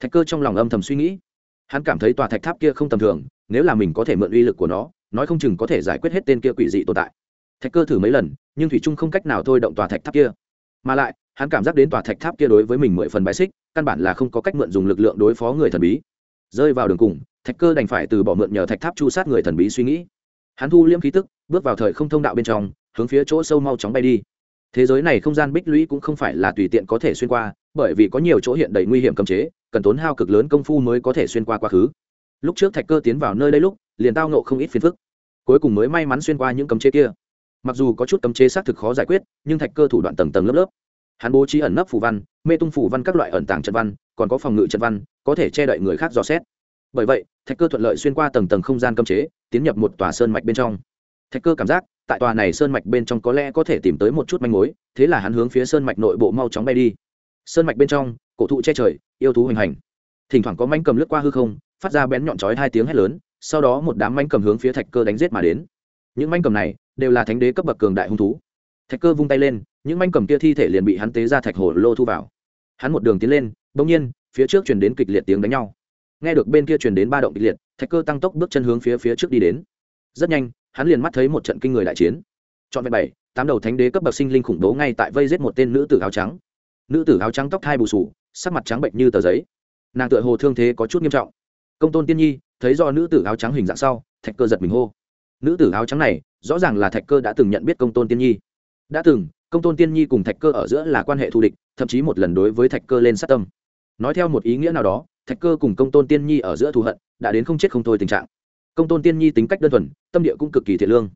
Thạch cơ trong lòng âm thầm suy nghĩ. Hắn cảm thấy tòa thạch tháp kia không tầm thường, nếu là mình có thể mượn uy lực của nó, nói không chừng có thể giải quyết hết tên kia quỷ dị tồn tại thạch cơ thử mấy lần, nhưng thủy trung không cách nào thôi động tòa thạch tháp kia. Mà lại, hắn cảm giác đến tòa thạch tháp kia đối với mình mười phần bài xích, căn bản là không có cách mượn dùng lực lượng đối phó người thần bí. Rơi vào đường cùng, thạch cơ đành phải từ bỏ mượn nhờ thạch tháp chu sát người thần bí suy nghĩ. Hắn thu liễm khí tức, bước vào thời không thông đạo bên trong, hướng phía chỗ sâu mau chóng bay đi. Thế giới này không gian bích lũy cũng không phải là tùy tiện có thể xuyên qua, bởi vì có nhiều chỗ hiện đầy nguy hiểm cấm chế, cần tốn hao cực lớn công phu mới có thể xuyên qua quá khứ. Lúc trước thạch cơ tiến vào nơi đây lúc, liền tao nộ không ít phiền phức. Cuối cùng mới may mắn xuyên qua những cấm chế kia mặc dù có chút cấm chế xác thực khó giải quyết, nhưng thạch cơ thủ đoạn tầng tầng lớp lớp. Hắn bố trí ẩn nấp phủ văn, mê tung phủ văn các loại ẩn tàng trận văn, còn có phòng ngự trận văn, có thể che đậy người khác dò xét. Bởi vậy, thạch cơ thuận lợi xuyên qua tầng tầng không gian cấm chế, tiến nhập một tòa sơn mạch bên trong. Thạch cơ cảm giác, tại tòa này sơn mạch bên trong có lẽ có thể tìm tới một chút manh mối, thế là hắn hướng phía sơn mạch nội bộ mau chóng bay đi. Sơn mạch bên trong, cổ thụ che trời, yêu thú hoành hành. Thỉnh thoảng có manh cầm lướt qua hư không, phát ra bén nhọn chói hai tiếng hét lớn, sau đó một đám manh cầm hướng phía thạch cơ đánh giết mà đến. Những manh cầm này đều là thánh đế cấp bậc cường đại hung thú. Thạch cơ vung tay lên, những manh cầm kia thi thể liền bị hắn tế ra thạch hồ lô thu vào. Hắn một đường tiến lên, bỗng nhiên, phía trước truyền đến kịch liệt tiếng đánh nhau. Nghe được bên kia truyền đến ba động kịch liệt, thạch cơ tăng tốc bước chân hướng phía phía trước đi đến. Rất nhanh, hắn liền mắt thấy một trận kinh người đại chiến. Trọn vẹn bảy, tám đầu thánh đế cấp bậc sinh linh khủng bố ngay tại vây giết một tên nữ tử áo trắng. Nữ tử áo trắng tóc thai bù sù, sắc mặt trắng bệnh như tờ giấy. Nàng tựa hồ thương thế có chút nghiêm trọng. Công tôn tiên nhi, thấy do nữ tử áo trắng hình dạng sau, thạch cơ giật mình hô nữ tử áo trắng này, rõ ràng là thạch cơ đã từng nhận biết công tôn tiên nhi. Đã từng, công tôn tiên nhi cùng thạch cơ ở giữa là quan hệ thù địch, thậm chí một lần đối với thạch cơ lên sát tâm. Nói theo một ý nghĩa nào đó, thạch cơ cùng công tôn tiên nhi ở giữa thù hận, đã đến không chết không thôi tình trạng. Công tôn tiên nhi tính cách đơn thuần, tâm địa cũng cực kỳ thiện lương.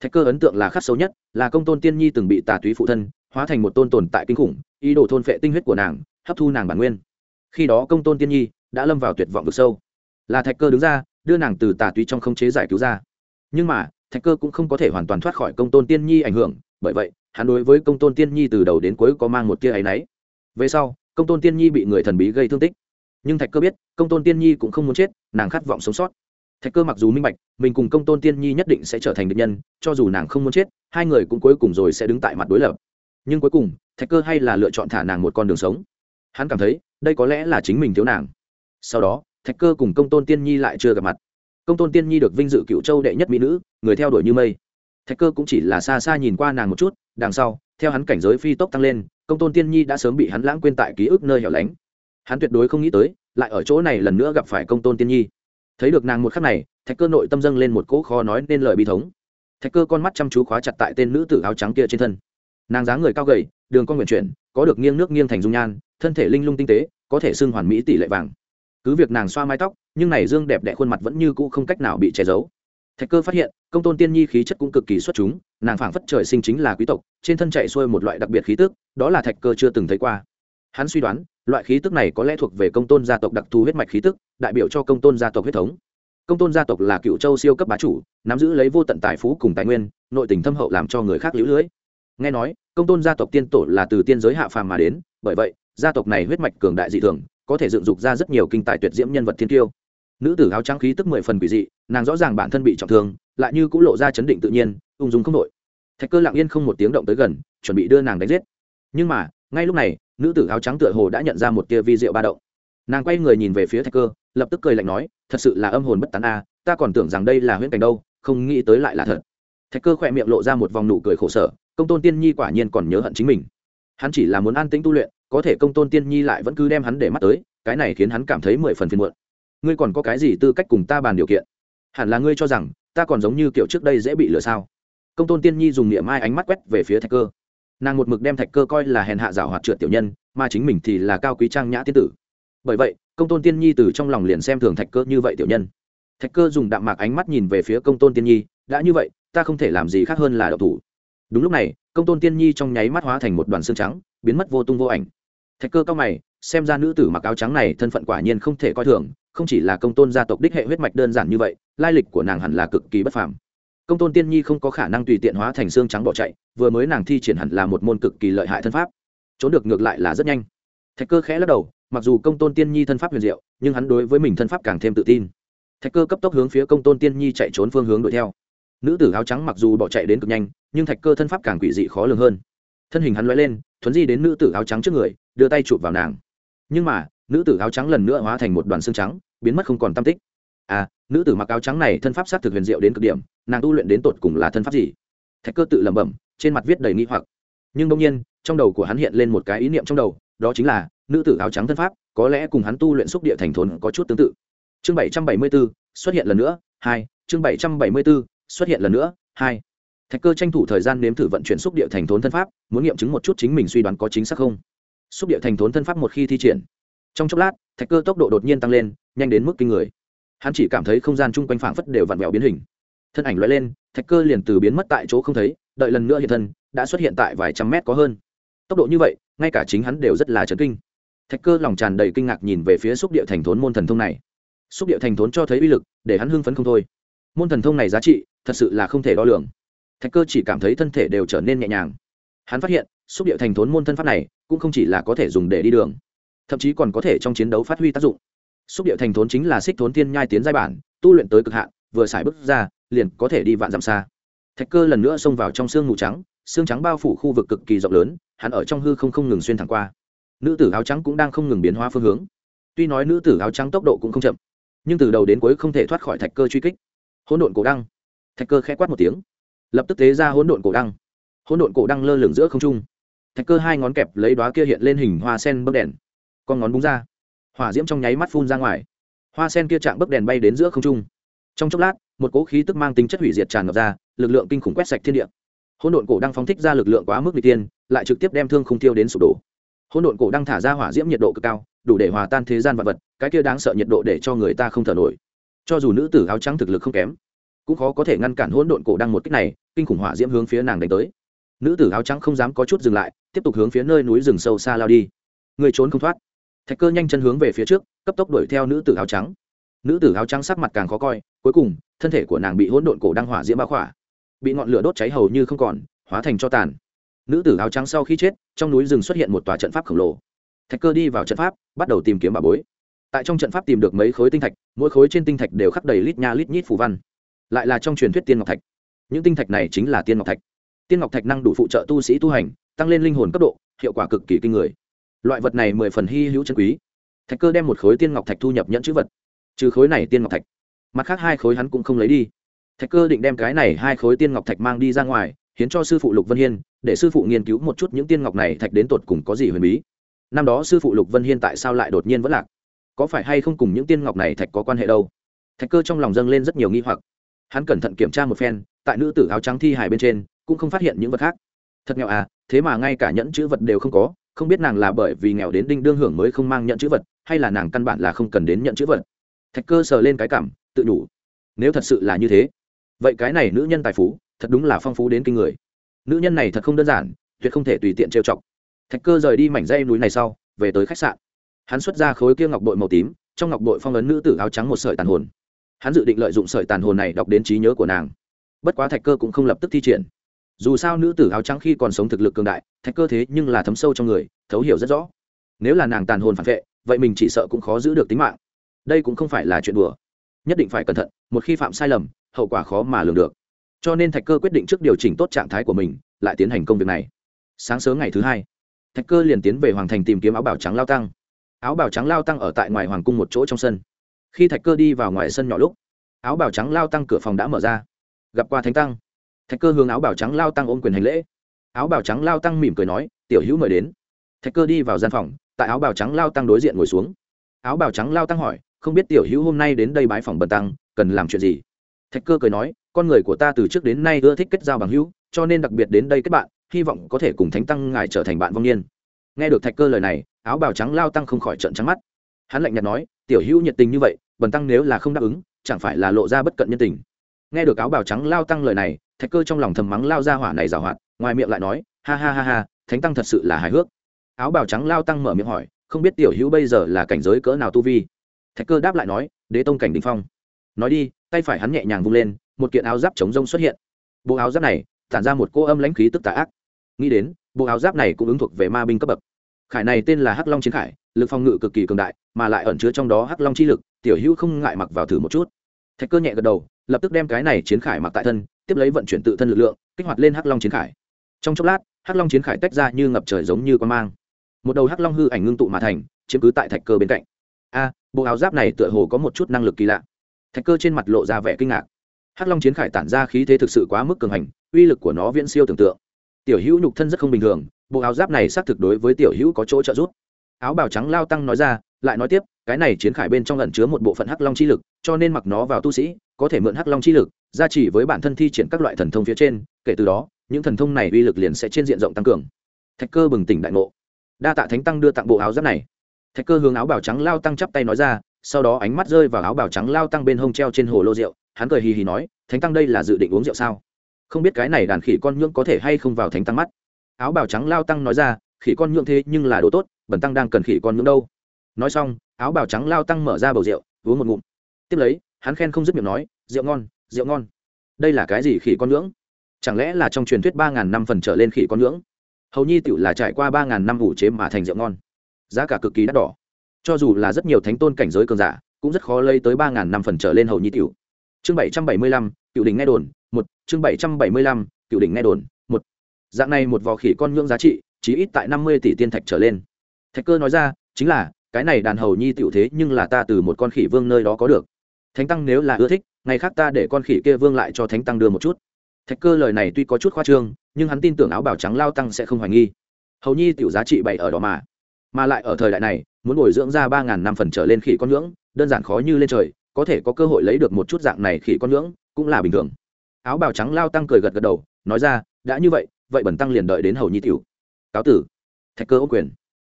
Thạch cơ ấn tượng là khắc xấu nhất, là công tôn tiên nhi từng bị tà túy phụ thân, hóa thành một tôn tồn tại kinh khủng, ý đồ thôn phệ tinh huyết của nàng, hấp thu nàng bản nguyên. Khi đó công tôn tiên nhi đã lâm vào tuyệt vọng vực sâu. Là thạch cơ đứng ra, đưa nàng từ tà túy trong không chế giải cứu ra nhưng mà, thạch cơ cũng không có thể hoàn toàn thoát khỏi công tôn tiên nhi ảnh hưởng, bởi vậy, hắn đối với công tôn tiên nhi từ đầu đến cuối có mang một tia áy náy. Về sau, công tôn tiên nhi bị người thần bí gây thương tích. Nhưng thạch cơ biết, công tôn tiên nhi cũng không muốn chết, nàng khát vọng sống sót. Thạch cơ mặc dù minh bạch, mình cùng công tôn tiên nhi nhất định sẽ trở thành địch nhân, cho dù nàng không muốn chết, hai người cũng cuối cùng rồi sẽ đứng tại mặt đối lập. Nhưng cuối cùng, thạch cơ hay là lựa chọn thả nàng một con đường sống. Hắn cảm thấy, đây có lẽ là chính mình thiếu nàng. Sau đó, thạch cơ cùng công tôn tiên nhi lại chưa gặp mặt công tôn tiên nhi được vinh dự cựu châu đệ nhất mỹ nữ, người theo đuổi như mây. Thạch cơ cũng chỉ là xa xa nhìn qua nàng một chút, đằng sau, theo hắn cảnh giới phi tốc tăng lên, công tôn tiên nhi đã sớm bị hắn lãng quên tại ký ức nơi hẻo lánh. Hắn tuyệt đối không nghĩ tới, lại ở chỗ này lần nữa gặp phải công tôn tiên nhi. Thấy được nàng một khắc này, thạch cơ nội tâm dâng lên một cỗ khó nói nên lời bi thống. Thạch cơ con mắt chăm chú khóa chặt tại tên nữ tử áo trắng kia trên thân. Nàng dáng người cao gầy, đường con nguyện chuyển, có được nghiêng nước nghiêng thành dung nhan, thân thể linh lung tinh tế, có thể xưng hoàn mỹ tỷ lệ vàng cứ việc nàng xoa mái tóc, nhưng này dương đẹp đẽ khuôn mặt vẫn như cũ không cách nào bị che giấu. Thạch cơ phát hiện, công tôn tiên nhi khí chất cũng cực kỳ xuất chúng, nàng phảng phất trời sinh chính là quý tộc, trên thân chạy xuôi một loại đặc biệt khí tức, đó là thạch cơ chưa từng thấy qua. Hắn suy đoán, loại khí tức này có lẽ thuộc về công tôn gia tộc đặc thù huyết mạch khí tức, đại biểu cho công tôn gia tộc huyết thống. Công tôn gia tộc là cựu châu siêu cấp bá chủ, nắm giữ lấy vô tận tài phú cùng tài nguyên, nội tình thâm hậu làm cho người khác lũ lưỡi nghe nói, công tôn gia tộc tiên tổ là từ tiên giới hạ phàm mà đến, bởi vậy, gia tộc này huyết mạch cường đại dị thường có thể dựng dục ra rất nhiều kinh tài tuyệt diễm nhân vật thiên tiêu nữ tử áo trắng khí tức mười phần quỷ dị, nàng rõ ràng bản thân bị trọng thương, lại như cũng lộ ra chấn định tự nhiên, ung dung không đội thạch cơ lặng yên không một tiếng động tới gần, chuẩn bị đưa nàng đánh giết. Nhưng mà, ngay lúc này, nữ tử áo trắng tựa hồ đã nhận ra một tia vi diệu ba động. Nàng quay người nhìn về phía thạch cơ, lập tức cười lạnh nói, thật sự là âm hồn bất tán a, ta còn tưởng rằng đây là huyễn cảnh đâu, không nghĩ tới lại là thật. Thạch cơ khỏe miệng lộ ra một vòng nụ cười khổ sở, công tôn tiên nhi quả nhiên còn nhớ hận chính mình. Hắn chỉ là muốn an tĩnh tu luyện có thể công tôn tiên nhi lại vẫn cứ đem hắn để mắt tới, cái này khiến hắn cảm thấy mười phần phiền muộn. Ngươi còn có cái gì tư cách cùng ta bàn điều kiện? Hẳn là ngươi cho rằng, ta còn giống như kiểu trước đây dễ bị lừa sao? Công tôn tiên nhi dùng niệm mai ánh mắt quét về phía thạch cơ. Nàng một mực đem thạch cơ coi là hèn hạ rào hoạt trượt tiểu nhân, mà chính mình thì là cao quý trang nhã tiên tử. Bởi vậy, công tôn tiên nhi từ trong lòng liền xem thường thạch cơ như vậy tiểu nhân. Thạch cơ dùng đạm mạc ánh mắt nhìn về phía công tôn tiên nhi, đã như vậy, ta không thể làm gì khác hơn là đậu thủ. Đúng lúc này, công tôn tiên nhi trong nháy mắt hóa thành một đoàn xương trắng, biến mất vô tung vô ảnh thạch cơ cao mày, xem ra nữ tử mặc áo trắng này thân phận quả nhiên không thể coi thường, không chỉ là công tôn gia tộc đích hệ huyết mạch đơn giản như vậy, lai lịch của nàng hẳn là cực kỳ bất phàm. Công tôn tiên nhi không có khả năng tùy tiện hóa thành xương trắng bỏ chạy, vừa mới nàng thi triển hẳn là một môn cực kỳ lợi hại thân pháp. Trốn được ngược lại là rất nhanh. Thạch cơ khẽ lắc đầu, mặc dù công tôn tiên nhi thân pháp huyền diệu, nhưng hắn đối với mình thân pháp càng thêm tự tin. Thạch cơ cấp tốc hướng phía công tôn tiên nhi chạy trốn phương hướng đuổi theo. Nữ tử áo trắng mặc dù bỏ chạy đến cực nhanh, nhưng thạch cơ thân pháp càng quỷ dị khó lường hơn. Thân hình hắn l lên, thuấn di đến nữ tử áo trắng trước người đưa tay chụp vào nàng. Nhưng mà, nữ tử áo trắng lần nữa hóa thành một đoàn xương trắng, biến mất không còn tam tích. À nữ tử mặc áo trắng này thân pháp s á t thực huyền diệu đến cực điểm, nàng tu luyện đến tột cùng là thân pháp gì? Thạch cơ tự lẩm bẩm, trên mặt viết đầy nghi hoặc. Nhưng đông nhiên, trong đầu của hắn hiện lên một cái ý niệm trong đầu, đó chính là, nữ tử áo trắng thân pháp, có lẽ cùng hắn tu luyện xúc địa thành thốn có chút tương tự. Chương bảy trăm bảy mươi b ố xuất hiện lần nữa, hai, chương bảy trăm bảy mươi b ố xuất hiện lần nữa, hai. Thạch cơ tranh thủ thời gian nếm thử vận chuyển xúc địa thành thốn thân pháp, muốn nghiệm chứng một chút chính mình suy đoán có chính xác không? Xúc địa thành thốn thân pháp một khi thi triển. Trong chốc lát, thạch cơ tốc độ đột nhiên tăng lên, nhanh đến mức kinh người. Hắn chỉ cảm thấy không gian chung quanh phảng phất đều vặn vẹo biến hình. Thân ảnh loại lên, thạch cơ liền từ biến mất tại chỗ không thấy, đợi lần nữa hiện thân, đã xuất hiện tại vài trăm mét có hơn. Tốc độ như vậy, ngay cả chính hắn đều rất là chấn kinh. Thạch cơ lòng tràn đầy kinh ngạc nhìn về phía xúc địa thành thốn môn thần thông này. Xúc địa thành thốn cho thấy uy lực, để hắn hưng phấn không thôi. Môn thần thông này giá trị, thật sự là không thể đo lường. Thạch cơ chỉ cảm thấy thân thể đều trở nên nhẹ nhàng. Hắn phát hiện xúc địa thành thốn môn thân pháp này cũng không chỉ là có thể dùng để đi đường, thậm chí còn có thể trong chiến đấu phát huy tác dụng. Xúc địa thành thốn chính là xích thốn tiên nhai tiến giai bản, tu luyện tới cực hạn, vừa xài bước ra, liền có thể đi vạn dặm xa. Thạch cơ lần nữa xông vào trong sương mù trắng, xương trắng bao phủ khu vực cực kỳ rộng lớn, hắn ở trong hư không không ngừng xuyên thẳng qua. Nữ tử áo trắng cũng đang không ngừng biến hóa phương hướng. Tuy nói nữ tử áo trắng tốc độ cũng không chậm, nhưng từ đầu đến cuối không thể thoát khỏi thạch cơ truy kích. Hỗn độn cổ đăng. Thạch cơ khẽ quát một tiếng, lập tức tế ra hỗn độn cổ đăng. Hỗn độn cổ đăng lơ lửng giữa không trung thạch cơ hai ngón kẹp lấy đóa kia hiện lên hình hoa sen bấc đèn. Con ngón búng ra. Hỏa diễm trong nháy mắt phun ra ngoài. Hoa sen kia chạm bấc đèn bay đến giữa không trung. Trong chốc lát, một cỗ khí tức mang tính chất hủy diệt tràn ngập ra, lực lượng kinh khủng quét sạch thiên địa. Hỗn độn cổ đang phóng thích ra lực lượng quá mức n tiên lại trực tiếp đem thương không tiêu đến sụp đổ. Hỗn độn cổ đang thả ra hỏa diễm nhiệt độ cực cao, đủ để hòa tan thế gian vật vật, cái kia đáng sợ nhiệt độ để cho người ta không thở nổi. Cho dù nữ tử áo trắng thực lực không kém, cũng khó có thể ngăn cản hỗn độn cổ đang một cách này, kinh khủng hỏa diễm hướng phía nàng đánh tới nữ tử áo trắng không dám có chút dừng lại, tiếp tục hướng phía nơi núi rừng sâu xa lao đi. Người trốn không thoát. Thạch cơ nhanh chân hướng về phía trước, cấp tốc đuổi theo nữ tử áo trắng. Nữ tử áo trắng sắc mặt càng khó coi, cuối cùng, thân thể của nàng bị hỗn độn cổ đang hỏa diễm bao khỏa. Bị ngọn lửa đốt cháy hầu như không còn, hóa thành cho tàn. Nữ tử áo trắng sau khi chết, trong núi rừng xuất hiện một tòa trận pháp khổng lồ. Thạch cơ đi vào trận pháp, bắt đầu tìm kiếm bà bối. Tại trong trận pháp tìm được mấy khối tinh thạch, mỗi khối trên tinh thạch đều khắc đầy lít nha lít nhít phù văn. Lại là trong truyền thuyết tiên ngọc thạch. Những tinh thạch này chính là tiên ngọc thạch tiên ngọc thạch năng đủ phụ trợ tu sĩ tu hành, tăng lên linh hồn cấp độ, hiệu quả cực kỳ kinh người. Loại vật này mười phần hy hữu chân quý. Thạch cơ đem một khối tiên ngọc thạch thu nhập nhận chữ vật. Trừ khối này tiên ngọc thạch, mặt khác hai khối hắn cũng không lấy đi. Thạch cơ định đem cái này hai khối tiên ngọc thạch mang đi ra ngoài, hiến cho sư phụ lục vân hiên, để sư phụ nghiên cứu một chút những tiên ngọc này thạch đến tột cùng có gì huyền bí. Năm đó sư phụ lục vân hiên tại sao lại đột nhiên vẫn lạc? Có phải hay không cùng những tiên ngọc này thạch có quan hệ đâu? Thạch cơ trong lòng dâng lên rất nhiều nghi hoặc. Hắn cẩn thận kiểm tra một phen, tại nữ tử áo trắng thi hài bên trên cũng không phát hiện những vật khác. Thật nghèo à thế mà ngay cả nhẫn chữ vật đều không có, không biết nàng là bởi vì nghèo đến đinh đương hưởng mới không mang nhận chữ vật, hay là nàng căn bản là không cần đến nhận chữ vật. Thạch cơ sờ lên cái cảm, tự đủ. Nếu thật sự là như thế, vậy cái này nữ nhân tài phú, thật đúng là phong phú đến kinh người. Nữ nhân này thật không đơn giản, tuyệt không thể tùy tiện trêu chọc. Thạch cơ rời đi mảnh dây núi này sau, về tới khách sạn. Hắn xuất ra khối kia ngọc bội màu tím, trong ngọc bội phong ấn nữ tử áo trắng một sợi tàn hồn. Hắn dự định lợi dụng sợi tàn hồn này đọc đến trí nhớ của nàng. Bất quá thạch cơ cũng không lập tức thi triển dù sao nữ tử áo trắng khi còn sống thực lực cường đại, thạch cơ thế nhưng là thấm sâu trong người, thấu hiểu rất rõ. Nếu là nàng tàn hồn phản vệ, vậy mình chỉ sợ cũng khó giữ được tính mạng. Đây cũng không phải là chuyện đùa. Nhất định phải cẩn thận, một khi phạm sai lầm, hậu quả khó mà lường được. Cho nên thạch cơ quyết định trước điều chỉnh tốt trạng thái của mình, lại tiến hành công việc này. Sáng sớm ngày thứ hai, thạch cơ liền tiến về hoàng thành tìm kiếm áo bảo trắng lao tăng. Áo bảo trắng lao tăng ở tại ngoài hoàng cung một chỗ trong sân. Khi thạch cơ đi vào ngoài sân nhỏ lúc, áo bảo trắng lao tăng cửa phòng đã mở ra. Gặp qua thánh tăng thạch cơ hướng áo bảo trắng lao tăng ôm quyền hành lễ. Áo bảo trắng lao tăng mỉm cười nói, tiểu hữu mời đến. Thạch cơ đi vào gian phòng, tại áo bảo trắng lao tăng đối diện ngồi xuống. Áo bảo trắng lao tăng hỏi, không biết tiểu hữu hôm nay đến đây bái phòng bần tăng, cần làm chuyện gì? Thạch cơ cười nói, con người của ta từ trước đến nay ưa thích kết giao bằng hữu, cho nên đặc biệt đến đây kết bạn, hy vọng có thể cùng thánh tăng ngài trở thành bạn vong niên. Nghe được thạch cơ lời này, áo bào trắng lao tăng không khỏi trận trắng mắt. Hắn lạnh nhạt nói, tiểu hữu nhiệt tình như vậy, bần tăng nếu là không đáp ứng, chẳng phải là lộ ra bất cận nhân tình nghe được áo bào trắng lao tăng lời này, thạch cơ trong lòng thầm mắng lao ra hỏa này giảo hoạt, ngoài miệng lại nói, ha ha ha ha, thánh tăng thật sự là hài hước. Áo bào trắng lao tăng mở miệng hỏi, không biết tiểu hữu bây giờ là cảnh giới cỡ nào tu vi? Thạch cơ đáp lại nói, đế tông cảnh đình phong. Nói đi, tay phải hắn nhẹ nhàng vung lên, một kiện áo giáp chống rông xuất hiện. Bộ áo giáp này, tản ra một cô âm lãnh khí tức tà ác. Nghĩ đến, bộ áo giáp này cũng ứng thuộc về ma binh cấp bậc. Khải này tên là hắc long chiến khải, lực phòng ngự cực kỳ cường đại, mà lại ẩn chứa trong đó hắc long chi lực, tiểu hữu không ngại mặc vào thử một chút thạch cơ nhẹ gật đầu, lập tức đem cái này chiến khải mặc tại thân, tiếp lấy vận chuyển tự thân lực lượng, kích hoạt lên hắc long chiến khải. Trong chốc lát, hắc long chiến khải tách ra như ngập trời giống như con mang. Một đầu hắc long hư ảnh ngưng tụ mà thành, chiếm cứ tại thạch cơ bên cạnh. A, bộ áo giáp này tựa hồ có một chút năng lực kỳ lạ. Thạch cơ trên mặt lộ ra vẻ kinh ngạc. Hắc long chiến khải tản ra khí thế thực sự quá mức cường hành, uy lực của nó viễn siêu tưởng tượng. Tiểu hữu nhục thân rất không bình thường, bộ áo giáp này xác thực đối với tiểu hữu có chỗ trợ giúp. Áo bào trắng lao tăng nói ra lại nói tiếp, cái này chiến khải bên trong lẩn chứa một bộ phận hắc long chi lực, cho nên mặc nó vào tu sĩ, có thể mượn hắc long chi lực, gia trì với bản thân thi triển các loại thần thông phía trên, kể từ đó, những thần thông này uy lực liền sẽ trên diện rộng tăng cường. Thạch cơ bừng tỉnh đại ngộ. Đa tạ thánh tăng đưa tặng bộ áo giáp này. Thạch cơ hướng áo bào trắng lao tăng chắp tay nói ra, sau đó ánh mắt rơi vào áo bào trắng lao tăng bên hông treo trên hồ lô rượu, hắn cười hì hì nói, thánh tăng đây là dự định uống rượu sao? Không biết cái này đàn khỉ con nhưỡng có thể hay không vào thánh tăng mắt? Áo bào trắng lao tăng nói ra, khỉ con nhưỡng thế nhưng là đồ tốt bẩn tăng đang cần khỉ con nhưỡng đâu? Nói xong, áo bào trắng lao tăng mở ra bầu rượu, uống một ngụm. Tiếp lấy, hắn khen không dứt miệng nói, rượu ngon rượu ngon. Đây là cái gì khỉ con ngưỡng? chẳng lẽ là trong truyền thuyết ba ngàn năm phần trở lên khỉ con ngưỡng? hầu nhi tựu là trải qua ba ngàn năm ủ chế mà thành rượu ngon. Giá cả cực kỳ đắt đỏ. Cho dù là rất nhiều thánh tôn cảnh giới cường giả, cũng rất khó lấy tới ba ngàn năm phần trở lên hầu nhi tiểu. Chương bảy trăm bảy mươi lăm, cựu đỉnh nghe đồn, một. Chương bảy trăm bảy mươi lăm, cựu đỉnh nghe đồn, một. Dạng này một vò khỉ con ngưỡng giá trị chỉ ít tại năm mươi tỷ tiên thạch trở lên. Thạch cơ nói ra, chính là cái này đàn hầu nhi tiểu thế nhưng là ta từ một con khỉ vương nơi đó có được. Thánh tăng nếu là ưa thích, ngày khác ta để con khỉ kia vương lại cho thánh tăng đưa một chút. Thạch cơ lời này tuy có chút khoa trương, nhưng hắn tin tưởng áo bào trắng lao tăng sẽ không hoài nghi. Hầu nhi tiểu giá trị bày ở đó mà. Mà lại ở thời đại này, muốn bồi dưỡng ra ba ngàn năm phần trở lên khỉ con ngưỡng đơn giản khó như lên trời, có thể có cơ hội lấy được một chút dạng này khỉ con ngưỡng cũng là bình thường. Áo bào trắng lao tăng cười gật gật đầu, nói ra, đã như vậy vậy bẩn tăng liền đợi đến hầu nhi tiểu. Cáo tử. Thạch cơ ô quyền.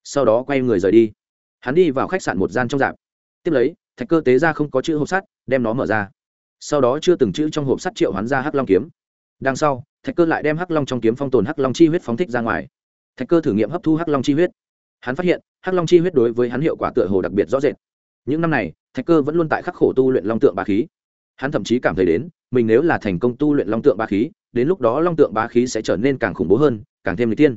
Sau đó quay người rời đi hắn đi vào khách sạn một gian trong dạp. Tiếp lấy, thạch cơ tế ra không có chữ hộp sắt, đem nó mở ra. Sau đó chưa từng chữ trong hộp sắt triệu hắn ra hắc long kiếm. Đằng sau, thạch cơ lại đem hắc long trong kiếm phong tồn hắc long chi huyết phóng thích ra ngoài. Thạch cơ thử nghiệm hấp thu hắc long chi huyết. Hắn phát hiện, hắc long chi huyết đối với hắn hiệu quả tựa hồ đặc biệt rõ rệt. Những năm này, thạch cơ vẫn luôn tại khắc khổ tu luyện long tượng ba khí. Hắn thậm chí cảm thấy đến, mình nếu là thành công tu luyện long tượng ba khí, đến lúc đó long tượng ba khí sẽ trở nên càng khủng bố hơn, càng thêm n tiên.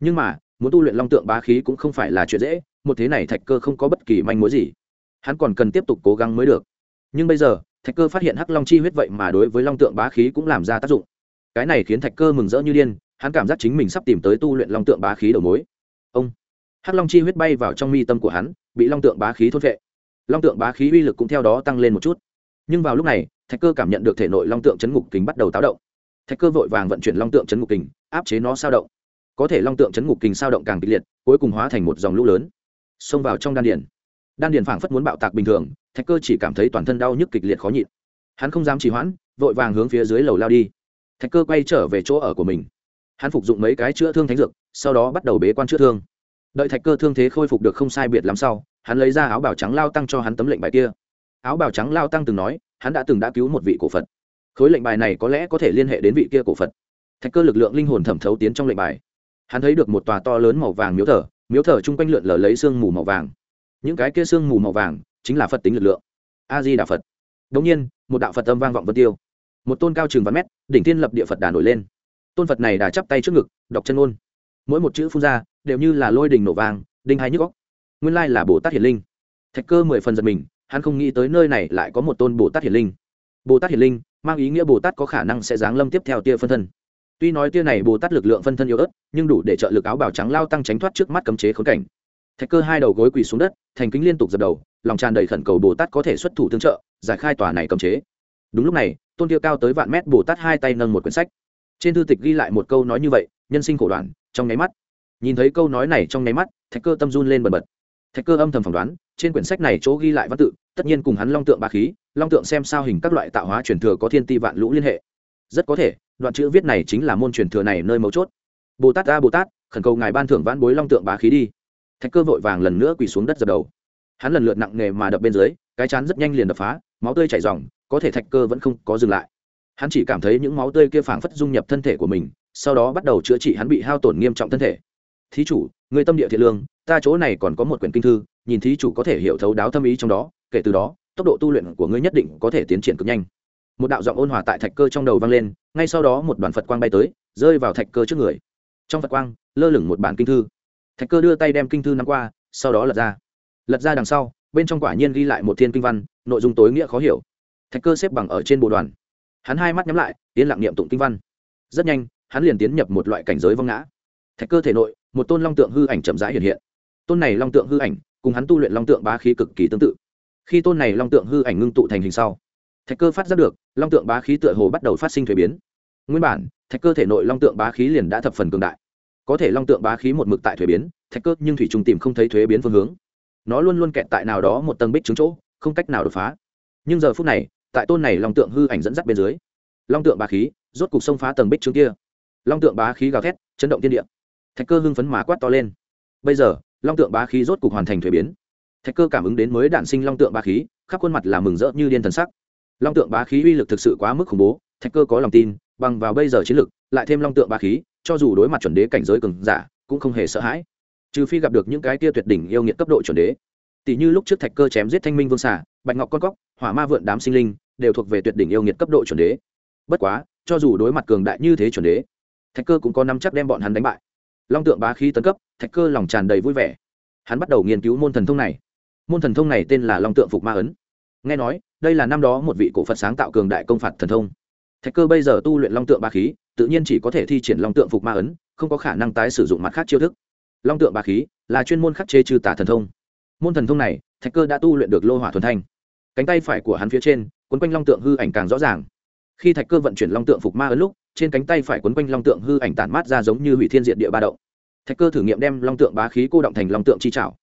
Nhưng mà muốn tu luyện long tượng Bá khí cũng không phải là chuyện dễ, một thế này thạch cơ không có bất kỳ manh mối gì. Hắn còn cần tiếp tục cố gắng mới được. Nhưng bây giờ, thạch cơ phát hiện hắc long chi huyết vậy mà đối với long tượng bá khí cũng làm ra tác dụng. Cái này khiến thạch cơ mừng rỡ như điên, hắn cảm giác chính mình sắp tìm tới tu luyện long tượng bá khí đầu mối. Ông! Hắc long chi huyết bay vào trong mi tâm của hắn, bị long tượng bá khí thốt vệ long tượng bá khí uy lực cũng theo đó tăng lên một chút. Nhưng vào lúc này, thạch cơ cảm nhận được thể nội long tượng chấn ngục kính bắt đầu táo động. Thạch cơ vội vàng vận chuyển long tượng chấn ngục kính, áp chế nó sao động có thể long tượng chấn ngục kình sao động càng kịch liệt, cuối cùng hóa thành một dòng lũ lớn, xông vào trong đan điền. Đan điền phảng phất muốn bạo tạc bình thường, thạch cơ chỉ cảm thấy toàn thân đau nhức kịch liệt khó nhịn. Hắn không dám trì hoãn, vội vàng hướng phía dưới lầu lao đi. Thạch cơ quay trở về chỗ ở của mình. Hắn phục dụng mấy cái chữa thương thánh dược, sau đó bắt đầu bế quan chữa thương. Đợi thạch cơ thương thế khôi phục được không sai biệt lắm sau, hắn lấy ra áo bào trắng lao tăng cho hắn tấm lệnh bài kia. Áo bào trắng lao tăng từng nói, hắn đã từng đã cứu một vị cổ phật. Khối lệnh bài này có lẽ có thể liên hệ đến vị kia cổ phật. Thạch cơ lực lượng linh hồn thẩm thấu tiến trong lệnh bài hắn thấy được một tòa to lớn màu vàng miếu thờ miếu thờ chung quanh lượn lờ lấy sương mù màu vàng. Những cái kia sương mù màu vàng chính là phật tính lực lượng. A di đà phật. Đống nhiên, một đạo phật âm vang vọng vân tiêu. Một tôn cao chừng vạn mét, đỉnh thiên lập địa phật đà nổi lên. Tôn phật này đã chắp tay trước ngực, đọc chân ôn mỗi một chữ phun ra, đều như là lôi đình nổ vàng đinh hai nhức góc nguyên lai là bồ tát hiển linh. Thạch cơ mười phần giật mình, hắn không nghĩ tới nơi này lại có một tôn bồ tát hiển linh. Bồ tát hiển linh, mang ý nghĩa bồ tát có khả năng sẽ giáng lâm tiếp theo tia phân thân tuy nói tia này bồ tát lực lượng phân thân yếu ớt, nhưng đủ để trợ lực áo bào trắng lao tăng tránh thoát trước mắt cấm chế khốn cảnh. Thạch cơ hai đầu gối quỳ xuống đất, thành kính liên tục dập đầu, lòng tràn đầy khẩn cầu bồ tát có thể xuất thủ tương trợ, giải khai tòa này cấm chế. Đúng lúc này, tôn tiêu cao tới vạn mét bồ tát hai tay nâng một quyển sách. Trên thư tịch ghi lại một câu nói như vậy, nhân sinh khổ đoạn, trong nháy mắt. Nhìn thấy câu nói này trong nháy mắt, thạch cơ tâm run lên bần bật. Thạch cơ âm thầm phỏng đoán, trên quyển sách này chỗ ghi lại văn tự, tất nhiên cùng hắn long tượng ba khí, long tượng xem sao hình các loại tạo hóa truyền thừa có thiên ti vạn lũ liên hệ. Rất có thể đoạn chữ viết này chính là môn truyền thừa này nơi mấu chốt. Bồ tát ta bồ tát, khẩn cầu ngài ban thưởng vãn bối long tượng bá khí đi. Thạch cơ vội vàng lần nữa quỳ xuống đất dập đầu. Hắn lần lượt nặng nề mà đập bên dưới, cái chán rất nhanh liền đập phá, máu tươi chảy r có thể thạch cơ vẫn không có dừng lại. Hắn chỉ cảm thấy những máu tươi kia phảng phất dung nhập thân thể của mình, sau đó bắt đầu chữa trị hắn bị hao tổn nghiêm trọng thân thể. Thí chủ, người tâm địa thiện lương, ta chỗ này còn có một quyển kinh thư, nhìn thí chủ có thể hiểu thấu đáo tâm ý trong đó, kể từ đó, tốc độ tu luyện của ngươi nhất định có thể tiến triển cực nhanh một đạo giọng ôn hòa tại thạch cơ trong đầu vang lên, ngay sau đó một đoàn phật quang bay tới, rơi vào thạch cơ trước người. Trong phật quang, lơ lửng một bản kinh thư. Thạch cơ đưa tay đem kinh thư nắm qua, sau đó lật ra. Lật ra đằng sau, bên trong quả nhiên ghi lại một thiên kinh văn, nội dung tối nghĩa khó hiểu. Thạch cơ xếp bằng ở trên bộ đoàn. Hắn hai mắt nhắm lại tiến lặng niệm tụng kinh văn. Rất nhanh, hắn liền tiến nhập một loại cảnh giới vong ngã. Thạch cơ thể nội, một tôn long tượng hư ảnh chậm rãi hiện hiện. Tôn này long tượng hư ảnh, cùng hắn tu luyện long tượng bá khí cực kỳ tương tự. Khi tôn này long tượng hư ảnh ngưng tụ thành hình sau thạch cơ phát giác được, long tượng bá khí tựa hồ bắt đầu phát sinh thuế biến. Nguyên bản, thạch cơ thể nội long tượng bá khí liền đã thập phần cường đại. Có thể long tượng bá khí một mực tại thuế biến, thạch cơ nhưng thủy trùng tìm không thấy thuế biến phương hướng. Nó luôn luôn kẹt tại nào đó một tầng bích trứng chỗ, không cách nào đột phá. Nhưng giờ phút này, tại tôn này long tượng hư ảnh dẫn dắt bên dưới, long tượng bá khí rốt cục xông phá tầng bích trứng kia. Long tượng bá khí gào thét, chấn động thiên địa. Thạch cơ hưng phấn mà quát to lên. Bây giờ, long tượng bá khí rốt cục hoàn thành thuế biến. Thạch cơ cảm ứng đến mới đạn sinh long tượng bá khí, khắp khuôn mặt là mừng rỡ như điên thần sắc long tượng bá khí uy lực thực sự quá mức khủng bố, thạch cơ có lòng tin, bằng vào bây giờ chiến lực, lại thêm long tượng bá khí, cho dù đối mặt chuẩn đế cảnh giới cường giả, cũng không hề sợ hãi. Trừ phi gặp được những cái tia tuyệt đỉnh yêu nghiệt cấp độ chuẩn đế. Tỷ như lúc trước thạch cơ chém giết thanh minh vương xả bạch ngọc con cóc, hỏa ma vượn đám sinh linh, đều thuộc về tuyệt đỉnh yêu nghiệt cấp độ chuẩn đế. Bất quá, cho dù đối mặt cường đại như thế chuẩn đế, thạch cơ cũng có năm chắc đem bọn hắn đánh bại. Long tượng bá khí tấn cấp, thạch cơ lòng tràn đầy vui vẻ. Hắn bắt đầu nghiên cứu môn thần thông này. Môn thần thông này tên là long tượng phục ma ấn. Nghe nói đây là năm đó một vị cổ phật sáng tạo cường đại công phạt thần thông. Thạch cơ bây giờ tu luyện long tượng Ba khí, tự nhiên chỉ có thể thi triển long tượng phục ma ấn, không có khả năng tái sử dụng mặt khác chiêu thức. Long tượng Ba khí là chuyên môn khắc chế trừ tả thần thông. Môn thần thông này, thạch cơ đã tu luyện được lô hỏa thuần thanh. Cánh tay phải của hắn phía trên, quấn quanh long tượng hư ảnh càng rõ ràng. Khi thạch cơ vận chuyển long tượng phục ma ấn lúc, trên cánh tay phải quấn quanh long tượng hư ảnh tản mát ra giống như hủy thiên diện địa ba động. Thạch cơ thử nghiệm đem long tượng bá khí cô động thành long tượng chi trảo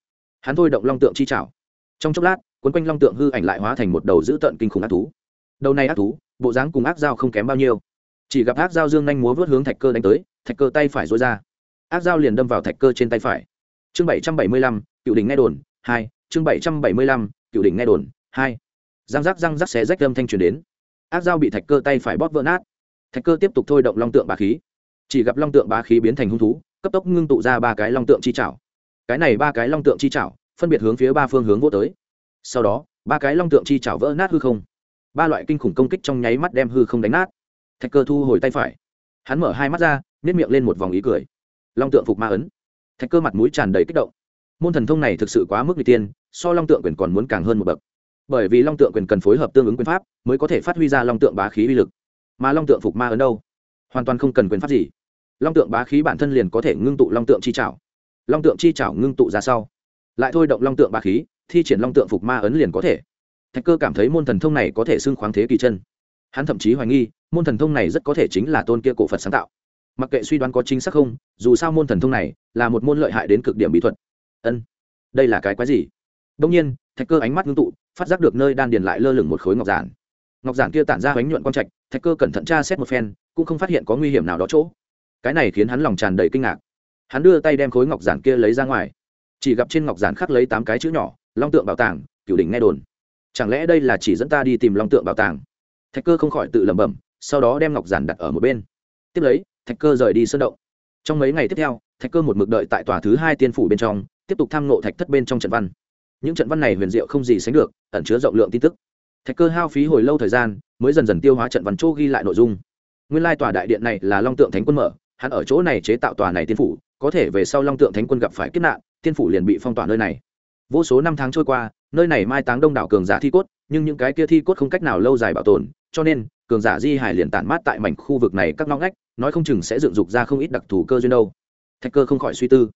hắn thôi động long tượng chi trảo trong chốc lát quấn quanh long tượng hư ảnh lại hóa thành một đầu dữ tợn kinh khủng ác thú. Đầu này ác thú, bộ dáng cùng ác dao không kém bao nhiêu. Chỉ gặp ác dao dương nhanh múa vớt hướng thạch cơ đánh tới, thạch cơ tay phải dối ra. Ác dao liền đâm vào thạch cơ trên tay phải. Chương bảy trăm bảy mươi lăm, cựu đỉnh nghe đồn, hai. Chương bảy trăm bảy mươi lăm, cựu đỉnh nghe đồn, hai. Răng rắc răng rắc xé rách âm thanh truyền đến. Ác dao bị thạch cơ tay phải bóp vỡ nát. Thạch cơ tiếp tục thôi động long tượng bá khí. Chỉ gặp long tượng bá khí biến thành hung thú, cấp tốc ngưng tụ ra ba cái long tượng chi chảo. Cái này ba cái long tượng chi chảo phân biệt hướng phía ba phương hướng vô tới. Sau đó, ba cái long tượng chi chảo vỡ nát hư không. Ba loại kinh khủng công kích trong nháy mắt đem hư không đánh nát. Thạch cơ thu hồi tay phải. Hắn mở hai mắt ra nếp miệng lên một vòng ý cười. Long tượng phục ma ấn. Thạch cơ mặt mũi tràn đầy kích động. Môn thần thông này thực sự quá mức n g tiên, so long tượng quyền còn muốn càng hơn một bậc. Bởi vì long tượng quyền cần phối hợp tương ứng quyền pháp, mới có thể phát huy ra long tượng bá khí uy lực. Mà long tượng phục ma ấn đâu? Hoàn toàn không cần quyền pháp gì. Long tượng bá khí bản thân liền có thể ngưng tụ long tượng chi trảo long tượng chi trảo ngưng tụ ra sau lại thôi động long tượng ba khí, thi triển long tượng phục ma ấn liền có thể. Thạch cơ cảm thấy môn thần thông này có thể xưng khoáng thế kỳ chân. Hắn thậm chí hoài nghi, môn thần thông này rất có thể chính là tôn kia cổ phật sáng tạo. Mặc kệ suy đoán có chính xác không, dù sao môn thần thông này là một môn lợi hại đến cực điểm bí thuật. Ân, đây là cái quái gì? Đông nhiên, thạch cơ ánh mắt ngưng tụ, phát giác được nơi đan điền lại lơ lửng một khối ngọc giản. Ngọc giản kia tản ra bánh nhuận quang trạch, thạch cơ cẩn thận tra xét một phen, cũng không phát hiện có nguy hiểm nào đó chỗ. Cái này khiến hắn lòng tràn đầy kinh ngạc. Hắn đưa tay đem khối ngọc giản kia lấy ra ngoài chỉ gặp trên ngọc giản khắc lấy tám cái chữ nhỏ, long tượng bảo tàng, cửu đỉnh nghe đồn. Chẳng lẽ đây là chỉ dẫn ta đi tìm long tượng bảo tàng? Thạch cơ không khỏi tự lẩm bẩm, sau đó đem ngọc giản đặt ở một bên. Tiếp lấy, thạch cơ rời đi sân động. Trong mấy ngày tiếp theo, thạch cơ một mực đợi tại tòa thứ hai tiên phủ bên trong, tiếp tục tham nộ thạch thất bên trong trận văn. Những trận văn này huyền diệu không gì sánh được, ẩn chứa rộng lượng tin tức. Thạch cơ hao phí hồi lâu thời gian, mới dần dần tiêu hóa trận văn chỗ ghi lại nội dung. Nguyên lai tòa đại điện này là long tượng thánh quân mở, hắn ở chỗ này chế tạo tòa này tiên phủ, có thể về sau long tượng thánh quân gặp phải kiếp nạn tiên phủ liền bị phong tỏa nơi này. Vô số năm tháng trôi qua, nơi này mai táng đông đảo cường giả thi cốt, nhưng những cái kia thi cốt không cách nào lâu dài bảo tồn, cho nên, cường giả di hải liền tản mát tại mảnh khu vực này các ngõ ngách, nói không chừng sẽ dựng dục ra không ít đặc thù cơ duyên đâu. Thạch cơ không khỏi suy tư.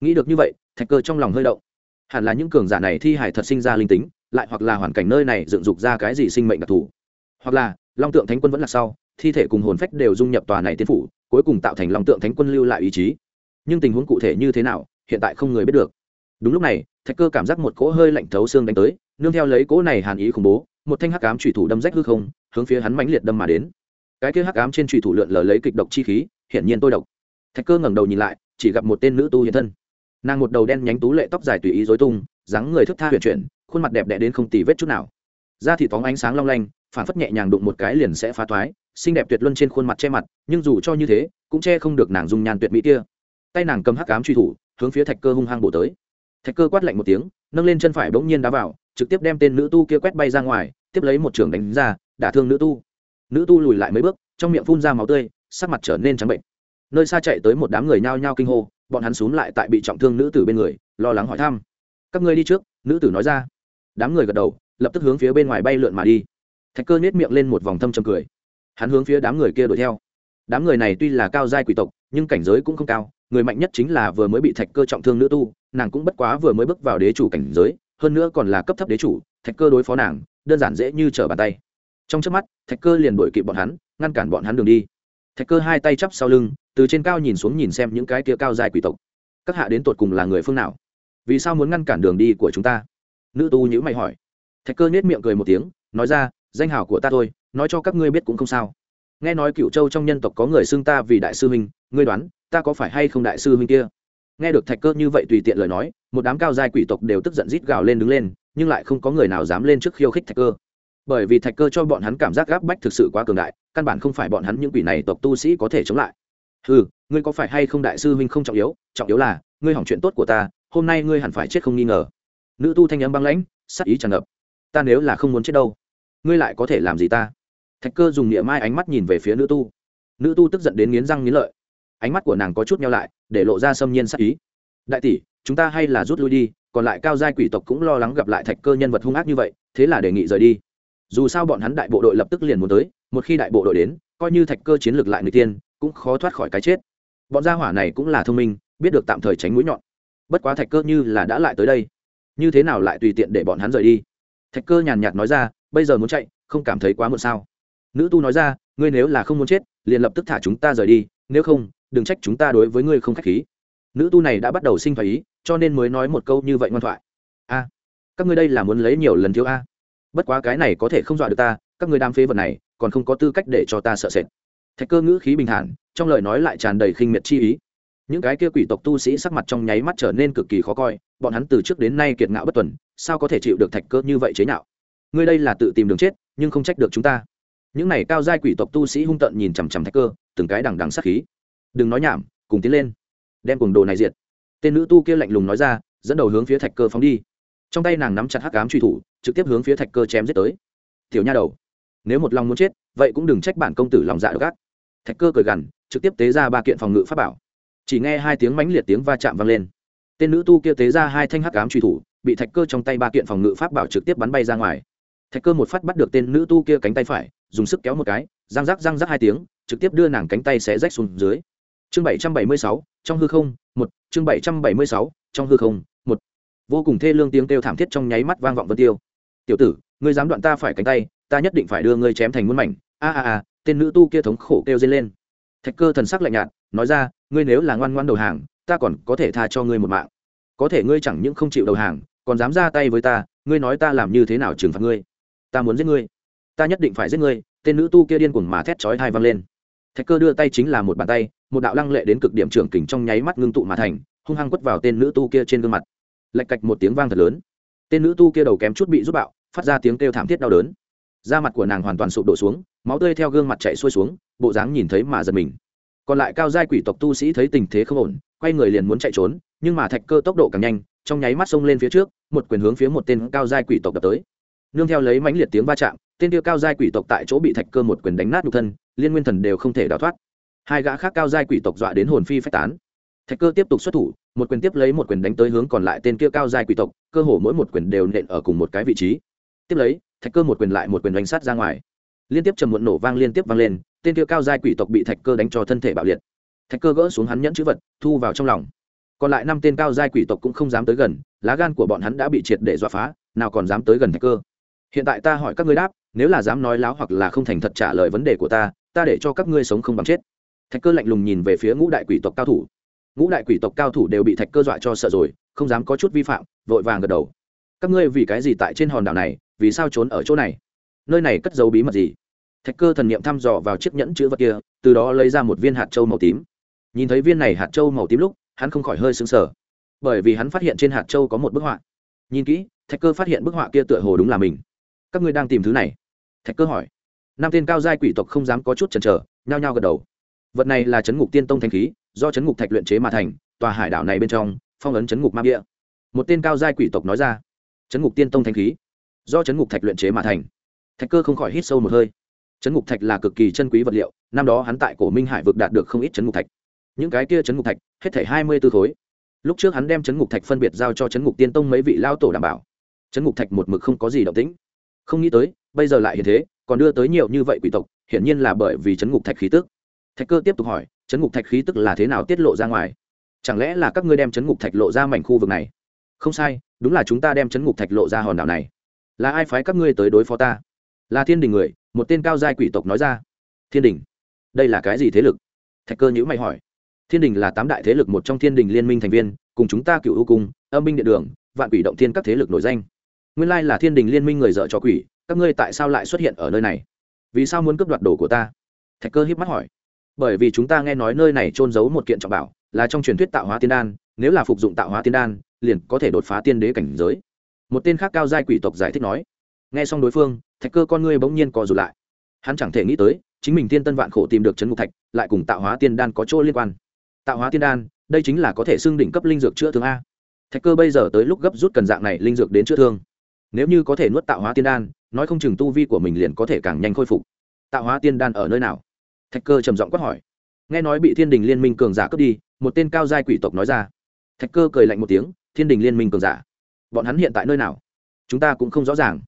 Nghĩ được như vậy, thạch cơ trong lòng hơi động. Hẳn là những cường giả này thi hải thật sinh ra linh tính, lại hoặc là hoàn cảnh nơi này dựng dục ra cái gì sinh mệnh đặc thù. Hoặc là, long tượng thánh quân vẫn là sau, thi thể cùng hồn phách đều dung nhập tòa này tiên phủ, cuối cùng tạo thành long tượng thánh quân lưu lại ý chí. Nhưng tình huống cụ thể như thế nào hiện tại không người biết được. Đúng lúc này, thạch cơ cảm giác một cỗ hơi lạnh thấu xương đánh tới, nương theo lấy cỗ này hàn ý khủng bố, một thanh hắc ám trùy thủ đâm rách hư không, hướng phía hắn mãnh liệt đâm mà đến. Cái kia hắc ám trên trùy thủ lượn lờ lấy kịch độc chi khí, hiển nhiên tôi độc. Thạch cơ ngẩng đầu nhìn lại, chỉ gặp một tên nữ tu hiện thân. Nàng một đầu đen nhánh tú lệ tóc dài tùy ý dối tung, dáng người thức tha huyền chuyển, khuôn mặt đẹp đẽ đến không tì vết chút nào. Da thịt phóng ánh sáng long lanh, phản phất nhẹ nhàng đụng một cái liền sẽ phá thoái, xinh đẹp tuyệt luân trên khuôn mặt che mặt, nhưng dù cho như thế, cũng che không được nàng dung nhan tuyệt mỹ kia. Tay nàng cầm hắc ám truy thủ hướng phía thạch cơ hung hăng bổ tới. Thạch cơ quát lạnh một tiếng, nâng lên chân phải bỗng nhiên đá vào, trực tiếp đem tên nữ tu kia quét bay ra ngoài, tiếp lấy một trường đánh ra, đả thương nữ tu. Nữ tu lùi lại mấy bước, trong miệng phun ra máu tươi, sắc mặt trở nên trắng bệnh. Nơi xa chạy tới một đám người nhao nhao kinh hô, bọn hắn xúm lại tại bị trọng thương nữ tử bên người, lo lắng hỏi thăm. Các ngươi đi trước, nữ tử nói ra. Đám người gật đầu, lập tức hướng phía bên ngoài bay lượn mà đi. Thạch cơ nhếch miệng lên một vòng thâm trầm cười. Hắn hướng phía đám người kia đuổi theo. Đám người này tuy là cao giai quỷ tộc, nhưng cảnh giới cũng không cao người mạnh nhất chính là vừa mới bị thạch cơ trọng thương nữ tu, nàng cũng bất quá vừa mới bước vào đế chủ cảnh giới, hơn nữa còn là cấp thấp đế chủ, thạch cơ đối phó nàng, đơn giản dễ như trở bàn tay. Trong trước mắt, thạch cơ liền đuổi kịp bọn hắn, ngăn cản bọn hắn đường đi. Thạch cơ hai tay chắp sau lưng, từ trên cao nhìn xuống nhìn xem những cái kia cao dài quỷ tộc. Các hạ đến tột cùng là người phương nào? Vì sao muốn ngăn cản đường đi của chúng ta? Nữ tu nhữ mày hỏi. Thạch cơ nết miệng cười một tiếng, nói ra, danh hào của ta thôi, nói cho các ngươi biết cũng không sao. Nghe nói cựu châu trong nhân tộc có người xưng ta vì đại sư huynh, ngươi đoán ta có phải hay không đại sư huynh kia? Nghe được thạch cơ như vậy tùy tiện lời nói, một đám cao giai quỷ tộc đều tức giận rít gào lên đứng lên, nhưng lại không có người nào dám lên trước khiêu khích thạch cơ. Bởi vì thạch cơ cho bọn hắn cảm giác gáp bách thực sự quá cường đại, căn bản không phải bọn hắn những quỷ này tộc tu sĩ có thể chống lại. Ừ ngươi có phải hay không đại sư huynh không trọng yếu trọng yếu là, ngươi hỏng chuyện tốt của ta, hôm nay ngươi hẳn phải chết không nghi ngờ. Nữ tu thanh âm băng lãnh, sắc ý tràn ngập. Ta nếu là không muốn chết đâu, ngươi lại có thể làm gì ta? Thạch cơ dùng niệm mai ánh mắt nhìn về phía nữ tu. Nữ tu tức giận đến nghiến răng nghiến lợi ánh mắt của nàng có chút nhau lại, để lộ ra xâm nhiên sắc ý. Đại tỷ, chúng ta hay là rút lui đi, còn lại cao giai quỷ tộc cũng lo lắng gặp lại thạch cơ nhân vật hung ác như vậy, thế là đề nghị rời đi. Dù sao bọn hắn đại bộ đội lập tức liền muốn tới, một khi đại bộ đội đến, coi như thạch cơ chiến lược lại người tiên, cũng khó thoát khỏi cái chết. Bọn gia hỏa này cũng là thông minh, biết được tạm thời tránh mũi nhọn. Bất quá thạch cơ như là đã lại tới đây, như thế nào lại tùy tiện để bọn hắn rời đi? Thạch cơ nhàn nhạt nói ra, bây giờ muốn chạy, không cảm thấy quá muộn sao? Nữ tu nói ra, ngươi nếu là không muốn chết, liền lập tức thả chúng ta rời đi, nếu không đừng trách chúng ta đối với ngươi không k h á c h khí. Nữ tu này đã bắt đầu sinh phái ý, cho nên mới nói một câu như vậy ngoan thoại. A, các ngươi đây là muốn lấy nhiều lần thiếu a. Bất quá cái này có thể không dọa được ta, các ngươi đam phế vật này, còn không có tư cách để cho ta sợ sệt. Thạch cơ ngữ khí bình thản, trong lời nói lại tràn đầy khinh miệt chi ý. Những cái kia quỷ tộc tu sĩ sắc mặt trong nháy mắt trở nên cực kỳ khó coi, bọn hắn từ trước đến nay kiệt ngạo bất tuần, sao có thể chịu được thạch cơ như vậy chế nhạo? Ngươi đây là tự tìm đường chết, nhưng không trách được chúng ta. Những này cao giai quỷ tộc tu sĩ hung tợn nhìn chằm chằm thạch cơ, từng cái đằng đằng sát khí đừng nói nhảm, cùng tiến lên. Đem cuồng đồ này diệt. Tên nữ tu kia lạnh lùng nói ra, dẫn đầu hướng phía thạch cơ phóng đi. Trong tay nàng nắm chặt hắc ám truy thủ, trực tiếp hướng phía thạch cơ chém giết tới. Tiểu nha đầu, nếu một lòng muốn chết, vậy cũng đừng trách bản công tử lòng dạ độc ác. Thạch cơ cười gằn, trực tiếp tế ra ba kiện phòng ngự pháp bảo. Chỉ nghe hai tiếng mãnh liệt tiếng va chạm vang lên. Tên nữ tu kia tế ra hai thanh hắc ám truy thủ, bị thạch cơ trong tay ba kiện phòng ngự pháp bảo trực tiếp bắn bay ra ngoài. Thạch cơ một phát bắt được tên nữ tu kia cánh tay phải, dùng sức kéo một cái, răng rắc răng rắc hai tiếng, trực tiếp đưa nàng cánh tay sẽ rách xuống dưới chương bảy trăm bảy mươi sáu, trong hư không, một. Chương bảy trăm bảy mươi sáu, trong hư không, một. Vô cùng thê lương tiếng kêu thảm thiết trong nháy mắt vang vọng vân tiêu. Tiểu tử, ngươi dám đoạn ta phải cánh tay, ta nhất định phải đưa ngươi chém thành muôn mảnh. A a a, tên nữ tu kia thống khổ kêu dây lên. Thạch cơ thần sắc lạnh nhạt, nói ra, ngươi nếu là ngoan ngoan đầu hàng, ta còn có thể tha cho ngươi một mạng. Có thể ngươi chẳng những không chịu đầu hàng, còn dám ra tay với ta, ngươi nói ta làm như thế nào trừng phạt ngươi? Ta muốn giết ngươi. Ta nhất định phải giết ngươi. Tên nữ tu kia điên cuồng mà thét chói tai vang lên. Thạch cơ đưa tay chính là một bàn tay một đạo lăng lệ đến cực điểm trưởng kình trong nháy mắt ngưng tụ mà thành, hung hăng quất vào tên nữ tu kia trên gương mặt. Lạch cạch một tiếng vang thật lớn. Tên nữ tu kia đầu kém chút bị rút bạo, phát ra tiếng kêu thảm thiết đau đớn. Da mặt của nàng hoàn toàn sụp đổ xuống, máu tươi theo gương mặt chạy xuôi xuống, bộ dáng nhìn thấy mà giật mình. Còn lại cao giai quỷ tộc tu sĩ thấy tình thế không ổn, quay người liền muốn chạy trốn, nhưng mà thạch cơ tốc độ càng nhanh, trong nháy mắt xông lên phía trước, một quyền hướng phía một tên cao giai quỷ tộc đập tới. Nương theo lấy mãnh liệt tiếng va chạm, tên tiêu cao giai quỷ tộc tại chỗ bị thạch cơ một quyền đánh nát nhục thân, liên nguyên thần đều không thể đào thoát hai gã khác cao giai quỷ tộc dọa đến hồn phi phách tán. Thạch cơ tiếp tục xuất thủ, một quyền tiếp lấy một quyền đánh tới hướng còn lại tên kia cao giai quỷ tộc, cơ hồ mỗi một quyền đều nện ở cùng một cái vị trí. Tiếp lấy, thạch cơ một quyền lại một quyền đánh sát ra ngoài. Liên tiếp trầm muộn nổ vang liên tiếp vang lên, tên kia cao giai quỷ tộc bị thạch cơ đánh cho thân thể bạo liệt. Thạch cơ gỡ xuống hắn nhẫn chữ vật, thu vào trong lòng. Còn lại năm tên cao giai quỷ tộc cũng không dám tới gần, lá gan của bọn hắn đã bị triệt để dọa phá, nào còn dám tới gần thạch cơ. Hiện tại ta hỏi các ngươi đáp, nếu là dám nói láo hoặc là không thành thật trả lời vấn đề của ta ta để cho các ngươi sống không bằng chết thạch cơ lạnh lùng nhìn về phía ngũ đại quỷ tộc cao thủ. Ngũ đại quỷ tộc cao thủ đều bị thạch cơ dọa cho sợ rồi, không dám có chút vi phạm, vội vàng gật đầu. Các ngươi vì cái gì tại trên hòn đảo này, vì sao trốn ở chỗ này? Nơi này cất dấu bí mật gì? Thạch cơ thần n i ệ m thăm dò vào chiếc nhẫn chữ vật kia, từ đó lấy ra một viên hạt trâu màu tím. Nhìn thấy viên này hạt trâu màu tím lúc, hắn không khỏi hơi xứng sờ. Bởi vì hắn phát hiện trên hạt trâu có một bức họa. Nhìn kỹ, thạch cơ phát hiện bức họa kia tựa hồ đúng là mình. Các ngươi đang tìm thứ này? Thạch cơ hỏi. Năm tên cao giai quỷ tộc không dám có chút chần chờ, nhao nhao gật đầu vật này là chấn ngục tiên tông thanh khí, do chấn ngục thạch luyện chế mà thành, tòa hải đảo này bên trong, phong ấn chấn ngục ma địa một tên cao giai quỷ tộc nói ra, chấn ngục tiên tông thanh khí, do chấn ngục thạch luyện chế mà thành. Thạch cơ không khỏi hít sâu một hơi. Chấn ngục thạch là cực kỳ chân quý vật liệu, năm đó hắn tại cổ minh hải vực đạt được không ít chấn ngục thạch. Những cái kia chấn ngục thạch, hết thể hai mươi b ố khối. Lúc trước hắn đem chấn ngục thạch phân biệt giao cho chấn ngục tiên tông mấy vị lao tổ đảm bảo. Chấn ngục thạch một mực không có gì động tĩnh. Không nghĩ tới, bây giờ lại hiện thế, còn đưa tới nhiều như vậy quỷ tộc, hiển nhiên là bởi vì chấn ngục thạch khí tức thạch cơ tiếp tục hỏi, chấn ngục thạch khí tức là thế nào tiết lộ ra ngoài? Chẳng lẽ là các ngươi đem chấn ngục thạch lộ ra mảnh khu vực này? Không sai, đúng là chúng ta đem chấn ngục thạch lộ ra hòn đảo này. Là ai phái các ngươi tới đối phó ta? Là thiên đình người, một tên cao giai quỷ tộc nói ra. Thiên đình? Đây là cái gì thế lực? Thạch cơ nhữ mày hỏi. Thiên đình là tám đại thế lực một trong thiên đình liên minh thành viên, cùng chúng ta cựu ưu cung, âm minh điện đường, vạn quỷ động thiên các thế lực nổi danh. Nguyên lai là thiên đình liên minh người dợ cho quỷ, các ngươi tại sao lại xuất hiện ở nơi này? Vì sao muốn cướp đoạt đồ của ta? Thạch cơ hiếp mắt hỏi bởi vì chúng ta nghe nói nơi này trôn giấu một kiện trọng bảo, là trong truyền thuyết tạo hóa tiên đan, nếu là phục dụng tạo hóa tiên đan, liền có thể đột phá tiên đế cảnh giới. Một tên khác cao giai quỷ tộc giải thích nói. Nghe xong đối phương, thạch cơ con ngươi bỗng nhiên co rụt lại. Hắn chẳng thể nghĩ tới, chính mình tiên tân vạn khổ tìm được trấn ngục thạch, lại cùng tạo hóa tiên đan có chỗ liên quan. Tạo hóa tiên đan, đây chính là có thể xưng đỉnh cấp linh dược chữa thương a. Thạch cơ bây giờ tới lúc gấp rút cần dạng này linh dược đến chữa thương. Nếu như có thể nuốt tạo hóa tiên đan, nói không chừng tu vi của mình liền có thể càng nhanh khôi phục. Tạo hóa tiên đan ở nơi nào? Thạch cơ trầm giọng quát hỏi. Nghe nói bị thiên đình liên minh cường giả cướp đi, một tên cao giai quỷ tộc nói ra. Thạch cơ cười lạnh một tiếng, thiên đình liên minh cường giả. Bọn hắn hiện tại nơi nào? Chúng ta cũng không rõ ràng.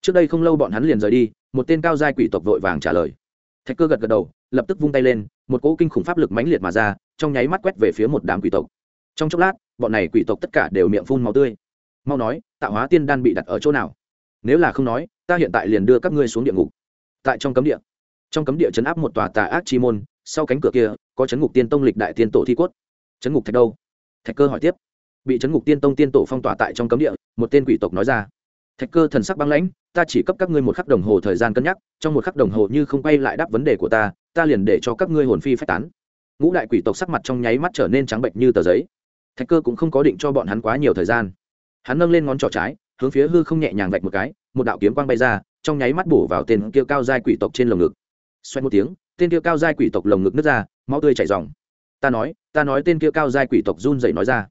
Trước đây không lâu bọn hắn liền rời đi, một tên cao giai quỷ tộc vội vàng trả lời. Thạch cơ gật gật đầu, lập tức vung tay lên, một cỗ kinh khủng pháp lực mãnh liệt mà ra, trong nháy mắt quét về phía một đám quỷ tộc. Trong chốc lát, bọn này quỷ tộc tất cả đều miệng phun màu tươi. Mau nói tạo hóa tiên đan bị đặt ở chỗ nào? Nếu là không nói, ta hiện tại liền đưa các ngươi xuống địa ngục. Tại trong cấm địa trong cấm địa chấn áp một tòa tà ác chi môn, sau cánh cửa kia, có chấn ngục tiên tông lịch đại tiên tổ thi cốt. Chấn ngục thạch đâu? Thạch cơ hỏi tiếp. Bị chấn ngục tiên tông tiên tổ phong tỏa tại trong cấm địa, một tên quỷ tộc nói ra. Thạch cơ thần sắc băng lãnh, ta chỉ cấp các ngươi một khắc đồng hồ thời gian cân nhắc, trong một khắc đồng hồ như không quay lại đáp vấn đề của ta ta liền để cho các ngươi hồn phi phách tán. Ngũ đại quỷ tộc sắc mặt trong nháy mắt trở nên trắng bệnh như tờ giấy. Thạch cơ cũng không có định cho bọn hắn quá nhiều thời gian. Hắn nâng lên ngón trỏ trái, hướng phía hư không nhẹ nhàng vạch một cái, một đạo kiếm quang bay ra, trong nháy mắt bổ vào tên kia cao giai quỷ tộc trên lồng ngực xoay một tiếng, tên kia cao giai quỷ tộc lồng ngực nứt ra, máu tươi chảy dòng ta nói ta nói tên kia cao giai quỷ tộc run dậy nói ra.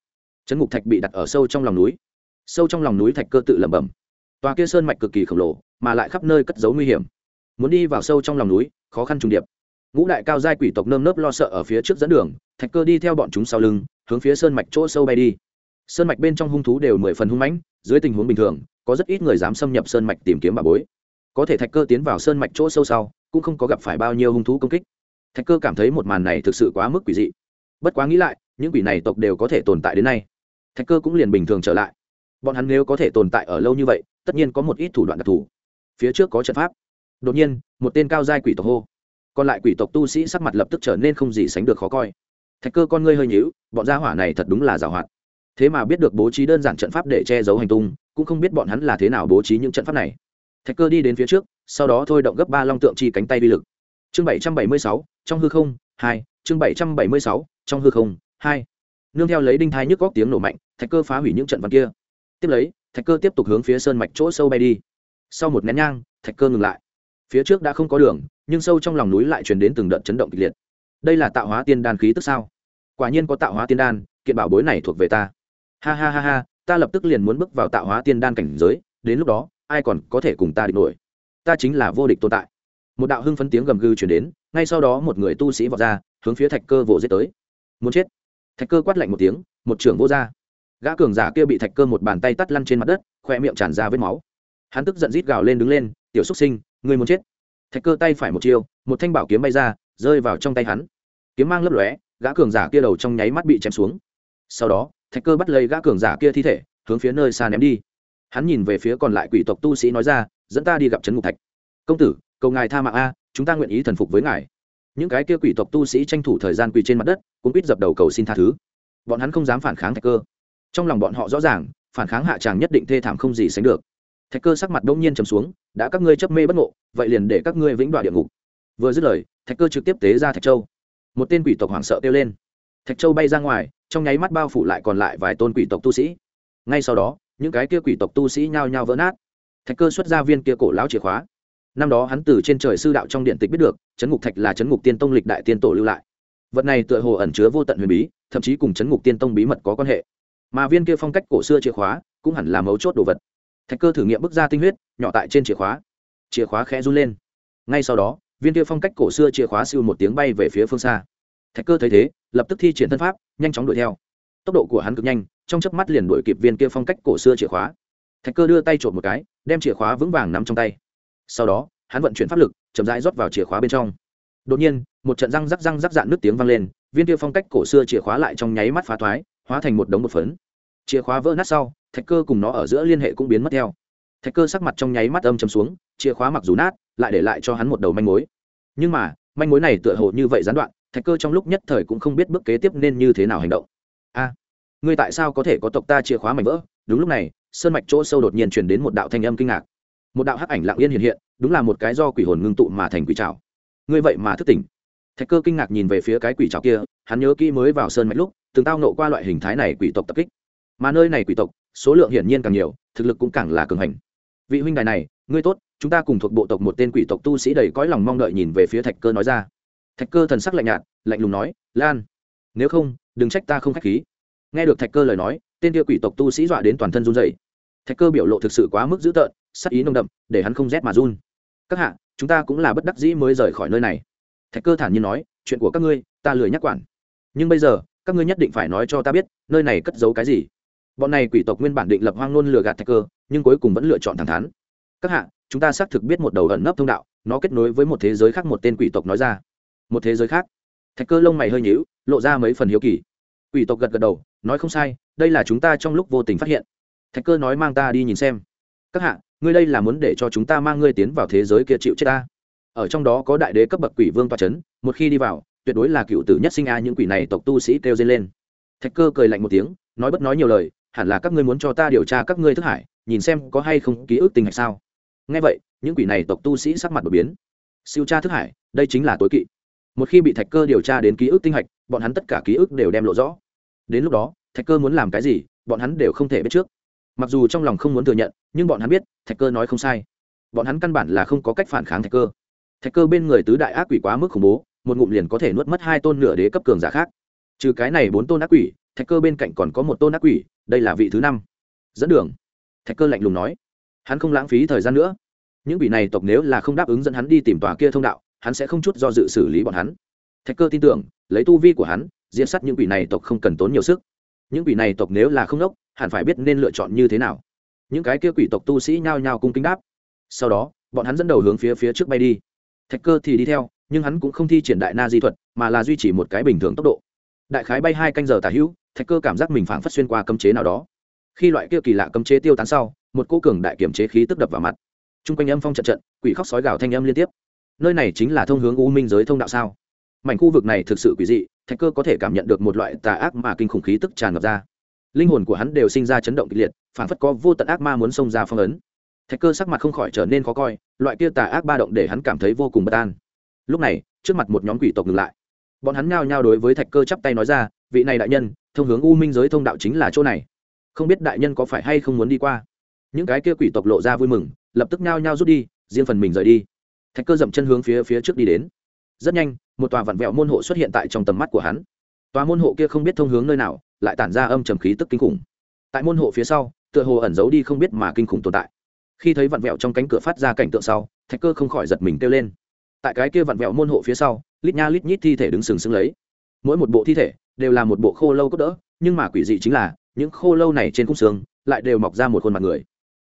Chấn ngục thạch bị đặt ở sâu trong lòng núi. Sâu trong lòng núi thạch cơ tự lẩm bẩm. Tòa kia sơn mạch cực kỳ khổng lồ, mà lại khắp nơi cất giấu nguy hiểm. Muốn đi vào sâu trong lòng núi, khó khăn trùng điệp. Ngũ đại cao giai quỷ tộc nơm nớp lo sợ ở phía trước dẫn đường, thạch cơ đi theo bọn chúng sau lưng, hướng phía sơn mạch chỗ sâu bay đi. Sơn mạch bên trong hung thú đều mười phần hung mãnh, dưới tình huống bình thường, có rất ít người dám xâm nhập sơn mạch tìm kiếm bà bối. Có thể thạch cơ tiến vào sơn mạch chỗ sâu sau cũng không có gặp phải bao nhiêu hung thú công kích. Thạch cơ cảm thấy một màn này thực sự quá mức quỷ dị. Bất quá nghĩ lại, những quỷ này tộc đều có thể tồn tại đến nay. Thạch cơ cũng liền bình thường trở lại. Bọn hắn nếu có thể tồn tại ở lâu như vậy, tất nhiên có một ít thủ đoạn đặc thù. Phía trước có trận pháp. Đột nhiên, một tên cao giai quỷ tộc hô. Còn lại quỷ tộc tu sĩ sắc mặt lập tức trở nên không gì sánh được khó coi. Thạch cơ con ngươi hơi nhíu, bọn gia hỏa này thật đúng là giàu hoạt. Thế mà biết được bố trí đơn giản trận pháp để che giấu hành tung, cũng không biết bọn hắn là thế nào bố trí những trận pháp này thạch cơ đi đến phía trước, sau đó thôi động gấp ba long tượng chi cánh tay vi lực. Chương bảy trăm bảy mươi sáu, trong hư không, hai, chương bảy trăm bảy mươi sáu, trong hư không, hai. Nương theo lấy đinh thai nhức góc tiếng nổ mạnh, thạch cơ phá hủy những trận văn kia. Tiếp lấy, thạch cơ tiếp tục hướng phía sơn mạch chỗ sâu bay đi. Sau một nén nhang, thạch cơ ngừng lại. Phía trước đã không có đường, nhưng sâu trong lòng núi lại truyền đến từng đợt chấn động kịch liệt. Đây là tạo hóa tiên đan khí tức sao? Quả nhiên có tạo hóa tiên đan, kiện bảo bối này thuộc về ta. Ha ha ha ha, ta lập tức liền muốn bước vào tạo hóa tiên đan cảnh giới, đến lúc đó ai còn có thể cùng ta địch nổi? Ta chính là vô địch tồn tại. Một đạo hưng phấn tiếng gầm gừ chuyển đến, ngay sau đó một người tu sĩ vọt ra, hướng phía thạch cơ vỗ giết tới. Muốn chết? Thạch cơ quát lạnh một tiếng, một trưởng vô ra. Gã cường giả kia bị thạch cơ một bàn tay tắt lăn trên mặt đất khoe miệng tràn ra vết máu. Hắn tức giận rít gào lên đứng lên, tiểu xúc sinh người muốn chết? Thạch cơ tay phải một chiêu, một thanh bảo kiếm bay ra, rơi vào trong tay hắn. Kiếm mang lấp lóe, gã cường giả kia đầu trong nháy mắt bị chém xuống. Sau đó, thạch cơ bắt lấy gã cường giả kia thi thể, hướng phía nơi xa ném đi hắn nhìn về phía còn lại quỷ tộc tu sĩ nói ra, dẫn ta đi gặp trấn ngục thạch. Công tử, cầu ngài tha mạng a, chúng ta nguyện ý thần phục với ngài. Những cái kia quỷ tộc tu sĩ tranh thủ thời gian quỳ trên mặt đất cũng biết dập đầu cầu xin tha thứ. Bọn hắn không dám phản kháng thạch cơ. Trong lòng bọn họ rõ ràng, phản kháng hạ tràng nhất định thê thảm không gì sánh được. Thạch cơ sắc mặt đông nhiên trầm xuống, đã các ngươi chấp mê bất ngộ, vậy liền để các ngươi vĩnh đoạn địa ngục. Vừa dứt lời, thạch cơ trực tiếp tế ra thạch châu. Một tên quỷ tộc hoảng sợ kêu lên. Thạch châu bay ra ngoài, trong nháy mắt bao phủ lại còn lại vài tôn quỷ tộc tu sĩ. Ngay sau đó những cái kia quỷ tộc tu sĩ nhao nhao vỡ nát. Thạch cơ xuất ra viên kia cổ lão chìa khóa. Năm đó hắn từ trên trời sư đạo trong điện tịch biết được, chấn ngục thạch là chấn ngục tiên tông lịch đại tiên tổ lưu lại. Vật này tựa hồ ẩn chứa vô tận huyền bí, thậm chí cùng chấn ngục tiên tông bí mật có quan hệ. Mà viên kia phong cách cổ xưa chìa khóa cũng hẳn là mấu chốt đồ vật. Thạch cơ thử nghiệm bước ra tinh huyết, nhỏ tại trên chìa khóa. Chìa khóa khẽ run lên. Ngay sau đó, viên kia phong cách cổ xưa chìa khóa siêu một tiếng bay về phía phương xa. Thạch cơ thấy thế, lập tức thi triển thân pháp, nhanh chóng đuổi theo tốc độ của hắn cực nhanh, trong chớp mắt liền đuổi kịp viên kia phong cách cổ xưa chìa khóa. Thạch cơ đưa tay trộm một cái, đem chìa khóa vững vàng nắm trong tay. Sau đó, hắn vận chuyển pháp lực, chậm rãi rót vào chìa khóa bên trong. Đột nhiên, một trận răng rắc răng rắc dạn nước tiếng vang lên, viên kia phong cách cổ xưa chìa khóa lại trong nháy mắt phá thoái, hóa thành một đống một phấn. Chìa khóa vỡ nát sau, thạch cơ cùng nó ở giữa liên hệ cũng biến mất theo. Thạch cơ sắc mặt trong nháy mắt âm chầm xuống, chìa khóa mặc dù nát, lại để lại cho hắn một đầu manh mối. Nhưng mà, manh mối này tựa hồ như vậy gián đoạn, thạch cơ trong lúc nhất thời cũng không biết bước kế tiếp nên như thế nào hành động a, ngươi tại sao có thể có tộc ta chìa khóa mảnh vỡ? Đúng lúc này, sơn mạch chỗ sâu đột nhiên chuyển đến một đạo thanh âm kinh ngạc. Một đạo hắc ảnh lặng yên hiện hiện, đúng là một cái do quỷ hồn ngưng tụ mà thành quỷ trào ngươi vậy mà thức tỉnh. Thạch cơ kinh ngạc nhìn về phía cái quỷ trào kia, hắn nhớ kỹ mới vào sơn mạch lúc, từng tao nộ qua loại hình thái này quỷ tộc tập kích. Mà nơi này quỷ tộc, số lượng hiển nhiên càng nhiều, thực lực cũng càng là cường hành. Vị huynh đài này, ngươi tốt, chúng ta cùng thuộc bộ tộc một tên quỷ tộc tu sĩ đầy cõi lòng mong đợi nhìn về phía thạch cơ nói ra. Thạch cơ thần sắc lạnh nhạt, lạnh lùng nói, lan, nếu không đừng trách ta không k h á c h khí. Nghe được thạch cơ lời nói, tên kia quỷ tộc tu sĩ dọa đến toàn thân run dày thạch cơ biểu lộ thực sự quá mức dữ tợn, sắc ý nồng đậm, để hắn không rét mà run. Các hạ, chúng ta cũng là bất đắc dĩ mới rời khỏi nơi này. Thạch cơ thản nhiên nói, chuyện của các ngươi, ta lười nhắc quản. Nhưng bây giờ, các ngươi nhất định phải nói cho ta biết, nơi này cất giấu cái gì. Bọn này quỷ tộc nguyên bản định lập hoang nôn lừa gạt thạch cơ, nhưng cuối cùng vẫn lựa chọn thẳng thắn. Các hạ, chúng ta xác thực biết một đầu ẩn nấp thông đạo, nó kết nối với một thế giới khác một tên quỷ tộc nói ra. Một thế giới khác? Thạch cơ lông mày hơi nhíu, lộ ra mấy phần hiếu kỳ. Quỷ tộc gật gật đầu, nói không sai, đây là chúng ta trong lúc vô tình phát hiện. Thạch cơ nói mang ta đi nhìn xem. Các hạ, ngươi đây là muốn để cho chúng ta mang ngươi tiến vào thế giới kia chịu chết ta. Ở trong đó có đại đế cấp bậc quỷ vương toa c h ấ n một khi đi vào, tuyệt đối là cựu tử nhất sinh a những quỷ này tộc tu sĩ kêu dây lên. Thạch cơ cười lạnh một tiếng, nói bất nói nhiều lời, hẳn là các ngươi muốn cho ta điều tra các ngươi thức hải, nhìn xem có hay không ký ức tình hạch sao. Ngay vậy, những quỷ này tộc tu sĩ sắc mặt đột biến. Siêu tra thức hải, đây chính là tối kỵ một khi bị thạch cơ điều tra đến ký ức tinh hạch, bọn hắn tất cả ký ức đều đem lộ rõ. Đến lúc đó, thạch cơ muốn làm cái gì, bọn hắn đều không thể biết trước. Mặc dù trong lòng không muốn thừa nhận, nhưng bọn hắn biết, thạch cơ nói không sai. Bọn hắn căn bản là không có cách phản kháng thạch cơ. Thạch cơ bên người tứ đại ác quỷ quá mức khủng bố, một ngụm liền có thể nuốt mất hai tôn nửa đế cấp cường giả khác. Trừ cái này bốn tôn ác quỷ, thạch cơ bên cạnh còn có một tôn ác quỷ, đây là vị thứ năm. Dẫn đường. Thạch cơ lạnh lùng nói. Hắn không lãng phí thời gian nữa. Những quỷ này tộc nếu là không đáp ứng dẫn hắn đi tìm tòa kia thông đạo hắn sẽ không chút do dự xử lý bọn hắn. Thạch cơ tin tưởng, lấy tu vi của hắn diễn sát những quỷ này tộc không cần tốn nhiều sức. Những quỷ này tộc nếu là không đốc, hẳn phải biết nên lựa chọn như thế nào. Những cái kia quỷ tộc tu sĩ nhao nhao cung kính đáp. Sau đó, bọn hắn dẫn đầu hướng phía phía trước bay đi. Thạch cơ thì đi theo, nhưng hắn cũng không thi triển đại na di thuật, mà là duy trì một cái bình thường tốc độ. Đại khái bay hai canh giờ tả hữu, thạch cơ cảm giác mình phảng phất xuyên qua cấm chế nào đó. Khi loại kia kỳ lạ cấm chế tiêu tán sau, một cô cường đại kiểm chế khí tức đập vào mặt. T r u n g quanh âm phong trận trận, quỷ khóc sói gào thanh âm liên tiếp nơi này chính là thông hướng u minh giới thông đạo sao? Mảnh khu vực này thực sự quỷ dị, thạch cơ có thể cảm nhận được một loại tà ác mà kinh khủng khí tức tràn ngập ra. Linh hồn của hắn đều sinh ra chấn động kịch liệt, phản phất có vô tận ác ma muốn xông ra phong ấn. Thạch cơ sắc mặt không khỏi trở nên khó coi, loại kia tà ác ba động để hắn cảm thấy vô cùng bất an. Lúc này, trước mặt một nhóm quỷ tộc ngừng lại. Bọn hắn nhao nhao đối với thạch cơ chắp tay nói ra, vị này đại nhân, thông hướng u minh giới thông đạo chính là chỗ này. Không biết đại nhân có phải hay không muốn đi qua? Những cái kia quỷ tộc lộ ra vui mừng, lập tức nhao nhao rút đi, riêng phần mình rời đi thạch cơ dậm chân hướng phía phía trước đi đến. Rất nhanh, một tòa vặn vẹo môn hộ xuất hiện tại trong tầm mắt của hắn. Tòa môn hộ kia không biết thông hướng nơi nào, lại tản ra âm trầm khí tức kinh khủng. Tại môn hộ phía sau, tựa hồ ẩn giấu đi không biết mà kinh khủng tồn tại. Khi thấy vặn vẹo trong cánh cửa phát ra cảnh tượng sau, thạch cơ không khỏi giật mình kêu lên. Tại cái kia vặn vẹo môn hộ phía sau, lít nha lít nhít thi thể đứng sừng sững lấy. Mỗi một bộ thi thể đều là một bộ khô lâu cốt đỡ, nhưng mà quỷ dị chính là, những khô lâu này trên khung xương lại đều mọc ra một khuôn mặt người.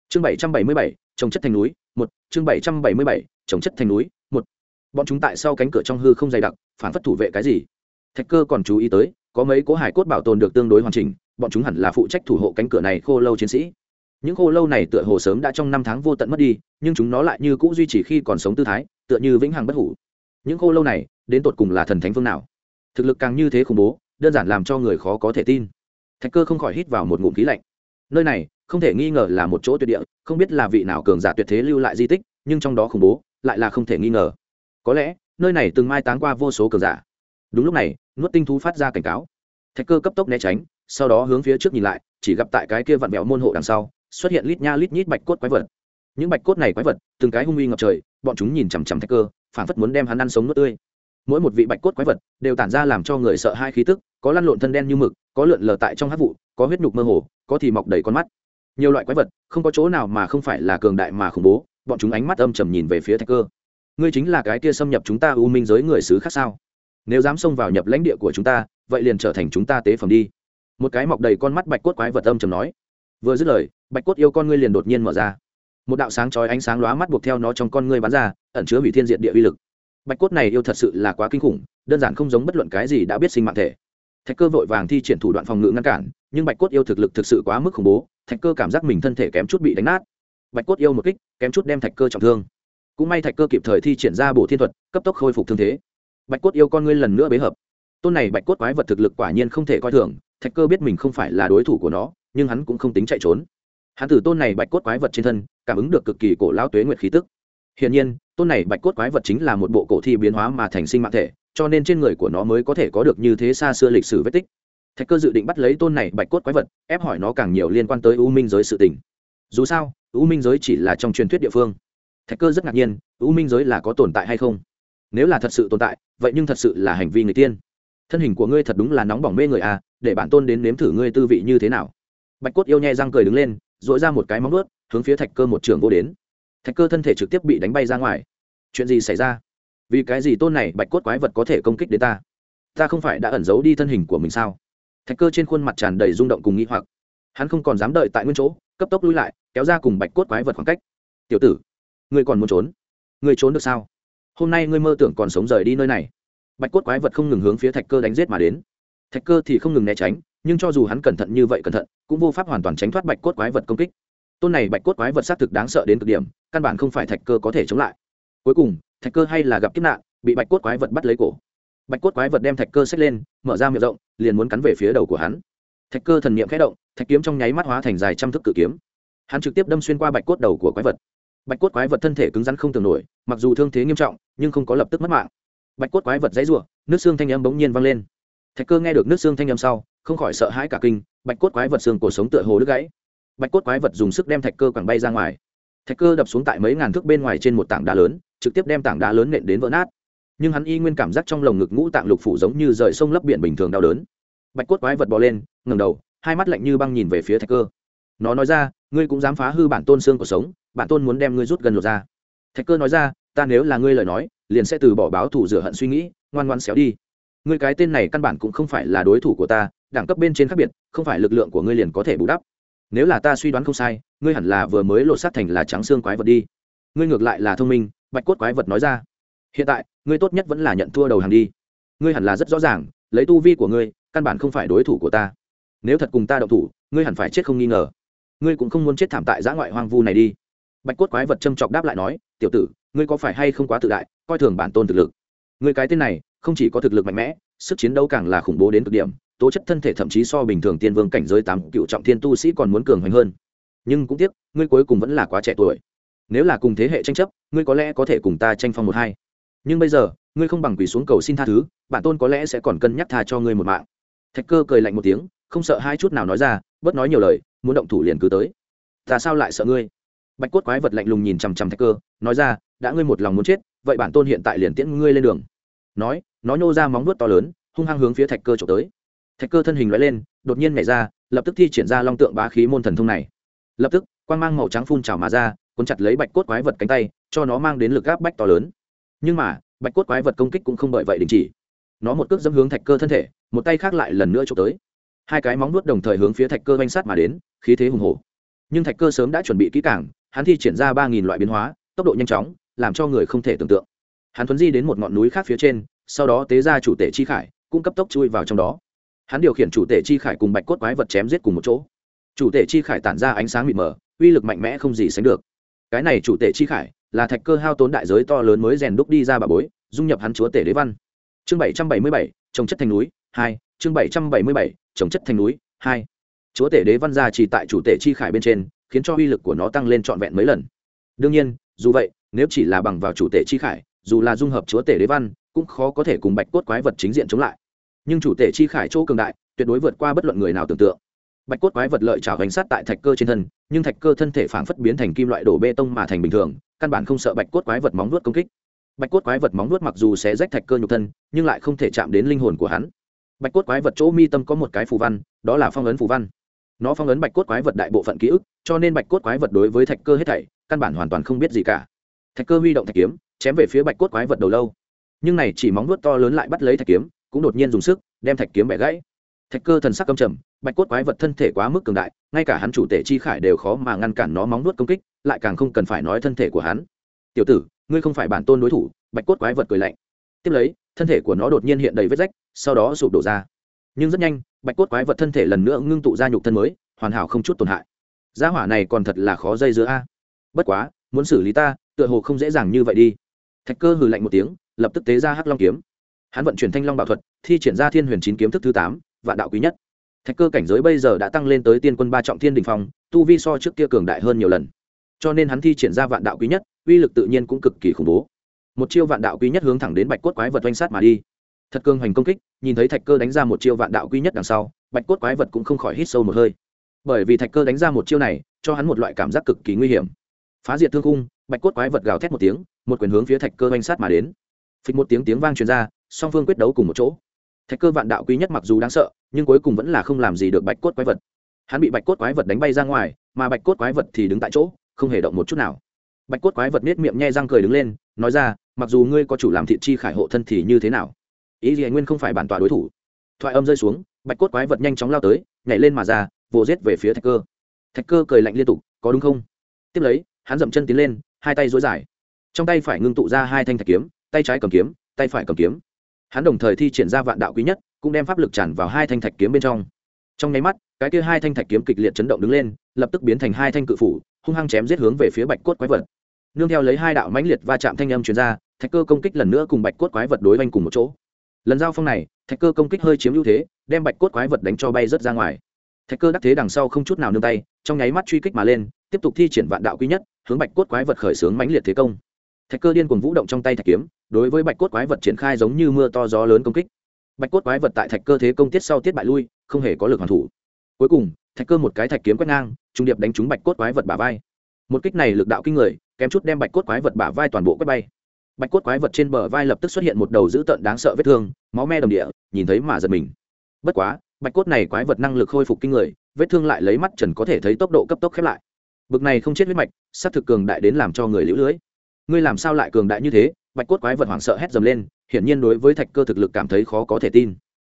Chương bảy trăm bảy mươi bảy, trồng chất thành núi một, chương bảy trăm bảy mươi bảy, trồng chất thành núi. Một, bọn chúng tại sau cánh cửa trong hư không dày đặc, phản phất thủ vệ cái gì. Thạch cơ còn chú ý tới, có mấy cố hải cốt bảo tồn được tương đối hoàn chỉnh, bọn chúng hẳn là phụ trách thủ hộ cánh cửa này khô lâu chiến sĩ. Những khô lâu này tựa hồ sớm đã trong năm tháng vô tận mất đi, nhưng chúng nó lại như cũ duy trì khi còn sống tư thái, tựa như vĩnh hằng bất hủ. Những khô lâu này, đến tột cùng là thần thánh phương nào? Thực lực càng như thế khủng bố, đơn giản làm cho người khó có thể tin. Thạch cơ không khỏi hít vào một ngụm khí lạnh. Nơi này không thể nghi ngờ là một chỗ tuyệt địa, không biết là vị nào cường giả tuyệt thế lưu lại di tích, nhưng trong đó khủng bố, lại là không thể nghi ngờ. Có lẽ, nơi này từng mai táng qua vô số cường giả. Đúng lúc này, nuốt tinh thú phát ra cảnh cáo. Thạch cơ cấp tốc né tránh, sau đó hướng phía trước nhìn lại, chỉ gặp tại cái kia vặn vẹo môn hộ đằng sau, xuất hiện lít nha lít nhít bạch cốt quái vật. Những bạch cốt này quái vật, từng cái hung uy ngập trời, bọn chúng nhìn chằm chằm thạch cơ phản phất muốn đem hắn ăn sống nuốt tươi. Mỗi một vị bạch cốt quái vật đều tản ra làm cho người sợ hai khí tức, có lăn lộn thân đen như mực, có lượn lờ tại trong hát vụ, có huyết nhục mơ hồ, có thì mọc đầy con mắt nhiều loại quái vật, không có chỗ nào mà không phải là cường đại mà khủng bố, bọn chúng ánh mắt âm trầm nhìn về phía thạch cơ. Ngươi chính là cái kia xâm nhập chúng ta u minh giới người xứ khác sao? Nếu dám xông vào nhập lãnh địa của chúng ta, vậy liền trở thành chúng ta tế phẩm đi. Một cái mọc đầy con mắt bạch cốt quái vật âm trầm nói. Vừa dứt lời, bạch cốt yêu con ngươi liền đột nhiên mở ra. Một đạo sáng chói ánh sáng lóa mắt buộc theo nó trong con ngươi bắn ra, ẩn chứa hủy thiên diện địa uy lực. Bạch cốt này yêu thật sự là quá kinh khủng, đơn giản không giống bất luận cái gì đã biết sinh mạng thể. Thạch cơ vội vàng thi triển thủ đoạn phòng ngự ngăn cản nhưng bạch cốt yêu thực lực thực sự quá mức khủng bố, thạch cơ cảm giác mình thân thể kém chút bị đánh nát. Bạch cốt yêu một kích, kém chút đem thạch cơ trọng thương. Cũng may thạch cơ kịp thời thi triển ra bổ thiên thuật, cấp tốc khôi phục thương thế. Bạch cốt yêu con ngươi lần nữa bế hợp. Tôn này bạch cốt quái vật thực lực quả nhiên không thể coi thường, thạch cơ biết mình không phải là đối thủ của nó, nhưng hắn cũng không tính chạy trốn. Hắn từ tôn này bạch cốt quái vật trên thân, cảm ứng được cực kỳ cổ lao tuế nguyệt khí tức. Hiển nhiên, tôn này bạch cốt quái vật chính là một bộ cổ thi biến hóa mà thành sinh mạng thể, cho nên trên người của nó mới có thể có được như thế xa xưa lịch sử vết tích thạch cơ dự định bắt lấy tôn này bạch cốt quái vật, ép hỏi nó càng nhiều liên quan tới u minh giới sự tình. Dù sao, u minh giới chỉ là trong truyền thuyết địa phương. Thạch cơ rất ngạc nhiên, u minh giới là có tồn tại hay không? Nếu là thật sự tồn tại, vậy nhưng thật sự là hành vi người tiên. Thân hình của ngươi thật đúng là nóng bỏng mê người à để bản tôn đến nếm thử ngươi tư vị như thế nào. Bạch cốt yêu nhẹ răng cười đứng lên dội ra một cái móng ướt hướng phía thạch cơ một trường vô đến. Thạch cơ thân thể trực tiếp bị đánh bay ra ngoài. Chuyện gì xảy ra? Vì cái gì tôn này bạch cốt quái vật có thể công kích đến ta? Ta không phải đã ẩn giấu đi thân hình của mình sao? Thạch cơ trên khuôn mặt tràn đầy rung động cùng nghĩ hoặc. Hắn không còn dám đợi tại nguyên chỗ, cấp tốc lui lại, kéo ra cùng bạch cốt quái vật khoảng cách. Tiểu tử, ngươi còn muốn trốn? Ngươi trốn được sao? Hôm nay ngươi mơ tưởng còn sống rời đi nơi này. Bạch cốt quái vật không ngừng hướng phía thạch cơ đánh g i ế t mà đến. Thạch cơ thì không ngừng né tránh, nhưng cho dù hắn cẩn thận như vậy cẩn thận, cũng vô pháp hoàn toàn tránh thoát bạch cốt quái vật công kích. Tôn này bạch cốt quái vật xác thực đáng sợ đến cực điểm, căn bản không phải thạch cơ có thể chống lại. Cuối cùng, thạch cơ hay là gặp kiếp nạn, bị bạch cốt quái vật bắt lấy cổ bạch cốt quái vật đem thạch cơ xách lên mở ra miệng rộng liền muốn cắn về phía đầu của hắn. Thạch cơ thần niệm khẽ động thạch kiếm trong nháy mắt hóa thành dài trăm thức cự kiếm. Hắn trực tiếp đâm xuyên qua bạch cốt đầu của quái vật. Bạch cốt quái vật thân thể cứng rắn không tưởng nổi mặc dù thương thế nghiêm trọng nhưng không có lập tức mất mạng. Bạch cốt quái vật dãy rủa, nước xương thanh âm bỗng nhiên vang lên. Thạch cơ nghe được nước xương thanh âm sau không khỏi sợ hãi cả kinh bạch cốt quái vật xương cổ sống tựa hồ đứt gãy. Bạch cốt quái vật dùng sức đem thạch cơ quẳng bay ra ngoài. Thạch cơ đập xuống tại mấy ngàn thước bên ngoài trên một tảng đá lớn trực tiếp đem tảng đá lớn nện đến vỡ nát nhưng hắn y nguyên cảm giác trong lồng ngực ngũ tạng lục phủ giống như rời sông lấp biển bình thường đau đớn. Bạch cốt quái vật bò lên, ngẩng đầu, hai mắt lạnh như băng nhìn về phía thạch cơ. Nó nói ra, ngươi cũng dám phá hư bản tôn xương của sống, bản tôn muốn đem ngươi rút gần lột ra. Thạch cơ nói ra, ta nếu là ngươi lời nói, liền sẽ từ bỏ báo thủ rửa hận suy nghĩ, ngoan ngoan xéo đi. Ngươi cái tên này căn bản cũng không phải là đối thủ của ta, đẳng cấp bên trên khác biệt, không phải lực lượng của ngươi liền có thể bù đắp. Nếu là ta suy đoán không sai, ngươi hẳn là vừa mới lột sát thành là trắng xương quái vật đi. Ngươi ngược lại là thông minh, bạch cốt quái vật nói ra hiện tại, ngươi tốt nhất vẫn là nhận thua đầu hàng đi. Ngươi hẳn là rất rõ ràng, lấy tu vi của ngươi, căn bản không phải đối thủ của ta. Nếu thật cùng ta động thủ, ngươi hẳn phải chết không nghi ngờ. Ngươi cũng không muốn chết thảm tại giã ngoại hoang vu này đi. Bạch cốt quái vật châm chọc đáp lại nói, tiểu tử, ngươi có phải hay không quá tự đại, coi thường bản tôn thực lực? Ngươi cái tên này, không chỉ có thực lực mạnh mẽ, sức chiến đấu càng là khủng bố đến cực điểm, tố chất thân thể thậm chí so bình thường tiên vương cảnh giới tám cựu trọng thiên tu sĩ còn muốn cường hoành hơn. Nhưng cũng tiếc, ngươi cuối cùng vẫn là quá trẻ tuổi. Nếu là cùng thế hệ tranh chấp, ngươi có lẽ có thể cùng ta tranh phong một hai nhưng bây giờ, ngươi không bằng quỳ xuống cầu xin tha thứ, bản tôn có lẽ sẽ còn cân nhắc tha cho ngươi một mạng. Thạch cơ cười lạnh một tiếng, không sợ hai chút nào nói ra, bớt nói nhiều lời, muốn động thủ liền cứ tới. Ta sao lại sợ ngươi? Bạch cốt quái vật lạnh lùng nhìn chằm chằm thạch cơ, nói ra, đã ngươi một lòng muốn chết, vậy bản tôn hiện tại liền tiễn ngươi lên đường. Nói, nó nhô ra móng vuốt to lớn, hung hăng hướng phía thạch cơ trộm tới. Thạch cơ thân hình loại lên, đột nhiên nhảy ra, lập tức thi triển ra long tượng bá khí môn thần thông này. Lập tức quan g mang màu trắng phun trào mà ra, cuốn chặt lấy bạch cốt quái vật cánh tay, cho nó mang đến lực gáp bách to lớn nhưng mà, bạch cốt quái vật công kích cũng không bởi vậy đình chỉ. Nó một cước dẫm hướng thạch cơ thân thể, một tay khác lại lần nữa trộm tới. Hai cái móng nuốt đồng thời hướng phía thạch cơ manh sát mà đến, khí thế hùng hổ. Nhưng thạch cơ sớm đã chuẩn bị kỹ cảng hắn thi triển ra ba nghìn loại biến hóa, tốc độ nhanh chóng, làm cho người không thể tưởng tượng. Hắn thuấn di đến một ngọn núi khác phía trên, sau đó tế ra chủ tể chi khải cũng cấp tốc chui vào trong đó. Hắn điều khiển chủ tể chi khải cùng bạch cốt quái vật chém giết cùng một chỗ. Chủ tể chi khải tản ra ánh sáng mịt mờ, uy lực mạnh mẽ không gì sánh được. Cái này chủ tể chi khải là thạch cơ hao tốn đại giới to lớn mới rèn đúc đi ra bà bối, dung nhập hắn chúa tể đế văn. Chương bảy trăm bảy mươi bảy, trồng chất thành núi hai, chương bảy trăm bảy mươi bảy, trồng chất thành núi hai. Chúa tể đế văn ra chỉ tại chủ tể chi khải bên trên, khiến cho uy lực của nó tăng lên trọn vẹn mấy lần. Đương nhiên, dù vậy, nếu chỉ là bằng vào chủ tể chi khải, dù là dung hợp chúa tể đế văn, cũng khó có thể cùng bạch cốt quái vật chính diện chống lại. Nhưng chủ tể chi khải chỗ cường đại, tuyệt đối vượt qua bất luận người nào tưởng tượng bạch cốt quái vật lợi chảo hành sát tại thạch cơ trên thân, nhưng thạch cơ thân thể phảng phất biến thành kim loại đổ bê tông mà thành bình thường, căn bản không sợ bạch cốt quái vật móng nuốt công kích. Bạch cốt quái vật móng nuốt mặc dù sẽ rách thạch cơ nhục thân, nhưng lại không thể chạm đến linh hồn của hắn. Bạch cốt quái vật chỗ mi tâm có một cái phù văn, đó là phong ấn phù văn. Nó phong ấn bạch cốt quái vật đại bộ phận ký ức, cho nên bạch cốt quái vật đối với thạch cơ hết thảy, căn bản hoàn toàn không biết gì cả. Thạch cơ huy động thạch kiếm, chém về phía bạch cốt quái vật đầu lâu. Nhưng này chỉ móng nuốt to lớn lại bắt lấy thạch kiếm, cũng đột nhiên dùng sức, đem thạch kiếm bẻ gãy. Thạch cơ thần sắc căm trầm bạch cốt quái vật thân thể quá mức cường đại, ngay cả hắn chủ tể chi khải đều khó mà ngăn cản nó móng nuốt công kích, lại càng không cần phải nói thân thể của hắn. Tiểu tử, ngươi không phải bản tôn đối thủ, bạch cốt quái vật cười lạnh. Tiếp lấy, thân thể của nó đột nhiên hiện đầy vết rách, sau đó sụp đổ ra. Nhưng rất nhanh, bạch cốt quái vật thân thể lần nữa ngưng tụ ra nhục thân mới, hoàn hảo không chút tổn hại. Gia hỏa này còn thật là khó dây giữa a. Bất quá, muốn xử lý ta, tựa hồ không dễ dàng như vậy đi. Thạch cơ hừ lạnh một tiếng, lập tức tế ra hắc long kiếm. Hắn vận chuyển thanh long bảo thuật, thi triển ra thiên huyền chín kiếm thức thứ tám, vạn đạo quý nhất thạch cơ cảnh giới bây giờ đã tăng lên tới tiên quân ba trọng thiên đình phong, tu vi so trước kia cường đại hơn nhiều lần. Cho nên hắn thi triển ra vạn đạo quý nhất, uy lực tự nhiên cũng cực kỳ khủng bố. Một chiêu vạn đạo quý nhất hướng thẳng đến bạch cốt quái vật oanh sát mà đi. Thật cương hoành công kích, nhìn thấy thạch cơ đánh ra một chiêu vạn đạo quý nhất đằng sau, bạch cốt quái vật cũng không khỏi hít sâu một hơi. Bởi vì thạch cơ đánh ra một chiêu này, cho hắn một loại cảm giác cực kỳ nguy hiểm. Phá diệt thương khung, bạch cốt quái vật gào thét một tiếng, một quyền hướng phía thạch cơ oanh sát mà đến. Phịch một tiếng tiếng vang truyền ra, song phương quyết đấu cùng một chỗ thạch cơ vạn đạo quý nhất mặc dù đáng sợ, nhưng cuối cùng vẫn là không làm gì được bạch cốt quái vật. Hắn bị bạch cốt quái vật đánh bay ra ngoài, mà bạch cốt quái vật thì đứng tại chỗ, không hề động một chút nào. Bạch cốt quái vật nết miệng nhe răng cười đứng lên, nói ra, mặc dù ngươi có chủ làm thị chi khải hộ thân thì như thế nào? Ý gì nguyên không phải bản tọa đối thủ? Thoại âm rơi xuống, bạch cốt quái vật nhanh chóng lao tới, nhảy lên mà ra, vồ rết về phía thạch cơ. Thạch cơ cười lạnh liên tục, có đúng không? Tiếp lấy, hắn dậm chân tiến lên, hai tay dối dài. Trong tay phải ngưng tụ ra hai thanh thạch kiếm, tay trái cầm kiếm, tay phải cầm kiếm hắn đồng thời thi triển ra vạn đạo quý nhất, cũng đem pháp lực tràn vào hai thanh thạch kiếm bên trong. Trong nháy mắt, cái kia hai thanh thạch kiếm kịch liệt chấn động đứng lên, lập tức biến thành hai thanh cự phủ, hung hăng chém giết hướng về phía bạch cốt quái vật. Nương theo lấy hai đạo mãnh liệt va chạm thanh âm chuyên r a thạch cơ công kích lần nữa cùng bạch cốt quái vật đối vanh cùng một chỗ. Lần giao phong này, thạch cơ công kích hơi chiếm ưu thế, đem bạch cốt quái vật đánh cho bay rớt ra ngoài. Thạch cơ đắc thế đằng sau không chút nào nương tay, trong nháy mắt truy kích mà lên, tiếp tục thi triển vạn đạo quý nhất, hướng bạch cốt quái vật khởi xướng mãnh liệt thế công. Thạch cơ điên cuồng vũ động trong tay thạch kiếm đối với bạch cốt quái vật triển khai giống như mưa to gió lớn công kích. Bạch cốt quái vật tại thạch cơ thế công tiết sau tiết bại lui, không hề có lực hoàn thủ. Cuối cùng, thạch cơ một cái thạch kiếm quét ngang, trung điệp đánh trúng bạch cốt quái vật bả vai. Một kích này lực đạo kinh người, kém chút đem bạch cốt quái vật bả vai toàn bộ quét bay. Bạch cốt quái vật trên bờ vai lập tức xuất hiện một đầu dữ tợn đáng sợ vết thương, máu me đồng địa, nhìn thấy mà giật mình. Bất quá, bạch cốt này quái vật năng lực khôi phục kinh người, vết thương lại lấy mắt trần có thể thấy tốc độ cấp tốc khép lại. Bực này không chết huyết mạch s á c thực cường đại đến làm cho người lũ lưới. Ngươi làm sao lại cường đại như thế? Bạch cốt quái vật hoảng sợ hét dầm lên, hiển nhiên đối với thạch cơ thực lực cảm thấy khó có thể tin.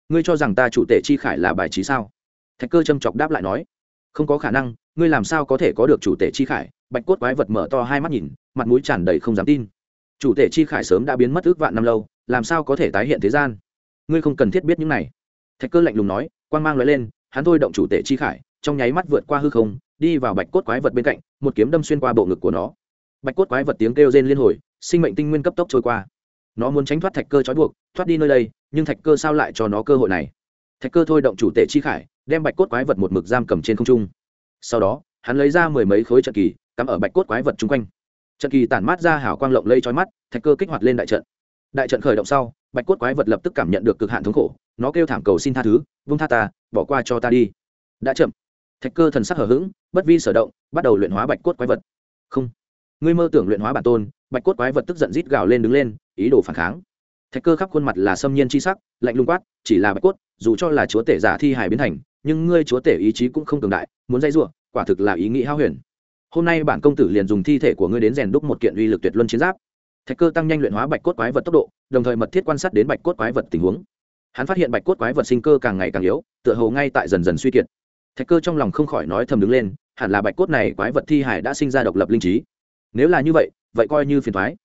Ngươi cho rằng ta chủ tể chi khải là bài trí sao? Thạch cơ châm chọc đáp lại nói. Không có khả năng, ngươi làm sao có thể có được chủ tể chi khải? Bạch cốt quái vật mở to hai mắt nhìn, mặt mũi tràn đầy không dám tin. Chủ tể chi khải sớm đã biến mất ước vạn năm lâu, làm sao có thể tái hiện thế gian? Ngươi không cần thiết biết những này. Thạch cơ lạnh lùng nói quan g mang l lên, hắn thôi động chủ tể chi khải, trong nháy mắt vượt qua hư không, đi vào bạch cốt quái vật bên cạnh, một kiếm đâm xuyên qua bộ ngực của nó. Bạch cốt quái vật tiếng kêu rên liên hồi sinh mệnh tinh nguyên cấp tốc trôi qua. Nó muốn tránh thoát thạch cơ trói buộc, thoát đi nơi đây, nhưng thạch cơ sao lại cho nó cơ hội này? Thạch cơ thôi động chủ tể chi khải, đem bạch cốt quái vật một mực giam cầm trên không trung. Sau đó, hắn lấy ra mười mấy khối trận kỳ, cắm ở bạch cốt quái vật chung quanh. Trận kỳ tản mát ra hảo quang lộng lây trói mắt, thạch cơ kích hoạt lên đại trận. Đại trận khởi động sau, bạch cốt quái vật lập tức cảm nhận được cực hạn thống khổ, nó kêu thảm cầu xin tha thứ, vung tha ta, bỏ qua cho ta đi. Đã chậm. Thạch cơ thần sắc hở h ữ g bất vi sở động, bắt đầu luyện hóa bạch cốt quái vật. Không ngươi mơ tưởng luyện hóa bản tôn, bạch cốt quái vật tức giận rít gào lên đứng lên, ý đồ phản kháng. Thạch cơ khắp khuôn mặt là xâm nhiên c h i sắc, lạnh lung quát, chỉ là bạch cốt, dù cho là chúa tể giả thi hài biến thành, nhưng ngươi chúa tể ý chí cũng không cường đại, muốn dây r u ộ quả thực là ý nghĩ hao huyền. Hôm nay bản công tử liền dùng thi thể của ngươi đến rèn đúc một kiện uy lực tuyệt luân chiến giáp. Thạch cơ tăng nhanh luyện hóa bạch cốt quái vật tốc độ, đồng thời mật thiết quan sát đến bạch cốt quái vật tình huống. Hắn phát hiện bạch cốt quái vật sinh cơ càng ngày càng yếu, tựa hồ ngay tại dần dần suy kiệt. Thạch cơ trong lòng không khỏi nói thầm đứng lên, hẳn là bạch cốt này quái vật thi hải đã sinh ra độc lập linh trí nếu là như vậy vậy coi như phiền thoái.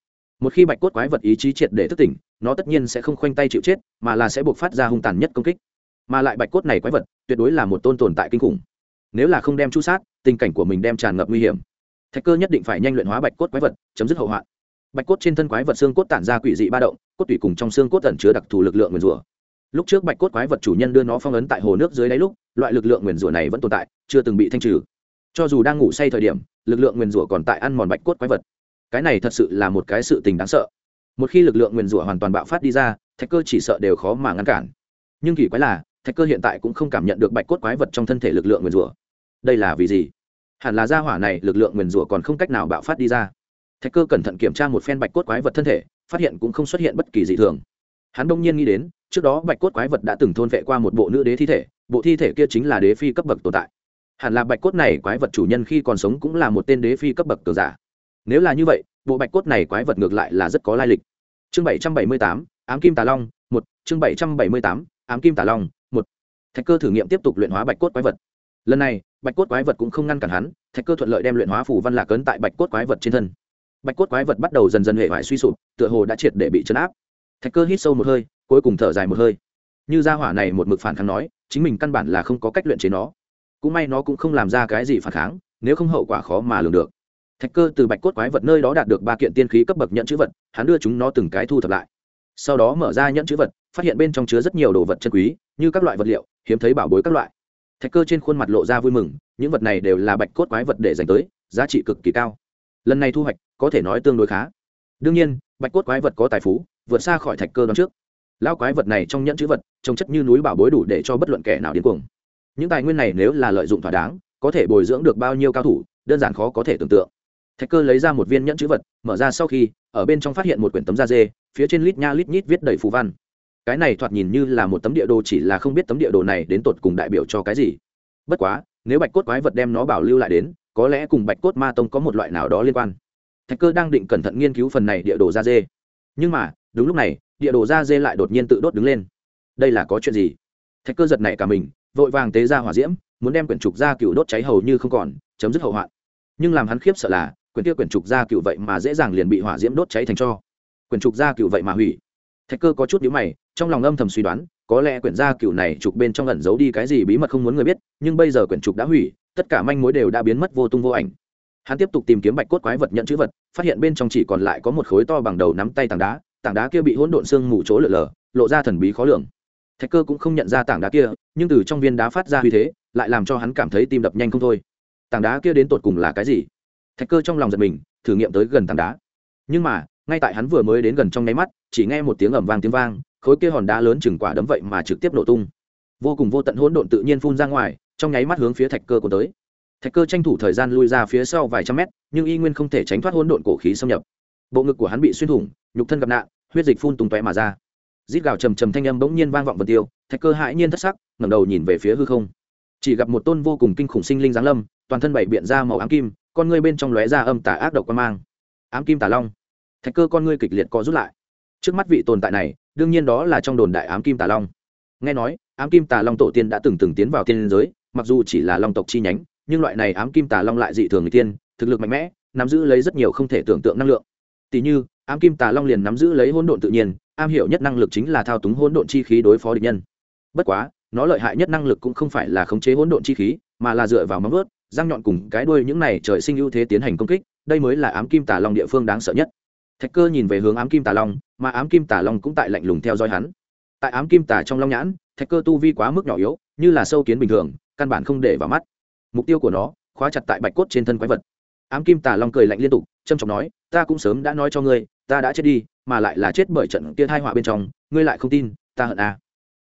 Một khi bạch cốt quái vật ý chí triệt để thức tỉnh, nó tất nhiên sẽ không khoanh tay chịu chết, mà là sẽ buộc phát ra hung tàn nhất công kích. Mà lại bạch cốt này quái vật, tuyệt đối là một tôn tồn tại kinh khủng. Nếu là không đem chu sát, tình cảnh của mình đem tràn ngập nguy hiểm. Thạch cơ nhất định phải nhanh luyện hóa bạch cốt quái vật, chấm dứt hậu hoạn. Bạch cốt trên thân quái vật xương cốt tản ra quỷ dị ba động, cốt tủy cùng trong xương cốt tẩn chứa đặc thù lực lượng nguyền rủa. Lúc trước bạch cốt quái vật chủ nhân đưa nó phong ấn tại hồ nước dưới đáy lúc, loại lực lượng nguyền rủa này vẫn tồn tại, chưa từng bị thanh trừ cho dù đang ngủ say thời điểm, lực lượng nguyền rủa còn tại ăn mòn bạch cốt quái vật. Cái này thật sự là một cái sự tình đáng sợ. Một khi lực lượng nguyền rủa hoàn toàn bạo phát đi ra, thạch cơ chỉ sợ đều khó mà ngăn cản. Nhưng kỳ quái là, thạch cơ hiện tại cũng không cảm nhận được bạch cốt quái vật trong thân thể lực lượng nguyền rủa. Đây là vì gì? Hẳn là gia hỏa này lực lượng nguyền rủa còn không cách nào bạo phát đi ra. Thạch cơ cẩn thận kiểm tra một phen bạch cốt quái vật thân thể, phát hiện cũng không xuất hiện bất kỳ dị thường. Hắn đông nhiên nghĩ đến, trước đó bạch cốt quái vật đã từng thôn vệ qua một bộ nữ đế thi thể, bộ thi thể kia chính là đế phi cấp bậc tồn tại hẳn là bạch cốt này quái vật chủ nhân khi còn sống cũng là một tên đế phi cấp bậc cường giả. Nếu là như vậy, bộ bạch cốt này quái vật ngược lại là rất có lai lịch. Chương bảy trăm bảy mươi tám, ám kim tà long, một. Chương bảy trăm bảy mươi tám, ám kim tà long, một. Thạch cơ thử nghiệm tiếp tục luyện hóa bạch cốt quái vật. Lần này, bạch cốt quái vật cũng không ngăn cản hắn, thạch cơ thuận lợi đem luyện hóa phủ văn lạc cấn tại bạch cốt quái vật trên thân. Bạch cốt quái vật bắt đầu dần dần hệ vải suy sụp, tựa hồ đã triệt để bị chấn áp. Thạch cơ hít sâu một hơi, cuối cùng thở dài một hơi. Như gia hỏa này một mực phản kháng nói, chính mình căn bản là không có cách luyện chế nó cũng may nó cũng không làm ra cái gì phản kháng, nếu không hậu quả khó mà lường được. Thạch cơ từ bạch cốt quái vật nơi đó đạt được ba kiện tiên khí cấp bậc nhận chữ vật, hắn đưa chúng nó từng cái thu thập lại. Sau đó mở ra nhẫn chữ vật, phát hiện bên trong chứa rất nhiều đồ vật chân quý, như các loại vật liệu, hiếm thấy bảo bối các loại. Thạch cơ trên khuôn mặt lộ ra vui mừng, những vật này đều là bạch cốt quái vật để dành tới, giá trị cực kỳ cao. Lần này thu hoạch, có thể nói tương đối khá. Đương nhiên, bạch cốt quái vật có tài phú, vượt xa khỏi thạch cơ đón trước. Lão quái vật này trong nhẫn chữ vật, trông chất như núi bảo bối đủ để cho bất luận kẻ nào điên cuồng những tài nguyên này nếu là lợi dụng thỏa đáng, có thể bồi dưỡng được bao nhiêu cao thủ, đơn giản khó có thể tưởng tượng. Thạch cơ lấy ra một viên nhẫn chữ vật, mở ra sau khi, ở bên trong phát hiện một quyển tấm da dê, phía trên lít nha lít nhít viết đầy phù văn. Cái này thoạt nhìn như là một tấm địa đồ, chỉ là không biết tấm địa đồ này đến tột cùng đại biểu cho cái gì. Bất quá, nếu bạch cốt quái vật đem nó bảo lưu lại đến, có lẽ cùng bạch cốt ma tông có một loại nào đó liên quan. Thạch cơ đang định cẩn thận nghiên cứu phần này địa đồ da dê. Nhưng mà, đúng lúc này, địa đồ da dê lại đột nhiên tự đốt đứng lên. Đây là có chuyện gì? Thạch cơ giật này cả mình vội vàng tế ra hỏa diễm, muốn đem quyển trục gia cựu đốt cháy hầu như không còn, chấm dứt hậu hoạn. Nhưng làm hắn khiếp sợ là, quyển kia quyển trục gia cựu vậy mà dễ dàng liền bị hỏa diễm đốt cháy thành cho. Quyển trục gia cựu vậy mà hủy. Thạch cơ có chút nhíu mày, trong lòng âm thầm suy đoán, có lẽ quyển gia cựu này trục bên trong ẩn giấu đi cái gì bí mật không muốn người biết, nhưng bây giờ quyển trục đã hủy, tất cả manh mối đều đã biến mất vô tung vô ảnh. Hắn tiếp tục tìm kiếm bạch cốt quái vật nhận chữ vật, phát hiện bên trong chỉ còn lại có một khối to bằng đầu nắm tay tảng đá tảng đá kia bị hỗn độn xương mù chỗ lở lở, lộ ra thần bí khó lường thạch cơ cũng không nhận ra tảng đá kia, nhưng từ trong viên đá phát ra uy thế, lại làm cho hắn cảm thấy tim đập nhanh không thôi. Tảng đá kia đến tột cùng là cái gì? Thạch cơ trong lòng giật mình, thử nghiệm tới gần tảng đá. Nhưng mà, ngay tại hắn vừa mới đến gần trong nháy mắt, chỉ nghe một tiếng ẩm vang tiếng vang, khối kia hòn đá lớn chừng quả đấm vậy mà trực tiếp nổ tung. Vô cùng vô tận hỗn độn tự nhiên phun ra ngoài, trong nháy mắt hướng phía thạch cơ của tới. Thạch cơ tranh thủ thời gian lui ra phía sau vài trăm mét, nhưng y nguyên không thể tránh thoát hỗn độn cổ khí xâm nhập. Bộ ngực của hắn bị xuyên thủng, nhục thân gặp nạn, huyết dịch phun tung tóe mà ra rít gào trầm trầm thanh âm bỗng nhiên vang vọng vân tiêu, thạch cơ hãi nhiên thất sắc, ngẩng đầu nhìn về phía hư không. Chỉ gặp một tôn vô cùng kinh khủng sinh linh giáng lâm, toàn thân bảy biện ra màu ám kim, con ngươi bên trong lóe ra âm tà ác độc quan mang. Ám kim tà long. Thạch cơ con ngươi kịch liệt co rút lại. Trước mắt vị tồn tại này, đương nhiên đó là trong đồn đại ám kim tà long. Nghe nói, ám kim tà long tổ tiên đã từng từng tiến vào tiên giới, mặc dù chỉ là long tộc chi nhánh, nhưng loại này ám kim tà long lại dị thường người tiên, thực lực mạnh mẽ, nắm giữ lấy rất nhiều không thể tưởng tượng năng lượng. Tỷ như ám kim tà long liền nắm giữ lấy hỗn độn tự nhiên, am hiểu nhất năng lực chính là thao túng hỗn độn chi khí đối phó địch nhân. Bất quá, nó lợi hại nhất năng lực cũng không phải là khống chế hỗn độn chi khí, mà là dựa vào móng vớt răng nhọn cùng cái đuôi những này trời sinh ưu thế tiến hành công kích, đây mới là ám kim tà long địa phương đáng sợ nhất. Thạch cơ nhìn về hướng ám kim tà long, mà ám kim tà long cũng tại lạnh lùng theo dõi hắn. Tại ám kim tà trong long nhãn, thạch cơ tu vi quá mức nhỏ yếu, như là sâu kiến bình thường, căn bản không để vào mắt. Mục tiêu của nó, khóa chặt tại bạch cốt trên thân quái vật. Ám kim tà long cười lạnh liên tục trâm trọng nói ta cũng sớm đã nói cho ngươi, ta đã chết đi, mà lại là chết bởi trận kia thai họa bên trong, ngươi lại không tin, ta hận à.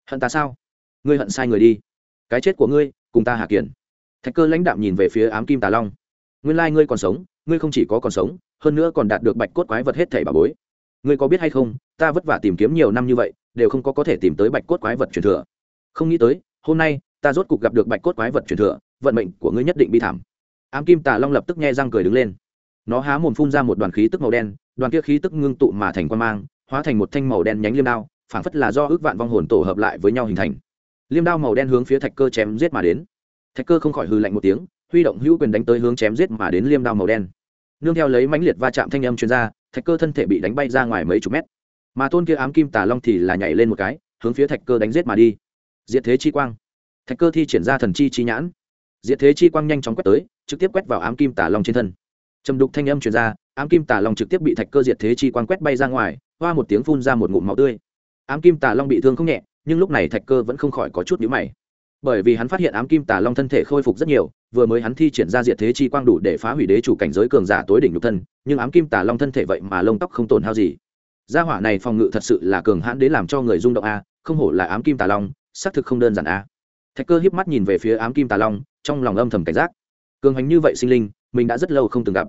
Hận ta sao? Ngươi hận sai người đi. Cái chết của ngươi, cùng ta hạ kiển. Thạch cơ lãnh đạm nhìn về phía ám kim tà long. Nguyên lai ngươi còn sống, ngươi không chỉ có còn sống, hơn nữa còn đạt được bạch cốt quái vật hết thảy bà bối. Ngươi có biết hay không, ta vất vả tìm kiếm nhiều năm như vậy, đều không có có thể tìm tới bạch cốt quái vật truyền thừa. Không nghĩ tới, hôm nay, ta rốt cục gặp được bạch cốt quái vật truyền thừa, vận mệnh của ngươi nhất định bi thảm. Ám kim tà long lập tức nghe răng cười đứng lên nó há mồm phun ra một đoàn khí tức màu đen, đoàn kia khí tức ngưng tụ mà thành quan mang, hóa thành một thanh màu đen nhánh liêm đao, phảng phất là do ước vạn vong hồn tổ hợp lại với nhau hình thành. Liêm đao màu đen hướng phía thạch cơ chém giết mà đến. Thạch cơ không khỏi hư lạnh một tiếng, huy động hữu quyền đánh tới hướng chém giết mà đến liêm đao màu đen. Nương theo lấy mãnh liệt va chạm thanh âm chuyên r a thạch cơ thân thể bị đánh bay ra ngoài mấy chục mét. Mà tôn kia ám kim tà long thì là nhảy lên một cái, hướng phía thạch cơ đánh giết mà đi. Diệt thế chi quang. Thạch cơ thi triển ra thần chi chi nhãn. Diệt thế chi quang nhanh chóng quét tới, trực tiếp quét vào ám kim tà long trên thân trầm đục thanh âm truyền ra, ám kim tà long trực tiếp bị thạch cơ diệt thế chi quang quét bay ra ngoài, hoa một tiếng phun ra một ngụm máu tươi. Ám kim tà long bị thương không nhẹ, nhưng lúc này thạch cơ vẫn không khỏi có chút nhíu mày. Bởi vì hắn phát hiện ám kim tà long thân thể khôi phục rất nhiều, vừa mới hắn thi triển ra diệt thế chi quang đủ để phá hủy đế chủ cảnh giới cường giả tối đỉnh nhục thân, nhưng ám kim tà long thân thể vậy mà lông tóc không tổn hao gì. Gia hỏa này phòng ngự thật sự là cường hãn đến làm cho người rung động a, không hổ là ám kim tà long, xác thực không đơn giản a. Thạch cơ híp mắt nhìn về phía ám kim tà long, trong lòng âm thầm cảnh giác. Cường hành như vậy sinh linh, mình đã rất lâu không từng gặp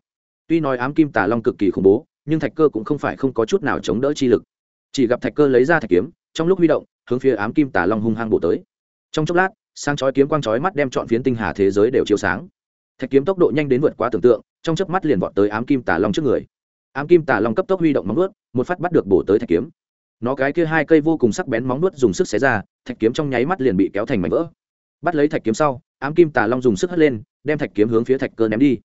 tuy nói ám kim tà long cực kỳ khủng bố, nhưng thạch cơ cũng không phải không có chút nào chống đỡ chi lực. Chỉ gặp thạch cơ lấy ra thạch kiếm, trong lúc huy động, hướng phía ám kim tà long hung hăng bổ tới. Trong chốc lát sang chói kiếm quang chói mắt đem chọn phiến tinh hà thế giới đều chiếu sáng. Thạch kiếm tốc độ nhanh đến vượt quá tưởng tượng, trong chớp mắt liền vọt tới ám kim tà long trước người. Ám kim tà long cấp tốc huy động móng nuốt một phát bắt được bổ tới thạch kiếm. Nó cái kia hai cây vô cùng sắc bén móng nuốt dùng sức xé ra, thạch kiếm trong nháy mắt liền bị kéo thành mảnh vỡ. Bắt lấy thạch kiếm sau, ám kim tà long dùng sức hất lên, đem thạch kiếm hướng phía thạch cơ ném đi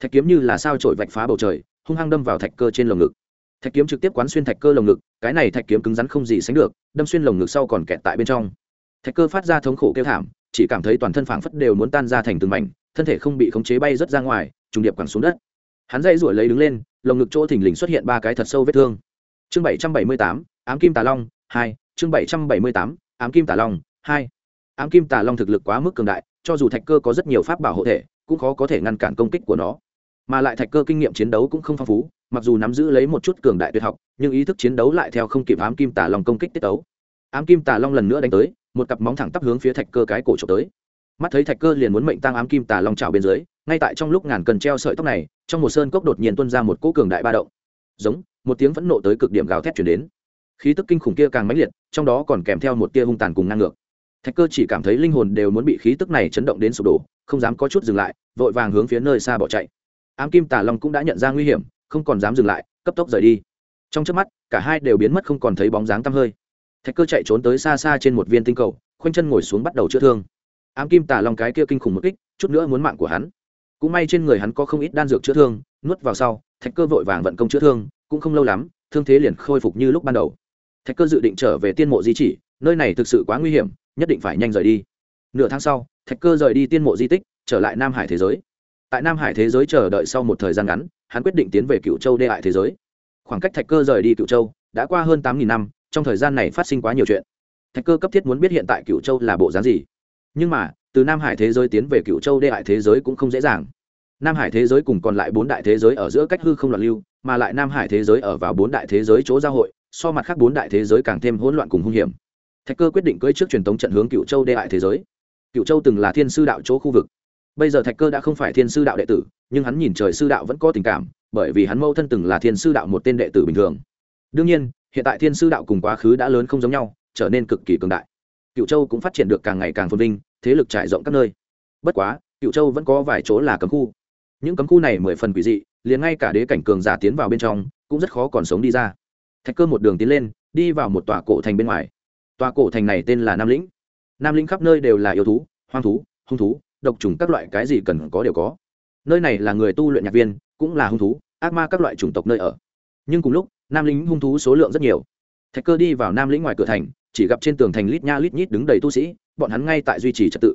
thạch kiếm như là sao trổi vạch phá bầu trời, hung hăng đâm vào thạch cơ trên lồng ngực. Thạch kiếm trực tiếp quán xuyên thạch cơ lồng ngực, cái này thạch kiếm cứng rắn không gì sánh được, đâm xuyên lồng ngực sau còn kẹt tại bên trong. Thạch cơ phát ra thống khổ kêu thảm, chỉ cảm thấy toàn thân phảng phất đều muốn tan ra thành từng mảnh, thân thể không bị khống chế bay rớt ra ngoài, trùng điệp quẳng xuống đất. Hắn dây ruổi lấy đứng lên, lồng ngực chỗ thình lình xuất hiện ba cái thật sâu vết thương. Chương bảy trăm bảy mươi tám, ám kim tà long, hai, chương bảy trăm bảy mươi tám, ám kim tà long, hai. Ám kim tà long thực lực quá mức cường đại, cho dù thạch cơ có rất nhiều pháp bảo hộ thể, cũng khó có thể ngăn cản công kích của nó mà lại thạch cơ kinh nghiệm chiến đấu cũng không phong phú, mặc dù nắm giữ lấy một chút cường đại tuyệt học, nhưng ý thức chiến đấu lại theo không kịp ám kim tà long công kích tiết tấu. Ám kim tà long lần nữa đánh tới, một cặp móng thẳng tắp hướng phía thạch cơ cái cổ trộm tới. Mắt thấy thạch cơ liền muốn mệnh tăng ám kim tà long trào bên dưới, ngay tại trong lúc ngàn cần treo sợi tóc này, trong một sơn cốc đột nhiên tuôn ra một cỗ cường đại ba động. Giống, một tiếng phẫn nộ tới cực điểm gào thét chuyển đến. Khí tức kinh khủng kia càng mãnh liệt, trong đó còn kèm theo một tia hung tàn cùng năng ngược. Thạch cơ chỉ cảm thấy linh hồn đều muốn bị khí tức này chấn động đến sụp đổ, không dám có chút dừng lại, vội vàng hướng phía nơi xa bỏ chạy ám kim tà long cũng đã nhận ra nguy hiểm, không còn dám dừng lại, cấp tốc rời đi. Trong trước mắt, cả hai đều biến mất không còn thấy bóng dáng tăm hơi. Thạch cơ chạy trốn tới xa xa trên một viên tinh cầu, khoanh chân ngồi xuống bắt đầu chữa thương. Ám kim tà long cái kia kinh khủng một kích, chút nữa muốn mạng của hắn. Cũng may trên người hắn có không ít đan dược chữa thương, nuốt vào sau, thạch cơ vội vàng vận công chữa thương, cũng không lâu lắm, thương thế liền khôi phục như lúc ban đầu. Thạch cơ dự định trở về tiên mộ di chỉ, nơi này thực sự quá nguy hiểm, nhất định phải nhanh rời đi. Nửa tháng sau, thạch cơ rời đi tiên mộ di tích, trở lại nam hải thế giới tại nam hải thế giới chờ đợi sau một thời gian ngắn, hắn quyết định tiến về cựu châu đê hại thế giới. Khoảng cách thạch cơ rời đi cựu châu đã qua hơn tám nghìn năm, trong thời gian này phát sinh quá nhiều chuyện. Thạch cơ cấp thiết muốn biết hiện tại cựu châu là bộ dáng gì. Nhưng mà, từ nam hải thế giới tiến về cựu châu đê hại thế giới cũng không dễ dàng. Nam hải thế giới cùng còn lại bốn đại thế giới ở giữa cách hư không loạn lưu, mà lại nam hải thế giới ở vào bốn đại thế giới chỗ giao hội, so mặt khác bốn đại thế giới càng thêm hỗn loạn cùng hung hiểm. Thạch cơ quyết định cưỡi trước truyền thống trận hướng cựu châu đê hại thế giới. Cựu châu từng là thiên sư đạo chỗ khu vực bây giờ thạch cơ đã không phải thiên sư đạo đệ tử, nhưng hắn nhìn trời sư đạo vẫn có tình cảm, bởi vì hắn mâu thân từng là thiên sư đạo một tên đệ tử bình thường. Đương nhiên, hiện tại thiên sư đạo cùng quá khứ đã lớn không giống nhau, trở nên cực kỳ cường đại. Cựu châu cũng phát triển được càng ngày càng phồn vinh, thế lực trải rộng các nơi. Bất quá, cựu châu vẫn có vài chỗ là cấm khu. Những cấm khu này mười phần quỷ dị, liền ngay cả đế cảnh cường giả tiến vào bên trong, cũng rất khó còn sống đi ra. Thạch cơ một đường tiến lên, đi vào một tòa cổ thành bên ngoài. Tòa cổ thành này tên là nam lĩnh. Nam lĩnh khắp nơi đều là yêu thú, hoang thú, hung thú độc trùng các loại cái gì cần có đều có. Nơi này là người tu luyện nhạc viên, cũng là hung thú, ác ma các loại chủng tộc nơi ở. Nhưng cùng lúc, nam lĩnh hung thú số lượng rất nhiều. Thạch cơ đi vào nam lĩnh ngoài cửa thành, chỉ gặp trên tường thành lít nha lít nhít đứng đầy tu sĩ, bọn hắn ngay tại duy trì trật tự.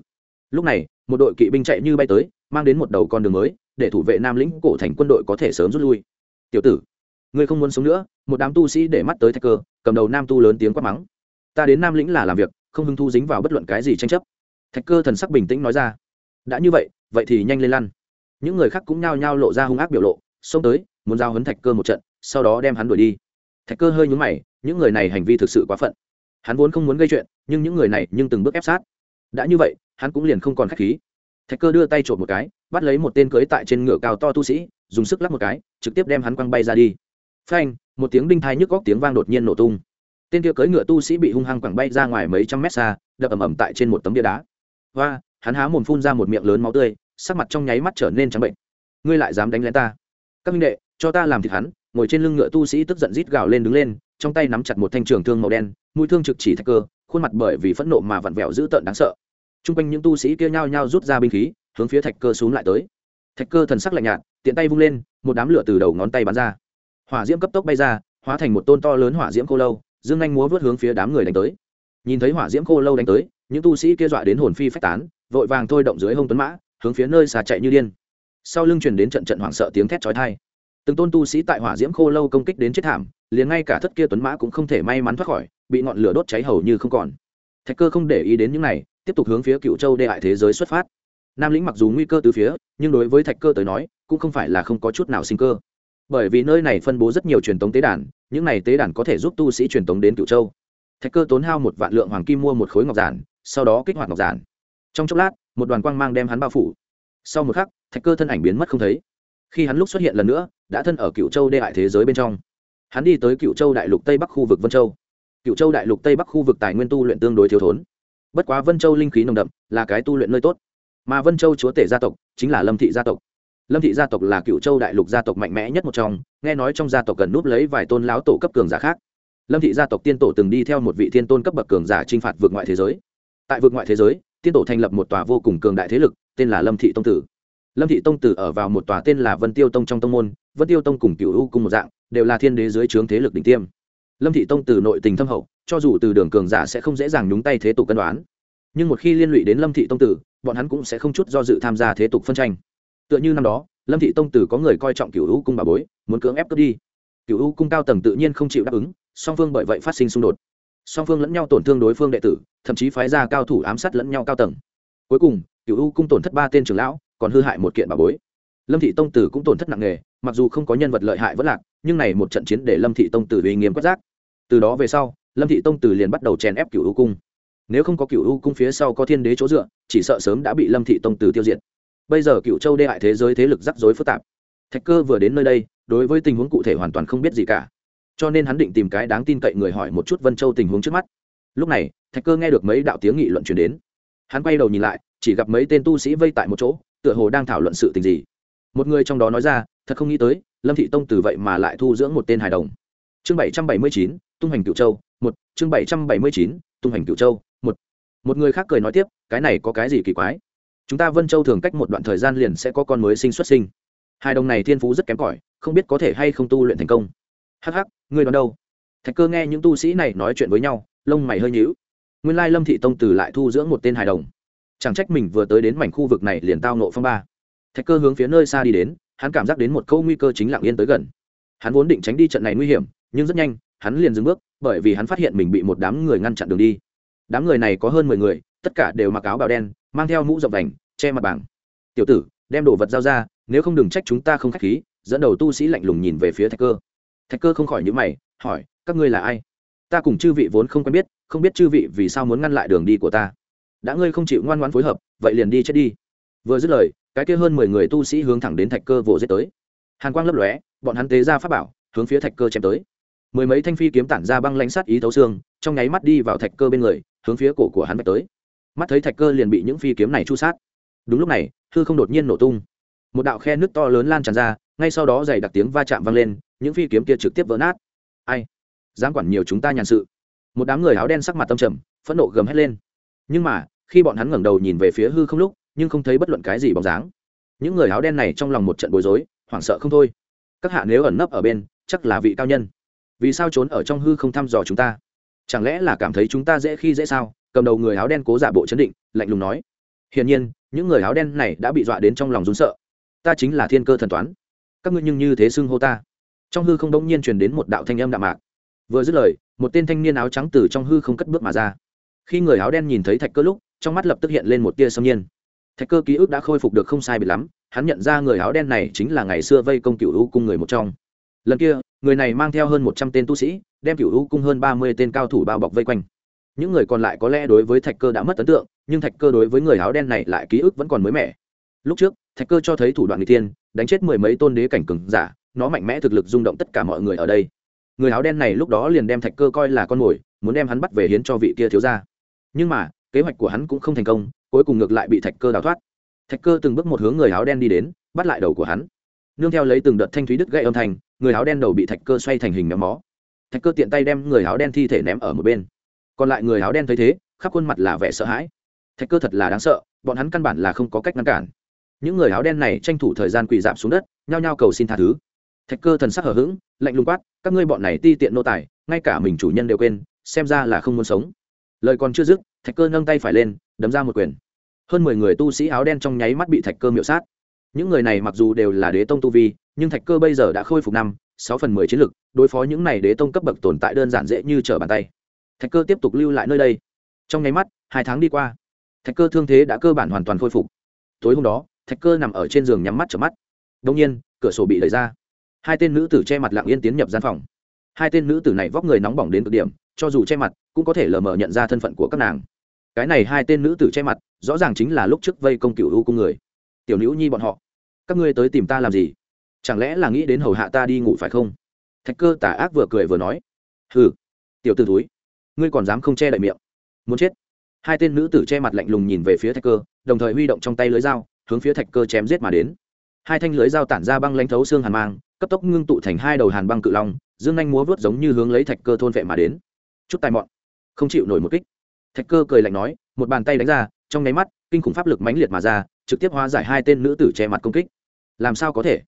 Lúc này, một đội kỵ binh chạy như bay tới, mang đến một đầu con đường mới, để thủ vệ nam lĩnh cổ thành quân đội có thể sớm rút lui. Tiểu tử, ngươi không muốn sống nữa? Một đám tu sĩ để mắt tới thạch cơ, cầm đầu nam tu lớn tiếng quát mắng. Ta đến nam lĩnh là làm việc, không hứng thu dính vào bất luận cái gì tranh chấp. Thạch cơ thần sắc bình tĩnh nói ra đã như vậy vậy thì nhanh lên lăn. Những người khác cũng nhao nhao lộ ra hung ác biểu lộ, xông tới, muốn giao hấn thạch cơ một trận, sau đó đem hắn đuổi đi. Thạch cơ hơi nhúng mày, những người này hành vi thực sự quá phận. Hắn vốn không muốn gây chuyện, nhưng những người này nhưng từng bước ép sát. Đã như vậy, hắn cũng liền không còn k h á c h khí. Thạch cơ đưa tay trộm một cái, bắt lấy một tên cưới tại trên ngựa cao to tu sĩ, dùng sức lắp một cái, trực tiếp đem hắn quăng bay ra đi. Phanh, một tiếng đinh thai nhức góc tiếng vang đột nhiên nổ tung. Tên kia cưỡi ngựa tu sĩ bị hung hăng quẳng bay ra ngoài mấy trăm mét xa, đập ầm ầm tại trên một tấm bia đá. Hoa hắn há mồm phun ra một miệng lớn máu tươi, sắc mặt trong nháy mắt trở nên trắng bệnh. Ngươi lại dám đánh lén ta? Các minh đệ, cho ta làm thịt hắn, ngồi trên lưng ngựa tu sĩ tức giận rít gào lên đứng lên, trong tay nắm chặt một thanh trường thương màu đen, mũi thương trực chỉ thạch cơ, khuôn mặt bởi vì phẫn nộ mà vặn vẹo dữ tợn đáng sợ. T r u n g quanh những tu sĩ kia nhao nhao rút ra binh khí, hướng phía thạch cơ xuống lại tới. Thạch cơ thần sắc lạnh nhạt, tiện tay vung lên, một đám lửa từ đầu ngón tay bắn ra. Hỏa diễm cấp tốc bay ra, hóa thành một tôn to lớn hỏa diễm cô lâu, dương anh múa vớt hướng phía đám người đánh tới. Nhìn thấy hỏa diễm cô lâu đánh tới, những tu sĩ kia dọa đến hồn phi phách tán vội vàng thôi động dưới hông tuấn mã, hướng phía nơi xà chạy như điên. Sau lưng truyền đến trận trận hoảng sợ tiếng thét chói thai từng tôn tu sĩ tại hỏa diễm khô lâu công kích đến chết thảm, liền ngay cả thất kia tuấn mã cũng không thể may mắn thoát khỏi, bị ngọn lửa đốt cháy hầu như không còn. Thạch cơ không để ý đến những này, tiếp tục hướng phía cựu châu đê hại thế giới xuất phát. Nam lĩnh mặc dù nguy cơ từ phía, nhưng đối với thạch cơ tới nói, cũng không phải là không có chút nào sinh cơ. Bởi vì nơi này phân bố rất nhiều truyền thống tế đàn, những này tế đàn có thể giúp tu sĩ truyền thống đến cựu châu. Thạch cơ tốn hao một vạn lượng hoàng kim mua một khối ngọc giản, sau đó kích hoạt ngọc giản trong chốc lát, một đoàn quang mang đem hắn bao phủ. Sau một khắc, thạch cơ thân ảnh biến mất không thấy. Khi hắn lúc xuất hiện lần nữa, đã thân ở cựu châu đê hại thế giới bên trong. Hắn đi tới cựu châu đại lục tây bắc khu vực vân châu. Cựu châu đại lục tây bắc khu vực tài nguyên tu luyện tương đối thiếu thốn. Bất quá vân châu linh khí nồng đậm, là cái tu luyện nơi tốt. Mà vân châu chúa tể gia tộc, chính là lâm thị gia tộc. Lâm thị gia tộc là cựu châu đại lục gia tộc mạnh mẽ nhất một trong, nghe nói trong gia tộc cần núp lấy vài tôn lão tổ cấp cường giả khác. Lâm thị gia tộc tiên tổ từng đi theo một vị thiên tôn cấp bậc cường giả t r i n h phạt vượt ngoại thế giới. Tại vượt ngoại thế giới tiên tổ thành lập một tòa vô cùng cường đại thế lực, tên là lâm thị tông tử. Lâm thị tông tử ở vào một tòa tên là vân tiêu tông trong tông môn, vân tiêu tông cùng cựu u cung một dạng, đều là thiên đế dưới trướng thế lực đỉnh tiêm. Lâm thị tông Tử nội tình thâm hậu, cho dù từ đường cường giả sẽ không dễ dàng nhúng tay thế tục cân đoán. Nhưng một khi liên lụy đến lâm thị tông tử, bọn hắn cũng sẽ không chút do dự tham gia thế tục phân tranh. Tựa như năm đó, lâm thị tông tử có người coi trọng cựu u cung bà bối, muốn cưỡng ép cướp đi. Cựu u cung cao tầng tự nhiên không chịu đáp ứng, song phương bởi vậy phát sinh xung đột song phương lẫn nhau tổn thương đối phương đệ tử, thậm chí phái ra cao thủ ám sát lẫn nhau cao tầng. Cuối cùng cựu u cung tổn thất ba tên trưởng lão, còn hư hại một kiện bà bối. Lâm thị tông tử cũng tổn thất nặng nề, mặc dù không có nhân vật lợi hại vẫn lạc, nhưng này một trận chiến để lâm thị tông tử uy nghiêm quất giác từ đó về sau, lâm thị tông tử liền bắt đầu chèn ép cựu u cung. Nếu không có cựu u cung phía sau có thiên đế chỗ dựa, chỉ sợ sớm đã bị lâm thị tông tử tiêu diệt. Bây giờ cựu châu đê hại thế giới thế lực rắc rối phức tạp. Thạch cơ vừa đến nơi đây, đối với tình huống cụ thể hoàn toàn không biết gì cả cho nên hắn định tìm cái đáng tin cậy người hỏi một chút vân châu tình huống trước mắt. Lúc này, thạch cơ nghe được mấy đạo tiếng nghị luận truyền đến. Hắn quay đầu nhìn lại, chỉ gặp mấy tên tu sĩ vây tại một chỗ, tựa hồ đang thảo luận sự tình gì. Một người trong đó nói ra, thật không nghĩ tới, lâm thị tông từ vậy mà lại thu dưỡng một tên hài đồng. Chương bảy trăm bảy mươi chín, tung hành cựu châu, một. Chương bảy trăm bảy mươi chín, tung hành cựu châu, một. Một người khác cười nói tiếp, cái này có cái gì kỳ quái? Chúng ta vân châu thường cách một đoạn thời gian liền sẽ có con mới sinh xuất sinh. Hai đồng này thiên phú rất kém cỏi, không biết có thể hay không tu luyện thành công. Hắc hắc ngươi đoán đâu? Thạch cơ nghe những tu sĩ này nói chuyện với nhau, lông mày hơi nhíu. Nguyên lai lâm thị tông Tử lại thu dưỡng một tên hài đồng. Chẳng trách mình vừa tới đến mảnh khu vực này liền tao nộ phong ba. Thạch cơ hướng phía nơi xa đi đến, hắn cảm giác đến một câu nguy cơ chính lặng yên tới gần. Hắn vốn định tránh đi trận này nguy hiểm, nhưng rất nhanh, hắn liền dừng bước, bởi vì hắn phát hiện mình bị một đám người ngăn chặn đường đi. Đám người này có hơn mười người, tất cả đều mặc áo bào đen, mang theo mũ rộng vành, che mặt bảng. Tiểu tử, đem đồ vật giao ra, nếu không đừng trách chúng ta không k h á c h khí, dẫn đầu tu sĩ lạnh lùng nhìn về phía thạch cơ thạch cơ không khỏi nhữ mày, hỏi, các ngươi là ai? Ta cùng chư vị vốn không quen biết, không biết chư vị vì sao muốn ngăn lại đường đi của ta. Đã ngươi không chịu ngoan ngoãn phối hợp, vậy liền đi chết đi. Vừa dứt lời, cái kia hơn mười người tu sĩ hướng thẳng đến thạch cơ vỗ giết tới. Hàn quang lấp lóe, bọn hắn tế ra pháp bảo, hướng phía thạch cơ chém tới. Mười mấy thanh phi kiếm tản ra băng lãnh sát ý thấu xương, trong nháy mắt đi vào thạch cơ bên người, hướng phía cổ của hắn vạch tới. Mắt thấy thạch cơ liền bị những phi kiếm này chu sát. Đúng lúc này, hư không đột nhiên nổ tung. Một đạo khe nước to lớn lan tràn ra, ngay sau đó dày đặc tiếng va chạm vang lên những phi kiếm kia trực tiếp vỡ nát. Ai? Dám quản nhiều chúng ta nhàn sự. Một đám người áo đen sắc mặt tâm trầm, phẫn nộ gầm hét lên. Nhưng mà, khi bọn hắn ngẩng đầu nhìn về phía hư không lúc, nhưng không thấy bất luận cái gì bóng dáng. Những người áo đen này trong lòng một trận bối rối, hoảng sợ không thôi. Các hạ nếu ẩn nấp ở bên, chắc là vị cao nhân. Vì sao trốn ở trong hư không thăm dò chúng ta? Chẳng lẽ là cảm thấy chúng ta dễ khi dễ sao? Cầm đầu người áo đen cố giả bộ chấn định, lạnh lùng nói. Hiển nhiên, những người áo đen này đã bị dọa đến trong lòng rún sợ. Ta chính là thiên cơ thần toán. Các ngươi nhưng như thế xưng hô ta trong hư không đông nhiên truyền đến một đạo thanh âm đạm mạc. Vừa dứt lời, một tên thanh niên áo trắng từ trong hư không cất bước mà ra. Khi người áo đen nhìn thấy thạch cơ lúc, trong mắt lập tức hiện lên một tia sâm nhiên. Thạch cơ ký ức đã khôi phục được không sai bị lắm, hắn nhận ra người áo đen này chính là ngày xưa vây công cựu u cung người một trong. Lần kia, người này mang theo hơn một trăm tên tu sĩ, đem cựu u cung hơn ba mươi tên cao thủ bao bọc vây quanh. Những người còn lại có lẽ đối với thạch cơ đã mất ấn tượng, nhưng thạch cơ đối với người áo đen này lại ký ức vẫn còn mới mẻ. Lúc trước, thạch cơ cho thấy thủ đoạn n g tiên đánh chết mười mấy tôn đế cảnh cừng giả nó mạnh mẽ thực lực rung động tất cả mọi người ở đây. Người áo đen này lúc đó liền đem thạch cơ coi là con mồi, muốn đem hắn bắt về hiến cho vị kia thiếu ra nhưng mà, kế hoạch của hắn cũng không thành công, cuối cùng ngược lại bị thạch cơ đào thoát. Thạch cơ từng bước một hướng người áo đen đi đến, bắt lại đầu của hắn. Nương theo lấy từng đợt thanh thúy đứt gậy âm thanh, người áo đen đầu bị thạch cơ xoay thành hình méo mó. Thạch cơ tiện tay đem người áo đen thi thể ném ở một bên. Còn lại người áo đen thấy thế, khắp khuôn mặt là vẻ sợ hãi. Thạch cơ thật là đáng sợ, bọn hắn căn bản là không có cách ngăn cản. Những người áo đen này tranh thủ thời gian quỳ dạp xuống đất, nhao nhao cầu xin tha thứ thạch cơ thần sắc hở h ữ g lạnh lùng quát, các ngươi bọn này ti tiện nô tài, ngay cả mình chủ nhân đều quên, xem ra là không muốn sống. Lời còn chưa dứt, thạch cơ nâng tay phải lên, đấm ra một quyền. Hơn mười người tu sĩ áo đen trong nháy mắt bị thạch cơ miệu sát. Những người này mặc dù đều là đế tông tu vi, nhưng thạch cơ bây giờ đã khôi phục năm, sáu phần mười chiến lực, đối phó những này đế tông cấp bậc tồn tại đơn giản dễ như trở bàn tay. Thạch cơ tiếp tục lưu lại nơi đây. Trong nháy mắt, hai tháng đi qua, thạch cơ thương thế đã cơ bản hoàn toàn khôi phục. Tối hôm đó, thạch cơ nằm ở trên giường nhắm mắt trở mắt. Đông nhiên, cửa sổ bị đẩy ra hai tên nữ tử che mặt lặng yên tiến nhập gian phòng. Hai tên nữ tử này vóc người nóng bỏng đến cực điểm, cho dù che mặt, cũng có thể lờ mờ nhận ra thân phận của các nàng. Cái này hai tên nữ tử che mặt, rõ ràng chính là lúc trước vây công cựu u cung người. Tiểu nữ nhi bọn họ, các ngươi tới tìm ta làm gì? Chẳng lẽ là nghĩ đến hầu hạ ta đi ngủ phải không? Thạch cơ tả ác vừa cười vừa nói. Hừ, tiểu t ử túi ngươi còn dám không che đậy miệng. Muốn chết. Hai tên nữ tử che mặt lạnh lùng nhìn về phía thạch cơ, đồng thời huy động trong tay lưới dao, hướng phía thạch cơ chém giết mà đến. Hai thanh lưới dao tản ra băng lãnh thấu xương hàn mang cấp tốc ngưng tụ thành hai đầu hàn băng cự long, dương anh múa vớt giống như hướng lấy thạch cơ thôn vệ mà đến. Chút tài mọn. Không chịu nổi một kích. Thạch cơ cười lạnh nói, một bàn tay đánh ra, trong nháy mắt, kinh khủng pháp lực mãnh liệt mà ra, trực tiếp hóa giải hai tên nữ tử che mặt công kích. Làm sao có thể?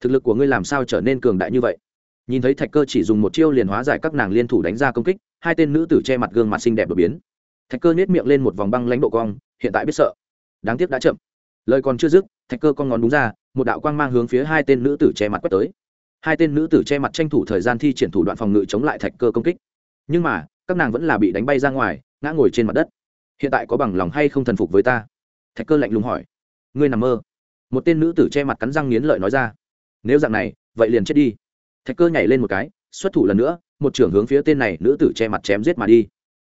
Thực lực của ngươi làm sao trở nên cường đại như vậy? Nhìn thấy thạch cơ chỉ dùng một chiêu liền hóa giải các nàng liên thủ đánh ra công kích, hai tên nữ tử che mặt gương mặt xinh đẹp đột biến. Thạch cơ nhét miệng lên một vòng băng lãnh độ cong, hiện tại biết sợ. Đáng tiếc đã chậm. Lời còn chưa dứt, thạch cơ con ngón đúng ra một đạo quang mang hướng phía hai tên nữ tử che mặt quét tới. Hai tên nữ tử che mặt tranh thủ thời gian thi triển thủ đoạn phòng ngự chống lại thạch cơ công kích. Nhưng mà, các nàng vẫn là bị đánh bay ra ngoài, ngã ngồi trên mặt đất. Hiện tại có bằng lòng hay không thần phục với ta? Thạch cơ lạnh lùng hỏi. Ngươi nằm mơ. Một tên nữ tử che mặt cắn răng nghiến lợi nói ra. Nếu dạng này, vậy liền chết đi. Thạch cơ nhảy lên một cái, xuất thủ lần nữa, một trưởng hướng phía tên này nữ tử che mặt chém giết mà đi.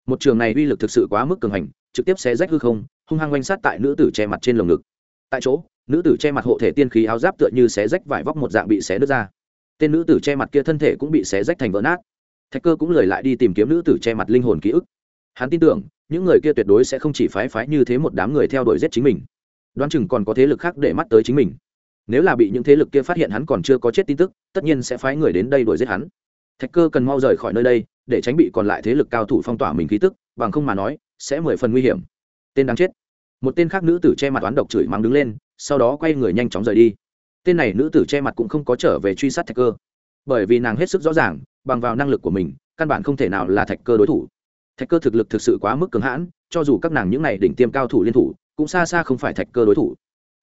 Một trường này uy lực thực sự quá mức cường hành, trực tiếp xé rách hư không, hung hăng quanh sát tại nữ tử che mặt trên lồng ngực. Tại chỗ nữ tử che mặt hộ thể tiên khí áo giáp tựa như xé rách vải vóc một dạng bị xé đứt ra. Tên nữ tử che mặt kia thân thể cũng bị xé rách thành vỡ nát. Thạch cơ cũng lời lại đi tìm kiếm nữ tử che mặt linh hồn ký ức. Hắn tin tưởng, những người kia tuyệt đối sẽ không chỉ phái phái như thế một đám người theo đuổi giết chính mình. Đoán chừng còn có thế lực khác để mắt tới chính mình. Nếu là bị những thế lực kia phát hiện hắn còn chưa có chết tin tức, tất nhiên sẽ phái người đến đây đuổi giết hắn. Thạch cơ cần mau rời khỏi nơi đây, để tránh bị còn lại thế lực cao thủ phong tỏa mình khí tức, bằng không mà nói, sẽ mười phần nguy hiểm. Tên đáng chết. Một tên khác nữ tử che mặt oán độc chửi mắng đứng lên sau đó quay người nhanh chóng rời đi. Tên này nữ tử che mặt cũng không có trở về truy sát thạch cơ. Bởi vì nàng hết sức rõ ràng, bằng vào năng lực của mình, căn bản không thể nào là thạch cơ đối thủ. Thạch cơ thực lực thực sự quá mức cường hãn, cho dù các nàng những n à y đỉnh tiêm cao thủ liên thủ, cũng xa xa không phải thạch cơ đối thủ.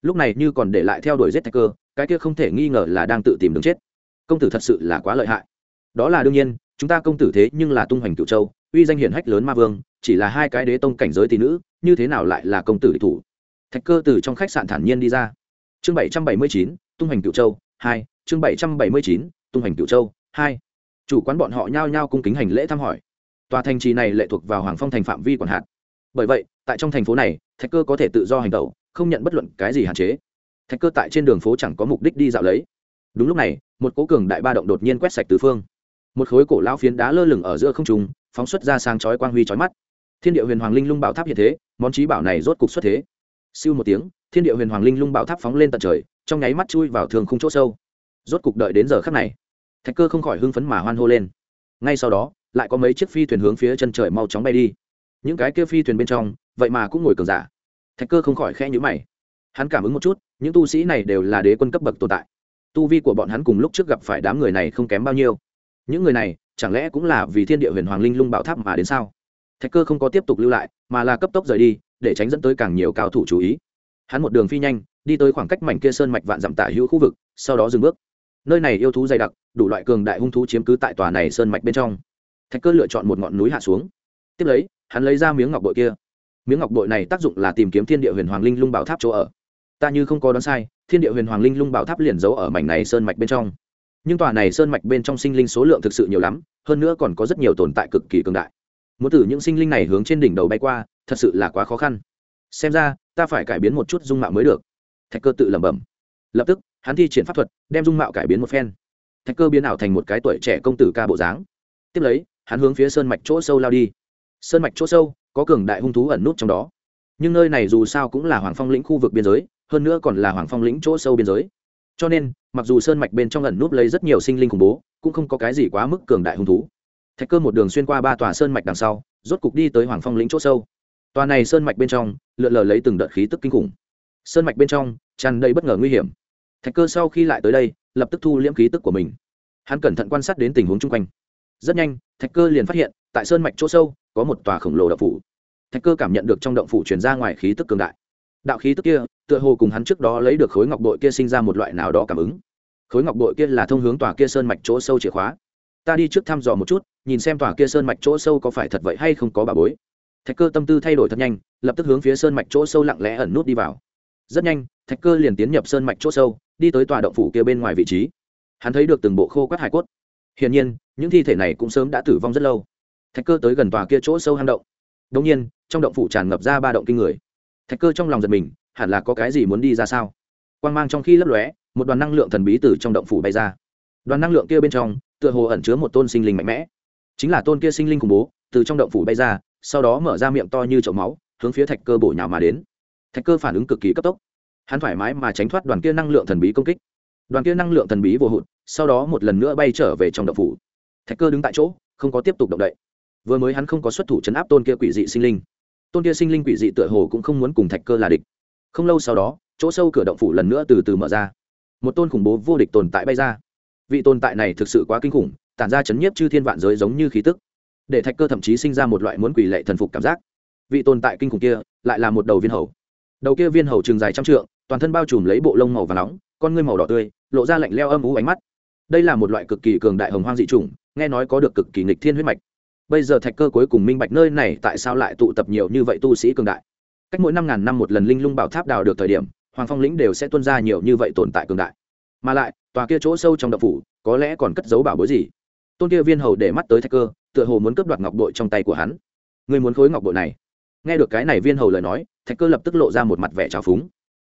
Lúc này như còn để lại theo đuổi giết thạch cơ, cái kia không thể nghi ngờ là đang tự tìm đường chết. Công tử thật sự là quá lợi hại. Đó là đương nhiên, chúng ta công tử thế nhưng là tung hoành cựu châu, uy danh hiển hách lớn ma vương, chỉ là hai cái đế tông cảnh giới tỷ nữ, như thế nào lại là công tử địch thủ? Thạch cơ từ trong khách sạn thản nhiên đi ra. Chương bảy trăm bảy mươi chín, tung hành cựu châu hai. Chương bảy trăm bảy mươi chín, tung hành cựu châu hai. Chủ quán bọn họ nhao nhao cung kính hành lễ thăm hỏi. Tòa thành trì này lệ thuộc vào hoàng phong thành phạm vi quản hạt. Bởi vậy, tại trong thành phố này, thạch cơ có thể tự do hành tẩu, không nhận bất luận cái gì hạn chế. Thạch cơ tại trên đường phố chẳng có mục đích đi dạo lấy. Đúng lúc này, một cố cường đại ba động đột nhiên quét sạch tứ phương. Một khối cổ lão phiến đá lơ lửng ở giữa không trung, phóng xuất ra sang chói quang huy chói mắt. Thiên địa huyền hoàng linh lung bảo tháp hiện thế, món trí bảo này rốt cục xuất thế siêu một tiếng, thiên địa huyền hoàng linh lung bạo tháp phóng lên tận trời, trong nháy mắt chui vào thường không chỗ sâu. Rốt cục đợi đến giờ khắc này, thạch cơ không khỏi hưng phấn mà hoan hô lên. Ngay sau đó, lại có mấy chiếc phi thuyền hướng phía chân trời mau chóng bay đi. Những cái kia phi thuyền bên trong, vậy mà cũng ngồi cường giả. Thạch cơ không khỏi khẽ nhữ mày. Hắn cảm ứng một chút, những tu sĩ này đều là đế quân cấp bậc tồn tại. Tu vi của bọn hắn cùng lúc trước gặp phải đám người này không kém bao nhiêu. Những người này, chẳng lẽ cũng là vì thiên địa huyền hoàng linh lung bảo tháp mà đến sao? Thạch cơ không có tiếp tục lưu lại, mà là cấp tốc rời đi để tránh dẫn tới càng nhiều cao thủ chú ý. Hắn một đường phi nhanh, đi tới khoảng cách mảnh kia sơn mạch vạn dặm tả hữu khu vực, sau đó dừng bước. Nơi này yêu thú dày đặc, đủ loại cường đại hung thú chiếm cứ tại tòa này sơn mạch bên trong. Thạch cơ lựa chọn một ngọn núi hạ xuống. Tiếp lấy, hắn lấy ra miếng ngọc bội kia. Miếng ngọc bội này tác dụng là tìm kiếm thiên địa huyền hoàng linh lung bảo tháp chỗ ở. Ta như không có đoán sai, thiên địa huyền hoàng linh lung bảo tháp liền giấu ở mảnh này sơn mạch bên trong. Nhưng tòa này sơn mạch bên trong sinh linh số lượng thực sự nhiều lắm, hơn nữa còn có rất nhiều tồn tại cực kỳ cường đại. Muốn từ những sinh linh này hướng trên đỉnh đầu bay qua thật sự là quá khó khăn. Xem ra, ta phải cải biến một chút dung mạo mới được. Thạch cơ tự lẩm bẩm. Lập tức, hắn thi triển pháp thuật, đem dung mạo cải biến một phen. Thạch cơ biến ảo thành một cái tuổi trẻ công tử ca bộ dáng. Tiếp lấy, hắn hướng phía sơn mạch chỗ sâu lao đi. Sơn mạch chỗ sâu, có cường đại hung thú ẩn nút trong đó. Nhưng nơi này dù sao cũng là hoàng phong lĩnh khu vực biên giới, hơn nữa còn là hoàng phong lĩnh chỗ sâu biên giới. Cho nên, mặc dù sơn mạch bên trong ẩn núp lấy rất nhiều sinh linh khủng bố, cũng không có cái gì quá mức cường đại hung thú. Thạch cơ một đường xuyên qua ba tòa sơn mạch đằng sau, rốt cục đi tới hoàng phong lĩnh chỗ sâu tòa này sơn mạch bên trong, lượn lờ lấy từng đợt khí tức kinh khủng. Sơn mạch bên trong, tràn đầy bất ngờ nguy hiểm. Thạch cơ sau khi lại tới đây, lập tức thu liễm khí tức của mình. Hắn cẩn thận quan sát đến tình huống chung quanh. Rất nhanh, thạch cơ liền phát hiện, tại sơn mạch chỗ sâu, có một tòa khổng lồ động phủ. Thạch cơ cảm nhận được trong động phủ chuyển ra ngoài khí tức cường đại. Đạo khí tức kia, tựa hồ cùng hắn trước đó lấy được khối ngọc bội kia sinh ra một loại nào đó cảm ứng. Khối ngọc bội kia là thông hướng tòa kia sơn mạch chỗ sâu chìa khóa. Ta đi trước thăm dò một chút, nhìn xem tòa kia sơn mạch chỗ sâu có phải thật vậy hay không có bà bối thạch cơ tâm tư thay đổi thật nhanh, lập tức hướng phía sơn mạch chỗ sâu lặng lẽ ẩn nút đi vào. Rất nhanh, thạch cơ liền tiến nhập sơn mạch chỗ sâu, đi tới tòa động phủ kia bên ngoài vị trí. Hắn thấy được từng bộ khô quát hải cốt. Hiển nhiên, những thi thể này cũng sớm đã tử vong rất lâu. Thạch cơ tới gần tòa kia chỗ sâu hang động. Đông nhiên, trong động phủ tràn ngập ra ba động kinh người. Thạch cơ trong lòng giật mình, hẳn là có cái gì muốn đi ra sao? Quan g mang trong khi lấp lóe, một đoàn năng lượng thần bí từ trong động phủ bay ra. Đoàn năng lượng kia bên trong, tựa hồ ẩn chứa một tôn sinh linh mạnh mẽ. Chính là tôn kia sinh linh khủng bố, từ trong động phủ bay ra sau đó mở ra miệng to như chậu máu, hướng phía thạch cơ bổ nhào mà đến. Thạch cơ phản ứng cực kỳ cấp tốc. Hắn thoải mái mà tránh thoát đoàn kia năng lượng thần bí công kích. Đoàn kia năng lượng thần bí vô hụt, sau đó một lần nữa bay trở về trong động phủ. Thạch cơ đứng tại chỗ, không có tiếp tục động đậy. Vừa mới hắn không có xuất thủ chấn áp tôn kia quỷ dị sinh linh. Tôn kia sinh linh quỷ dị tựa hồ cũng không muốn cùng thạch cơ là địch. Không lâu sau đó, chỗ sâu cửa động phủ lần nữa từ từ mở ra. Một tôn khủng bố vô địch tồn tại bay ra. Vị tồn tại này thực sự quá kinh khủng, tản ra chấn nhiếp chư thiên vạn giới giống như khí tức để thạch cơ thậm chí sinh ra một loại muốn quỷ lệ thần phục cảm giác. Vị tồn tại kinh khủng kia lại là một đầu viên hầu. Đầu kia viên hầu trường dài trăm trượng, toàn thân bao trùm lấy bộ lông màu và nóng, con ngươi màu đỏ tươi, lộ ra lạnh leo âm ú ánh mắt. Đây là một loại cực kỳ cường đại hồng hoang dị chủng, nghe nói có được cực kỳ nghịch thiên huyết mạch. Bây giờ thạch cơ cuối cùng minh bạch nơi này tại sao lại tụ tập nhiều như vậy tu sĩ cường đại. Cách mỗi năm ngàn năm một lần linh lung bảo tháp đào được thời điểm, hoàng phong lĩnh đều sẽ tuân ra nhiều như vậy tồn tại cường đại. Mà lại, tòa kia chỗ sâu trong đậu phủ, có lẽ còn cất giấu bảo bối gì? Tôn kia viên hầu để mắt tới thạch cơ tựa hồ muốn cướp đoạt ngọc bội trong tay của hắn. Người muốn khối ngọc bội này. Nghe được cái này viên hầu lời nói, thạch cơ lập tức lộ ra một mặt vẻ trào phúng.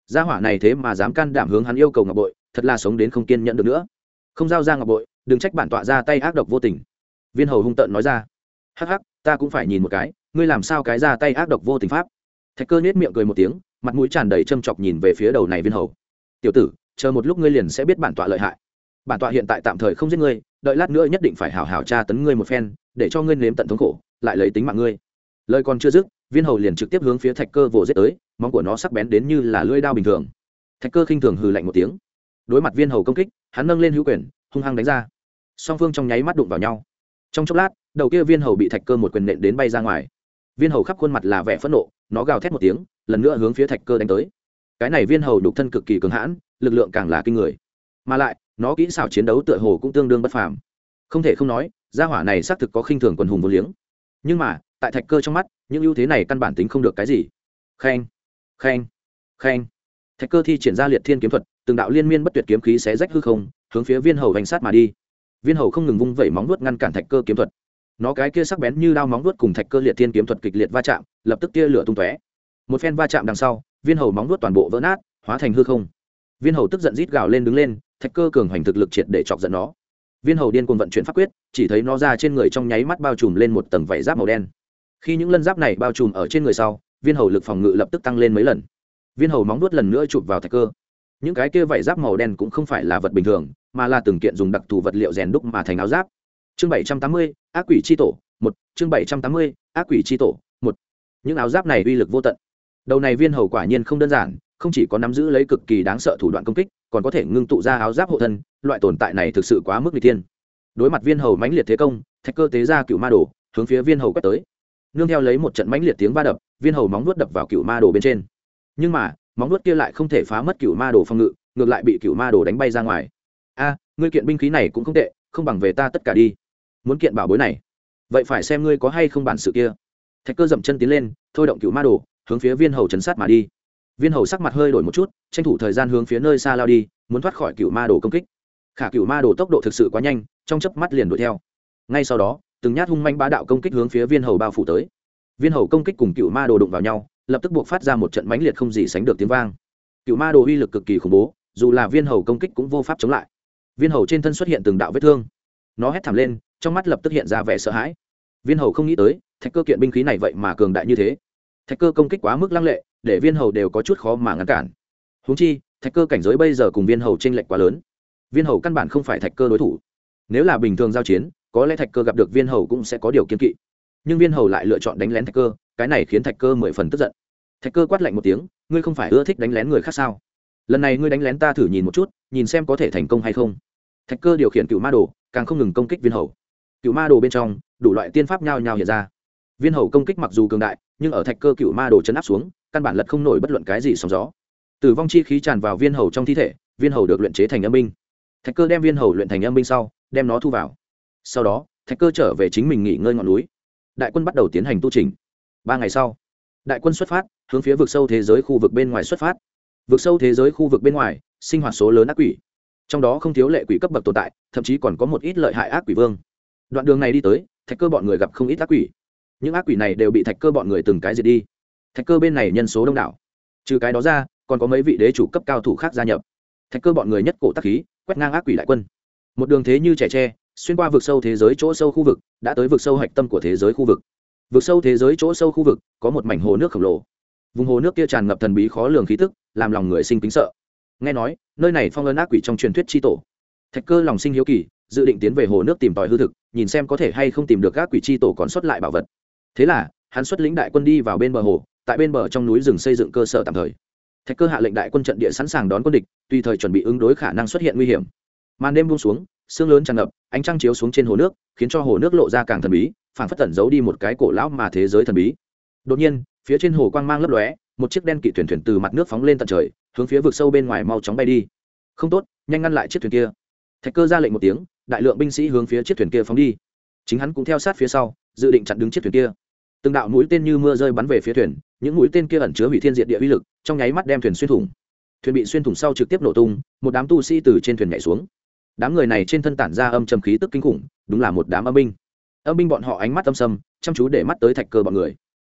Gia hỏa này thế mà dám can đảm hướng hắn yêu cầu ngọc bội, thật là sống đến không kiên nhẫn được nữa. Không giao ra ngọc bội, đừng trách bản tọa ra tay ác độc vô tình. Viên hầu hung tợn nói ra. Hắc hắc, ta cũng phải nhìn một cái, ngươi làm sao cái ra tay ác độc vô tình pháp? Thạch cơ nhếch miệng cười một tiếng, mặt mũi tràn đầy châm chọc nhìn về phía đầu này viên hầu. Tiểu tử, chờ một lúc ngươi liền sẽ biết bản tọa lợi hại. Bản tọa hiện tại tạm thời không giết ngươi đợi lát nữa nhất định phải hảo hảo tra tấn ngươi một phen, để cho ngươi nếm tận thống khổ, lại lấy tính mạng ngươi. Lời còn chưa dứt, viên hầu liền trực tiếp hướng phía thạch cơ vồ giết tới, móng của nó sắc bén đến như là lưỡi đao bình thường. Thạch cơ khinh thường hừ lạnh một tiếng. Đối mặt viên hầu công kích, hắn nâng lên hữu quyền, hung hăng đánh ra. Song phương trong nháy mắt đụng vào nhau. Trong chốc lát, đầu kia viên hầu bị thạch cơ một quyền nện đến bay ra ngoài. Viên hầu khắp khuôn mặt là vẻ phẫn nộ, nó gào thét một tiếng, lần nữa hướng phía thạch cơ đánh tới. Cái này viên hầu đục thân cực kỳ cường hãn, lực lượng càng là kinh người. Mà lại nó kỹ xảo chiến đấu tựa hồ cũng tương đương bất phàm. Không thể không nói, gia hỏa này xác thực có khinh thường quần hùng vô liếng. Nhưng mà, tại thạch cơ trong mắt, những ưu thế này căn bản tính không được cái gì. Khen khen khen. Thạch cơ thi triển ra liệt thiên kiếm thuật, từng đạo liên miên bất tuyệt kiếm khí xé rách hư không, hướng phía viên hầu hành sát mà đi. Viên hầu không ngừng vung vẩy móng vuốt ngăn cản thạch cơ kiếm thuật. Nó cái kia sắc bén như đao móng vuốt cùng thạch cơ liệt thiên kiếm thuật kịch liệt va chạm, lập tức tia lửa tung tóe. Một phen va chạm đằng sau, viên hầu móng vuốt toàn bộ vỡ nát, hóa thành hư không. Viên hầu tức giận rít gào lên đứng lên thạch cơ cường hoành thực lực triệt để chọc giận nó. Viên hầu điên cuồng vận chuyển pháp quyết, chỉ thấy nó ra trên người trong nháy mắt bao trùm lên một tầng vải giáp màu đen. Khi những lân giáp này bao trùm ở trên người sau, viên hầu lực phòng ngự lập tức tăng lên mấy lần. Viên hầu móng nuốt lần nữa chụp vào thạch cơ. Những cái kia vải giáp màu đen cũng không phải là vật bình thường, mà là từng kiện dùng đặc thù vật liệu rèn đúc mà thành áo giáp. Chương bảy trăm tám mươi, ác quỷ chi tổ, một. Chương bảy trăm tám mươi, ác quỷ chi tổ, một. Những áo giáp này uy lực vô tận. Đầu này viên hầu quả nhiên không đơn giản không chỉ có nắm giữ lấy cực kỳ đáng sợ thủ đoạn công kích, còn có thể ngưng tụ ra áo giáp hộ thân, loại tồn tại này thực sự quá mức n thiên. Tiên đối mặt viên hầu mãnh liệt thế công, thạch cơ tế ra cựu ma đồ, hướng phía viên hầu quét tới. Nương theo lấy một trận mãnh liệt tiếng va đập, viên hầu móng nuốt đập vào cựu ma đồ bên trên. Nhưng mà, móng nuốt kia lại không thể phá mất cựu ma đồ phòng ngự, ngược lại bị cựu ma đồ đánh bay ra ngoài. A, ngươi kiện binh khí này cũng không tệ, không bằng về ta tất cả đi. Muốn kiện bảo bối này. Vậy phải xem ngươi có hay không bản sự kia. Thạch cơ dậm chân tiến lên, thôi động cựu ma đồ, hướng phía viên hầu chấn sát mà đi viên hầu sắc mặt hơi đổi một chút, tranh thủ thời gian hướng phía nơi xa lao đi, muốn thoát khỏi cựu ma đồ công kích. Khả cựu ma đồ tốc độ thực sự quá nhanh, trong chớp mắt liền đuổi theo. Ngay sau đó, từng nhát hung manh bá đạo công kích hướng phía viên hầu bao phủ tới. Viên hầu công kích cùng cựu ma đồ đụng vào nhau, lập tức buộc phát ra một trận mãnh liệt không gì sánh được tiếng vang. Cựu ma đồ uy lực cực kỳ khủng bố, dù là viên hầu công kích cũng vô pháp chống lại. Viên hầu trên thân xuất hiện từng đạo vết thương. Nó hét thảm lên, trong mắt lập tức hiện ra vẻ sợ hãi. Viên hầu không nghĩ tới, thạch cơ kiện binh khí này vậy mà cường đại như thế. Thạch cơ công kích quá mức lăng lệ để viên hầu đều có chút khó mà ngăn cản. Húng chi, thạch cơ cảnh giới bây giờ cùng viên hầu t r ê n lệch quá lớn. Viên hầu căn bản không phải thạch cơ đối thủ. Nếu là bình thường giao chiến, có lẽ thạch cơ gặp được viên hầu cũng sẽ có điều kiên kỵ. Nhưng viên hầu lại lựa chọn đánh lén thạch cơ, cái này khiến thạch cơ mười phần tức giận. Thạch cơ quát lạnh một tiếng, ngươi không phải ưa thích đánh lén người khác sao? Lần này ngươi đánh lén ta thử nhìn một chút, nhìn xem có thể thành công hay không. Thạch cơ điều khiển cựu ma đồ, càng không ngừng công kích viên hầu. Cựu ma đồ bên trong, đủ loại tiên pháp nhao nhao hiện ra. Viên hầu công kích mặc dù cường đại, nhưng ở thạch cơ cựu ma đồ chấn áp xuống căn bản lật không nổi bất luận cái gì sóng gió. Tử vong chi khí tràn vào viên hầu trong thi thể, viên hầu được luyện chế thành âm binh. Thạch cơ đem viên hầu luyện thành âm binh sau, đem nó thu vào. Sau đó, thạch cơ trở về chính mình nghỉ ngơi ngọn núi. Đại quân bắt đầu tiến hành tu trình ba ngày sau, đại quân xuất phát, hướng phía vực sâu thế giới khu vực bên ngoài xuất phát. Vực sâu thế giới khu vực bên ngoài, sinh hoạt số lớn ác quỷ. Trong đó không thiếu lệ quỷ cấp bậc tồn tại, thậm chí còn có một ít lợi hại ác quỷ vương. Đoạn đường này đi tới, thạch cơ bọn người gặp không ít ác quỷ. Những ác quỷ này đều bị thạch cơ bọn người từng cái diệt đi thạch cơ bên này nhân số đông đảo. Trừ cái đó ra, còn có mấy vị đế chủ cấp cao thủ khác gia nhập. Thạch cơ bọn người nhất cổ tắc khí, quét ngang ác quỷ đại quân. Một đường thế như trẻ tre, xuyên qua vực sâu thế giới chỗ sâu khu vực, đã tới vực sâu hạch tâm của thế giới khu vực. Vực sâu thế giới chỗ sâu khu vực, có một mảnh hồ nước khổng lồ. Vùng hồ nước kia tràn ngập thần bí khó lường khí tức, làm lòng người sinh kính sợ. Nghe nói, nơi này phong ấn ác quỷ trong truyền thuyết tri tổ. Thạch cơ lòng sinh hiếu kỳ, dự định tiến về hồ nước tìm tòi hư thực, nhìn xem có thể hay không tìm được các quỷ tri tổ còn xuất lại bảo vật. Thế là, hắn xuất lĩnh đại quân đi vào bên bờ hồ tại bên bờ trong núi rừng xây dựng cơ sở tạm thời. Thạch cơ hạ lệnh đại quân trận địa sẵn sàng đón quân địch, tùy thời chuẩn bị ứng đối khả năng xuất hiện nguy hiểm. Màn đêm buông xuống, sương lớn tràn ngập, ánh trăng chiếu xuống trên hồ nước, khiến cho hồ nước lộ ra càng thần bí phản phất tẩn giấu đi một cái cổ lão mà thế giới thần bí. Đột nhiên, phía trên hồ quang mang lấp lóe, một chiếc đen kỵ thuyền thuyền từ mặt nước phóng lên tận trời, hướng phía vực sâu bên ngoài mau chóng bay đi. Không tốt, nhanh ngăn lại chiếc thuyền kia. Thạch cơ ra lệnh một tiếng, đại lượng binh sĩ hướng phía chiếc thuyền kia phóng đi. Chính hắn cũng theo sát phía sau, dự định chặn đứng chiếc thuyền kia. Từng đạo mũi tên như mưa rơi bắn về phía thuyền những mũi tên kia ẩn chứa hủy thiên diệt địa uy lực, trong nháy mắt đem thuyền xuyên thủng. Thuyền bị xuyên thủng sau trực tiếp nổ tung, một đám tu sĩ từ trên thuyền nhảy xuống. Đám người này trên thân tản ra âm trầm khí tức kinh khủng, đúng là một đám âm binh. Âm binh bọn họ ánh mắt âm sầm, chăm chú để mắt tới thạch cơ bọn người.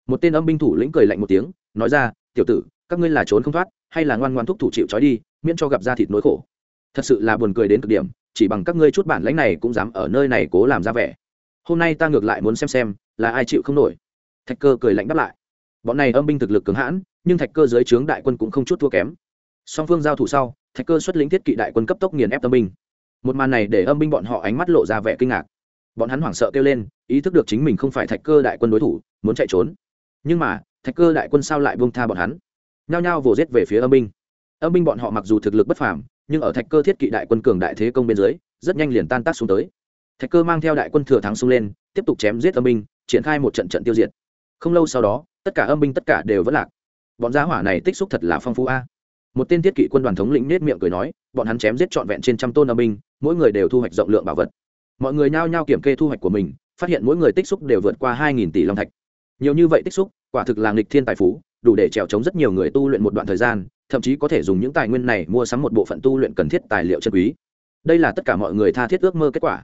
Một tên âm binh thủ lĩnh cười lạnh một tiếng, nói ra, tiểu tử, các ngươi là trốn không thoát, hay là ngoan ngoan thúc thủ chịu trói đi, miễn cho gặp ra thịt nỗi khổ. Thật sự là buồn cười đến cực điểm, chỉ bằng các ngươi chút bản lãnh này cũng dám ở nơi này cố làm ra vẻ. Hôm nay ta ngược lại muốn xem xem, là ai chịu không nổi. Thạch cơ cười lạnh đáp lại bọn này âm binh thực lực cứng hãn, nhưng thạch cơ dưới trướng đại quân cũng không chút thua kém. Song phương giao thủ sau, thạch cơ xuất lĩnh thiết kỵ đại quân cấp tốc nghiền ép âm binh. Một màn này để âm binh bọn họ ánh mắt lộ ra vẻ kinh ngạc. Bọn hắn hoảng sợ kêu lên, ý thức được chính mình không phải thạch cơ đại quân đối thủ, muốn chạy trốn. Nhưng mà, thạch cơ đại quân sao lại buông tha bọn hắn? Nhao nhao vồ giết về phía âm binh. Âm binh bọn họ mặc dù thực lực bất phàm, nhưng ở thạch cơ thiết kỵ đại quân cường đại thế công bên dưới, rất nhanh liền tan tác xuống tới. Thạch cơ mang theo đại quân thừa thắng xung lên, tiếp tục chém giết âm binh, triển khai một trận trận tiêu diệt không lâu sau đó, tất cả âm binh tất cả đều vẫn lạc. Bọn gia hỏa này tích xúc thật là phong phú a. Một tên thiết kỵ quân đoàn thống lĩnh nết miệng cười nói, bọn hắn chém giết trọn vẹn trên trăm tôn âm binh, mỗi người đều thu hoạch rộng lượng bảo vật. Mọi người nhao nhao kiểm kê thu hoạch của mình, phát hiện mỗi người tích xúc đều vượt qua hai nghìn tỷ long thạch. Nhiều như vậy tích xúc, quả thực là nghịch thiên tài phú, đủ để trèo chống rất nhiều người tu luyện một đoạn thời gian, thậm chí có thể dùng những tài nguyên này mua sắm một bộ phận tu luyện cần thiết tài liệu chân quý. Đây là tất cả mọi người tha thiết ước mơ kết quả.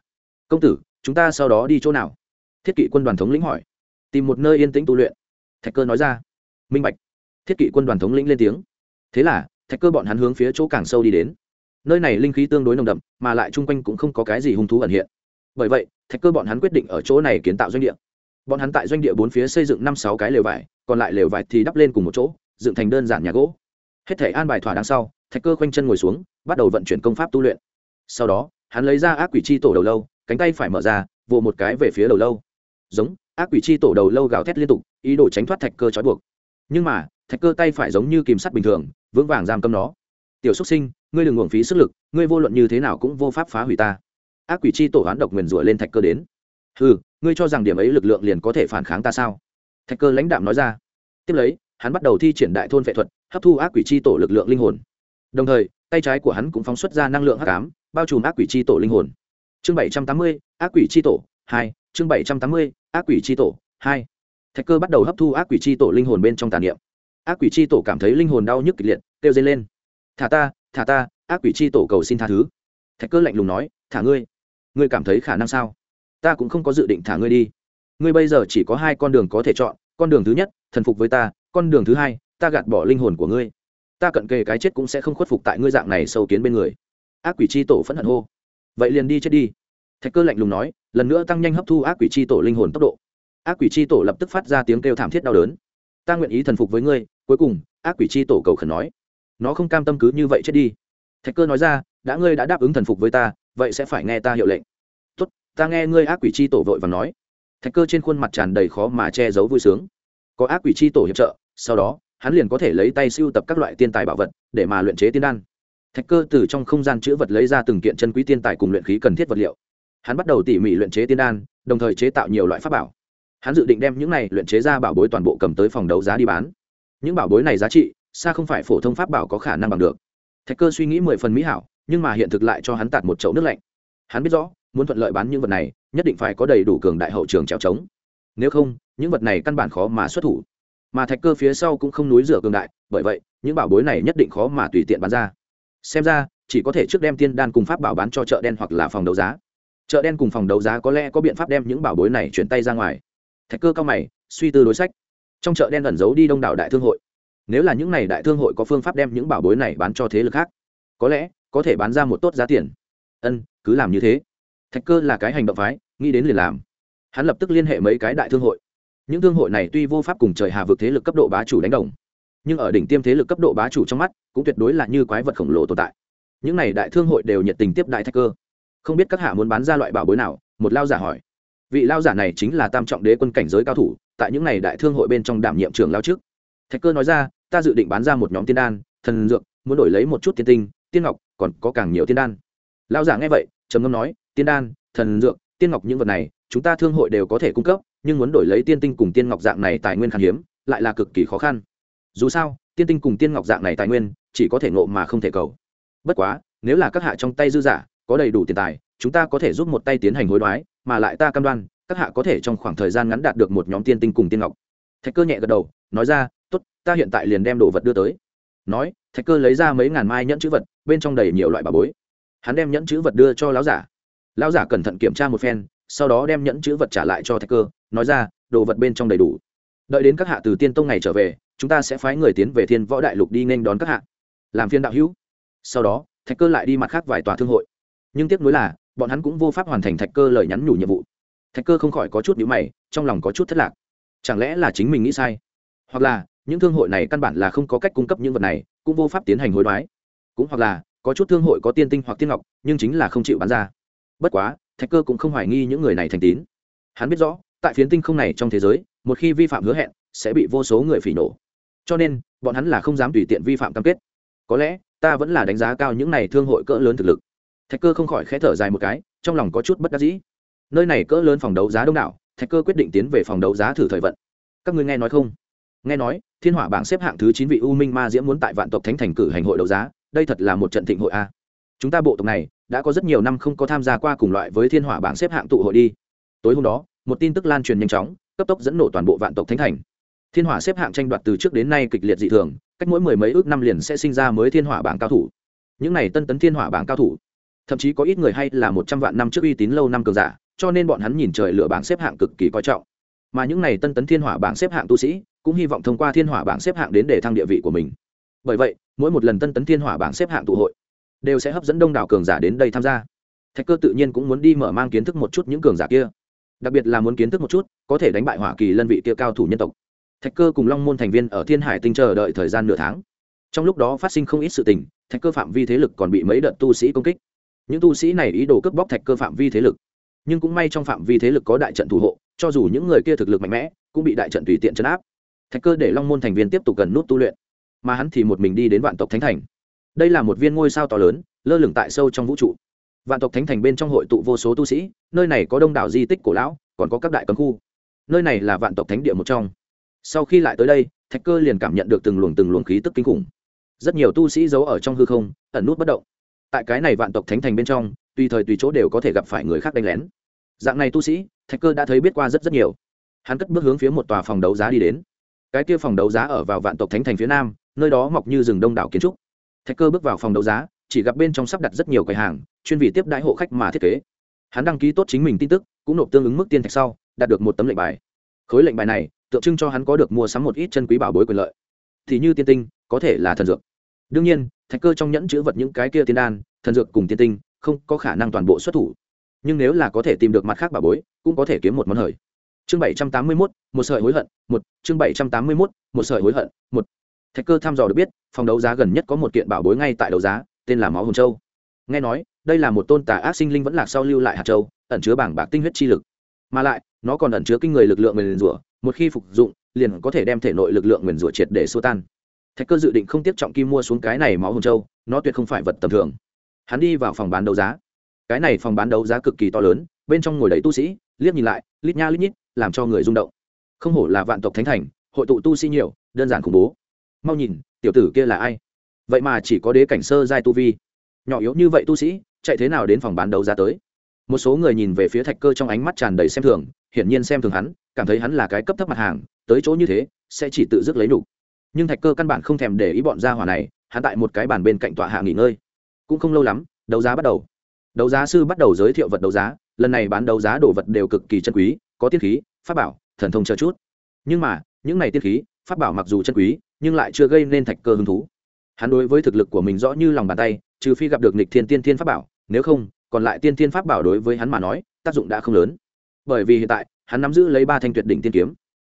Công tử, chúng ta sau đó đi chỗ nào? Thiết kỵ quân đoàn thống lĩnh hỏi tìm một nơi yên tĩnh tu luyện. Thạch cơ nói ra. Minh bạch. Thiết kỵ quân đoàn thống lĩnh lên tiếng. Thế là, thạch cơ bọn hắn hướng phía chỗ càng sâu đi đến. Nơi này linh khí tương đối nồng đậm, mà lại chung quanh cũng không có cái gì hung thú ẩn hiện. Bởi vậy, thạch cơ bọn hắn quyết định ở chỗ này kiến tạo doanh địa. Bọn hắn tại doanh địa bốn phía xây dựng năm sáu cái lều vải, còn lại lều vải thì đắp lên cùng một chỗ, dựng thành đơn giản nhà gỗ. Hết thể an bài thỏa đằng sau, thạch cơ khoanh chân ngồi xuống, bắt đầu vận chuyển công pháp tu luyện. Sau đó, hắn lấy ra ác quỷ chi tổ đầu lâu, cánh tay phải mở ra, vồ một cái về phía đầu lâu. Giống ác quỷ chi tổ đầu lâu gào thét liên tục, ý đồ tránh thoát thạch cơ trói buộc. Nhưng mà, thạch cơ tay phải giống như kìm sắt bình thường, vững vàng giam cầm nó. Tiểu xúc sinh, ngươi đừng uổng phí sức lực, ngươi vô luận như thế nào cũng vô pháp phá hủy ta. Ác quỷ chi tổ hoán độc nguyền rủa lên thạch cơ đến. Ừ ngươi cho rằng điểm ấy lực lượng liền có thể phản kháng ta sao? Thạch cơ lãnh đạm nói ra. Tiếp lấy, hắn bắt đầu thi triển đại thôn vệ thuật, hấp thu ác quỷ chi tổ lực lượng linh hồn. Đồng thời, tay trái của hắn cũng phóng xuất ra năng lượng hắc ám, bao trùm ác quỷ chi tổ linh hồn. Chương bảy trăm tám mươi, ác quỷ chi tổ hai, chương bảy trăm tám mươi ác quỷ chi tổ, hai. Thạch cơ bắt đầu hấp thu ác quỷ chi tổ linh hồn bên trong tàn niệm. Ác quỷ chi tổ cảm thấy linh hồn đau nhức kịch liệt, kêu dây lên. Thả ta thả ta, ác quỷ chi tổ cầu xin tha thứ. Thạch cơ lạnh lùng nói, thả ngươi. Ngươi cảm thấy khả năng sao? Ta cũng không có dự định thả ngươi đi. Ngươi bây giờ chỉ có hai con đường có thể chọn, con đường thứ nhất, thần phục với ta, con đường thứ hai, ta gạt bỏ linh hồn của ngươi. Ta cận kề cái chết cũng sẽ không khuất phục tại ngươi dạng này sâu kiến bên người. Ác quỷ chi tổ phẫn hận hô. Vậy liền đi chết đi thạch cơ lạnh lùng nói, lần nữa tăng nhanh hấp thu ác quỷ chi tổ linh hồn tốc độ. Ác quỷ chi tổ lập tức phát ra tiếng kêu thảm thiết đau đớn. Ta nguyện ý thần phục với ngươi, cuối cùng, ác quỷ chi tổ cầu khẩn nói. Nó không cam tâm cứ như vậy chết đi. Thạch cơ nói ra, đã ngươi đã đáp ứng thần phục với ta, vậy sẽ phải nghe ta hiệu lệnh. Tốt, ta nghe ngươi ác quỷ chi tổ vội và nói. Thạch cơ trên khuôn mặt tràn đầy khó mà che giấu vui sướng. Có ác quỷ chi tổ hiệp trợ, sau đó, hắn liền có thể lấy tay siêu tập các loại tiên tài bảo vật, để mà luyện chế tiên đan. Thạch cơ từ trong không gian chữ vật lấy ra từng kiện chân quý tiên tài cùng luyện khí cần thiết vật liệu hắn bắt đầu tỉ mỉ luyện chế tiên đan, đồng thời chế tạo nhiều loại pháp bảo. Hắn dự định đem những này luyện chế ra bảo bối toàn bộ cầm tới phòng đấu giá đi bán. Những bảo bối này giá trị, xa không phải phổ thông pháp bảo có khả năng bằng được. Thạch cơ suy nghĩ mười phần mỹ hảo, nhưng mà hiện thực lại cho hắn tạt một chậu nước lạnh. Hắn biết rõ, muốn thuận lợi bán những vật này, nhất định phải có đầy đủ cường đại hậu trường trèo trống. Nếu không, những vật này căn bản khó mà xuất thủ. Mà thạch cơ phía sau cũng không núi rửa cường đại, bởi vậy, những bảo bối này nhất định khó mà tùy tiện bán ra. Xem ra, chỉ có thể trước đem tiên đan cùng pháp bảo bán cho chợ đen hoặc là phòng đấu giá chợ đen cùng phòng đấu giá có lẽ có biện pháp đem những bảo bối này chuyển tay ra ngoài. Thạch cơ cao mày, suy tư đối sách. Trong chợ đen ẩn giấu đi đông đảo đại thương hội. Nếu là những n à y đại thương hội có phương pháp đem những bảo bối này bán cho thế lực khác, có lẽ có thể bán ra một tốt giá tiền. Ân, cứ làm như thế. Thạch cơ là cái hành động phái, nghĩ đến liền làm. Hắn lập tức liên hệ mấy cái đại thương hội. Những thương hội này tuy vô pháp cùng trời hà vực thế lực cấp độ bá chủ đánh đồng, nhưng ở đỉnh tiêm thế lực cấp độ bá chủ trong mắt, cũng tuyệt đối là như quái vật khổng lồ tồn tại. Những n à y đại thương hội đều nhiệt tình tiếp đại thạch cơ không biết các hạ muốn bán ra loại bảo bối nào, một lao giả hỏi. Vị lao giả này chính là tam trọng đế quân cảnh giới cao thủ, tại những n à y đại thương hội bên trong đảm nhiệm trường lao trước. Thạch cơ nói ra, ta dự định bán ra một nhóm tiên đan, thần dược, muốn đổi lấy một chút tiên tinh, tiên ngọc, còn có càng nhiều tiên đan. Lao giả nghe vậy, trầm ngâm nói, tiên đan, thần dược, tiên ngọc những vật này, chúng ta thương hội đều có thể cung cấp, nhưng muốn đổi lấy tiên tinh cùng tiên ngọc dạng này tài nguyên khan hiếm, lại là cực kỳ khó khăn. Dù sao, tiên tinh cùng tiên ngọc dạng này tài nguyên, chỉ có thể ngộ mà không thể cầu. Bất quá, nếu là các hạ trong tay dư giả có đầy đủ tiền tài, chúng ta có thể giúp một tay tiến hành hối đoái, mà lại ta cam đoan, các hạ có thể trong khoảng thời gian ngắn đạt được một nhóm tiên tinh cùng tiên ngọc. Thạch cơ nhẹ gật đầu, nói ra t ố t ta hiện tại liền đem đồ vật đưa tới. Nói, thạch cơ lấy ra mấy ngàn mai nhẫn chữ vật, bên trong đầy nhiều loại bà bối. Hắn đem nhẫn chữ vật đưa cho lão giả. Lão giả cẩn thận kiểm tra một phen, sau đó đem nhẫn chữ vật trả lại cho thạch cơ, nói ra, đồ vật bên trong đầy đủ. Đợi đến các hạ từ tiên tông ngày trở về, chúng ta sẽ phái người tiến về thiên võ đại lục đi nên đón các hạ. Làm phiên đạo hữu. Sau đó, thạch cơ lại đi mặt khác vài tòa thương hội nhưng tiếc nuối là, bọn hắn cũng vô pháp hoàn thành thạch cơ lời nhắn nhủ nhiệm vụ. Thạch cơ không khỏi có chút nhữ mày, trong lòng có chút thất lạc. Chẳng lẽ là chính mình nghĩ sai? Hoặc là, những thương hội này căn bản là không có cách cung cấp những vật này, cũng vô pháp tiến hành hối đoái. Cũng hoặc là, có chút thương hội có tiên tinh hoặc tiên ngọc, nhưng chính là không chịu bán ra. Bất quá, thạch cơ cũng không hoài nghi những người này thành tín. Hắn biết rõ, tại phiến tinh không này trong thế giới, một khi vi phạm hứa hẹn, sẽ bị vô số người phỉ nổ. Cho nên, bọn hắn là không dám tùy tiện vi phạm cam kết. Có lẽ, ta vẫn là đánh giá cao những này thương hội cỡ lớn thực lực thạch cơ không khỏi khẽ thở dài một cái, trong lòng có chút bất đắc dĩ. Nơi này cỡ lớn phòng đấu giá đông đảo, thạch cơ quyết định tiến về phòng đấu giá thử thời vận. Các ngươi nghe nói không? Nghe nói, thiên hỏa bảng xếp hạng thứ chín vị u minh ma diễm muốn tại vạn tộc thánh thành cử hành hội đấu giá, đây thật là một trận thịnh hội a. Chúng ta bộ tộc này, đã có rất nhiều năm không có tham gia qua cùng loại với thiên hỏa bảng xếp hạng tụ hội đi. Tối hôm đó, một tin tức lan truyền nhanh chóng, cấp tốc dẫn nổ toàn bộ vạn tộc thánh thành. Thiên hỏa xếp hạng tranh đoạt từ trước đến nay kịch liệt dị thường, cách mỗi mười mấy ước năm liền sẽ sinh ra mới thiên hỏa bảng cao thủ. Những này tân tấn thiên hỏa bảng cao thủ thậm chí có ít người hay là một trăm vạn năm trước uy tín lâu năm cường giả, cho nên bọn hắn nhìn trời lửa bảng xếp hạng cực kỳ coi trọng. Mà những này tân tấn thiên hỏa bảng xếp hạng tu sĩ, cũng hy vọng thông qua thiên hỏa bảng xếp hạng đến để thăng địa vị của mình. Bởi vậy, mỗi một lần tân tấn thiên hỏa bảng xếp hạng tụ hội, đều sẽ hấp dẫn đông đảo cường giả đến đây tham gia. Thạch cơ tự nhiên cũng muốn đi mở mang kiến thức một chút những cường giả kia. Đặc biệt là muốn kiến thức một chút, có thể đánh bại hỏa kỳ lân vị kia cao thủ nhân tộc. Thạch cơ cùng long môn thành viên ở thiên hải tinh chờ đợi thời gian nửa tháng. Trong lúc đó phát sinh không ít sự tình, thạch cơ phạm vi thế lực còn bị mấy đợt tu sĩ công kích những tu sĩ này ý đồ cướp bóc thạch cơ phạm vi thế lực. Nhưng cũng may trong phạm vi thế lực có đại trận thủ hộ, cho dù những người kia thực lực mạnh mẽ, cũng bị đại trận tùy tiện chấn áp. Thạch cơ để long môn thành viên tiếp tục gần nút tu luyện, mà hắn thì một mình đi đến vạn tộc thánh thành. Đây là một viên ngôi sao to lớn, lơ lửng tại sâu trong vũ trụ. Vạn tộc thánh thành bên trong hội tụ vô số tu sĩ, nơi này có đông đảo di tích cổ lão, còn có các đại cấm khu. Nơi này là vạn tộc thánh địa một trong. Sau khi lại tới đây, thạch cơ liền cảm nhận được từng luồng từng luồng khí tức kinh khủng. Rất nhiều tu sĩ giấu ở trong hư không, ẩn nút bất động tại cái này vạn tộc thánh thành bên trong, tùy thời tùy chỗ đều có thể gặp phải người khác đánh lén. Dạng này tu sĩ, thạch cơ đã thấy biết qua rất rất nhiều. Hắn cất bước hướng phía một tòa phòng đấu giá đi đến. Cái kia phòng đấu giá ở vào vạn tộc thánh thành phía nam, nơi đó mọc như rừng đông đảo kiến trúc. Thạch cơ bước vào phòng đấu giá, chỉ gặp bên trong sắp đặt rất nhiều quầy hàng, chuyên vị tiếp đãi hộ khách mà thiết kế. Hắn đăng ký tốt chính mình tin tức, cũng nộp tương ứng mức tiên thạch sau, đạt được một tấm lệnh bài. Khối lệnh bài này, tượng trưng cho hắn có được mua sắm một ít chân quý bảo bối quyền lợi. Thì như tiên tinh, có thể là thần dược. Đương nhiên thạch cơ trong nhẫn chữ vật những cái kia tiên đan, thần dược cùng tiên tinh, không có khả năng toàn bộ xuất thủ. Nhưng nếu là có thể tìm được mặt khác bảo bối, cũng có thể kiếm một món hời. Chương bảy trăm tám mươi mốt, một sợi hối hận, một. Chương bảy trăm tám mươi mốt, một sợi hối hận, một. Thạch cơ thăm dò được biết, phòng đấu giá gần nhất có một kiện bảo bối ngay tại đấu giá, tên là máu hồn châu. Nghe nói, đây là một tôn tà ác sinh linh vẫn lạc sau lưu lại hạt châu, ẩn chứa bảng bạc tinh huyết chi lực. Mà lại, nó còn ẩn chứa kinh người lực lượng nguyền rủa, một khi phục dụng, liền có thể đem thể nội lực lượng nguyền rủa triệt để xua tan thạch cơ dự định không tiếp trọng kim mua xuống cái này máu hồn châu, nó tuyệt không phải vật tầm thường. Hắn đi vào phòng bán đấu giá. Cái này phòng bán đấu giá cực kỳ to lớn, bên trong ngồi đầy tu sĩ, liếc nhìn lại, lít nha lít nhít, làm cho người rung động. Không hổ là vạn tộc thánh thành, hội tụ tu sĩ nhiều, đơn giản khủng bố. Mau nhìn, tiểu tử kia là ai? Vậy mà chỉ có đế cảnh sơ giai tu vi. Nhỏ yếu như vậy tu sĩ, chạy thế nào đến phòng bán đấu giá tới? Một số người nhìn về phía thạch cơ trong ánh mắt tràn đầy xem thường, hiển nhiên xem thường hắn, cảm thấy hắn là cái cấp thấp mặt hàng, tới chỗ như thế, sẽ chỉ tự dứt lấy đủ nhưng thạch cơ căn bản không thèm để ý bọn gia hỏa này, hắn tại một cái bàn bên cạnh tọa hạ nghỉ ngơi. Cũng không lâu lắm, đấu giá bắt đầu. Đấu giá sư bắt đầu giới thiệu vật đấu giá, lần này bán đấu giá đồ vật đều cực kỳ chân quý, có tiên khí, pháp bảo, thần thông chờ chút. Nhưng mà, những này tiên khí, pháp bảo mặc dù chân quý, nhưng lại chưa gây nên thạch cơ hứng thú. Hắn đối với thực lực của mình rõ như lòng bàn tay, trừ phi gặp được nịch thiên tiên thiên pháp bảo, nếu không, còn lại tiên thiên pháp bảo đối với hắn mà nói, tác dụng đã không lớn. Bởi vì hiện tại, hắn nắm giữ lấy ba thanh tuyệt đỉnh tiên kiếm.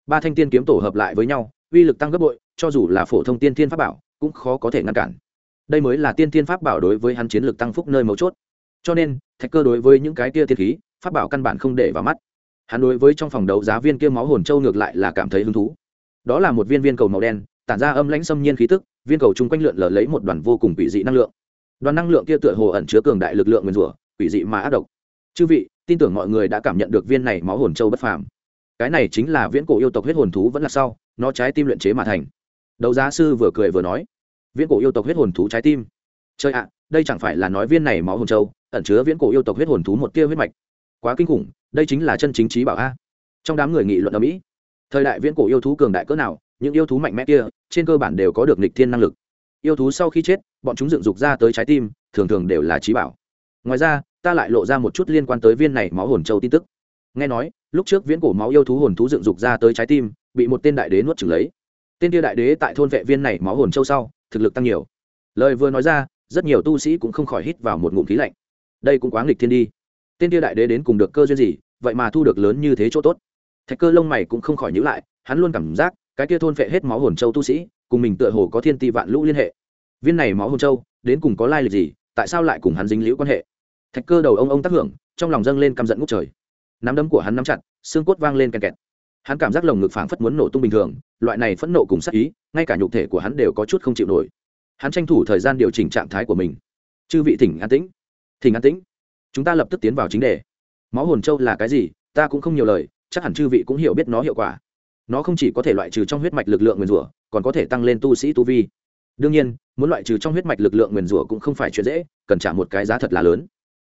Ba thanh tiên kiếm tổ hợp lại với nhau uy lực tăng gấp bội, cho dù là phổ thông tiên thiên pháp bảo, cũng khó có thể ngăn cản. Đây mới là tiên thiên pháp bảo đối với hắn chiến lược tăng phúc nơi mấu chốt. Cho nên, thạch cơ đối với những cái kia tiên khí, pháp bảo căn bản không để vào mắt. Hắn đối với trong phòng đấu giá viên kia máu hồn châu ngược lại là cảm thấy hứng thú. Đó là một viên viên cầu màu đen, tản ra âm lãnh xâm nhiên khí tức, viên cầu chung quanh lượn lờ lấy một đoàn vô cùng quỷ dị năng lượng. Đoàn năng lượng kia tựa hồ ẩn chứa cường đại lực lượng nguyên rủa, quỷ dị mà ác độc. Chư vị, tin tưởng mọi người đã cảm nhận được viên này máu hồn châu bất phàm. Cái này chính là viễn cổ yêu tộc huyết hồn thú vẫn là sau nó trái tim luyện chế mà thành. Đấu giá sư vừa cười vừa nói, viễn cổ yêu tộc huyết hồn thú trái tim. Chơi ạ, đây chẳng phải là nói viên này máu hồn châu, ẩn chứa viễn cổ yêu tộc huyết hồn thú một tia huyết mạch. Quá kinh khủng, đây chính là chân chính trí bảo a. Trong đám người nghị luận ở mỹ, thời đại viễn cổ yêu thú cường đại cỡ nào, những yêu thú mạnh mẽ kia, trên cơ bản đều có được nịch thiên năng lực. Yêu thú sau khi chết, bọn chúng dựng dục ra tới trái tim, thường thường đều là trí bảo. Ngoài ra, ta lại lộ ra một chút liên quan tới viên này máu hồn châu tin tức. Nghe nói, lúc trước viễn cổ máu yêu thú hồn thú dựng dục ra tới trái tim bị một tên đại đế nuốt chửng lấy. Tên kia đại đế tại thôn vệ viên này máu hồn châu sau, thực lực tăng nhiều. Lời vừa nói ra, rất nhiều tu sĩ cũng không khỏi hít vào một ngụm khí lạnh. Đây cũng quá nghịch thiên đi. Tên kia đại đế đến cùng được cơ duyên gì, vậy mà thu được lớn như thế chỗ tốt. Thạch cơ lông mày cũng không khỏi nhữ lại, hắn luôn cảm giác, cái kia thôn vệ hết máu hồn châu tu sĩ, cùng mình tựa hồ có thiên ti vạn lũ liên hệ. Viên này máu hồn châu, đến cùng có lai lịch gì, tại sao lại cùng hắn dính liễu quan hệ? Thạch cơ đầu ông ông tác hưởng, trong lòng dâng lên căm giận ngút trời. Nắm đấm của hắn nắm chặt, xương cốt vang lên kèn kẹt hắn cảm giác lồng ngực phảng phất muốn nổ tung bình thường, loại này phẫn nộ cùng sắc ý, ngay cả nhục thể của hắn đều có chút không chịu nổi. Hắn tranh thủ thời gian điều chỉnh trạng thái của mình. Chư vị thỉnh an tĩnh. Thỉnh an tĩnh. Chúng ta lập tức tiến vào chính đề. Máu hồn châu là cái gì? Ta cũng không nhiều lời, chắc hẳn chư vị cũng hiểu biết nó hiệu quả. Nó không chỉ có thể loại trừ trong huyết mạch lực lượng nguyền rủa, còn có thể tăng lên tu sĩ tu vi. Đương nhiên, muốn loại trừ trong huyết mạch lực lượng nguyền rủa cũng không phải chuyện dễ, cần trả một cái giá thật là lớn.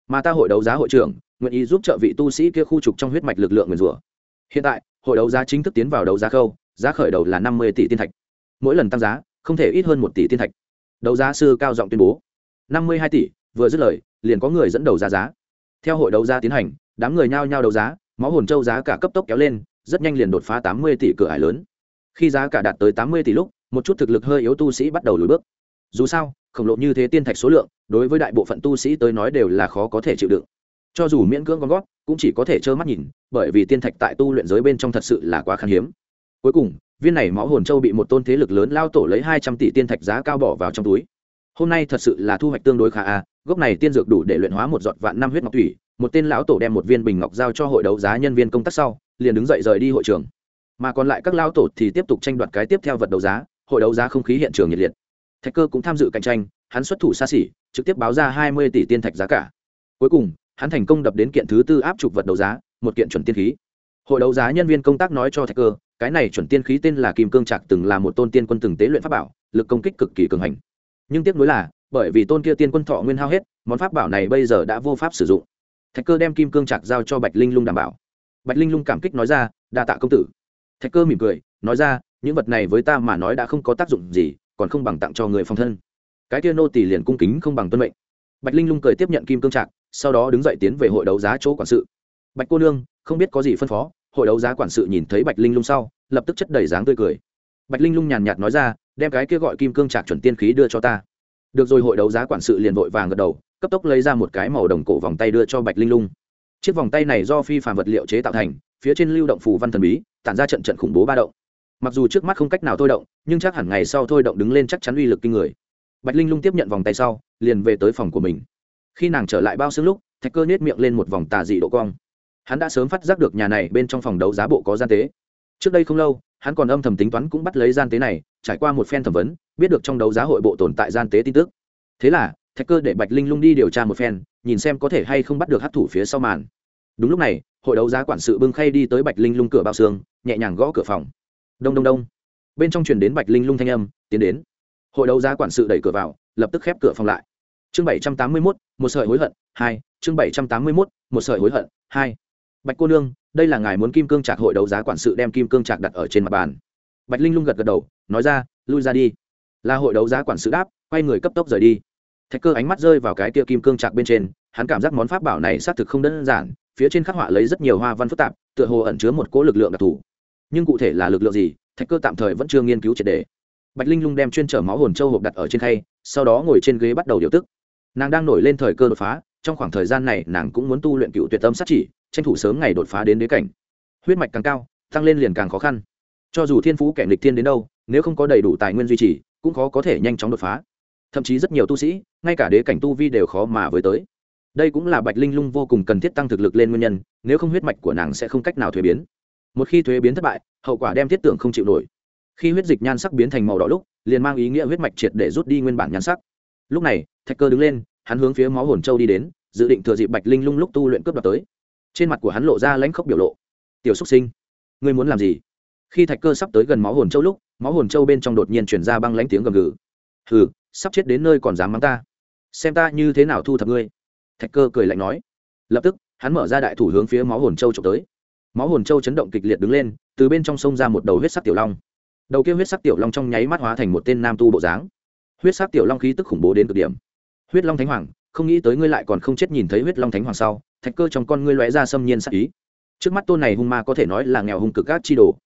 Mà ta hội đấu giá hội trưởng, nguyện ý giúp trợ vị tu sĩ kia khu trục trong huyết mạch lực lượng nguyền rủa. Hiện tại hội đấu giá chính thức tiến vào đấu giá khâu, giá khởi đầu là năm mươi tỷ tiên thạch. Mỗi lần tăng giá, không thể ít hơn một tỷ tiên thạch. Đấu giá sư cao giọng tuyên bố. Năm mươi hai tỷ, vừa dứt lời, liền có người dẫn đầu ra giá. Theo hội đấu giá tiến hành, đám người nhao nhao đấu giá, máu hồn châu giá cả cấp tốc kéo lên, rất nhanh liền đột phá tám mươi tỷ cửa hải lớn. Khi giá cả đạt tới tám mươi tỷ lúc, một chút thực lực hơi yếu tu sĩ bắt đầu lùi bước. Dù sao, khổng lồ như thế tiên thạch số lượng, đối với đại bộ phận tu sĩ tới nói đều là khó có thể chịu đựng. Cho dù miễn cưỡng con gót cũng chỉ có thể trơ mắt nhìn, bởi vì tiên thạch tại tu luyện giới bên trong thật sự là quá khan hiếm. Cuối cùng, viên này máu hồn châu bị một tôn thế lực lớn lao tổ lấy hai trăm tỷ tiên thạch giá cao bỏ vào trong túi. Hôm nay thật sự là thu hoạch tương đối khá a, gốc này tiên dược đủ để luyện hóa một giọt vạn năm huyết ngọc thủy, một tên lão tổ đem một viên bình ngọc giao cho hội đấu giá nhân viên công tác sau, liền đứng dậy rời đi hội trường. Mà còn lại các lão tổ thì tiếp tục tranh đoạt cái tiếp theo vật đấu giá, hội đấu giá không khí hiện trường nhiệt liệt. Thạch cơ cũng tham dự cạnh tranh, hắn xuất thủ xa xỉ, trực tiếp báo ra hai mươi tỷ tiên thạch giá cả. Cuối cùng hắn thành công đập đến kiện thứ tư áp trục vật đấu giá, một kiện chuẩn tiên khí. Hội đấu giá nhân viên công tác nói cho thạch cơ, cái này chuẩn tiên khí tên là kim cương trạc từng là một tôn tiên quân từng tế luyện pháp bảo, lực công kích cực kỳ cường hành. Nhưng tiếc nuối là, bởi vì tôn kia tiên quân thọ nguyên hao hết, món pháp bảo này bây giờ đã vô pháp sử dụng. Thạch cơ đem kim cương trạc giao cho bạch linh lung đảm bảo. Bạch linh lung cảm kích nói ra, đa tạ công tử. Thạch cơ mỉm cười, nói ra, những vật này với ta mà nói đã không có tác dụng gì, còn không bằng tặng cho người phòng thân. Cái kia nô tỷ liền cung kính không bằng tuân mệnh. Bạch linh lung cười tiếp nhận kim cương trạc sau đó đứng dậy tiến về hội đấu giá chỗ quản sự. Bạch cô nương, không biết có gì phân phó, hội đấu giá quản sự nhìn thấy bạch linh lung sau, lập tức chất đầy dáng tươi cười. Bạch linh lung nhàn nhạt nói ra, đem cái kia gọi kim cương trạc chuẩn tiên khí đưa cho ta. Được rồi, hội đấu giá quản sự liền vội vàng gật đầu, cấp tốc lấy ra một cái màu đồng cổ vòng tay đưa cho bạch linh lung. Chiếc vòng tay này do phi phàm vật liệu chế tạo thành, phía trên lưu động phù văn thần bí, tản ra trận trận khủng bố ba động. Mặc dù trước mắt không cách nào thôi động, nhưng chắc hẳn ngày sau thôi động đứng lên chắc chắn uy lực kinh người. Bạch linh lung tiếp nhận vòng tay sau, liền về tới phòng của mình khi nàng trở lại bao xương lúc, thạch cơ nết miệng lên một vòng tà dị độ cong. Hắn đã sớm phát giác được nhà này bên trong phòng đấu giá bộ có gian tế. Trước đây không lâu, hắn còn âm thầm tính toán cũng bắt lấy gian tế này, trải qua một phen thẩm vấn, biết được trong đấu giá hội bộ tồn tại gian tế tin tức. Thế là, thạch cơ để bạch linh lung đi điều tra một phen, nhìn xem có thể hay không bắt được hát thủ phía sau màn. Đúng lúc này, hội đấu giá quản sự bưng khay đi tới bạch linh lung cửa bao xương, nhẹ nhàng gõ cửa phòng. Đông đông đông. Bên trong truyền đến bạch linh lung thanh âm, tiến đến. Hội đấu giá quản sự đẩy cửa vào, lập tức khép cửa phòng lại chương bảy trăm tám mươi mốt, một sợi hối hận, hai. Chương bảy trăm tám mươi mốt, một sợi hối hận, hai. Bạch cô nương, đây là ngài muốn kim cương trạc hội đấu giá quản sự đem kim cương trạc đặt ở trên mặt bàn. Bạch linh lung gật gật đầu, nói ra, lui ra đi. Là hội đấu giá quản sự đáp, quay người cấp tốc rời đi. Thạch cơ ánh mắt rơi vào cái kia kim cương trạc bên trên, hắn cảm giác món pháp bảo này xác thực không đơn giản, phía trên khắc họa lấy rất nhiều hoa văn phức tạp, tựa hồ ẩn chứa một cỗ lực lượng đặc thù. Nhưng cụ thể là lực lượng gì, thạch cơ tạm thời vẫn chưa nghiên cứu triệt đề bạch linh lung đem chuyên trở máu hồn châu hộp đặt ở trên khay, sau đó ngồi trên ghế bắt đầu điều tức nàng đang nổi lên thời cơ đột phá, trong khoảng thời gian này nàng cũng muốn tu luyện cựu tuyệt tâm sát chỉ, tranh thủ sớm ngày đột phá đến đế cảnh. Huyết mạch càng cao, tăng lên liền càng khó khăn. Cho dù thiên phú kẻ nghịch thiên đến đâu, nếu không có đầy đủ tài nguyên duy trì, cũng khó có thể nhanh chóng đột phá. Thậm chí rất nhiều tu sĩ, ngay cả đế cảnh tu vi đều khó mà với tới. Đây cũng là bạch linh lung vô cùng cần thiết tăng thực lực lên nguyên nhân, nếu không huyết mạch của nàng sẽ không cách nào thuế biến. Một khi thuế biến thất bại, hậu quả đem thiết tưởng không chịu nổi. Khi huyết dịch nhan sắc biến thành màu đỏ lúc, liền mang ý nghĩa huyết mạch triệt để rút đi nguyên bản nhan sắc lúc này, thạch cơ đứng lên, hắn hướng phía máu hồn châu đi đến, dự định thừa dịp bạch linh lung lúc tu luyện cướp đoạt tới. Trên mặt của hắn lộ ra lãnh khốc biểu lộ. Tiểu xúc sinh, ngươi muốn làm gì? Khi thạch cơ sắp tới gần máu hồn châu lúc, máu hồn châu bên trong đột nhiên chuyển ra băng lãnh tiếng gầm gừ. Hừ, sắp chết đến nơi còn dám mắng ta. Xem ta như thế nào thu thập ngươi. Thạch cơ cười lạnh nói. Lập tức, hắn mở ra đại thủ hướng phía máu hồn châu trộm tới. Máu hồn châu chấn động kịch liệt đứng lên, từ bên trong sông ra một đầu huyết sắc tiểu long. Đầu kia huyết sắc tiểu long trong nháy mắt hóa thành một tên nam tu bộ dáng huyết sắc tiểu long khí tức khủng bố đến cực điểm. Huyết long thánh hoàng, không nghĩ tới ngươi lại còn không chết nhìn thấy huyết long thánh hoàng sau, thạch cơ trong con ngươi lóe ra xâm nhiên sắc ý. Trước mắt tôn này hung ma có thể nói là nghèo hung cực các chi đồ.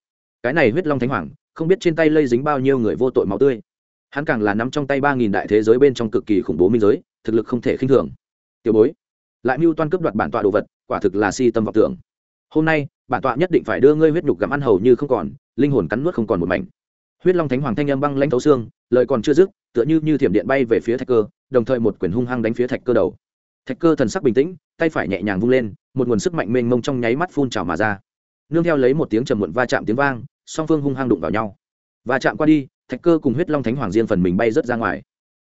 Cái này huyết long thánh hoàng, không biết trên tay lây dính bao nhiêu người vô tội máu tươi. Hắn càng là nắm trong tay ba nghìn đại thế giới bên trong cực kỳ khủng bố minh giới, thực lực không thể khinh thường. Tiểu bối, lại mưu toan cướp đoạt bản tọa đồ vật, quả thực là si tâm vọng tưởng. Hôm nay, bản tọa nhất định phải đưa ngươi huyết nhục gặm ăn hầu như không còn, linh hồn cắn nuốt không còn một mảnh huyết long thánh hoàng thanh âm băng lãnh thấu xương, lời còn chưa dứt, tựa như như thiểm điện bay về phía thạch cơ, đồng thời một quyền hung hăng đánh phía thạch cơ đầu. Thạch cơ thần sắc bình tĩnh, tay phải nhẹ nhàng vung lên, một nguồn sức mạnh mênh mông trong nháy mắt phun trào mà ra. Nương theo lấy một tiếng trầm muộn va chạm tiếng vang, song phương hung hăng đụng vào nhau. Va chạm qua đi, thạch cơ cùng huyết long thánh hoàng riêng phần mình bay rớt ra ngoài.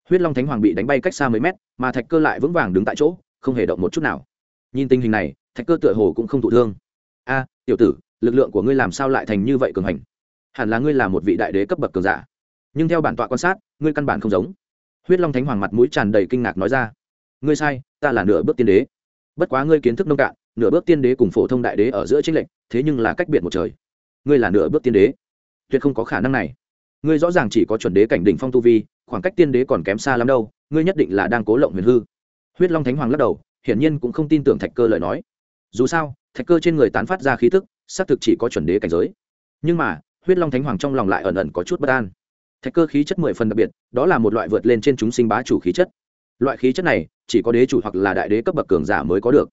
Huyết long thánh hoàng bị đánh bay cách xa mấy mét, mà thạch cơ lại vững vàng đứng tại chỗ, không hề động một chút nào. Nhìn tình hình này, thạch cơ tựa hồ cũng không thụ thương. A, tiểu tử, lực lượng của ngươi làm sao lại thành như vậy cường hành? Hẳn là ngươi là một vị đại đế cấp bậc cường giả. Nhưng theo bản tọa quan sát, ngươi căn bản không giống. Huyết long thánh hoàng mặt mũi tràn đầy kinh ngạc nói ra. Ngươi sai, ta là nửa bước tiên đế. Bất quá ngươi kiến thức nông cạn, nửa bước tiên đế cùng phổ thông đại đế ở giữa tranh lệch, thế nhưng là cách biệt một trời. Ngươi là nửa bước tiên đế. Tuyệt không có khả năng này. Ngươi rõ ràng chỉ có chuẩn đế cảnh đỉnh phong tu vi, khoảng cách tiên đế còn kém xa lắm đâu, ngươi nhất định là đang cố lộng huyền hư. Huyết long thánh hoàng lắc đầu, hiển nhiên cũng không tin tưởng thạch cơ lời nói. Dù sao, thạch cơ trên người tán phát ra khí tức, xác thực chỉ có chuẩn đế cảnh giới. Nhưng mà huyết long thánh hoàng trong lòng lại ẩn ẩn có chút bất an. Thạch cơ khí chất mười phần đặc biệt, đó là một loại vượt lên trên chúng sinh bá chủ khí chất. Loại khí chất này, chỉ có đế chủ hoặc là đại đế cấp bậc cường giả mới có được.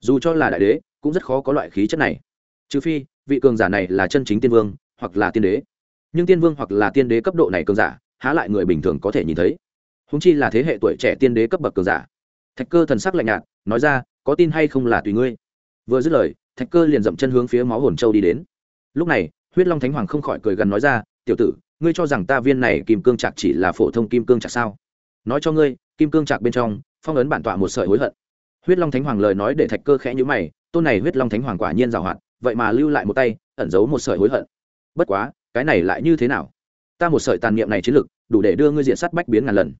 Dù cho là đại đế, cũng rất khó có loại khí chất này. Trừ phi, vị cường giả này là chân chính tiên vương, hoặc là tiên đế. Nhưng tiên vương hoặc là tiên đế cấp độ này cường giả, há lại người bình thường có thể nhìn thấy. Húng chi là thế hệ tuổi trẻ tiên đế cấp bậc cường giả. Thạch cơ thần sắc lạnh nhạt, nói ra, có tin hay không là tùy ngươi. Vừa dứt lời, thạch cơ liền dậm chân hướng phía máu hồn châu đi đến. Lúc này huyết long thánh hoàng không khỏi cười gần nói ra, tiểu tử, ngươi cho rằng ta viên này kim cương trạc chỉ là phổ thông kim cương trạc sao? Nói cho ngươi, kim cương trạc bên trong, phong ấn bản tọa một sợi hối hận. Huyết long thánh hoàng lời nói để thạch cơ khẽ nhữ mày, tôn này huyết long thánh hoàng quả nhiên giàu hạn, vậy mà lưu lại một tay, ẩn giấu một sợi hối hận. Bất quá, cái này lại như thế nào? Ta một sợi tàn niệm này chiến lực, đủ để đưa ngươi diện sắt bách biến ngàn lần.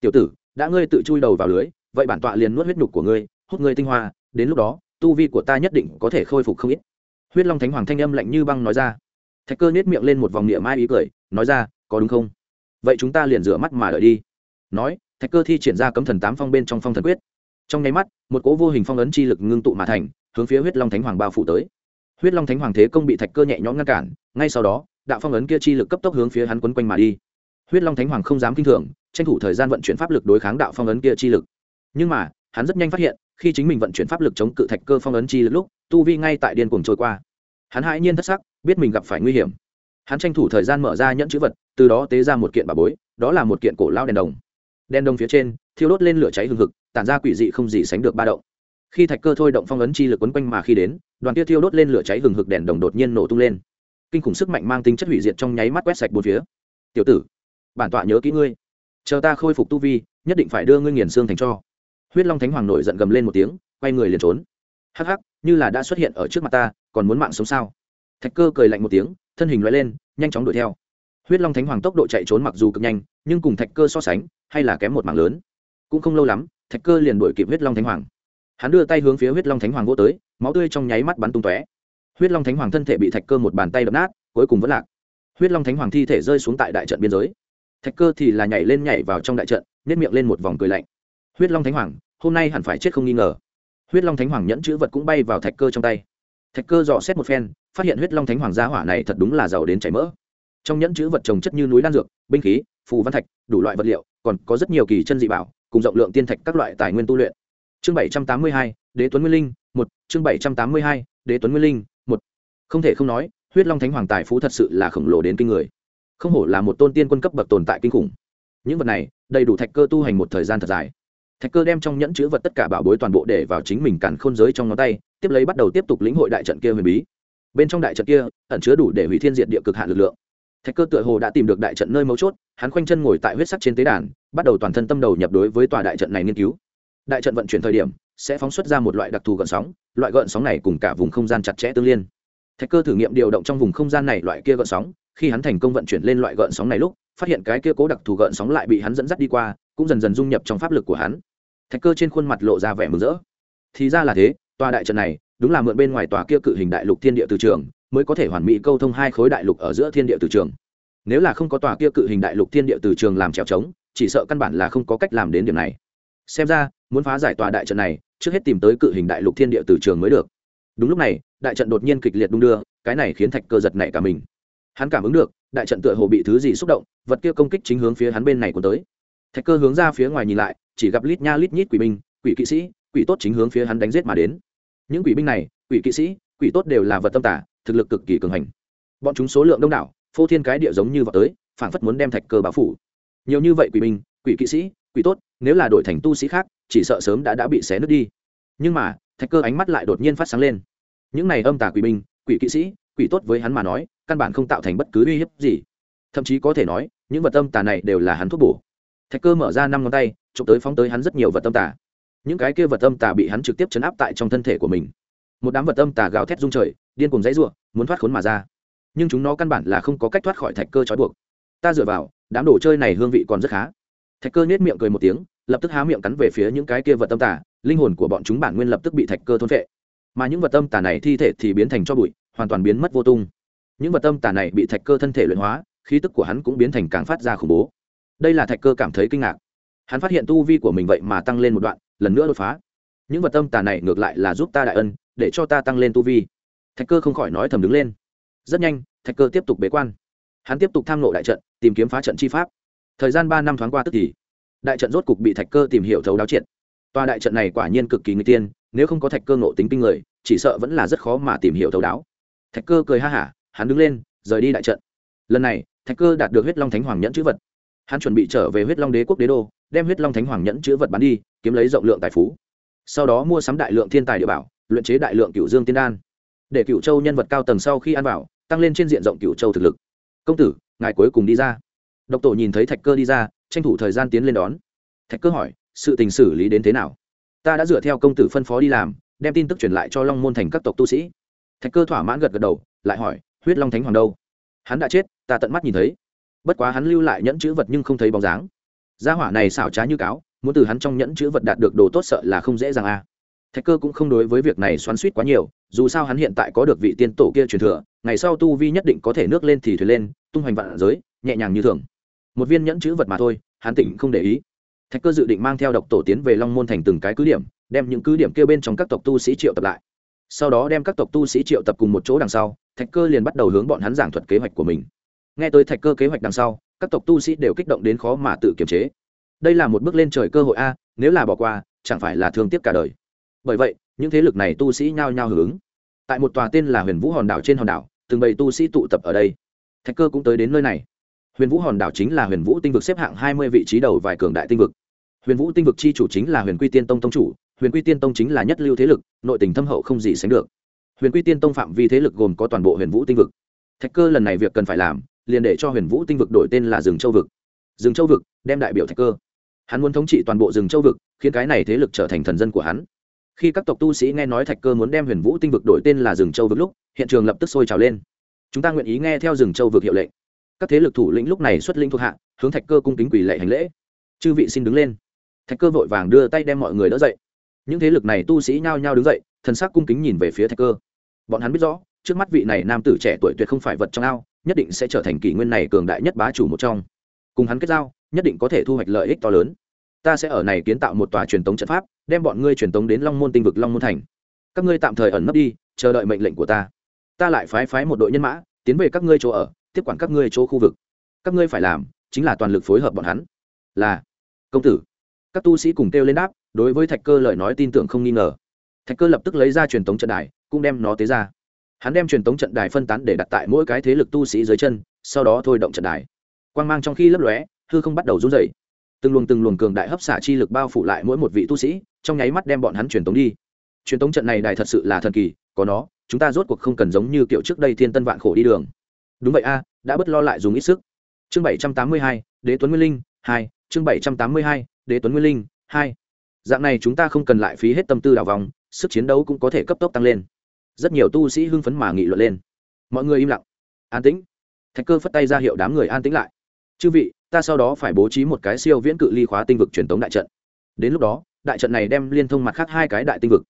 Tiểu tử, đã ngươi tự chui đầu vào lưới, vậy bản tọa liền nuốt huyết nhục của ngươi, hút ngươi tinh hoa, đến lúc đó, tu vi của ta nhất định có thể khôi phục không ít. Huyết long thánh hoàng thanh âm lạnh như băng nói ra thạch cơ nết miệng lên một vòng niệm mai ý cười, nói ra, có đúng không? Vậy chúng ta liền rửa mắt mà đợi đi. Nói, thạch cơ thi triển ra cấm thần tám phong bên trong phong thần quyết. Trong nháy mắt, một cỗ vô hình phong ấn chi lực ngưng tụ mà thành, hướng phía huyết long thánh hoàng bao phủ tới. Huyết long thánh hoàng thế công bị thạch cơ nhẹ nhõm ngăn cản, ngay sau đó, đạo phong ấn kia chi lực cấp tốc hướng phía hắn quấn quanh mà đi. Huyết long thánh hoàng không dám kinh thường, tranh thủ thời gian vận chuyển pháp lực đối kháng đạo phong ấn kia chi lực. Nhưng mà, hắn rất nhanh phát hiện, khi chính mình vận chuyển pháp lực chống cự thạch cơ phong ấn chi lực lúc, tu vi ngay tại điên cuồng trôi qua. Hắn hãi nhiên thất sắc biết mình gặp phải nguy hiểm. Hắn tranh thủ thời gian mở ra nhẫn chữ vật, từ đó tế ra một kiện bà bối, đó là một kiện cổ lao đèn đồng. Đèn đồng phía trên, thiêu đốt lên lửa cháy hừng hực, tản ra quỷ dị không gì sánh được ba động. Khi thạch cơ thôi động phong ấn chi lực quấn quanh mà khi đến, đoàn kia thiêu đốt lên lửa cháy hừng hực đèn đồng đột nhiên nổ tung lên. Kinh khủng sức mạnh mang tính chất hủy diệt trong nháy mắt quét sạch bốn phía. Tiểu tử, bản tọa nhớ kỹ ngươi. Chờ ta khôi phục tu vi, nhất định phải đưa ngươi nghiền xương thành cho. Huyết long thánh hoàng nổi giận gầm lên một tiếng, quay người liền trốn. Hắc hắc, như là đã xuất hiện ở trước mặt ta, còn muốn mạng sống sao? Thạch cơ cười lạnh một tiếng, thân hình loại lên, nhanh chóng đuổi theo. Huyết long thánh hoàng tốc độ chạy trốn mặc dù cực nhanh, nhưng cùng thạch cơ so sánh, hay là kém một mảng lớn. Cũng không lâu lắm, thạch cơ liền đuổi kịp huyết long thánh hoàng. Hắn đưa tay hướng phía huyết long thánh hoàng vô tới, máu tươi trong nháy mắt bắn tung tóe. Huyết long thánh hoàng thân thể bị thạch cơ một bàn tay đập nát, cuối cùng vẫn lạc. Huyết long thánh hoàng thi thể rơi xuống tại đại trận biên giới. Thạch cơ thì là nhảy lên nhảy vào trong đại trận nếp miệng lên một vòng cười lạnh. Huyết long thánh hoàng, hôm nay hẳn phải chết không nghi ngờ. Huyết long thánh hoàng nhẫn chữ vật cũng bay vào thạch cơ trong tay thạch cơ dò xét một phen, phát hiện huyết long thánh hoàng gia hỏa này thật đúng là giàu đến chảy mỡ. Trong nhẫn chữ vật trồng chất như núi đan dược, binh khí, phù văn thạch, đủ loại vật liệu, còn có rất nhiều kỳ chân dị bảo, cùng rộng lượng tiên thạch các loại tài nguyên tu luyện. Chương bảy trăm tám mươi hai, đế tuấn nguyên linh, một. Chương bảy trăm tám mươi hai, đế tuấn nguyên linh, một. Không thể không nói, huyết long thánh hoàng tài phú thật sự là khổng lồ đến kinh người. Không hổ là một tôn tiên quân cấp bậc tồn tại kinh khủng. Những vật này, đầy đủ thạch cơ tu hành một thời gian thật dài thạch cơ đem trong nhẫn chữ vật tất cả bảo bối toàn bộ để vào chính mình càn khôn giới trong ngón tay, tiếp lấy bắt đầu tiếp tục lĩnh hội đại trận kia huyền bí. Bên trong đại trận kia, ẩn chứa đủ để hủy thiên diện địa cực hạn lực lượng. Thạch cơ tựa hồ đã tìm được đại trận nơi mấu chốt, hắn khoanh chân ngồi tại huyết sắc trên tế đàn, bắt đầu toàn thân tâm đầu nhập đối với tòa đại trận này nghiên cứu. Đại trận vận chuyển thời điểm, sẽ phóng xuất ra một loại đặc thù gợn sóng, loại gợn sóng này cùng cả vùng không gian chặt chẽ tương liên. Thạch cơ thử nghiệm điều động trong vùng không gian này loại kia gợn sóng, khi hắn thành công vận chuyển lên loại gợn sóng này lúc, phát hiện cái kia cố đặc thù gợn sóng lại bị hắn dẫn dắt đi qua, cũng dần dần dung nhập trong pháp lực của hắn thạch cơ trên khuôn mặt lộ ra vẻ mừng rỡ. Thì ra là thế, tòa đại trận này, đúng là mượn bên ngoài tòa kia cự hình đại lục thiên địa từ trường, mới có thể hoàn mỹ câu thông hai khối đại lục ở giữa thiên địa từ trường. Nếu là không có tòa kia cự hình đại lục thiên địa từ trường làm trèo trống, chỉ sợ căn bản là không có cách làm đến điểm này. Xem ra, muốn phá giải tòa đại trận này, trước hết tìm tới cự hình đại lục thiên địa từ trường mới được. Đúng lúc này, đại trận đột nhiên kịch liệt đung đưa, cái này khiến thạch cơ giật nảy cả mình. Hắn cảm ứng được, đại trận tựa hồ bị thứ gì xúc động, vật kia công kích chính hướng phía hắn bên này của tới. Thạch cơ hướng ra phía ngoài nhìn lại chỉ gặp lít nha lít nhít quỷ binh, quỷ kỵ sĩ, quỷ tốt chính hướng phía hắn đánh giết mà đến. Những quỷ binh này, quỷ kỵ sĩ, quỷ tốt đều là vật tâm tả, thực lực cực kỳ cường hành. Bọn chúng số lượng đông đảo, phô thiên cái địa giống như vào tới phản phất muốn đem thạch cơ báo phủ. Nhiều như vậy quỷ binh, quỷ kỵ sĩ, quỷ tốt, nếu là đổi thành tu sĩ khác, chỉ sợ sớm đã đã bị xé nứt đi. Nhưng mà, thạch cơ ánh mắt lại đột nhiên phát sáng lên. Những này âm tà quỷ binh, quỷ kỵ sĩ, quỷ tốt với hắn mà nói, căn bản không tạo thành bất cứ uy hiếp gì. Thậm chí có thể nói, những vật âm tà này đều là hắn thuốc bổ. Thạch cơ mở ra năm ngón tay chụp tới phóng tới hắn rất nhiều vật tâm tà. Những cái kia vật tâm tà bị hắn trực tiếp chấn áp tại trong thân thể của mình. Một đám vật tâm tà gào thét rung trời, điên cùng dãy ruộng muốn thoát khốn mà ra. Nhưng chúng nó căn bản là không có cách thoát khỏi thạch cơ trói buộc. Ta dựa vào, đám đồ chơi này hương vị còn rất khá. Thạch cơ nết miệng cười một tiếng, lập tức há miệng cắn về phía những cái kia vật tâm tà, linh hồn của bọn chúng bản nguyên lập tức bị thạch cơ thôn vệ mà những vật tâm tà này thi thể thì biến thành cho bụi, hoàn toàn biến mất vô tung. Những vật tâm tà này bị thạch cơ thân thể luyện hóa, khí tức của hắn cũng biến thành càng phát ra khủng bố. Đây là thạch cơ cảm thấy kinh ngạc hắn phát hiện tu vi của mình vậy mà tăng lên một đoạn, lần nữa đột phá. Những vật tâm tà này ngược lại là giúp ta đại ân, để cho ta tăng lên tu vi. Thạch cơ không khỏi nói thầm đứng lên. Rất nhanh, thạch cơ tiếp tục bế quan. Hắn tiếp tục tham lộ đại trận, tìm kiếm phá trận chi pháp. Thời gian ba năm thoáng qua tức thì, đại trận rốt cục bị thạch cơ tìm hiểu thấu đáo triệt. Tòa đại trận này quả nhiên cực kỳ nguy tiên, nếu không có thạch cơ ngộ tính kinh người, chỉ sợ vẫn là rất khó mà tìm hiểu thấu đáo. Thạch cơ cười ha hả, hắn đứng lên, rời đi đại trận. Lần này, thạch cơ đạt được huyết long thánh hoàng nhẫn chữ vật. Hắn chuẩn bị trở về huyết long đế quốc đế đô đem huyết long thánh hoàng nhẫn chữ vật bán đi, kiếm lấy rộng lượng tài phú. Sau đó mua sắm đại lượng thiên tài địa bảo, luyện chế đại lượng cựu dương tiên đan. Để cựu châu nhân vật cao tầng sau khi ăn vào, tăng lên trên diện rộng cựu châu thực lực. Công tử, ngài cuối cùng đi ra. Độc tổ nhìn thấy thạch cơ đi ra, tranh thủ thời gian tiến lên đón. Thạch cơ hỏi, sự tình xử lý đến thế nào? Ta đã dựa theo công tử phân phó đi làm, đem tin tức truyền lại cho long môn thành các tộc tu sĩ. Thạch cơ thỏa mãn gật gật đầu, lại hỏi, huyết long thánh hoàng đâu? Hắn đã chết, ta tận mắt nhìn thấy. Bất quá hắn lưu lại nhẫn chữ vật nhưng không thấy bóng dáng gia hỏa này xảo trá như cáo, muốn từ hắn trong nhẫn chữ vật đạt được đồ tốt sợ là không dễ dàng a à. thạch cơ cũng không đối với việc này xoắn suýt quá nhiều, dù sao hắn hiện tại có được vị tiên tổ kia truyền thừa, ngày sau tu vi nhất định có thể nước lên thì thuyền lên, tung hoành vạn giới, nhẹ nhàng như thường. Một viên nhẫn chữ vật mà thôi, hắn tỉnh không để ý. Thạch cơ dự định mang theo độc tổ tiến về long môn thành từng cái cứ điểm, đem những cứ điểm kêu bên trong các tộc tu sĩ triệu tập lại. Sau đó đem các tộc tu sĩ triệu tập cùng một chỗ đằng sau, thạch cơ liền bắt đầu hướng bọn hắn giảng thuật kế hoạch của mình. Nghe tới thạch cơ kế hoạch đằng sau các tộc tu sĩ đều kích động đến khó mà tự kiềm chế. Đây là một bước lên trời cơ hội a, nếu là bỏ qua, chẳng phải là thương tiếc cả đời. Bởi vậy, những thế lực này tu sĩ nhao nhao hưởng ứng. Tại một tòa tên là huyền vũ hòn đảo trên hòn đảo, từng bầy tu sĩ tụ tập ở đây. Thạch cơ cũng tới đến nơi này. Huyền vũ hòn đảo chính là huyền vũ tinh vực xếp hạng hai mươi vị trí đầu vài cường đại tinh vực. Huyền vũ tinh vực chi chủ chính là huyền quy tiên tông tông chủ, huyền quy tiên tông chính là nhất lưu thế lực, nội tình thâm hậu không gì sánh được. Huyền quy tiên tông phạm vi thế lực gồm có toàn bộ huyền vũ tinh vực. Thạch cơ lần này việc cần phải làm liền để cho huyền vũ tinh vực đổi tên là rừng châu vực. Rừng châu vực, đem đại biểu thạch cơ. Hắn muốn thống trị toàn bộ rừng châu vực, khiến cái này thế lực trở thành thần dân của hắn. Khi các tộc tu sĩ nghe nói thạch cơ muốn đem huyền vũ tinh vực đổi tên là rừng châu vực lúc, hiện trường lập tức sôi trào lên. Chúng ta nguyện ý nghe theo rừng châu vực hiệu lệnh. Các thế lực thủ lĩnh lúc này xuất linh thuộc hạ, hướng thạch cơ cung kính quỳ lệ hành lễ. Chư vị xin đứng lên. Thạch cơ vội vàng đưa tay đem mọi người đỡ dậy. Những thế lực này tu sĩ nhao nhao đứng dậy, thần sắc cung kính nhìn về phía thạch cơ. Bọn hắn biết rõ trước mắt vị này nam tử trẻ tuổi tuyệt không phải vật trong ao, nhất định sẽ trở thành kỷ nguyên này cường đại nhất bá chủ một trong. Cùng hắn kết giao, nhất định có thể thu hoạch lợi ích to lớn. Ta sẽ ở này kiến tạo một tòa truyền tống trận pháp, đem bọn ngươi truyền tống đến long môn tinh vực long môn thành. Các ngươi tạm thời ẩn nấp đi, chờ đợi mệnh lệnh của ta. Ta lại phái phái một đội nhân mã, tiến về các ngươi chỗ ở, tiếp quản các ngươi chỗ khu vực. Các ngươi phải làm chính là toàn lực phối hợp bọn hắn. Là, công tử. Các tu sĩ cùng kêu lên đáp, đối với thạch cơ lời nói tin tưởng không nghi ngờ. Thạch cơ lập tức lấy ra truyền tống trận đài, cũng đem nó tế ra hắn đem truyền tống trận đài phân tán để đặt tại mỗi cái thế lực tu sĩ dưới chân, sau đó thôi động trận đài. Quang mang trong khi lấp lóe, hư không bắt đầu run dày từng luồng từng luồng cường đại hấp xả chi lực bao phủ lại mỗi một vị tu sĩ, trong nháy mắt đem bọn hắn truyền tống đi. Truyền tống trận này đài thật sự là thần kỳ, có nó, chúng ta rốt cuộc không cần giống như kiểu trước đây thiên tân vạn khổ đi đường. Đúng vậy a, đã bất lo lại dùng ít sức. Chương bảy trăm tám mươi hai, đế tuấn nguyên linh hai, chương bảy trăm tám mươi hai, đế tuấn nguyên linh hai. Dạng này chúng ta không cần lại phí hết tâm tư đào vòng, sức chiến đấu cũng có thể cấp tốc tăng lên rất nhiều tu sĩ hưng phấn mà nghị luận lên. Mọi người im lặng. An tĩnh. Thạch cơ phất tay ra hiệu đám người an tĩnh lại. Chư vị, ta sau đó phải bố trí một cái siêu viễn cự ly khóa tinh vực truyền tống đại trận. Đến lúc đó, đại trận này đem liên thông mặt khác hai cái đại tinh vực.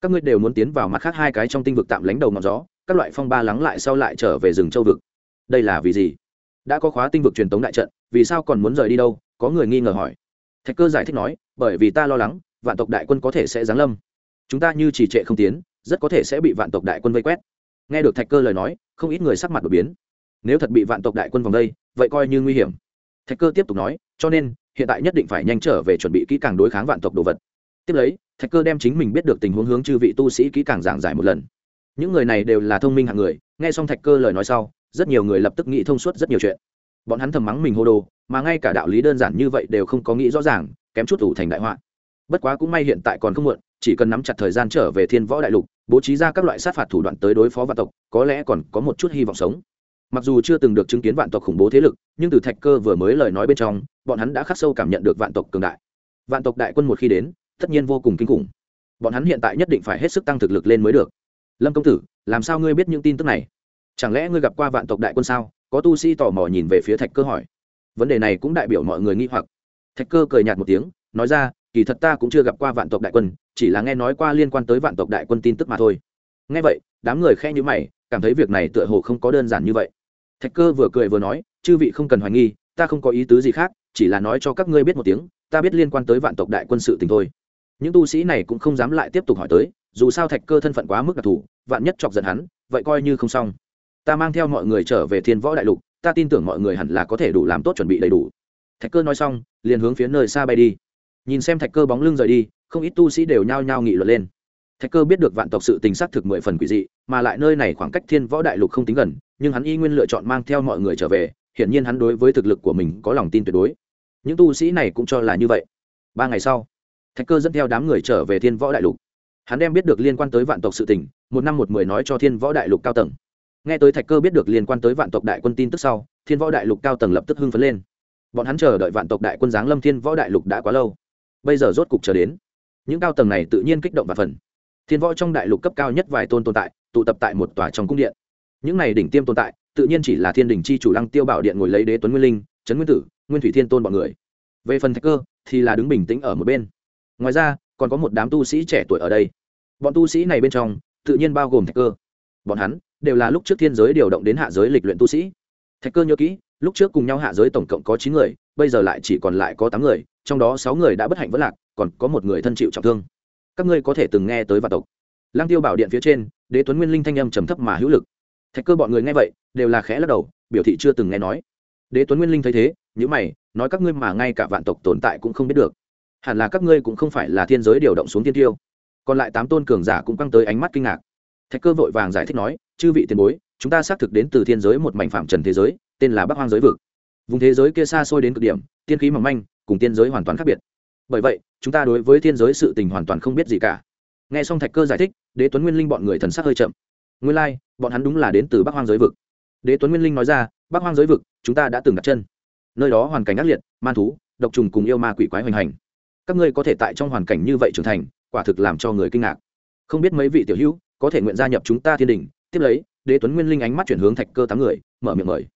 Các ngươi đều muốn tiến vào mặt khác hai cái trong tinh vực tạm lánh đầu ngọn gió, các loại phong ba lắng lại sau lại trở về rừng châu vực. Đây là vì gì? Đã có khóa tinh vực truyền tống đại trận, vì sao còn muốn rời đi đâu? Có người nghi ngờ hỏi. Thạch cơ giải thích nói, bởi vì ta lo lắng, vạn tộc đại quân có thể sẽ giáng lâm. Chúng ta như trì trệ không tiến rất có thể sẽ bị vạn tộc đại quân vây quét. Nghe được thạch cơ lời nói, không ít người sắc mặt đột biến. Nếu thật bị vạn tộc đại quân vòng đây, vậy coi như nguy hiểm. Thạch cơ tiếp tục nói, cho nên, hiện tại nhất định phải nhanh trở về chuẩn bị kỹ càng đối kháng vạn tộc đồ vật. Tiếp lấy, thạch cơ đem chính mình biết được tình huống hướng chư vị tu sĩ kỹ càng giảng giải một lần. Những người này đều là thông minh hạng người, nghe xong thạch cơ lời nói sau, rất nhiều người lập tức nghĩ thông suốt rất nhiều chuyện. Bọn hắn thầm mắng mình hô đồ, mà ngay cả đạo lý đơn giản như vậy đều không có nghĩ rõ ràng, kém chút ủ thành đại họa. Bất quá cũng may hiện tại còn không muộn chỉ cần nắm chặt thời gian trở về thiên võ đại lục, bố trí ra các loại sát phạt thủ đoạn tới đối phó vạn tộc, có lẽ còn có một chút hy vọng sống. Mặc dù chưa từng được chứng kiến vạn tộc khủng bố thế lực, nhưng từ thạch cơ vừa mới lời nói bên trong, bọn hắn đã khắc sâu cảm nhận được vạn tộc cường đại. Vạn tộc đại quân một khi đến, tất nhiên vô cùng kinh khủng. Bọn hắn hiện tại nhất định phải hết sức tăng thực lực lên mới được. Lâm công tử, làm sao ngươi biết những tin tức này? Chẳng lẽ ngươi gặp qua vạn tộc đại quân sao? Có tu sĩ tò mò nhìn về phía thạch cơ hỏi. Vấn đề này cũng đại biểu mọi người nghi hoặc. Thạch cơ cười nhạt một tiếng, nói ra kỳ thật ta cũng chưa gặp qua vạn tộc đại quân, chỉ là nghe nói qua liên quan tới vạn tộc đại quân tin tức mà thôi. Nghe vậy, đám người khe nhữ mày, cảm thấy việc này tựa hồ không có đơn giản như vậy. Thạch cơ vừa cười vừa nói, chư vị không cần hoài nghi, ta không có ý tứ gì khác, chỉ là nói cho các ngươi biết một tiếng, ta biết liên quan tới vạn tộc đại quân sự tình thôi. Những tu sĩ này cũng không dám lại tiếp tục hỏi tới, dù sao thạch cơ thân phận quá mức đặc thù, vạn nhất chọc giận hắn, vậy coi như không xong. Ta mang theo mọi người trở về thiên võ đại lục, ta tin tưởng mọi người hẳn là có thể đủ làm tốt chuẩn bị đầy đủ. Thạch cơ nói xong, liền hướng phía nơi xa bay đi nhìn xem thạch cơ bóng lưng rời đi, không ít tu sĩ đều nhao nhao nghị luận lên. Thạch cơ biết được vạn tộc sự tình xác thực mười phần quỷ dị, mà lại nơi này khoảng cách thiên võ đại lục không tính gần, nhưng hắn y nguyên lựa chọn mang theo mọi người trở về, hiển nhiên hắn đối với thực lực của mình có lòng tin tuyệt đối. Những tu sĩ này cũng cho là như vậy. Ba ngày sau, thạch cơ dẫn theo đám người trở về thiên võ đại lục. Hắn đem biết được liên quan tới vạn tộc sự tình, một năm một mười nói cho thiên võ đại lục cao tầng. Nghe tới thạch cơ biết được liên quan tới vạn tộc đại quân tin tức sau, thiên võ đại lục cao tầng lập tức hưng phấn lên. Bọn hắn chờ đợi vạn tộc đại quân giáng lâm thiên võ đại lục đã quá lâu bây giờ rốt cục chờ đến. Những cao tầng này tự nhiên kích động và phần. Thiên võ trong đại lục cấp cao nhất vài tôn tồn tại, tụ tập tại một tòa trong cung điện. Những này đỉnh tiêm tồn tại, tự nhiên chỉ là thiên đình chi chủ lăng tiêu bảo điện ngồi lấy đế tuấn nguyên linh, trấn nguyên tử, nguyên thủy thiên tôn bọn người. Về phần thạch cơ, thì là đứng bình tĩnh ở một bên. Ngoài ra, còn có một đám tu sĩ trẻ tuổi ở đây. Bọn tu sĩ này bên trong, tự nhiên bao gồm thạch cơ. Bọn hắn đều là lúc trước thiên giới điều động đến hạ giới lịch luyện tu sĩ. Thạch cơ nhớ kỹ, lúc trước cùng nhau hạ giới tổng cộng có chín người, bây giờ lại chỉ còn lại có tám người trong đó sáu người đã bất hạnh vất lạc, còn có một người thân chịu trọng thương. Các ngươi có thể từng nghe tới vạn tộc. Lang tiêu bảo điện phía trên, đế tuấn nguyên linh thanh âm trầm thấp mà hữu lực. Thạch cơ bọn người nghe vậy, đều là khẽ lắc đầu, biểu thị chưa từng nghe nói. Đế tuấn nguyên linh thấy thế nhữ mày, nói các ngươi mà ngay cả vạn tộc tồn tại cũng không biết được. Hẳn là các ngươi cũng không phải là thiên giới điều động xuống thiên tiêu. Còn lại tám tôn cường giả cũng căng tới ánh mắt kinh ngạc. Thạch cơ vội vàng giải thích nói, chư vị tiền bối, chúng ta xác thực đến từ thiên giới một mảnh phạm trần thế giới, tên là bắc hoang giới vực. Vùng thế giới kia xa xôi đến cực điểm, tiên khí mỏng manh cùng tiên giới hoàn toàn khác biệt. Bởi vậy chúng ta đối với thiên giới sự tình hoàn toàn không biết gì cả. Nghe xong thạch cơ giải thích đế tuấn nguyên linh bọn người thần sắc hơi chậm. Nguyên lai、like, bọn hắn đúng là đến từ bắc hoang giới vực. Đế tuấn nguyên linh nói ra bắc hoang giới vực chúng ta đã từng đặt chân. Nơi đó hoàn cảnh ác liệt man thú độc trùng cùng yêu ma quỷ quái hoành hành. Các ngươi có thể tại trong hoàn cảnh như vậy trưởng thành quả thực làm cho người kinh ngạc. Không biết mấy vị tiểu hữu có thể nguyện gia nhập chúng ta thiên đình. Tiếp lấy đế tuấn nguyên linh ánh mắt chuyển hướng thạch cơ tám người mở miệng mời.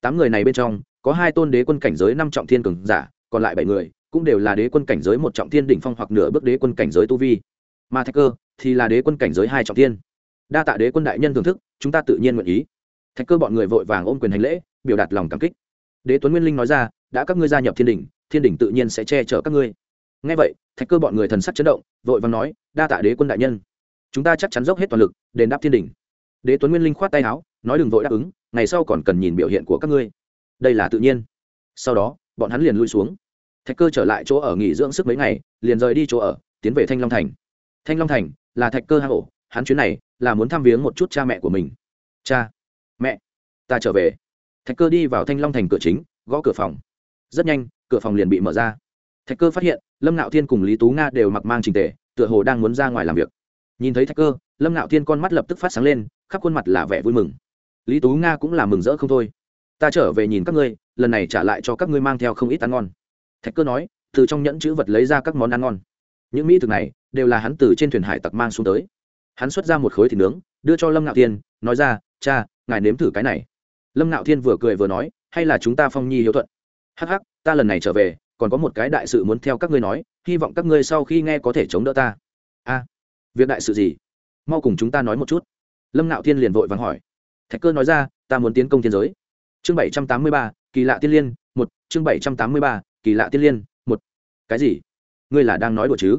Tám người này bên trong có hai tôn đế quân cảnh giới năm trọng thiên cường giả còn lại bảy người cũng đều là đế quân cảnh giới một trọng thiên đỉnh phong hoặc nửa bước đế quân cảnh giới tu vi. Mà thạch cơ thì là đế quân cảnh giới hai trọng thiên. Đa tạ đế quân đại nhân thưởng thức, chúng ta tự nhiên nguyện ý. Thạch cơ bọn người vội vàng ôm quyền hành lễ, biểu đạt lòng cảm kích. Đế tuấn nguyên linh nói ra, đã các ngươi gia nhập thiên đình thiên đình tự nhiên sẽ che chở các ngươi. Ngay vậy, thạch cơ bọn người thần sắc chấn động, vội vàng nói, đa tạ đế quân đại nhân. Chúng ta chắc chắn dốc hết toàn lực đền đáp thiên đình đế tuấn nguyên linh khoát tay áo, nói, đừng vội đáp ứng, ngày sau còn cần nhìn biểu hiện của các ngươi. Đây là tự nhiên. Sau đó bọn hắn liền lui xuống. Thạch cơ trở lại chỗ ở nghỉ dưỡng sức mấy ngày, liền rời đi chỗ ở, tiến về thanh long thành. Thanh long thành là thạch cơ hang ổ, hắn chuyến này là muốn thăm viếng một chút cha mẹ của mình. Cha, mẹ, ta trở về. Thạch cơ đi vào thanh long thành cửa chính, gõ cửa phòng. Rất nhanh, cửa phòng liền bị mở ra. Thạch cơ phát hiện, lâm ngạo thiên cùng lý tú nga đều mặc mang trình tề, tựa hồ đang muốn ra ngoài làm việc. Nhìn thấy thạch cơ, lâm ngạo thiên con mắt lập tức phát sáng lên, khắp khuôn mặt là vẻ vui mừng. Lý tú nga cũng là mừng rỡ không thôi. Ta trở về nhìn các ngươi lần này trả lại cho các ngươi mang theo không ít ăn ngon. Thạch cơ nói, từ trong nhẫn chữ vật lấy ra các món ăn ngon. Những mỹ thực này đều là hắn từ trên thuyền hải tặc mang xuống tới. Hắn xuất ra một khối thịt nướng, đưa cho lâm ngạo thiên, nói ra, cha, ngài nếm thử cái này. Lâm ngạo thiên vừa cười vừa nói, hay là chúng ta phong nhi hiếu thuận. Hắc hắc, ta lần này trở về, còn có một cái đại sự muốn theo các ngươi nói, hy vọng các ngươi sau khi nghe có thể chống đỡ ta. A, việc đại sự gì? Mau cùng chúng ta nói một chút. Lâm ngạo thiên liền vội vàng hỏi. Thạch cơ nói ra, ta muốn tiến công thiên giới. Chương bảy trăm tám mươi ba kỳ lạ tiên liên, một, chương bảy trăm tám mươi ba, kỳ lạ tiên liên, một. Cái gì? Ngươi là đang nói đùa chứ?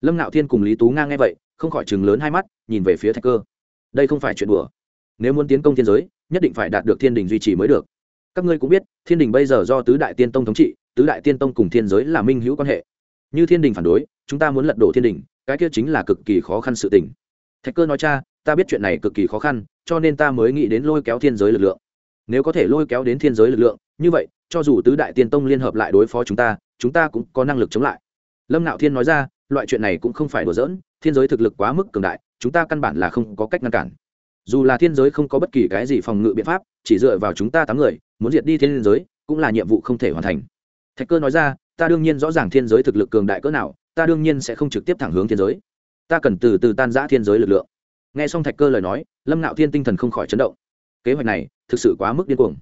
Lâm ngạo thiên cùng lý tú ngang nghe vậy, không khỏi chừng lớn hai mắt, nhìn về phía thạch cơ. Đây không phải chuyện đùa. Nếu muốn tiến công thiên giới, nhất định phải đạt được thiên đình duy trì mới được. Các ngươi cũng biết, thiên đình bây giờ do tứ đại tiên tông thống trị, tứ đại tiên tông cùng thiên giới là minh hữu quan hệ. Như thiên đình phản đối, chúng ta muốn lật đổ thiên đình, cái kia chính là cực kỳ khó khăn sự tình. Thạch cơ nói cha, ta biết chuyện này cực kỳ khó khăn, cho nên ta mới nghĩ đến lôi kéo thiên giới lực lượng. Nếu có thể lôi kéo đến thiên giới lực lượng như vậy, cho dù tứ đại tiên tông liên hợp lại đối phó chúng ta chúng ta cũng có năng lực chống lại. Lâm nạo thiên nói ra, loại chuyện này cũng không phải đùa giỡn, thiên giới thực lực quá mức cường đại, chúng ta căn bản là không có cách ngăn cản. Dù là thiên giới không có bất kỳ cái gì phòng ngự biện pháp, chỉ dựa vào chúng ta tám người, muốn diệt đi thiên giới, cũng là nhiệm vụ không thể hoàn thành. Thạch cơ nói ra, ta đương nhiên rõ ràng thiên giới thực lực cường đại cỡ nào, ta đương nhiên sẽ không trực tiếp thẳng hướng thiên giới. Ta cần từ từ tan giã thiên giới lực lượng. Nghe xong thạch cơ lời nói, lâm ngạo thiên tinh thần không khỏi chấn động. Kế hoạch này thực sự quá mức điên cuồng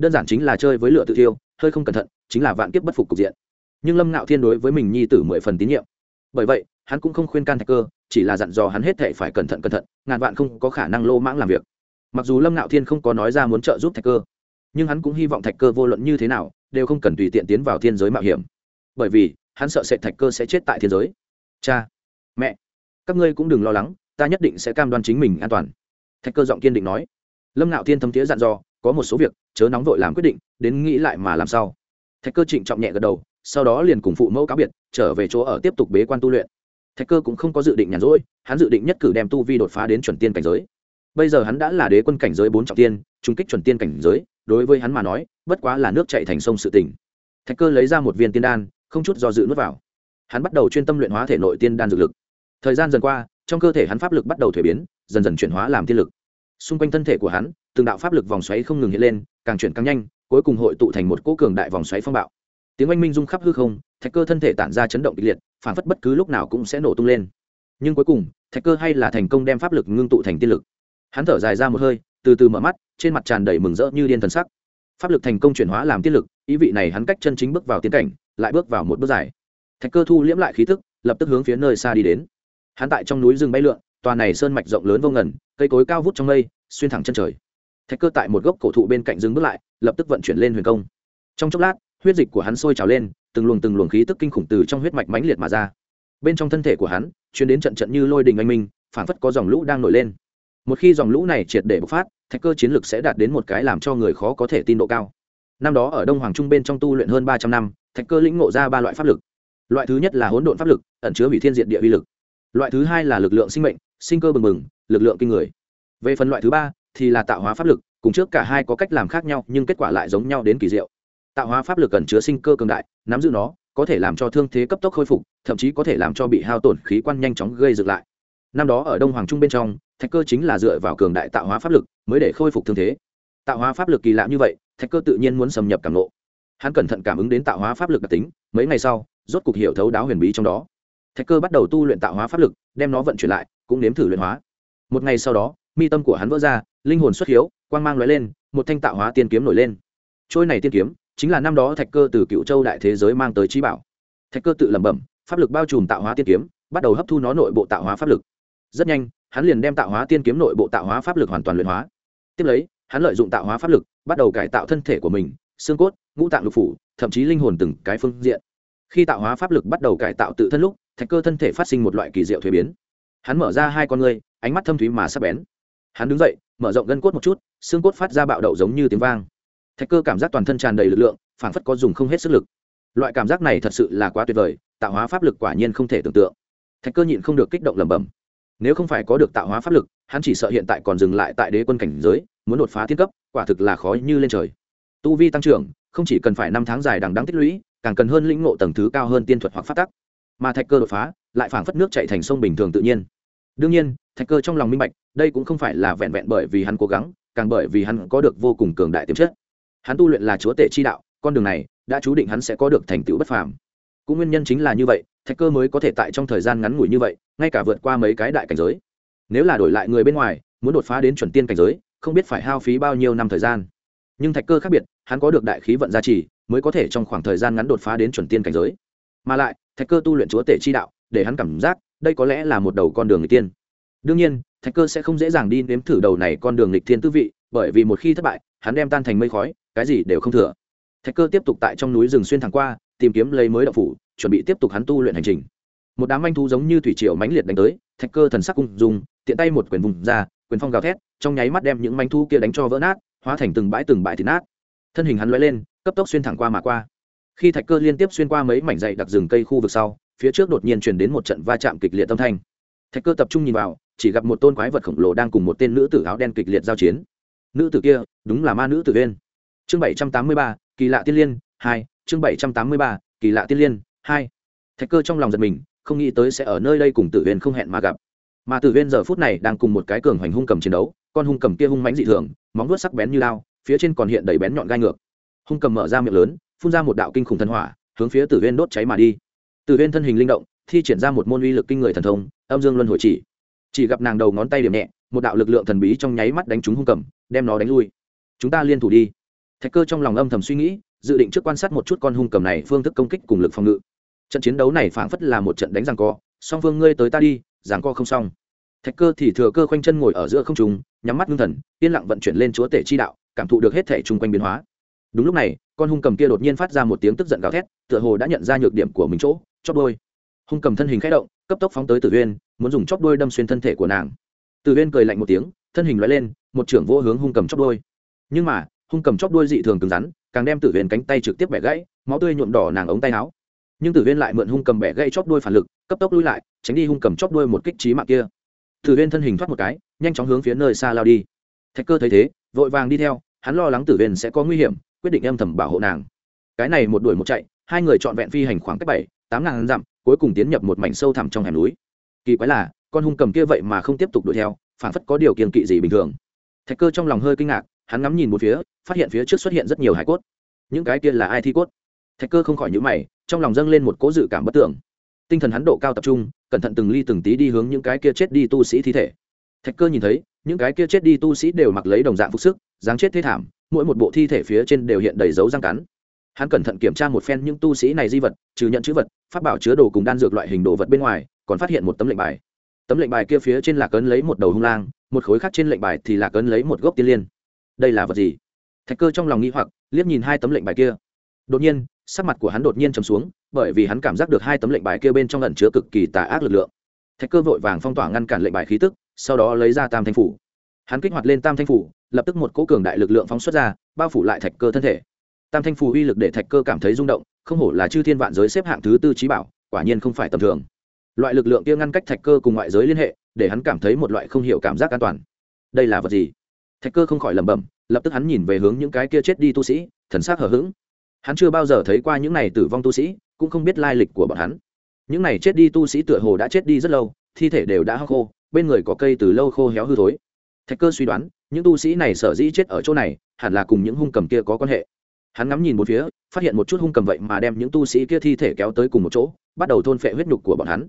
đơn giản chính là chơi với lửa tự thiêu, hơi không cẩn thận, chính là vạn kiếp bất phục cục diện. Nhưng lâm ngạo thiên đối với mình nhi tử mười phần tín nhiệm. Bởi vậy, hắn cũng không khuyên can thạch cơ, chỉ là dặn dò hắn hết thệ phải cẩn thận cẩn thận, ngàn vạn không có khả năng lô mãng làm việc. Mặc dù lâm ngạo thiên không có nói ra muốn trợ giúp thạch cơ, nhưng hắn cũng hy vọng thạch cơ vô luận như thế nào, đều không cần tùy tiện tiến vào thiên giới mạo hiểm. Bởi vì, hắn sợ sẽ thạch cơ sẽ chết tại thiên giới. Cha, mẹ, các ngươi cũng đừng lo lắng, ta nhất định sẽ cam đoan chính mình an toàn. Thạch cơ giọng kiên định nói. Lâm ngạo thiên thấm thiế dặn dò có một số việc, chớ nóng vội làm quyết định, đến nghĩ lại mà làm sao thạch cơ trịnh trọng nhẹ gật đầu, sau đó liền cùng phụ mẫu cáo biệt, trở về chỗ ở tiếp tục bế quan tu luyện. Thạch cơ cũng không có dự định nhàn rỗi, hắn dự định nhất cử đem tu vi đột phá đến chuẩn tiên cảnh giới. Bây giờ hắn đã là đế quân cảnh giới bốn trọng tiên trung kích chuẩn tiên cảnh giới, đối với hắn mà nói, bất quá là nước chạy thành sông sự tỉnh thạch cơ lấy ra một viên tiên đan, không chút do dự nuốt vào. Hắn bắt đầu chuyên tâm luyện hóa thể nội tiên đan dược lực. Thời gian dần qua, trong cơ thể hắn pháp lực bắt đầu thuế biến, dần dần chuyển hóa làm tiên lực. Xung quanh thân thể của hắn từng đạo pháp lực vòng xoáy không ngừng hiện lên, càng chuyển càng nhanh, cuối cùng hội tụ thành một cỗ cường đại vòng xoáy phong bạo. Tiếng oanh minh rung khắp hư không, thạch cơ thân thể tản ra chấn động kịch liệt, phản phất bất cứ lúc nào cũng sẽ nổ tung lên. Nhưng cuối cùng, thạch cơ hay là thành công đem pháp lực ngưng tụ thành tiên lực. Hắn thở dài ra một hơi, từ từ mở mắt, trên mặt tràn đầy mừng rỡ như điên thần sắc. Pháp lực thành công chuyển hóa làm tiên lực, ý vị này hắn cách chân chính bước vào tiến cảnh, lại bước vào một bước dài. Thạch cơ thu liễm lại khí thức lập tức hướng phía nơi xa đi đến. Hắn tại trong núi rừng bay lượn, tòa này sơn mạch rộng lớn vô ngần, cây cối cao vút trong mây, xuyên thẳng chân trời thạch cơ tại một gốc cổ thụ bên cạnh dừng bước lại, lập tức vận chuyển lên huyền công. Trong chốc lát, huyết dịch của hắn sôi trào lên, từng luồng từng luồng khí tức kinh khủng từ trong huyết mạch mãnh liệt mà ra. Bên trong thân thể của hắn chuyến đến trận trận như lôi đình anh minh phản phất có dòng lũ đang nổi lên. Một khi dòng lũ này triệt để bộc phát, thạch cơ chiến lực sẽ đạt đến một cái làm cho người khó có thể tin độ cao. Năm đó ở đông hoàng trung bên trong tu luyện hơn ba trăm năm, thạch cơ lĩnh ngộ ra ba loại pháp lực. Loại thứ nhất là hỗn độn pháp lực, ẩn chứa hủy thiên diện địa uy lực. Loại thứ hai là lực lượng sinh mệnh, sinh cơ bừng bừng, lực lượng kinh người. Về phần loại thứ ba thì là tạo hóa pháp lực, cùng trước cả hai có cách làm khác nhau, nhưng kết quả lại giống nhau đến kỳ diệu. Tạo hóa pháp lực cần chứa sinh cơ cường đại, nắm giữ nó, có thể làm cho thương thế cấp tốc khôi phục, thậm chí có thể làm cho bị hao tổn khí quan nhanh chóng gây dựng lại. Năm đó ở đông hoàng trung bên trong, thạch cơ chính là dựa vào cường đại tạo hóa pháp lực mới để khôi phục thương thế. Tạo hóa pháp lực kỳ lạ như vậy, thạch cơ tự nhiên muốn xâm nhập cảm lộ hắn cẩn thận cảm ứng đến tạo hóa pháp lực đặc tính, mấy ngày sau, rốt cục hiểu thấu đáo huyền bí trong đó. Thạch cơ bắt đầu tu luyện tạo hóa pháp lực, đem nó vận chuyển lại, cũng nếm thử luyện hóa. Một ngày sau đó, mi tâm của hắn vỡ ra linh hồn xuất hiếu, quang mang l lên, một thanh tạo hóa tiên kiếm nổi lên. Trôi này tiên kiếm, chính là năm đó thạch cơ từ cựu châu đại thế giới mang tới trí bảo. Thạch cơ tự lẩm bẩm, pháp lực bao trùm tạo hóa tiên kiếm, bắt đầu hấp thu nó nội bộ tạo hóa pháp lực. Rất nhanh, hắn liền đem tạo hóa tiên kiếm nội bộ tạo hóa pháp lực hoàn toàn luyện hóa. Tiếp lấy, hắn lợi dụng tạo hóa pháp lực, bắt đầu cải tạo thân thể của mình, xương cốt, ngũ tạng lục phủ, thậm chí linh hồn từng cái phương diện. Khi tạo hóa pháp lực bắt đầu cải tạo tự thân lúc, thạch cơ thân thể phát sinh một loại kỳ diệu thuế biến. Hắn mở ra hai con ngươi, ánh mắt thâm thúy mà sắp bén. Hắn đứng dậy mở rộng gân cốt một chút, xương cốt phát ra bạo đậu giống như tiếng vang. Thạch cơ cảm giác toàn thân tràn đầy lực lượng, phảng phất có dùng không hết sức lực. Loại cảm giác này thật sự là quá tuyệt vời, tạo hóa pháp lực quả nhiên không thể tưởng tượng. Thạch cơ nhịn không được kích động lẩm bẩm. Nếu không phải có được tạo hóa pháp lực, hắn chỉ sợ hiện tại còn dừng lại tại đế quân cảnh giới, muốn đột phá thiên cấp, quả thực là khó như lên trời. Tu vi tăng trưởng, không chỉ cần phải năm tháng dài đằng đắng tích lũy, càng cần hơn lĩnh ngộ tầng thứ cao hơn tiên thuật hoặc phát tắc. Mà thạch cơ đột phá, lại phảng phất nước chạy thành sông bình thường tự nhiên đương nhiên, thạch cơ trong lòng minh bạch, đây cũng không phải là vẹn vẹn bởi vì hắn cố gắng, càng bởi vì hắn có được vô cùng cường đại tiềm chất. Hắn tu luyện là chúa tể chi đạo, con đường này đã chú định hắn sẽ có được thành tựu bất phàm. Cũng nguyên nhân chính là như vậy, thạch cơ mới có thể tại trong thời gian ngắn ngủi như vậy, ngay cả vượt qua mấy cái đại cảnh giới. Nếu là đổi lại người bên ngoài, muốn đột phá đến chuẩn tiên cảnh giới, không biết phải hao phí bao nhiêu năm thời gian. Nhưng thạch cơ khác biệt, hắn có được đại khí vận gia trì, mới có thể trong khoảng thời gian ngắn đột phá đến chuẩn tiên cảnh giới. Mà lại, thạch cơ tu luyện chúa tể chi đạo, để hắn cảm giác đây có lẽ là một đầu con đường người tiên đương nhiên, thạch cơ sẽ không dễ dàng đi nếm thử đầu này con đường lịch thiên tư vị, bởi vì một khi thất bại, hắn đem tan thành mây khói, cái gì đều không thừa. Thạch cơ tiếp tục tại trong núi rừng xuyên thẳng qua, tìm kiếm lấy mới đậu phủ, chuẩn bị tiếp tục hắn tu luyện hành trình. Một đám manh thu giống như thủy triều mãnh liệt đánh tới, thạch cơ thần sắc cung dùng tiện tay một quyền vùng ra, quyền phong gào thét, trong nháy mắt đem những manh thu kia đánh cho vỡ nát, hóa thành từng bãi từng bãi thịt nát. Thân hình hắn lóe lên, cấp tốc xuyên thẳng qua mà qua. Khi thạch cơ liên tiếp xuyên qua mấy mảnh dày đặc rừng cây khu vực sau phía trước đột nhiên truyền đến một trận va chạm kịch liệt tâm thanh. Thạch cơ tập trung nhìn vào, chỉ gặp một tôn quái vật khổng lồ đang cùng một tên nữ tử áo đen kịch liệt giao chiến. Nữ tử kia, đúng là ma nữ tử viên chương bảy trăm tám mươi ba, kỳ lạ tiên liên, hai, chương bảy trăm tám mươi ba, kỳ lạ tiên liên, hai. Thạch cơ trong lòng giật mình, không nghĩ tới sẽ ở nơi đây cùng tử viên không hẹn mà gặp. Mà tử viên giờ phút này đang cùng một cái cường hoành hung cầm chiến đấu, con hung cầm kia hung mãnh dị thường, móng vuốt sắc bén như lao phía trên còn hiện đầy bén nhọn gai ngược. Hung cầm mở ra miệng lớn, phun ra một đạo kinh khủng thần hỏa, hướng phía tử viên đốt cháy mà đi từ viên thân hình linh động, thi triển ra một môn uy lực kinh người thần thông, âm dương luân hồi chỉ. Chỉ gặp nàng đầu ngón tay điểm nhẹ, một đạo lực lượng thần bí trong nháy mắt đánh trúng hung cầm, đem nó đánh lui. Chúng ta liên thủ đi. Thạch cơ trong lòng âm thầm suy nghĩ, dự định trước quan sát một chút con hung cầm này phương thức công kích cùng lực phòng ngự. Trận chiến đấu này phảng phất là một trận đánh rằng co. Song phương ngươi tới ta đi, giằng co không xong. Thạch cơ thì thừa cơ khoanh chân ngồi ở giữa không trùng nhắm mắt ngưng thần, yên lặng vận chuyển lên chúa tể chi đạo, cảm thụ được hết thể chung quanh biến hóa. Đúng lúc này, con hung cầm kia đột nhiên phát ra một tiếng tức giận gào thét, tựa hồ đã nhận ra nhược điểm của mình chỗ chóp đôi hung cầm thân hình khẽ động, cấp tốc phóng tới tử uyên, muốn dùng chóp đôi đâm xuyên thân thể của nàng. Tử uyên cười lạnh một tiếng, thân hình loại lên, một trưởng vô hướng hung cầm chóp đôi nhưng mà, hung cầm chóp đôi dị thường cứng rắn, càng đem tử uyên cánh tay trực tiếp bẻ gãy, máu tươi nhuộm đỏ nàng ống tay áo. Nhưng tử uyên lại mượn hung cầm bẻ gãy chóp đôi phản lực, cấp tốc lui lại, tránh đi hung cầm chóp đôi một kích trí mạng kia. Tử uyên thân hình thoát một cái, nhanh chóng hướng phía nơi xa lao đi. Thạch cơ thấy thế, vội vàng đi theo, hắn lo lắng tử uyên sẽ có nguy hiểm, quyết định âm thầm bảo hộ nàng. Cái này một đuổi một chạy, hai người trọn vẹn phi hành khoảng cách bảy tám ngàn dặm, cuối cùng tiến nhập một mảnh sâu thẳm trong hẻm núi. Kỳ quái là, con hung cầm kia vậy mà không tiếp tục đuổi theo, phản phất có điều kiên kỵ gì bình thường. Thạch cơ trong lòng hơi kinh ngạc, hắn ngắm nhìn một phía, phát hiện phía trước xuất hiện rất nhiều hải cốt. Những cái kia là ai thi cốt? Thạch cơ không khỏi nhữ mày, trong lòng dâng lên một cố dự cảm bất tưởng. Tinh thần hắn độ cao tập trung, cẩn thận từng ly từng tí đi hướng những cái kia chết đi tu sĩ thi thể. Thạch cơ nhìn thấy, những cái kia chết đi tu sĩ đều mặc lấy đồng dạng phục sức, dáng chết thế thảm, mỗi một bộ thi thể phía trên đều hiện đầy dấu răng cắn. Hắn cẩn thận kiểm tra một phen những tu sĩ này di vật, trừ nhận chữ vật phát bảo chứa đồ cùng đan dược loại hình đồ vật bên ngoài, còn phát hiện một tấm lệnh bài. Tấm lệnh bài kia phía trên là cấn lấy một đầu hung lang, một khối khác trên lệnh bài thì là cấn lấy một gốc tiên liên. Đây là vật gì? Thạch cơ trong lòng nghĩ hoặc, liếc nhìn hai tấm lệnh bài kia. Đột nhiên, sắc mặt của hắn đột nhiên trầm xuống, bởi vì hắn cảm giác được hai tấm lệnh bài kia bên trong lẩn chứa cực kỳ tà ác lực lượng. Thạch cơ vội vàng phong tỏa ngăn cản lệnh bài khí tức, sau đó lấy ra tam thanh phủ. Hắn kích hoạt lên tam thanh phủ, lập tức một cỗ cường đại lực lượng phóng xuất ra, bao phủ lại thạch cơ thân thể. Tam thanh phù uy lực để thạch cơ cảm thấy rung động không hổ là chư thiên vạn giới xếp hạng thứ tư trí bảo, quả nhiên không phải tầm thường. Loại lực lượng kia ngăn cách thạch cơ cùng ngoại giới liên hệ, để hắn cảm thấy một loại không hiểu cảm giác an toàn. Đây là vật gì? Thạch cơ không khỏi lẩm bẩm, lập tức hắn nhìn về hướng những cái kia chết đi tu sĩ, thần s á c hở h ữ g hắn chưa bao giờ thấy qua những này tử vong tu sĩ, cũng không biết lai lịch của bọn hắn. Những này chết đi tu sĩ tựa hồ đã chết đi rất lâu, thi thể đều đã hắc khô, bên người có cây từ lâu khô héo hư thối. Thạch cơ suy đoán, những tu sĩ này sở dĩ chết ở chỗ này, hẳn là cùng những hung cầm kia có quan hệ hắn ngắm nhìn một phía, phát hiện một chút hung cầm vậy mà đem những tu sĩ kia thi thể kéo tới cùng một chỗ, bắt đầu thôn phệ huyết nhục của bọn hắn.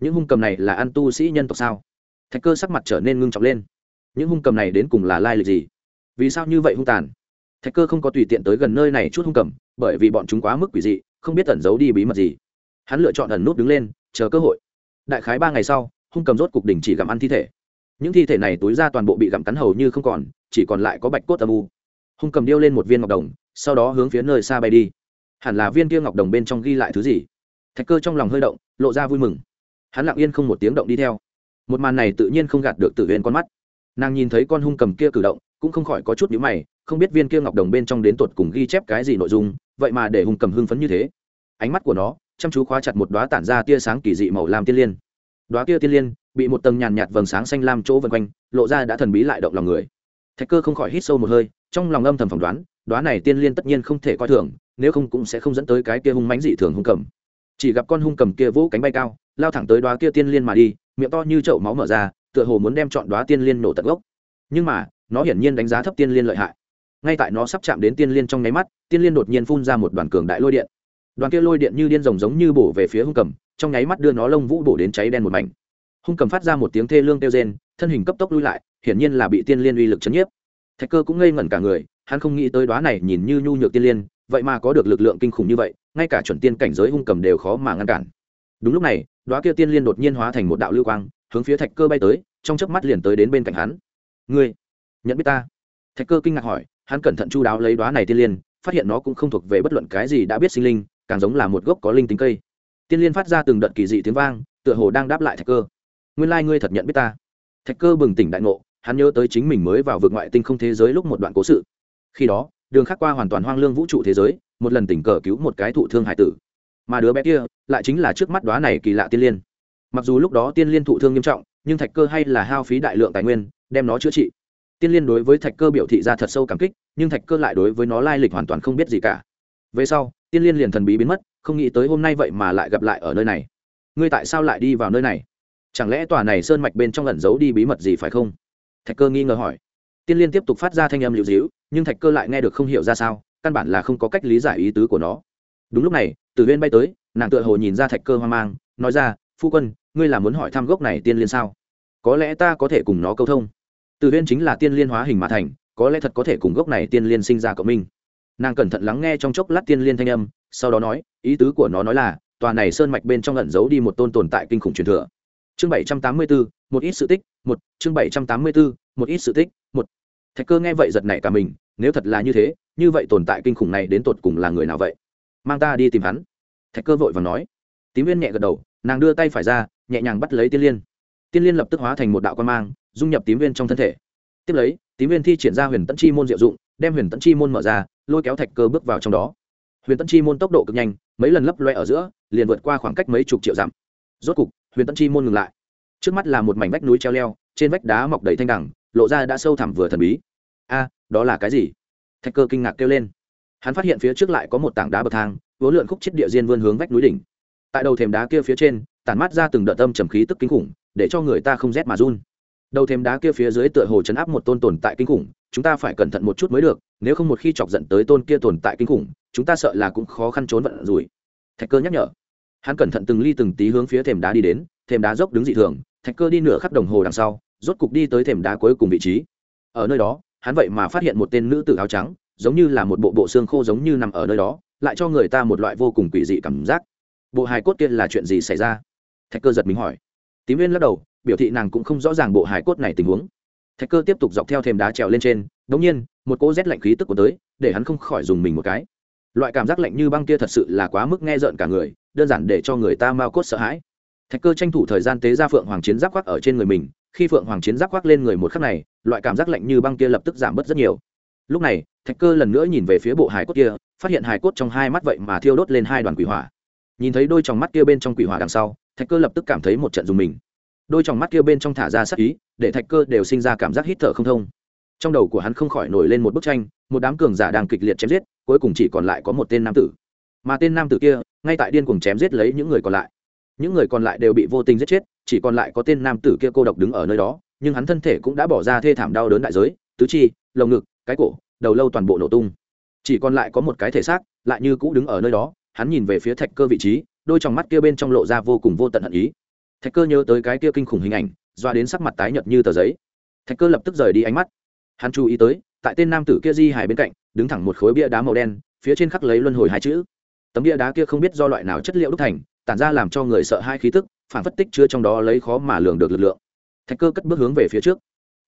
Những hung cầm này là ăn tu sĩ nhân tộc sao? Thạch cơ sắc mặt trở nên ngưng trọng lên. Những hung cầm này đến cùng là lai lịch gì? Vì sao như vậy hung tàn? Thạch cơ không có tùy tiện tới gần nơi này chút hung cầm, bởi vì bọn chúng quá mức quỷ dị, không biết tẩn giấu đi bí mật gì. Hắn lựa chọn ẩn nút đứng lên, chờ cơ hội. Đại khái ba ngày sau, hung cầm rốt cục đỉnh chỉ gặm ăn thi thể. Những thi thể này túi ra toàn bộ bị gặm cắn hầu như không còn, chỉ còn lại có bạch cốt âm u. Hung cầm điêu lên một viên ngọc đồng sau đó hướng phía nơi xa bay đi. Hẳn là viên kia ngọc đồng bên trong ghi lại thứ gì? Thạch cơ trong lòng hơi động, lộ ra vui mừng. Hắn lặng yên không một tiếng động đi theo. Một màn này tự nhiên không gạt được tử huyền con mắt. Nàng nhìn thấy con hung cầm kia cử động, cũng không khỏi có chút nhữ mày, không biết viên kia ngọc đồng bên trong đến tột cùng ghi chép cái gì nội dung, vậy mà để hung cầm hưng phấn như thế. Ánh mắt của nó chăm chú khóa chặt một đoá tản ra tia sáng kỳ dị màu lam tiên liên. Đoá kia tiên liên bị một tầng nhàn nhạt vầng sáng xanh lam chỗ vân quanh, lộ ra đã thần bí lại động lòng người thạch cơ không khỏi hít sâu một hơi, trong lòng âm thầm phỏng đoán, đoá này tiên liên tất nhiên không thể coi thường, nếu không cũng sẽ không dẫn tới cái kia hung mánh dị thường hung cầm. Chỉ gặp con hung cầm kia vỗ cánh bay cao, lao thẳng tới đoá kia tiên liên mà đi, miệng to như chậu máu mở ra, tựa hồ muốn đem chọn đoá tiên liên nổ tận gốc. Nhưng mà, nó hiển nhiên đánh giá thấp tiên liên lợi hại. Ngay tại nó sắp chạm đến tiên liên trong nháy mắt, tiên liên đột nhiên phun ra một đoàn cường đại lôi điện. Đoàn kia lôi điện như điên rồng giống như bổ về phía hung cầm, trong nháy mắt đưa nó lông vũ bổ đến cháy đen một mảnh. Hung cầm phát ra một tiếng thê lương kêu rên, thân hình cấp tốc lui lại hiển nhiên là bị tiên liên uy lực chấn nhiếp. Thạch cơ cũng ngây ngẩn cả người, hắn không nghĩ tới đoá này nhìn như nhu nhược tiên liên, vậy mà có được lực lượng kinh khủng như vậy, ngay cả chuẩn tiên cảnh giới hung cầm đều khó mà ngăn cản. Đúng lúc này đoá kia tiên liên đột nhiên hóa thành một đạo lưu quang, hướng phía thạch cơ bay tới, trong chớp mắt liền tới đến bên cạnh hắn. Ngươi, nhận biết ta? Thạch cơ kinh ngạc hỏi, hắn cẩn thận chu đáo lấy đoá này tiên liên, phát hiện nó cũng không thuộc về bất luận cái gì đã biết sinh linh, càng giống là một gốc có linh tính cây. Tiên liên phát ra từng đợt kỳ dị tiếng vang, tựa hồ đang đáp lại thạch cơ. Nguyên lai、like、ngươi thật nhận biết ta. Thạch cơ bừng tỉnh đại ngộ hắn nhớ tới chính mình mới vào vực ngoại tinh không thế giới lúc một đoạn cố sự. Khi đó, đường khắc qua hoàn toàn hoang lương vũ trụ thế giới, một lần tình cờ cứu một cái thụ thương hải tử. Mà đứa bé kia, lại chính là trước mắt đoá này kỳ lạ tiên liên. Mặc dù lúc đó tiên liên thụ thương nghiêm trọng, nhưng thạch cơ hay là hao phí đại lượng tài nguyên, đem nó chữa trị. Tiên liên đối với thạch cơ biểu thị ra thật sâu cảm kích, nhưng thạch cơ lại đối với nó lai lịch hoàn toàn không biết gì cả. Về sau, tiên liên liền thần bí biến mất, không nghĩ tới hôm nay vậy mà lại gặp lại ở nơi này. Ngươi tại sao lại đi vào nơi này? Chẳng lẽ tòa này sơn mạch bên trong lẩn giấu đi bí mật gì phải không? Thạch cơ nghi ngờ hỏi. Tiên liên tiếp tục phát ra thanh âm liệu dĩu nhưng thạch cơ lại nghe được không hiểu ra sao, căn bản là không có cách lý giải ý tứ của nó. Đúng lúc này từ huyên bay tới, nàng tựa hồ nhìn ra thạch cơ hoang mang, nói ra, phu quân, ngươi là muốn hỏi thăm gốc này tiên liên sao? Có lẽ ta có thể cùng nó câu thông. Từ huyên chính là tiên liên hóa hình mà thành, có lẽ thật có thể cùng gốc này tiên liên sinh ra cộng minh. Nàng cẩn thận lắng nghe trong chốc lát tiên liên thanh âm, sau đó nói, ý tứ của nó nói là, tòa này sơn mạch bên trong ẩn giấu đi một tôn tồn tại kinh khủng truyền thừa. Chương bảy trăm tám mươi bốn một ít sự tích, một, chương bảy trăm tám mươi bốn một ít sự tích, một. Thạch cơ nghe vậy giật nảy cả mình, nếu thật là như thế, như vậy tồn tại kinh khủng này đến tột cùng là người nào vậy? Mang ta đi tìm hắn. Thạch cơ vội và nói. Tím viên nhẹ gật đầu, nàng đưa tay phải ra, nhẹ nhàng bắt lấy tiên liên. Tiên liên lập tức hóa thành một đạo quan mang, dung nhập tím viên trong thân thể. Tiếp lấy, tím viên thi triển ra huyền tẫn chi môn diệu dụng, đem huyền tẫn chi môn mở ra, lôi kéo thạch cơ bước vào trong đó. Huyền tẫn chi môn tốc độ cực nhanh, mấy lần lấp loe ở giữa, liền vượt qua khoảng cách mấy chục triệu dặm. Rốt cục, huyền tẫn chi môn ngừng lại trước mắt là một mảnh vách núi treo leo, trên vách đá mọc đầy thanh đẳng lộ ra đã sâu thẳm vừa thần bí. A, đó là cái gì? Thạch cơ kinh ngạc kêu lên. Hắn phát hiện phía trước lại có một tảng đá bậc thang vố lượn khúc chết địa diên vươn hướng vách núi đỉnh. Tại đầu thềm đá kia phía trên, tản mát ra từng đợt tâm trầm khí tức kinh khủng, để cho người ta không rét mà run. Đầu thềm đá kia phía dưới tựa hồ chấn áp một tôn tồn tại kinh khủng, chúng ta phải cẩn thận một chút mới được, nếu không một khi chọc giận tới tôn kia tồn tại kinh khủng, chúng ta sợ là cũng khó khăn trốn vận rủi. Thạch cơ nhắc nhở. Hắn cẩn thận từng ly từng tí hướng phía thềm đá đi đến, thềm đá dốc đứng dị thường thạch cơ đi nửa khắc đồng hồ đằng sau, rốt cục đi tới thềm đá cuối cùng vị trí. Ở nơi đó, hắn vậy mà phát hiện một tên nữ tử áo trắng, giống như là một bộ bộ xương khô giống như nằm ở nơi đó, lại cho người ta một loại vô cùng quỷ dị cảm giác. Bộ hài cốt kia là chuyện gì xảy ra? Thạch cơ giật mình hỏi. Tím viên lắc đầu, biểu thị nàng cũng không rõ ràng bộ hài cốt này tình huống. Thạch cơ tiếp tục dọc theo thềm đá trèo lên trên đ ỗ n g nhiên, một cỗ rét lạnh khí tức của tới, để hắn không khỏi dùng mình một cái. Loại cảm giác lạnh như băng kia thật sự là quá mức nghe rợn cả người, đơn giản để cho người ta mau cốt sợ hãi thạch cơ tranh thủ thời gian tế ra phượng hoàng chiến giáp khoác ở trên người mình, khi phượng hoàng chiến giáp khoác lên người một khắc này, loại cảm giác lạnh như băng kia lập tức giảm bớt rất nhiều. Lúc này, thạch cơ lần nữa nhìn về phía bộ hài cốt kia, phát hiện hài cốt trong hai mắt vậy mà thiêu đốt lên hai đoàn quỷ hỏa. Nhìn thấy đôi t mắt kia bên trong quỷ hỏa đằng sau, thạch cơ lập tức cảm thấy một trận dùng mình. Đôi t mắt kia bên trong thả ra sắc ý, để thạch cơ đều sinh ra cảm giác hít thở không thông. Trong đầu của hắn không khỏi nổi lên một bức tranh, một đám cường giả đang kịch liệt chém giết, cuối cùng chỉ còn lại có một tên nam tử. Mà tên nam tử kia, ngay tại điên cuồng chém giết lấy những người còn lại những người còn lại đều bị vô tình giết chết, chỉ còn lại có tên nam tử kia cô độc đứng ở nơi đó, nhưng hắn thân thể cũng đã bỏ ra thê thảm đau đớn đại giới, tứ chi, lồng ngực, cái cổ, đầu lâu toàn bộ nổ tung. Chỉ còn lại có một cái thể xác, lại như cũ đứng ở nơi đó, hắn nhìn về phía thạch cơ vị trí, đôi t mắt kia bên trong lộ ra vô cùng vô tận hận ý. Thạch cơ nhớ tới cái kia kinh khủng hình ảnh, doa đến sắc mặt tái nhợt như tờ giấy. Thạch cơ lập tức rời đi ánh mắt. Hắn chú ý tới, tại tên nam tử kia di hải bên cạnh, đứng thẳng một khối bia đá màu đen, phía trên khắc lấy luân hồi hai chữ. Tấm bia đá kia không biết do loại nào chất liệu đúc thành tản ra làm cho người sợ hai khí tức, phản phất tích chứa trong đó lấy khó mà lường được lực lượng. Thạch cơ cất bước hướng về phía trước.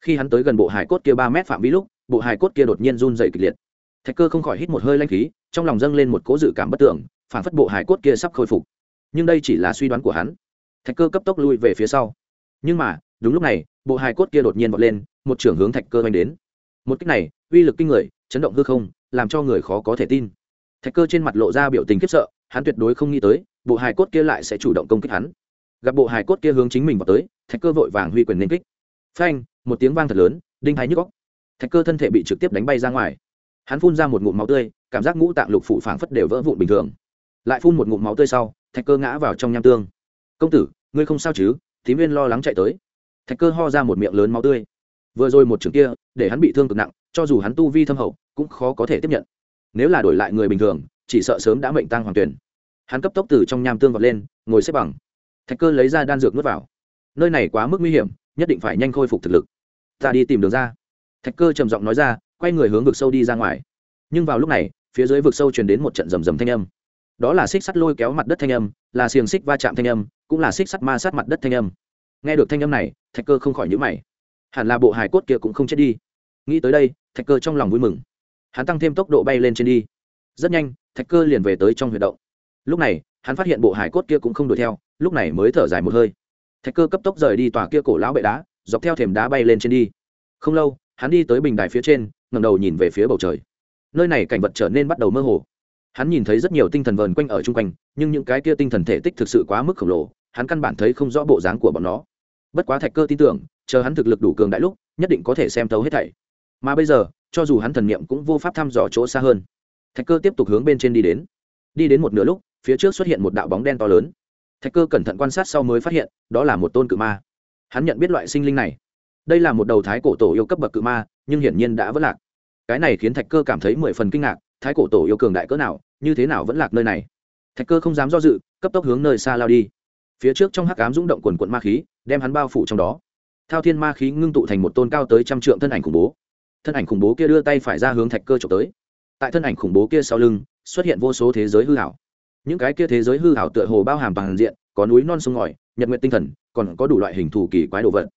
Khi hắn tới gần bộ hải cốt kia ba mét phạm vi lúc, bộ hải cốt kia đột nhiên run dày kịch liệt. Thạch cơ không khỏi hít một hơi lanh khí, trong lòng dâng lên một cố dự cảm bất tưởng phản phất bộ hải cốt kia sắp khôi phục. Nhưng đây chỉ là suy đoán của hắn. Thạch cơ cấp tốc lui về phía sau. Nhưng mà, đúng lúc này, bộ hải cốt kia đột nhiên vọt lên, một trưởng hướng thạch cơ oanh đến. Một cách này, uy lực kinh người, chấn động hư không, làm cho người khó có thể tin. Thạch cơ trên mặt lộ ra biểu tình khiếp sợ, hắn tuyệt đối không nghĩ tới bộ hài cốt kia lại sẽ chủ động công kích hắn. Gặp bộ hài cốt kia hướng chính mình vào tới, thạch cơ vội vàng huy quyền nên kích. Phanh, một tiếng vang thật lớn, đinh thái nhức góc thạch cơ thân thể bị trực tiếp đánh bay ra ngoài. Hắn phun ra một ngụm máu tươi, cảm giác ngũ tạng lục phủ phảng phất đều vỡ vụn bình thường. Lại phun một ngụm máu tươi sau, thạch cơ ngã vào trong nham tương. Công tử, ngươi không sao chứ? Thím viên lo lắng chạy tới. Thạch cơ ho ra một miệng lớn máu tươi. Vừa rồi một trường kia, để hắn bị thương cực nặng, cho dù hắn tu vi thâm hậu, cũng khó có thể tiếp nhận. Nếu là đổi lại người bình thường, chỉ sợ sớm đã mệnh tăng hoàng tuyển hắn cấp tốc từ trong nham tương vọt lên, ngồi xếp bằng. Thạch cơ lấy ra đan dược nuốt vào. Nơi này quá mức nguy hiểm, nhất định phải nhanh khôi phục thực lực. Ta đi tìm đường ra. Thạch cơ trầm giọng nói ra, quay người hướng vực sâu đi ra ngoài. Nhưng vào lúc này, phía dưới vực sâu truyền đến một trận rầm rầm thanh âm. Đó là xích sắt lôi kéo mặt đất thanh âm, là xiềng xích va chạm thanh âm, cũng là xích sắt ma sát mặt đất thanh âm. Nghe được thanh âm này, thạch cơ không khỏi nhữ mày. Hẳn là bộ hài cốt kia cũng không chết đi. Nghĩ tới đây, thạch cơ trong lòng vui mừng. Hắn tăng thêm tốc độ bay lên trên đi. Rất nhanh, thạch cơ liền về tới trong huyệt động lúc này, hắn phát hiện bộ hải cốt kia cũng không đuổi theo, lúc này mới thở dài một hơi. Thạch cơ cấp tốc rời đi tòa kia cổ lão bệ đá, dọc theo thềm đá bay lên trên đi. Không lâu, hắn đi tới bình đài phía trên ngầm đầu nhìn về phía bầu trời. Nơi này cảnh vật trở nên bắt đầu mơ hồ. Hắn nhìn thấy rất nhiều tinh thần vờn quanh ở chung quanh, nhưng những cái kia tinh thần thể tích thực sự quá mức khổng lồ, hắn căn bản thấy không rõ bộ dáng của bọn nó. Bất quá thạch cơ tin tưởng, chờ hắn thực lực đủ cường đại lúc, nhất định có thể xem thấu hết thảy. Mà bây giờ, cho dù hắn thần niệm cũng vô pháp thăm dò chỗ xa hơn. Thạch cơ tiếp tục hướng bên trên đi đến. Đi đến một nửa lúc phía trước xuất hiện một đạo bóng đen to lớn. Thạch cơ cẩn thận quan sát sau mới phát hiện, đó là một tôn cự ma. Hắn nhận biết loại sinh linh này. Đây là một đầu thái cổ tổ yêu cấp bậc cự ma, nhưng hiển nhiên đã vất lạc. Cái này khiến thạch cơ cảm thấy mười phần kinh ngạc, thái cổ tổ yêu cường đại cỡ nào, như thế nào vẫn lạc nơi này? Thạch cơ không dám do dự, cấp tốc hướng nơi xa lao đi. Phía trước trong hắc cám rúng động quần quận ma khí, đem hắn bao phủ trong đó. Thao thiên ma khí ngưng tụ thành một tôn cao tới trăm trượng thân ảnh khủng bố. Thân ảnh khủng bố kia đưa tay phải ra hướng thạch cơ trộm tới. Tại thân ảnh khủng bố kia sau lưng, xuất hiện vô số thế giới hư hảo những cái kia thế giới hư hảo tựa hồ bao hàm toàn diện, có núi non sông ngòi, nhật nguyện tinh thần, còn có đủ loại hình thù kỳ quái đồ vật.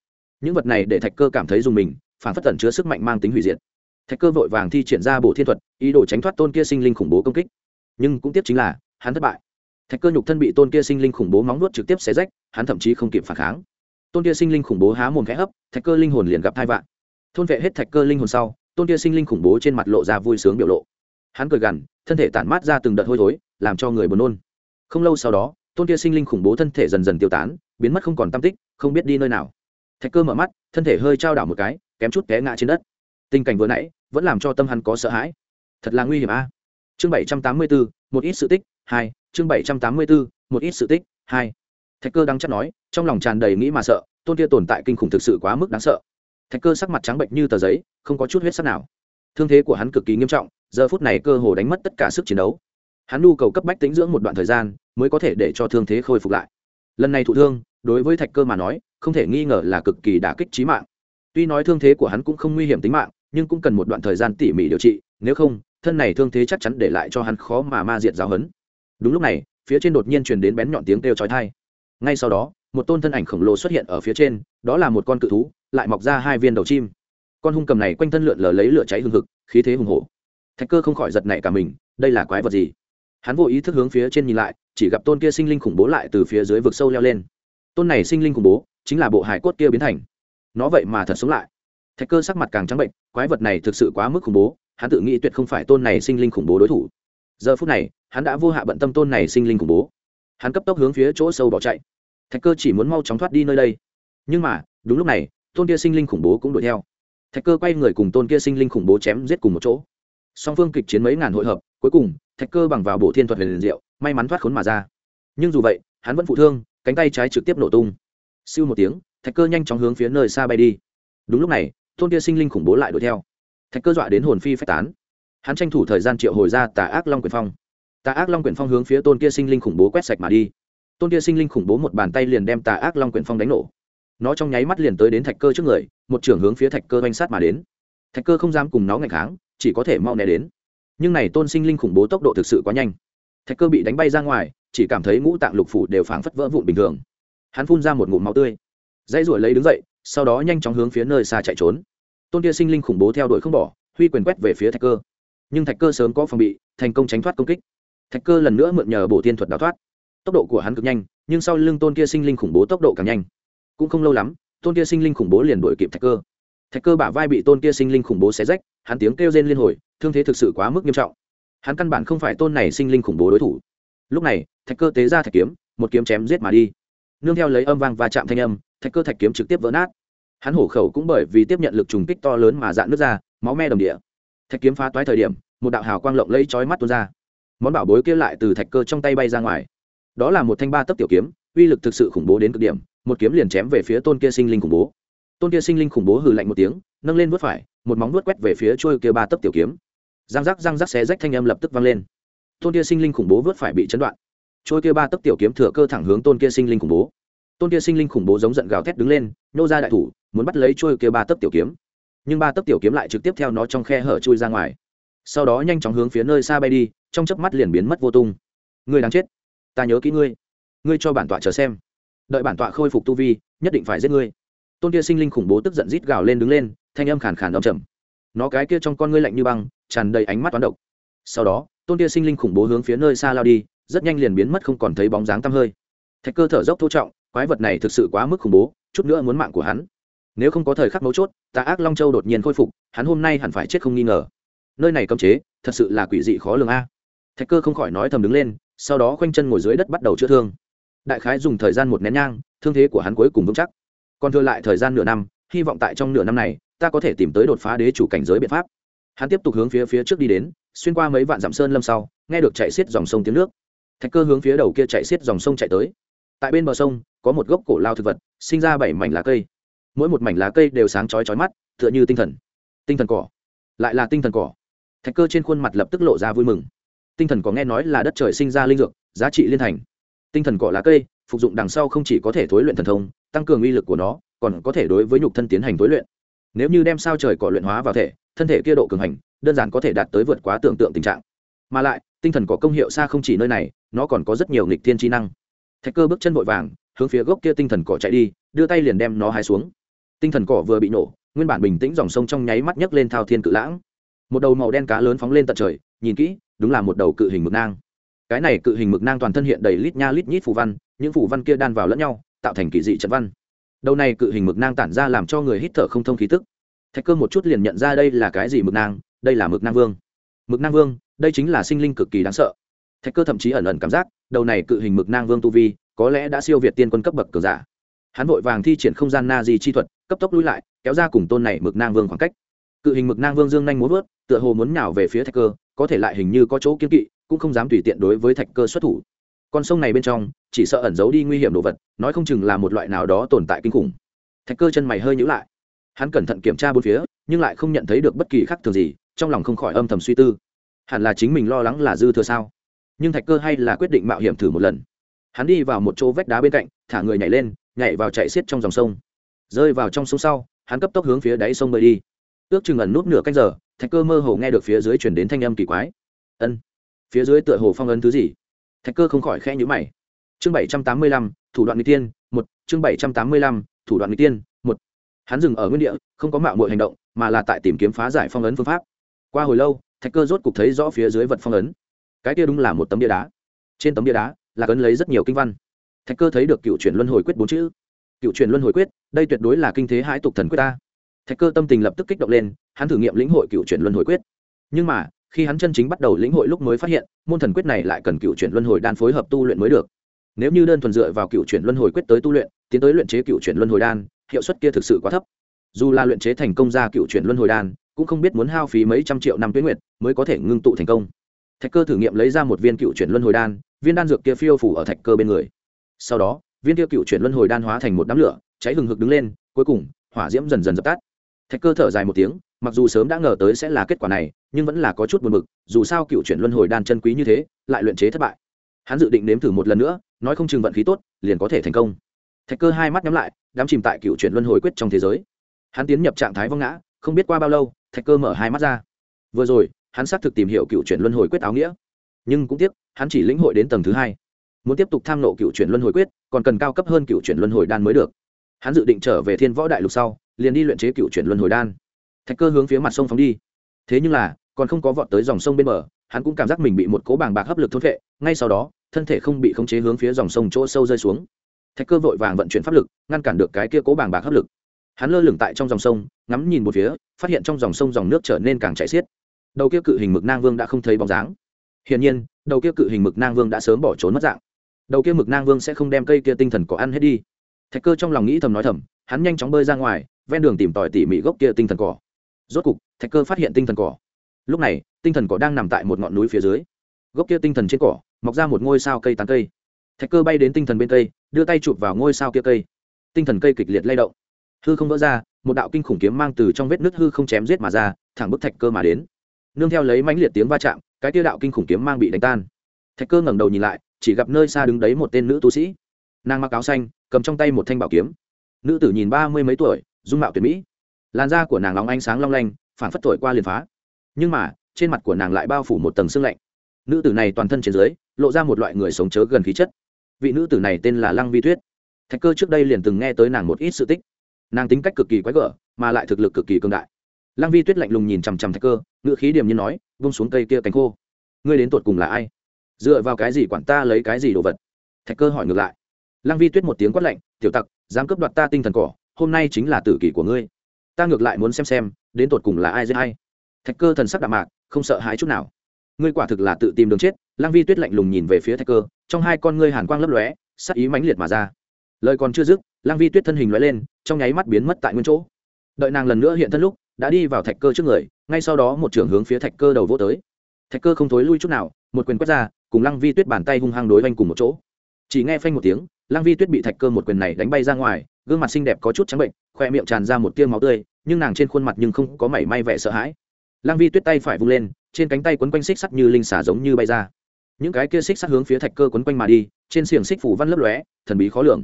Những vật này để thạch cơ cảm thấy dùng mình, phản phất tẩn chứa sức mạnh mang tính hủy diệt. Thạch cơ vội vàng thi triển ra bộ thiên thuật, ý đồ tránh thoát tôn kia sinh linh khủng bố công kích. Nhưng cũng tiếp chính là, hắn thất bại. Thạch cơ nhục thân bị tôn kia sinh linh khủng bố móng nuốt trực tiếp xé rách, hắn thậm chí không kịp phản kháng. Tôn kia sinh linh khủng bố há mồm khẽ hấp, thạch cơ linh hồn liền gặp thai vạn thôn vệ hết thạch cơ linh hồn sau, tôn kia sinh linh khủng bố trên mặt lộ ra vui sướng biểu lộ. Hắn cười gằn, thân thể tản mát ra từng đợt hôi thối làm cho người buồn nôn. Không lâu sau đó, tôn kia sinh linh khủng bố thân thể dần dần tiêu tán, biến mất không còn tam tích, không biết đi nơi nào. Thạch cơ mở mắt, thân thể hơi trao đảo một cái, kém chút té ngã trên đất. Tình cảnh vừa nãy, vẫn làm cho tâm hắn có sợ hãi. Thật là nguy hiểm a. Chương bảy trăm tám mươi bốn một ít sự tích, hai, chương bảy trăm tám mươi bốn một ít sự tích, hai. Thạch cơ đang chắc nói, trong lòng tràn đầy nghĩ mà sợ, tôn kia tồn tại kinh khủng thực sự quá mức đáng sợ. Thạch cơ sắc mặt trắng bệnh như tờ giấy, không có chút huyết sắc nào. Thương thế của hắn cực kỳ nghiêm trọng, giờ phút này cơ hồ đánh mất tất cả sức chiến đấu hắn nhu cầu cấp bách tính dưỡng một đoạn thời gian mới có thể để cho thương thế khôi phục lại. Lần này thụ thương, đối với thạch cơ mà nói, không thể nghi ngờ là cực kỳ đả kích trí mạng. Tuy nói thương thế của hắn cũng không nguy hiểm tính mạng, nhưng cũng cần một đoạn thời gian tỉ mỉ điều trị, nếu không, thân này thương thế chắc chắn để lại cho hắn khó mà ma diệt giáo hấn. Đúng lúc này, phía trên đột nhiên truyền đến bén nhọn tiếng kêu chói tai. Ngay sau đó, một tôn thân ảnh khổng lồ xuất hiện ở phía trên, đó là một con cự thú, lại mọc ra hai viên đầu chim. Con hung cầm này quanh thân lượn lờ lấy lửa cháy hừng hực, khí thế hùng hổ. Thạch cơ không khỏi giật nảy cả mình, đây là quái vật gì? Hắn vô ý thức hướng phía trên nhìn lại, chỉ gặp tôn kia sinh linh khủng bố lại từ phía dưới vực sâu leo lên. Tôn này sinh linh khủng bố, chính là bộ hải cốt kia biến thành. Nó vậy mà thật sống lại. Thạch cơ sắc mặt càng trắng bệnh, quái vật này thực sự quá mức khủng bố, hắn tự nghĩ tuyệt không phải tôn này sinh linh khủng bố đối thủ. Giờ phút này, hắn đã vô hạ bận tâm tôn này sinh linh khủng bố. Hắn cấp tốc hướng phía chỗ sâu bỏ chạy. Thạch cơ chỉ muốn mau chóng thoát đi nơi đây. Nhưng mà, đúng lúc này, tôn kia sinh linh khủng bố cũng đuổi theo. Thạch cơ quay người cùng tôn kia sinh linh khủng bố chém giết cùng một chỗ. Song phương kịch chiến mấy ngàn hội hợp, cuối cùng thạch cơ bằng vào bộ thiên thuật huyền diệu, may mắn thoát khốn mà ra. Nhưng dù vậy, hắn vẫn phụ thương, cánh tay trái trực tiếp nổ tung. Siêu một tiếng, thạch cơ nhanh chóng hướng phía nơi xa bay đi. Đúng lúc này tôn kia sinh linh khủng bố lại đuổi theo. Thạch cơ dọa đến hồn phi phách tán. Hắn tranh thủ thời gian triệu hồi ra tà ác long quyền phong. Tà ác long Quyển phong hướng phía tôn kia sinh linh khủng bố quét sạch mà đi. Tôn kia sinh linh khủng bố một bàn tay liền đem tà ác long Quyển phong đánh nổ. Nó trong nháy mắt liền tới đến thạch cơ trước người, một trưởng hướng phía thạch cơ oanh sát mà đến. Thạch cơ không dám cùng nó ngày kháng, chỉ có thể mau né đến nhưng này tôn sinh linh khủng bố tốc độ thực sự quá nhanh. Thạch cơ bị đánh bay ra ngoài, chỉ cảm thấy ngũ tạng lục phủ đều phảng phất vỡ vụn bình thường. Hắn phun ra một ngụm máu tươi, dãy ruổi lấy đứng dậy, sau đó nhanh chóng hướng phía nơi xa chạy trốn. Tôn kia sinh linh khủng bố theo đuổi không bỏ, huy quyền quét về phía thạch cơ. Nhưng thạch cơ sớm có phòng bị, thành công tránh thoát công kích. Thạch cơ lần nữa mượn nhờ bổ tiên thuật đào thoát. Tốc độ của hắn cực nhanh, nhưng sau lưng tôn kia sinh linh khủng bố tốc độ càng nhanh. Cũng không lâu lắm, tôn kia sinh linh khủng bố liền đuổi kịp thạch cơ. Thạch cơ bả vai bị tôn kia sinh linh khủng bố xé rách, hắn tiếng kêu rên liên hồi thương thế thực sự quá mức nghiêm trọng. Hắn căn bản không phải tôn này sinh linh khủng bố đối thủ. Lúc này, thạch cơ tế ra thạch kiếm, một kiếm chém giết mà đi. Nương theo lấy âm vang và chạm thanh âm, thạch cơ thạch kiếm trực tiếp vỡ nát. Hắn hổ khẩu cũng bởi vì tiếp nhận lực trùng kích to lớn mà dạn nước ra, máu me đồng địa. Thạch kiếm phá toái thời điểm, một đạo hào quang lộng lấy chói mắt tuôn ra. Món bảo bối kia lại từ thạch cơ trong tay bay ra ngoài. Đó là một thanh ba tấc tiểu kiếm, uy lực thực sự khủng bố đến cực điểm, một kiếm liền chém về phía tôn kia sinh linh khủng bố. Tôn kia sinh linh khủng bố hừ lạnh một tiếng, nâng lên vớt phải, một móng vuốt quét về phía trôi kia ba tấc tiểu kiếm răng rắc răng rắc xé rách thanh âm lập tức vang lên. Tôn kia sinh linh khủng bố vớt phải bị chấn đoạn. Trôi kia ba tấc tiểu kiếm thừa cơ thẳng hướng tôn kia sinh linh khủng bố. Tôn kia sinh linh khủng bố giống giận gào thét đứng lên, nô ra đại thủ, muốn bắt lấy trôi kia ba tấc tiểu kiếm. Nhưng ba tấc tiểu kiếm lại trực tiếp theo nó trong khe hở chui ra ngoài. Sau đó nhanh chóng hướng phía nơi xa bay đi, trong chớp mắt liền biến mất vô tung. Ngươi đáng chết, ta nhớ kỹ ngươi. Ngươi cho bản tọa chờ xem. Đợi bản tọa khôi phục tu vi, nhất định phải giết ngươi. Tôn kia sinh linh khủng bố tức giận rít gào lên đứng lên, thanh âm khàn khàn đ trầm. Nó cái kia trong con ngươi lạnh như băng tràn đầy ánh mắt toán độc. Sau đó, tôn kia sinh linh khủng bố hướng phía nơi xa lao đi, rất nhanh liền biến mất không còn thấy bóng dáng tăm hơi. Thạch cơ thở dốc thô trọng, quái vật này thực sự quá mức khủng bố, chút nữa muốn mạng của hắn. Nếu không có thời khắc mấu chốt tà ác long châu đột nhiên khôi phục, hắn hôm nay hẳn phải chết không nghi ngờ. Nơi này cấm chế, thật sự là quỷ dị khó lường a. Thạch cơ không khỏi nói thầm đứng lên, sau đó khoanh chân ngồi dưới đất bắt đầu chữa thương. Đại khái dùng thời gian một nén nhang, thương thế của hắn cuối cùng vững chắc. Còn thừa lại thời gian nửa năm, hy vọng tại trong nửa năm này, ta có thể tìm tới đột phá đế chủ cảnh giới biện pháp hắn tiếp tục hướng phía phía trước đi đến, xuyên qua mấy vạn dặm sơn lâm sau, nghe được chạy xiết dòng sông tiếng nước. Thạch cơ hướng phía đầu kia chạy xiết dòng sông chạy tới. Tại bên bờ sông, có một gốc cổ lao thực vật, sinh ra bảy mảnh lá cây. Mỗi một mảnh lá cây đều sáng chói chói mắt, tựa như tinh thần. Tinh thần cỏ. Lại là tinh thần cỏ. Thạch cơ trên khuôn mặt lập tức lộ ra vui mừng. Tinh thần cỏ nghe nói là đất trời sinh ra linh dược, giá trị liên thành. Tinh thần cỏ lá cây, phục dụng đằng sau không chỉ có thể thối luyện thần thông, tăng cường uy lực của nó, còn có thể đối với nhục thân tiến hành thối luyện nếu như đem sao trời cỏ luyện hóa vào thể, thân thể kia độ cường hành, đơn giản có thể đạt tới vượt quá tưởng tượng tình trạng. Mà lại, tinh thần có công hiệu xa không chỉ nơi này, nó còn có rất nhiều nghịch thiên trí năng. Thạch cơ bước chân vội vàng, hướng phía gốc kia tinh thần cỏ chạy đi, đưa tay liền đem nó hái xuống. Tinh thần cỏ vừa bị nổ, nguyên bản bình tĩnh dòng sông trong nháy mắt nhấc lên thao thiên cự lãng. Một đầu màu đen cá lớn phóng lên tận trời, nhìn kỹ, đúng là một đầu cự hình mực nang. Cái này cự hình mực nang toàn thân hiện đầy lít nha lít nhít phù văn, những phù văn kia đan vào lẫn nhau, tạo thành kỳ dị trận văn đầu này cự hình mực nang tản ra làm cho người hít thở không thông khí tức. Thạch cơ một chút liền nhận ra đây là cái gì mực nang, đây là mực nang vương. Mực nang vương, đây chính là sinh linh cực kỳ đáng sợ. Thạch cơ thậm chí ẩn ẩn cảm giác, đầu này cự hình mực nang vương tu vi, có lẽ đã siêu việt tiên quân cấp bậc cờ giả. Hắn vội vàng thi triển không gian na di chi thuật, cấp tốc lui lại, kéo ra cùng tôn này mực nang vương khoảng cách. Cự hình mực nang vương dương nhanh muốn vớt, tựa hồ muốn nhào về phía thạch cơ, có thể lại hình như có chỗ kiên kỵ, cũng không dám tùy tiện đối với thạch cơ xuất thủ. Con sông này bên trong chỉ sợ ẩn giấu đi nguy hiểm đồ vật, nói không chừng là một loại nào đó tồn tại kinh khủng. Thạch cơ chân mày hơi nhữ lại. Hắn cẩn thận kiểm tra bốn phía, nhưng lại không nhận thấy được bất kỳ khác thường gì, trong lòng không khỏi âm thầm suy tư. Hẳn là chính mình lo lắng là dư thừa sao? Nhưng thạch cơ hay là quyết định mạo hiểm thử một lần. Hắn đi vào một chỗ vách đá bên cạnh, thả người nhảy lên, nhảy vào chạy xiết trong dòng sông. Rơi vào trong sông sau, hắn cấp tốc hướng phía đáy sông bơi đi. Ước chừng ẩn nút nửa canh giờ, thạch cơ mơ hồ nghe được phía dưới chuyển đến thanh âm kỳ quái. Ân, phía dưới tựa hồ phong ấn thứ gì? Thạch cơ không khỏi khẽ nhữ mày chương bảy trăm tám mươi lăm, thủ đoạn n g tiên, một. Chương bảy trăm tám mươi lăm, thủ đoạn n g tiên, một. Hắn dừng ở nguyên địa, không có mạo mọi hành động, mà là tại tìm kiếm phá giải phong ấn phương pháp. Qua hồi lâu, thạch cơ rốt cục thấy rõ phía dưới vật phong ấn. Cái kia đúng là một tấm bia đá. Trên tấm bia đá là cấn lấy rất nhiều kinh văn. Thạch cơ thấy được cựu chuyển luân hồi quyết bốn chữ. Cựu chuyển luân hồi quyết, đây tuyệt đối là kinh thế hãi tục thần quyết ta. Thạch cơ tâm tình lập tức kích động lên, hắn thử nghiệm lĩnh hội cựu chuyển luân hồi quyết. Nhưng mà, khi hắn chân chính bắt đầu lĩnh hội lúc mới phát hiện, môn thần quyết này lại cần cựu chuyển luân hồi đan phối hợp tu luyện mới được nếu như đơn thuần dựa vào cựu chuyển luân hồi quyết tới tu luyện, tiến tới luyện chế cựu chuyển luân hồi đan, hiệu suất kia thực sự quá thấp. Dù là luyện chế thành công ra cựu chuyển luân hồi đan, cũng không biết muốn hao phí mấy trăm triệu năm tuyến nguyệt mới có thể ngưng tụ thành công. Thạch cơ thử nghiệm lấy ra một viên cựu chuyển luân hồi đan, viên đan dược kia phiêu phủ ở thạch cơ bên người. Sau đó, viên kia cựu chuyển luân hồi đan hóa thành một đám lửa, cháy hừng hực đứng lên, cuối cùng, hỏa diễm dần dần dập tắt. Thạch cơ thở dài một tiếng, mặc dù sớm đã ngờ tới sẽ là kết quả này, nhưng vẫn là có chút buồn bực, dù sao cựu chuyển luân hồi đan chân quý như thế, lại luyện chế thất bại hắn dự định nếm thử một lần nữa, nói không chừng vận khí tốt, liền có thể thành công. Thạch cơ hai mắt nhắm lại đám chìm tại cựu chuyển luân hồi quyết trong thế giới. Hắn tiến nhập trạng thái vong ngã, không biết qua bao lâu, thạch cơ mở hai mắt ra. Vừa rồi, hắn xác thực tìm hiểu cựu chuyển luân hồi quyết áo nghĩa. Nhưng cũng tiếc, hắn chỉ lĩnh hội đến tầng thứ hai. Muốn tiếp tục tham nộ cựu chuyển luân hồi quyết, còn cần cao cấp hơn cựu chuyển luân hồi đan mới được. Hắn dự định trở về thiên võ đại lục sau, liền đi luyện chế cựu chuyển luân hồi đan. Thạch cơ hướng phía mặt sông phóng đi. Thế nhưng là, còn không có vọt tới dòng sông bên bờ hắn cũng cảm giác mình bị một cố bàng bạc hấp lực thôn vệ ngay sau đó, thân thể không bị khống chế hướng phía dòng sông chỗ sâu rơi xuống. Thạch cơ vội vàng vận chuyển pháp lực, ngăn cản được cái kia cố bàng bạc hấp lực. Hắn lơ lửng tại trong dòng sông, ngắm nhìn một phía, phát hiện trong dòng sông dòng nước trở nên càng chảy xiết. Đầu kia cự hình mực nang vương đã không thấy bóng dáng. Hiển nhiên, đầu kia cự hình mực nang vương đã sớm bỏ trốn mất dạng. Đầu kia mực nang vương sẽ không đem cây kia tinh thần cỏ ăn hết đi. Thạch cơ trong lòng nghĩ thầm nói thầm, hắn nhanh chóng bơi ra ngoài, ven đường tìm tòi tỉ mỉ gốc kia tinh thần cỏ. Rốt cục, thạch cơ phát hiện tinh thần cỏ lúc này, tinh thần cỏ đang nằm tại một ngọn núi phía dưới. Gốc kia tinh thần trên cỏ, mọc ra một ngôi sao cây tán cây. Thạch cơ bay đến tinh thần bên cây, đưa tay chụp vào ngôi sao kia cây. Tinh thần cây kịch liệt lay động. Hư không vỡ ra, một đạo kinh khủng kiếm mang từ trong vết nứt hư không chém giết mà ra, thẳng bức thạch cơ mà đến. Nương theo lấy mãnh liệt tiếng va chạm, cái tiêu đạo kinh khủng kiếm mang bị đánh tan. Thạch cơ ngẩng đầu nhìn lại, chỉ gặp nơi xa đứng đấy một tên nữ tu sĩ. Nàng mặc áo xanh, cầm trong tay một thanh bảo kiếm. Nữ tử nhìn ba mươi mấy tuổi, dung mạo tuyệt mỹ. Làn da của nàng lóng ánh sáng long lanh phản phất thổi qua liền phá nhưng mà, trên mặt của nàng lại bao phủ một tầng sương lạnh. Nữ tử này toàn thân trên dưới, lộ ra một loại người sống chớ gần khí chất. Vị nữ tử này tên là lăng vi tuyết. Thạch cơ trước đây liền từng nghe tới nàng một ít sự tích. Nàng tính cách cực kỳ quái gở, mà lại thực lực cực kỳ cương đại. Lăng vi tuyết lạnh lùng nhìn chằm chằm thạch cơ ngự khí điềm như nói, vung xuống cây kia cánh khô. Ngươi đến tột cùng là ai? Dựa vào cái gì quản ta lấy cái gì đồ vật? Thạch cơ hỏi ngược lại. Lăng vi tuyết một tiếng quát lạnh, tiểu tặc, dám cướp đoạt ta tinh thần cỏ, hôm nay chính là tử kỷ của ngươi. Ta ngược lại muốn xem xem, đến tột cùng là ai dễ hay thạch cơ thần sắc đạm mạc, không sợ hãi chút nào. Ngươi quả thực là tự tìm đường chết, lăng vi tuyết lạnh lùng nhìn về phía thạch cơ, trong hai con ngươi hàn quang lấp lóe sắc ý mãnh liệt mà ra. Lời còn chưa dứt, lăng vi tuyết thân hình lóe lên, trong nháy mắt biến mất tại nguyên chỗ. Đợi nàng lần nữa hiện thân lúc, đã đi vào thạch cơ trước người, ngay sau đó một trưởng hướng phía thạch cơ đầu vô tới. Thạch cơ không thối lui chút nào, một quyền quét ra, cùng lăng vi tuyết bàn tay hung hăng đối oanh cùng một chỗ. Chỉ nghe phanh một tiếng, lăng vi tuyết bị thạch cơ một quyền này đánh bay ra ngoài, gương mặt xinh đẹp có chút trắng bệnh, khoe miệng tràn ra một tiêu máu tươi, nhưng nàng trên khuôn mặt nhưng không có mảy may vẻ sợ hãi lăng vi tuyết tay phải vung lên, trên cánh tay quấn quanh xích sắt như linh xả giống như bay ra. Những cái kia xích sắt hướng phía thạch cơ quấn quanh mà đi, trên xiềng xích phủ văn lấp lóe, thần bí khó lường.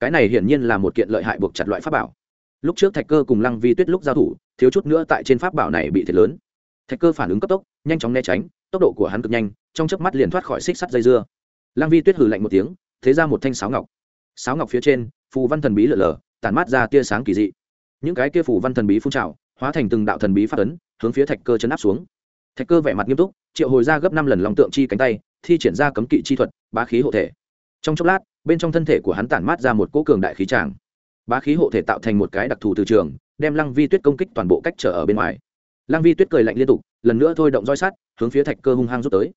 Cái này hiển nhiên là một kiện lợi hại buộc chặt loại pháp bảo. Lúc trước thạch cơ cùng lăng vi tuyết lúc giao thủ, thiếu chút nữa tại trên pháp bảo này bị thiệt lớn. Thạch cơ phản ứng cấp tốc, nhanh chóng né tránh, tốc độ của hắn cực nhanh, trong chớp mắt liền thoát khỏi xích sắt dây dưa. Lăng vi tuyết hừ lạnh một tiếng, thế ra một thanh sáo ngọc. Sáo ngọc phía trên, phù văn thần bí lở lở, tản mát ra tia sáng kỳ dị. Những cái kia phù văn thần bí phun trào, hóa thành từng đạo thần bí phát ấn hướng phía thạch cơ chấn áp xuống. Thạch cơ vẻ mặt nghiêm túc, triệu hồi ra gấp năm lần lòng tượng chi cánh tay, thi triển ra cấm kỵ chi thuật, bá khí hộ thể. Trong chốc lát, bên trong thân thể của hắn tản mát ra một cỗ cường đại khí tràng. Bá khí hộ thể tạo thành một cái đặc thù từ trường, đem lăng vi tuyết công kích toàn bộ cách trở ở bên ngoài. Lăng vi tuyết cười lạnh liên tục, lần nữa thôi động roi sắt, hướng phía thạch cơ hung hăng rút tới.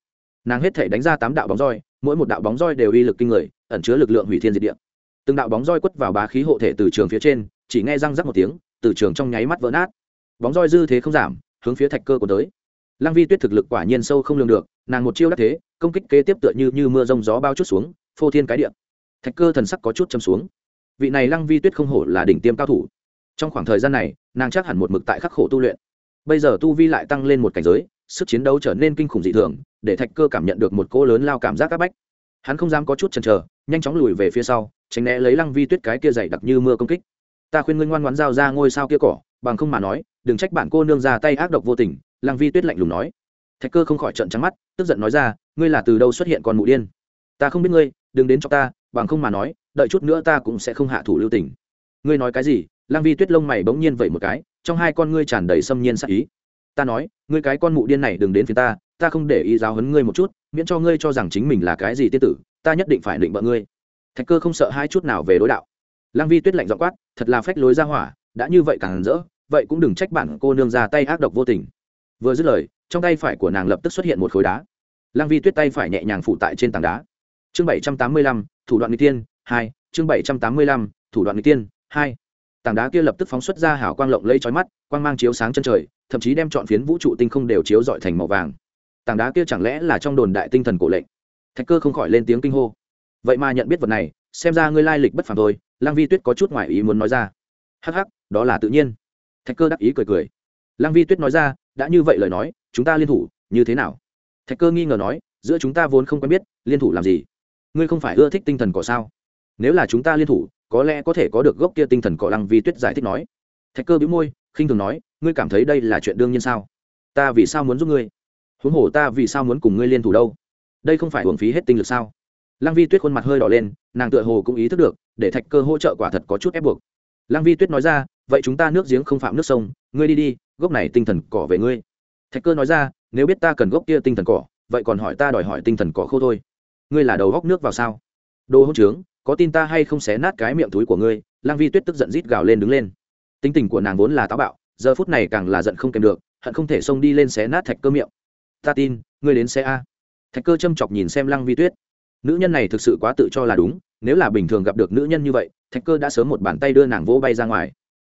Nàng hết thể đánh ra tám đạo bóng roi, mỗi một đạo bóng roi đều uy lực kinh người, ẩn chứa lực lượng hủy thiên diệt địa. Từng đạo bóng roi quất vào bá khí hộ thể từ trường phía trên, chỉ nghe răng rắc một tiếng, từ trường trong nháy mắt vỡ nát. Bóng roi dư thế không giảm hướng phía thạch cơ của tới. Lăng vi tuyết thực lực quả nhiên sâu không lường được, nàng một chiêu đắc thế, công kích kế tiếp tựa như như mưa rông gió bao chút xuống, phô thiên cái điện thạch cơ thần sắc có chút châm xuống. Vị này lăng vi tuyết không hổ là đỉnh tiêm cao thủ. Trong khoảng thời gian này, nàng chắc hẳn một mực tại khắc khổ tu luyện. Bây giờ tu vi lại tăng lên một cảnh giới, sức chiến đấu trở nên kinh khủng dị thường, để thạch cơ cảm nhận được một cỗ lớn lao cảm giác áp bách. Hắn không dám có chút chần chờ, nhanh chóng lùi về phía sau, tránh né lấy lăng vi tuyết cái kia dày đặc như mưa công kích. Ta khuyên ngươi ngoan ngoãn giao ra ngôi sao kia cỏ, bằng không mà nói đừng trách bạn cô nương ra tay ác độc vô tình, lăng vi tuyết lạnh lùng nói. Thạch cơ không khỏi trận trắng mắt, tức giận nói ra, ngươi là từ đâu xuất hiện con mụ điên? Ta không biết ngươi, đừng đến cho ta, bằng không mà nói, đợi chút nữa ta cũng sẽ không hạ thủ lưu tình. Ngươi nói cái gì? Lăng vi tuyết lông mày bỗng nhiên vậy một cái, trong hai con ngươi tràn đầy xâm nhiên sắc ý. Ta nói, ngươi cái con mụ điên này đừng đến phía ta ta không để ý giáo hấn ngươi một chút, miễn cho ngươi cho rằng chính mình là cái gì tiên tử, ta nhất định phải định bợ ngươi. Thạch cơ không sợ hai chút nào về đối đạo. Lăng vi tuyết lạnh dọ quát, thật là phách lối ra hỏa, đã như vậy càng rỡ vậy cũng đừng trách bản cô nương ra tay ác độc vô tình. Vừa dứt lời, trong tay phải của nàng lập tức xuất hiện một khối đá. Lăng vi tuyết tay phải nhẹ nhàng phụ tại trên tảng đá. Chương bảy trăm tám mươi lăm, thủ đoạn n tiên, hai, chương bảy trăm tám mươi lăm, thủ đoạn n tiên, hai. Tảng đá kia lập tức phóng xuất ra hảo quang lộng lẫy chói mắt, quang mang chiếu sáng chân trời, thậm chí đem chọn phiến vũ trụ tinh không đều chiếu dọi thành màu vàng. Tảng đá kia chẳng lẽ là trong đồn đại tinh thần cổ lệnh? Thạch cơ không khỏi lên tiếng kinh hô. Vậy mà nhận biết vật này, xem ra ngươi lai lịch bất phàm thôi lang vi tuyết có chút ngoại ý muốn nói ra. Hắc hắc, đó là tự nhiên thạch cơ đắc ý cười cười. Lang vi tuyết nói ra, đã như vậy lời nói, chúng ta liên thủ, như thế nào? Thạch cơ nghi ngờ nói, giữa chúng ta vốn không quen biết, liên thủ làm gì? Ngươi không phải ưa thích tinh thần cỏ sao? Nếu là chúng ta liên thủ, có lẽ có thể có được gốc kia tinh thần cỏ. Lăng vi tuyết giải thích nói. Thạch cơ bĩu môi, khinh thường nói, ngươi cảm thấy đây là chuyện đương nhiên sao? Ta vì sao muốn giúp ngươi? Huống hồ ta vì sao muốn cùng ngươi liên thủ đâu? Đây không phải hưởng phí hết tinh lực sao? Lăng vi tuyết khuôn mặt hơi đỏ lên, nàng tựa hồ cũng ý thức được, để thạch cơ hỗ trợ quả thật có chút ép buộc. Lăng vi tuyết nói ra vậy chúng ta nước giếng không phạm nước sông, ngươi đi đi, gốc này tinh thần cỏ về ngươi. Thạch cơ nói ra, nếu biết ta cần gốc kia tinh thần cỏ, vậy còn hỏi ta đòi hỏi tinh thần cỏ khô thôi. Ngươi là đầu góc nước vào sao? Đồ hỗn trướng, có tin ta hay không xé nát cái miệng túi của ngươi? Lang vi tuyết tức giận rít gào lên đứng lên. Tính tình của nàng vốn là táo bạo, giờ phút này càng là giận không kèm được, hận không thể xông đi lên xé nát thạch cơ miệng. Ta tin, ngươi đến xe a. Thạch cơ châm chọc nhìn xem lăng vi tuyết. Nữ nhân này thực sự quá tự cho là đúng, nếu là bình thường gặp được nữ nhân như vậy, thạch cơ đã sớm một bàn tay đưa nàng vỗ bay ra ngoài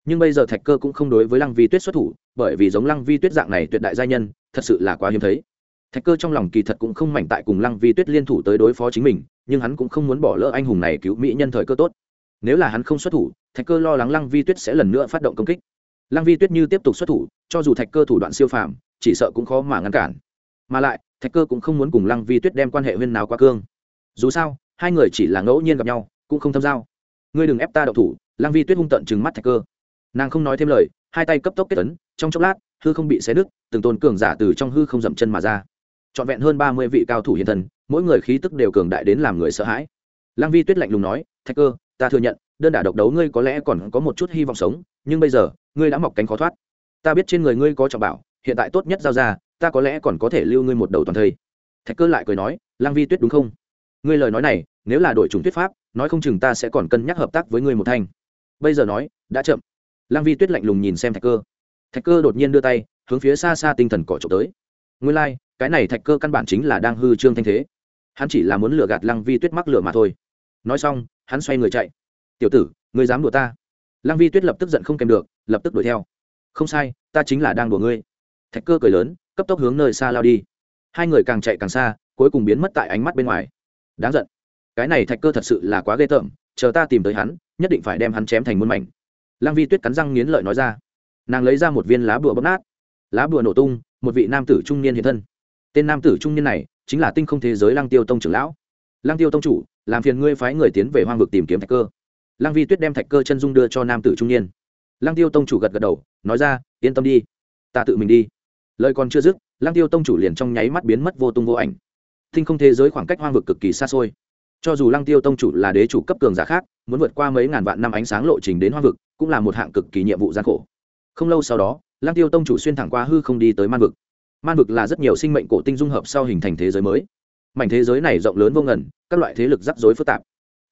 nhưng bây giờ thạch cơ cũng không đối với lăng vi tuyết xuất thủ, bởi vì giống lăng vi tuyết dạng này tuyệt đại gia nhân, thật sự là quá hiếm thấy. Thạch cơ trong lòng kỳ thật cũng không mảnh tại cùng lăng vi tuyết liên thủ tới đối phó chính mình, nhưng hắn cũng không muốn bỏ lỡ anh hùng này cứu mỹ nhân thời cơ tốt. Nếu là hắn không xuất thủ, thạch cơ lo lắng lăng vi tuyết sẽ lần nữa phát động công kích. Lăng vi tuyết như tiếp tục xuất thủ, cho dù thạch cơ thủ đoạn siêu phàm, chỉ sợ cũng khó mà ngăn cản. Mà lại, thạch cơ cũng không muốn cùng lăng vi tuyết đem quan hệ huyên nào qua cương. Dù sao, hai người chỉ là ngẫu nhiên gặp nhau, cũng không thâm giao. Ngươi đừng ép ta đậu thủ, lăng vi tuyết hung tận trừng mắt thạch cơ nàng không nói thêm lời, hai tay cấp tốc kết tấn trong chốc lát, hư không bị xé nứt, từng tôn cường giả từ trong hư không dậm chân mà ra. Trọn vẹn hơn ba mươi vị cao thủ hiện thần mỗi người khí tức đều cường đại đến làm người sợ hãi. Lăng vi tuyết lạnh lùng nói, thạch cơ, ta thừa nhận, đơn đả độc đấu ngươi có lẽ còn có một chút hy vọng sống, nhưng bây giờ, ngươi đã mọc cánh khó thoát. Ta biết trên người ngươi có trọng bảo, hiện tại tốt nhất giao ra, ta có lẽ còn có thể lưu ngươi một đầu toàn thây. Thạch cơ lại cười nói, lăng vi tuyết đúng không? Ngươi lời nói này, nếu là đội chủng tuyết pháp, nói không chừng ta sẽ còn cân nhắc hợp tác với ngươi một thanh bây giờ nói, đã chậm lăng vi tuyết lạnh lùng nhìn xem thạch cơ. Thạch cơ đột nhiên đưa tay hướng phía xa xa tinh thần cỏ trộm tới. Nguyên lai、like, cái này thạch cơ căn bản chính là đang hư trương thanh thế. Hắn chỉ là muốn lừa gạt lăng vi tuyết mắc lửa mà thôi. Nói xong hắn xoay người chạy. Tiểu tử ngươi dám đùa ta? Lăng vi tuyết lập tức giận không kèm được lập tức đuổi theo. Không sai ta chính là đang đùa ngươi. Thạch cơ cười lớn cấp tốc hướng nơi xa lao đi. Hai người càng chạy càng xa cuối cùng biến mất tại ánh mắt bên ngoài. Đáng giận. Cái này thạch cơ thật sự là quá ghê tởm chờ ta tìm tới hắn nhất định phải đem hắn chém thành muôn mảnh lăng vi tuyết cắn răng nghiến lợi nói ra. Nàng lấy ra một viên lá bùa bóp nát. Lá bùa nổ tung, một vị nam tử trung niên hiện thân. Tên nam tử trung niên này chính là tinh không thế giới lăng tiêu tông trưởng lão. Lăng tiêu tông chủ, làm phiền ngươi phái người tiến về hoang vực tìm kiếm thạch cơ. Lăng vi tuyết đem thạch cơ chân dung đưa cho nam tử trung niên. Lăng tiêu tông chủ gật gật đầu, nói ra, yên tâm đi, ta tự mình đi. Lời còn chưa dứt, lăng tiêu tông chủ liền trong nháy mắt biến mất vô tung vô ảnh. Tinh không thế giới khoảng cách hoang vực cực kỳ xa xôi. Cho dù lăng tiêu tông chủ là đế chủ cấp cường giả khác, muốn vượt qua mấy ngàn vạn năm ánh sáng lộ trình đến hoang vực cũng là một hạng cực kỳ nhiệm vụ gian khổ. Không lâu sau đó, lăng tiêu tông chủ xuyên thẳng qua hư không đi tới man vực. Man vực là rất nhiều sinh mệnh cổ tinh dung hợp sau hình thành thế giới mới. Mảnh thế giới này rộng lớn vô ngần, các loại thế lực rắc rối phức tạp.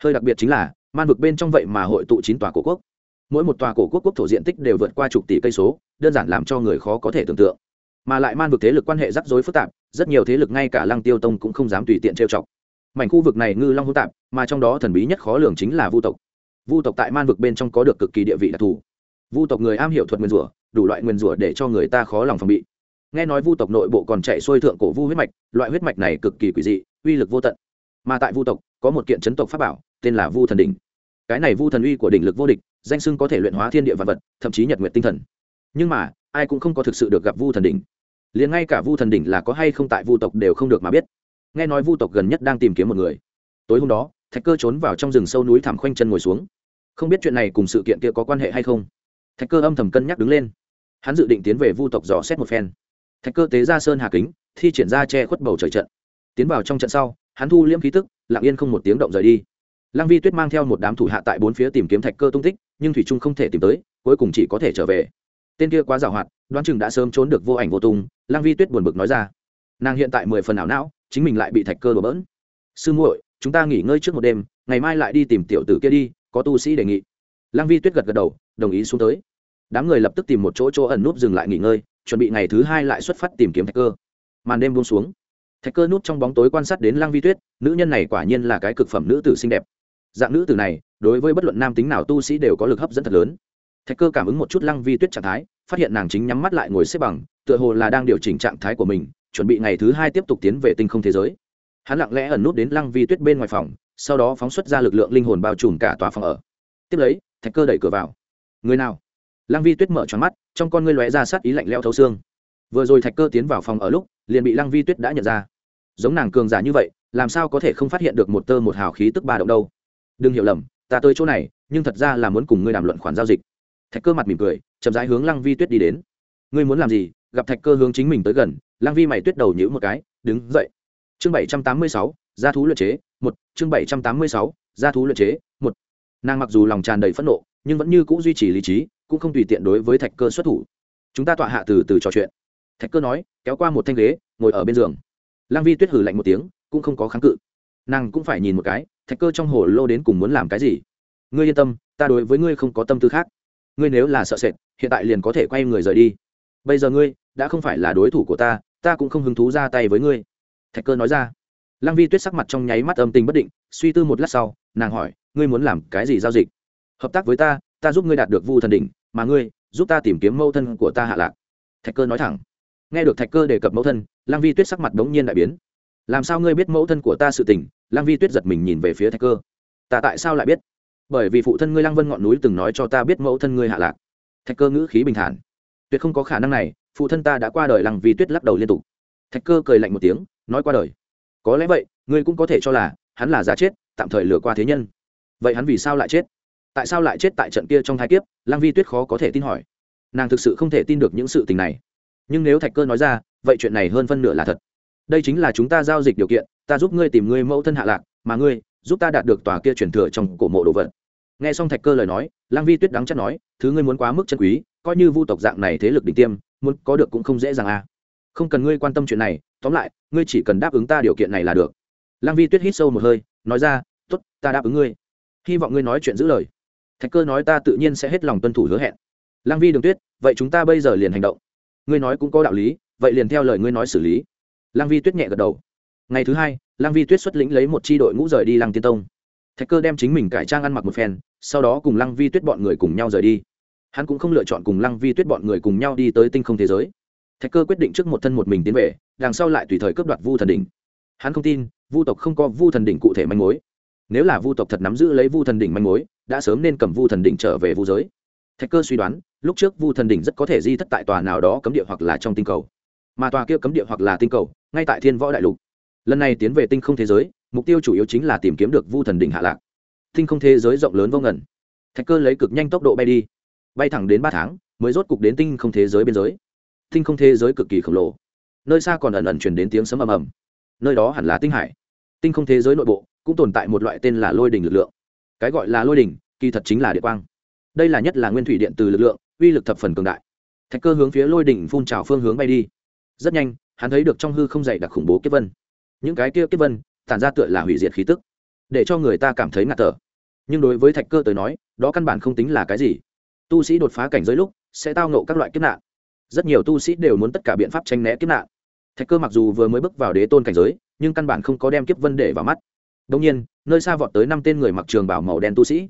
Hơi đặc biệt chính là, man vực bên trong vậy mà hội tụ chín tòa cổ quốc. Mỗi một tòa cổ quốc quốc thổ diện tích đều vượt qua chục tỷ cây số, đơn giản làm cho người khó có thể tưởng tượng. Mà lại man vực thế lực quan hệ rắc rối phức tạp, rất nhiều thế lực ngay cả lăng tiêu tông cũng không dám tùy tiện trêu chọc. Mảnh khu vực này ngư long hỗn tạp, mà trong đó thần bí nhất khó lường chính là vu tộc vu tộc tại man vực bên trong có được cực kỳ địa vị đặc thù. Vu tộc người am hiểu thuật nguyên rủa, đủ loại nguyên rủa để cho người ta khó lòng phòng bị. Nghe nói vu tộc nội bộ còn chạy xuôi thượng cổ vu huyết mạch, loại huyết mạch này cực kỳ quỷ dị, uy lực vô tận. Mà tại vu tộc, có một kiện chấn tộc pháp bảo, tên là vu thần đỉnh. Cái này vu thần uy của đỉnh lực vô địch, danh sưng có thể luyện hóa thiên địa vật vật, thậm chí nhật nguyện tinh thần. Nhưng mà, ai cũng không có thực sự được gặp vu thần đỉnh. Liền ngay cả vu thần đỉnh là có hay không tại vu tộc đều không được mà biết. Nghe nói vu tộc gần nhất đang tìm kiếm một người. Tối hôm đó thạch cơ trốn vào trong rừng sâu núi thảm khoanh chân ngồi xuống. Không biết chuyện này cùng sự kiện kia có quan hệ hay không? Thạch cơ âm thầm cân nhắc đứng lên. Hắn dự định tiến về vu tộc dò xét một phen. Thạch cơ tế ra sơn hà kính, thi triển ra che khuất bầu trời trận. Tiến vào trong trận sau, hắn thu liễm khí tức, lặng yên không một tiếng động rời đi. Lăng vi tuyết mang theo một đám thủ hạ tại bốn phía tìm kiếm thạch cơ tung tích, nhưng thủy trung không thể tìm tới, cuối cùng chỉ có thể trở về. Tên kia quá giàu hoạt, đoán chừng đã sớm trốn được vô ảnh vô tung, lăng vi tuyết buồn bực nói ra. Nàng hiện tại mười phần ảo não, chính mình lại bị thạch cơ đổ bỡn. Sư muội chúng ta nghỉ ngơi trước một đêm, ngày mai lại đi tìm tiểu tử kia đi, có tu sĩ đề nghị. Lăng vi tuyết gật gật đầu, đồng ý xuống tới. Đám người lập tức tìm một chỗ chỗ ẩn núp dừng lại nghỉ ngơi, chuẩn bị ngày thứ hai lại xuất phát tìm kiếm thạch cơ. Màn đêm buông xuống. Thạch cơ núp trong bóng tối quan sát đến lăng vi tuyết, nữ nhân này quả nhiên là cái cực phẩm nữ tử xinh đẹp. Dạng nữ tử này, đối với bất luận nam tính nào tu sĩ đều có lực hấp dẫn thật lớn. Thạch cơ cảm ứng một chút lăng vi tuyết trạng thái, phát hiện nàng chính nhắm mắt lại ngồi xếp bằng, tựa hồ là đang điều chỉnh trạng thái của mình, chuẩn bị ngày thứ hai tiếp tục tiến về tinh không thế giới hắn lặng lẽ ẩn nút đến lăng vi tuyết bên ngoài phòng, sau đó phóng xuất ra lực lượng linh hồn bao trùm cả tòa phòng ở. Tiếp lấy, thạch cơ đẩy cửa vào. Người nào? Lăng vi tuyết mở tròn mắt, trong con ngươi lóe ra sát ý lạnh leo thấu xương. Vừa rồi thạch cơ tiến vào phòng ở lúc, liền bị lăng vi tuyết đã nhận ra. Giống nàng cường giả như vậy, làm sao có thể không phát hiện được một tơ một hào khí tức ba động đâu? Đừng hiểu lầm, ta tới chỗ này, nhưng thật ra là muốn cùng ngươi đàm luận khoản giao dịch. Thạch cơ mặt mỉm cười, chậm rãi hướng lăng vi tuyết đi đến. Ngươi muốn làm gì? Gặp thạch cơ hướng chính mình tới gần, lăng vi mày tuyết đầu nhữ một cái, đứng dậy chương bảy trăm tám mươi sáu, gia thú luyện chế, một. Chương bảy trăm tám mươi sáu, gia thú luyện chế, một. Nàng mặc dù lòng tràn đầy phẫn nộ, nhưng vẫn như c ũ duy trì lý trí, cũng không tùy tiện đối với thạch cơ xuất thủ. Chúng ta tọa hạ từ từ trò chuyện. Thạch cơ nói, kéo qua một thanh ghế, ngồi ở bên giường. Lăng vi tuyết hử lạnh một tiếng, cũng không có kháng cự. Nàng cũng phải nhìn một cái, thạch cơ trong hồ lô đến cùng muốn làm cái gì? Ngươi yên tâm, ta đối với ngươi không có tâm tư khác. Ngươi nếu là sợ sệt, hiện tại liền có thể quay người rời đi. Bây giờ ngươi, đã không phải là đối thủ của ta ta cũng không hứng thú ra tay với ngươi thạch cơ nói ra. Lăng vi tuyết sắc mặt trong nháy mắt âm tình bất định, suy tư một lát sau, nàng hỏi, ngươi muốn làm cái gì giao dịch? Hợp tác với ta ta giúp ngươi đạt được vu thần đỉnh, mà ngươi, giúp ta tìm kiếm mẫu thân của ta hạ lạc. Thạch cơ nói thẳng. Nghe được thạch cơ đề cập mẫu thân, lăng vi tuyết sắc mặt đống nhiên đại biến. Làm sao ngươi biết mẫu thân của ta sự tình? Lăng vi tuyết giật mình nhìn về phía thạch cơ. Ta tại sao lại biết? Bởi vì phụ thân ngươi lăng vân ngọn núi từng nói cho ta biết mẫu thân ngươi hạ lạc. Thạch cơ ngữ khí bình thản. Tuyệt không có khả năng này, phụ thân ta đã qua đời lăng vi tuyết lắc đầu liên tục. Thạch cơ cười lạnh một tiếng nói qua đời. Có lẽ vậy, ngươi cũng có thể cho là, hắn là giả chết, tạm thời lừa qua thế nhân. Vậy hắn vì sao lại chết? Tại sao lại chết tại trận kia trong thai kiếp? Lăng vi tuyết khó có thể tin hỏi. Nàng thực sự không thể tin được những sự tình này. Nhưng nếu thạch cơ nói ra, vậy chuyện này hơn phân nửa là thật. Đây chính là chúng ta giao dịch điều kiện, ta giúp ngươi tìm ngươi mẫu thân hạ lạc, mà ngươi, giúp ta đạt được tòa kia truyền thừa trong cổ mộ đồ vật. Nghe xong thạch cơ lời nói lang vi tuyết đắng chắc nói, thứ ngươi muốn quá mức chân quý, coi như vu tộc dạng này thế lực đỉnh tiêm, muốn có được cũng không dễ dàng à không cần ngươi quan tâm chuyện này, tóm lại, ngươi chỉ cần đáp ứng ta điều kiện này là được. Lang vi tuyết hít sâu một hơi, nói ra t ố t ta đáp ứng ngươi. Hy vọng ngươi nói chuyện giữ lời. Thạch cơ nói ta tự nhiên sẽ hết lòng tuân thủ hứa hẹn. Lang vi đường tuyết, vậy chúng ta bây giờ liền hành động. Ngươi nói cũng có đạo lý, vậy liền theo lời ngươi nói xử lý. Lang vi tuyết nhẹ gật đầu. Ngày thứ hai lang vi tuyết xuất lĩnh lấy một c h i đội ngũ rời đi lăng tiên tông. Thạch cơ đem chính mình cải trang ăn mặc một phen, sau đó cùng lăng vi tuyết bọn người cùng nhau rời đi. Hắn cũng không lựa chọn cùng lăng vi tuyết bọn người cùng nhau đi tới tinh không thế giới thạch cơ quyết định trước một thân một mình tiến về, đằng sau lại tùy thời cướp đoạt vu thần đỉnh. Hắn không tin, vu tộc không có vu thần đỉnh cụ thể manh mối. Nếu là vu tộc thật nắm giữ lấy vu thần đỉnh manh mối, đã sớm nên cầm vu thần đỉnh trở về vu giới. Thạch cơ suy đoán, lúc trước vu thần đỉnh rất có thể di thất tại tòa nào đó cấm địa hoặc là trong tinh cầu. Mà tòa kia cấm địa hoặc là tinh cầu, ngay tại thiên võ đại lục. Lần này tiến về tinh không thế giới, mục tiêu chủ yếu chính là tìm kiếm được vu thần đỉnh hạ lạc. Tinh không thế giới rộng lớn vô ngẩn thạch cơ lấy cực nhanh tốc độ bay đi. Bay thẳng đến ba tháng, mới rốt cục đến tinh không thế giới biên giới tinh không thế giới cực kỳ khổng lồ. Nơi xa còn ẩn ẩn chuyển đến tiếng sấm ầm ầm. Nơi đó hẳn là tinh hải. Tinh không thế giới nội bộ cũng tồn tại một loại tên là lôi đình lực lượng. Cái gọi là lôi đình kỳ thật chính là địa quang. Đây là nhất là nguyên thủy điện từ lực lượng, uy lực thập phần cường đại. Thạch cơ hướng phía lôi đỉnh phun trào phương hướng bay đi. Rất nhanh, hắn thấy được trong hư không dày đặc khủng bố kiếp vân. Những cái kia kiếp vân, tản ra tựa là hủy diệt khí tức, để cho người ta cảm thấy ngạt thở. Nhưng đối với thạch cơ tới nói, đó căn bản không tính là cái gì. Tu sĩ đột phá cảnh giới lúc, sẽ tao nộ các loại kiếp nạn rất nhiều tu sĩ đều muốn tất cả biện pháp tranh né kiếp nạn. Thạch cơ mặc dù vừa mới bước vào đế tôn cảnh giới, nhưng căn bản không có đem kiếp vân để vào mắt. Đông nhiên, nơi xa vọt tới năm tên người mặc trường bảo màu đen tu sĩ.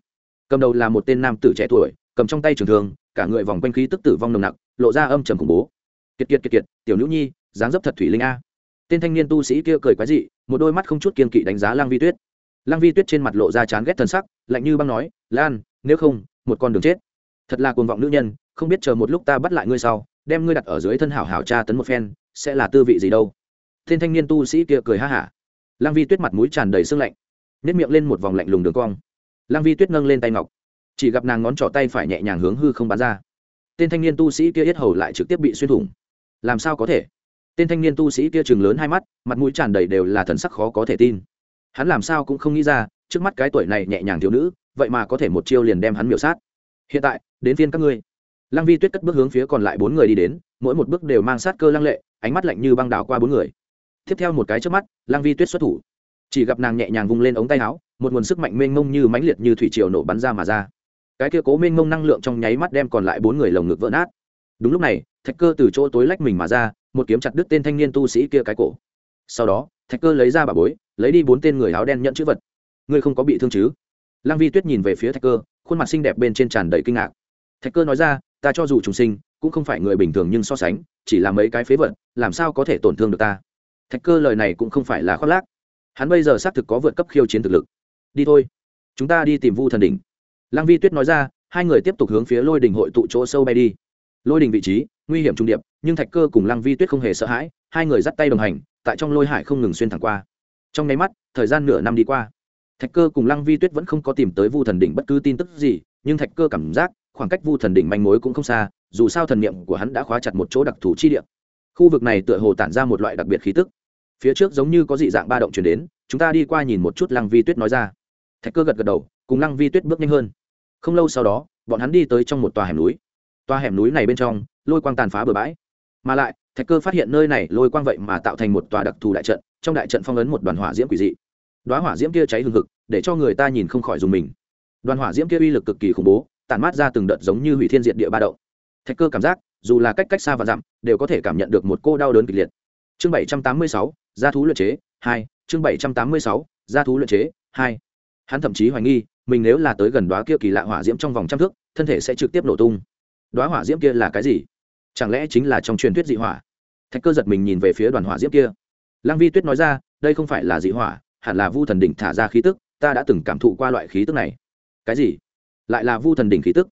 Cầm đầu là một tên nam tử trẻ tuổi, cầm trong tay trường thương, cả người vòng quanh khí tức tử vong nồng nặc, lộ ra âm trầm khủng bố. Kiệt kiệt kiệt kiệt, tiểu nữ nhi, dáng dấp thật thủy linh a. Tên thanh niên tu sĩ kia cười quái dị, một đôi mắt không chút kiên kỵ đánh giá lang vi tuyết. Lang vi tuyết trên mặt lộ ra chán ghét thân sắc, lạnh như băng nói, lan, nếu không, một con đường chết. Thật là cuồng vọng nữ nhân, không biết chờ một lúc ta bắt lại ngươi sau đem ngươi đặt ở dưới thân hảo hảo tra tấn một phen, sẽ là tư vị gì đâu. Tên thanh niên tu sĩ kia cười ha hả. Lang vi tuyết mặt mũi tràn đầy sương lạnh nếp miệng lên một vòng lạnh lùng đường cong. Lang vi tuyết nâng lên tay ngọc, chỉ gặp nàng ngón trỏ tay phải nhẹ nhàng hướng hư không bắn ra. Tên thanh niên tu sĩ kia yết hầu lại trực tiếp bị xuyên thủng. Làm sao có thể? Tên thanh niên tu sĩ kia chừng lớn hai mắt, mặt mũi tràn đầy đều là thần sắc khó có thể tin. Hắn làm sao cũng không nghĩ ra, trước mắt cái tuổi này nhẹ nhàng thiếu nữ, vậy mà có thể một chiêu liền đem hắn miểu sát. Hiện tại, đến phiên các ngươi lăng vi tuyết cất bước hướng phía còn lại bốn người đi đến, mỗi một bước đều mang sát cơ lăng lệ, ánh mắt lạnh như băng đảo qua bốn người. Tiếp theo một cái trước mắt, lăng vi tuyết xuất thủ. Chỉ gặp nàng nhẹ nhàng vung lên ống tay áo, một nguồn sức mạnh mênh mông như mãnh liệt như thủy triều nổ bắn ra mà ra. Cái kia cố mênh mông năng lượng trong nháy mắt đem còn lại bốn người lồng ngực vỡ nát. Đúng lúc này, thạch cơ từ chỗ tối lách mình mà ra, một kiếm chặt đứt tên thanh niên tu sĩ kia cái cổ. Sau đó, thạch cơ lấy ra bà bối, lấy đi bốn tên người áo đen nhận chữ vật. Ngươi không có bị thương chứ? Lăng vi tuyết nhìn về phía thạch cơ, khuôn mặt xinh đẹp bên trên tràn đầy kinh ngạc. Thạch cơ nói ra ta cho dù trùng sinh, cũng không phải người bình thường nhưng so sánh, chỉ là mấy cái phế vật, làm sao có thể tổn thương được ta? Thạch cơ lời này cũng không phải là khoác lác. Hắn bây giờ xác thực có vượt cấp khiêu chiến thực lực. Đi thôi. Chúng ta đi tìm vu thần đỉnh. Lăng vi tuyết nói ra, hai người tiếp tục hướng phía lôi đình hội tụ chỗ sâu bay đi. Lôi đình vị trí, nguy hiểm trung điệp, nhưng thạch cơ cùng lăng vi tuyết không hề sợ hãi, hai người dắt tay đồng hành, tại trong lôi hải không ngừng xuyên thẳng qua. Trong nháy mắt, thời gian nửa năm đi qua. Thạch cơ cùng lăng vi tuyết vẫn không có tìm tới vu thần đỉnh bất cứ tin tức gì, nhưng thạch cơ cảm giác khoảng cách vu thần đỉnh manh mối cũng không xa, dù sao thần niệm của hắn đã khóa chặt một chỗ đặc thù chi địa. Khu vực này tựa hồ tản ra một loại đặc biệt khí tức. Phía trước giống như có dị dạng ba động chuyển đến, chúng ta đi qua nhìn một chút lăng vi tuyết nói ra. Thạch cơ gật gật đầu, cùng lăng vi tuyết bước nhanh hơn. Không lâu sau đó, bọn hắn đi tới trong một tòa hẻm núi. Tòa hẻm núi này bên trong, lôi quang tàn phá bừa bãi. Mà lại, thạch cơ phát hiện nơi này lôi quang vậy mà tạo thành một tòa đặc thù đại trận, trong đại trận phong ấn một đoàn hỏa diễm quỷ dị. Đoá hỏa diễm kia cháy hừng hực, để cho người ta nhìn không khỏi dùng mình. Đoàn hỏa diễm kia uy lực cực kỳ khủng bố tản mát ra từng đợt giống như hủy thiên diệt địa ba động. Thạch cơ cảm giác, dù là cách cách xa và dặm, đều có thể cảm nhận được một cô đau đớn kịch liệt. Chương bảy trăm tám mươi sáu, gia thú luyện chế, hai, chương bảy trăm tám mươi sáu, gia thú luyện chế, hai. Hắn thậm chí hoài nghi, mình nếu là tới gần đoá kia kỳ lạ hỏa diễm trong vòng trăm thước, thân thể sẽ trực tiếp nổ tung. Đoá hỏa diễm kia là cái gì? Chẳng lẽ chính là trong truyền thuyết dị hỏa? Thạch cơ giật mình nhìn về phía đoàn hỏa diễm kia. Lăng vi tuyết nói ra, đây không phải là dị hỏa, hẳn là vu thần đỉnh thả ra khí tức, ta đã từng cảm thụ qua loại khí tức này. Cái gì? Lại là vu thần đỉnh khí tức.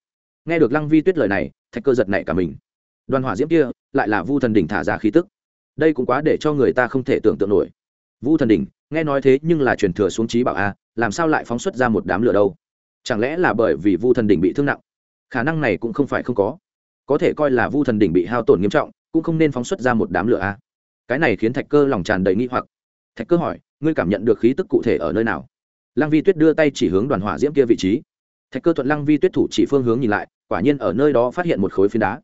Nghe được lăng vi tuyết lời này, thạch cơ giật này cả mình. Đoàn hỏa diễm kia, lại là vu thần đỉnh thả ra khí tức. Đây cũng quá để cho người ta không thể tưởng tượng nổi. Vu thần đỉnh, nghe nói thế nhưng là truyền thừa xuống trí bảo a, làm sao lại phóng xuất ra một đám lửa đâu? Chẳng lẽ là bởi vì vu thần đỉnh bị thương nặng? Khả năng này cũng không phải không có. Có thể coi là vu thần đỉnh bị hao tổn nghiêm trọng, cũng không nên phóng xuất ra một đám lửa a. Cái này khiến thạch cơ lòng tràn đầy nghi hoặc. Thạch cơ hỏi, ngươi cảm nhận được khí tức cụ thể ở nơi nào? Lăng vi tuyết đưa tay chỉ hướng đoàn hỏa diễm kia vị trí thạch cơ thuận lăng vi tuyết thủ chỉ phương hướng nhìn lại, quả nhiên ở nơi đó phát hiện một khối phiến đá.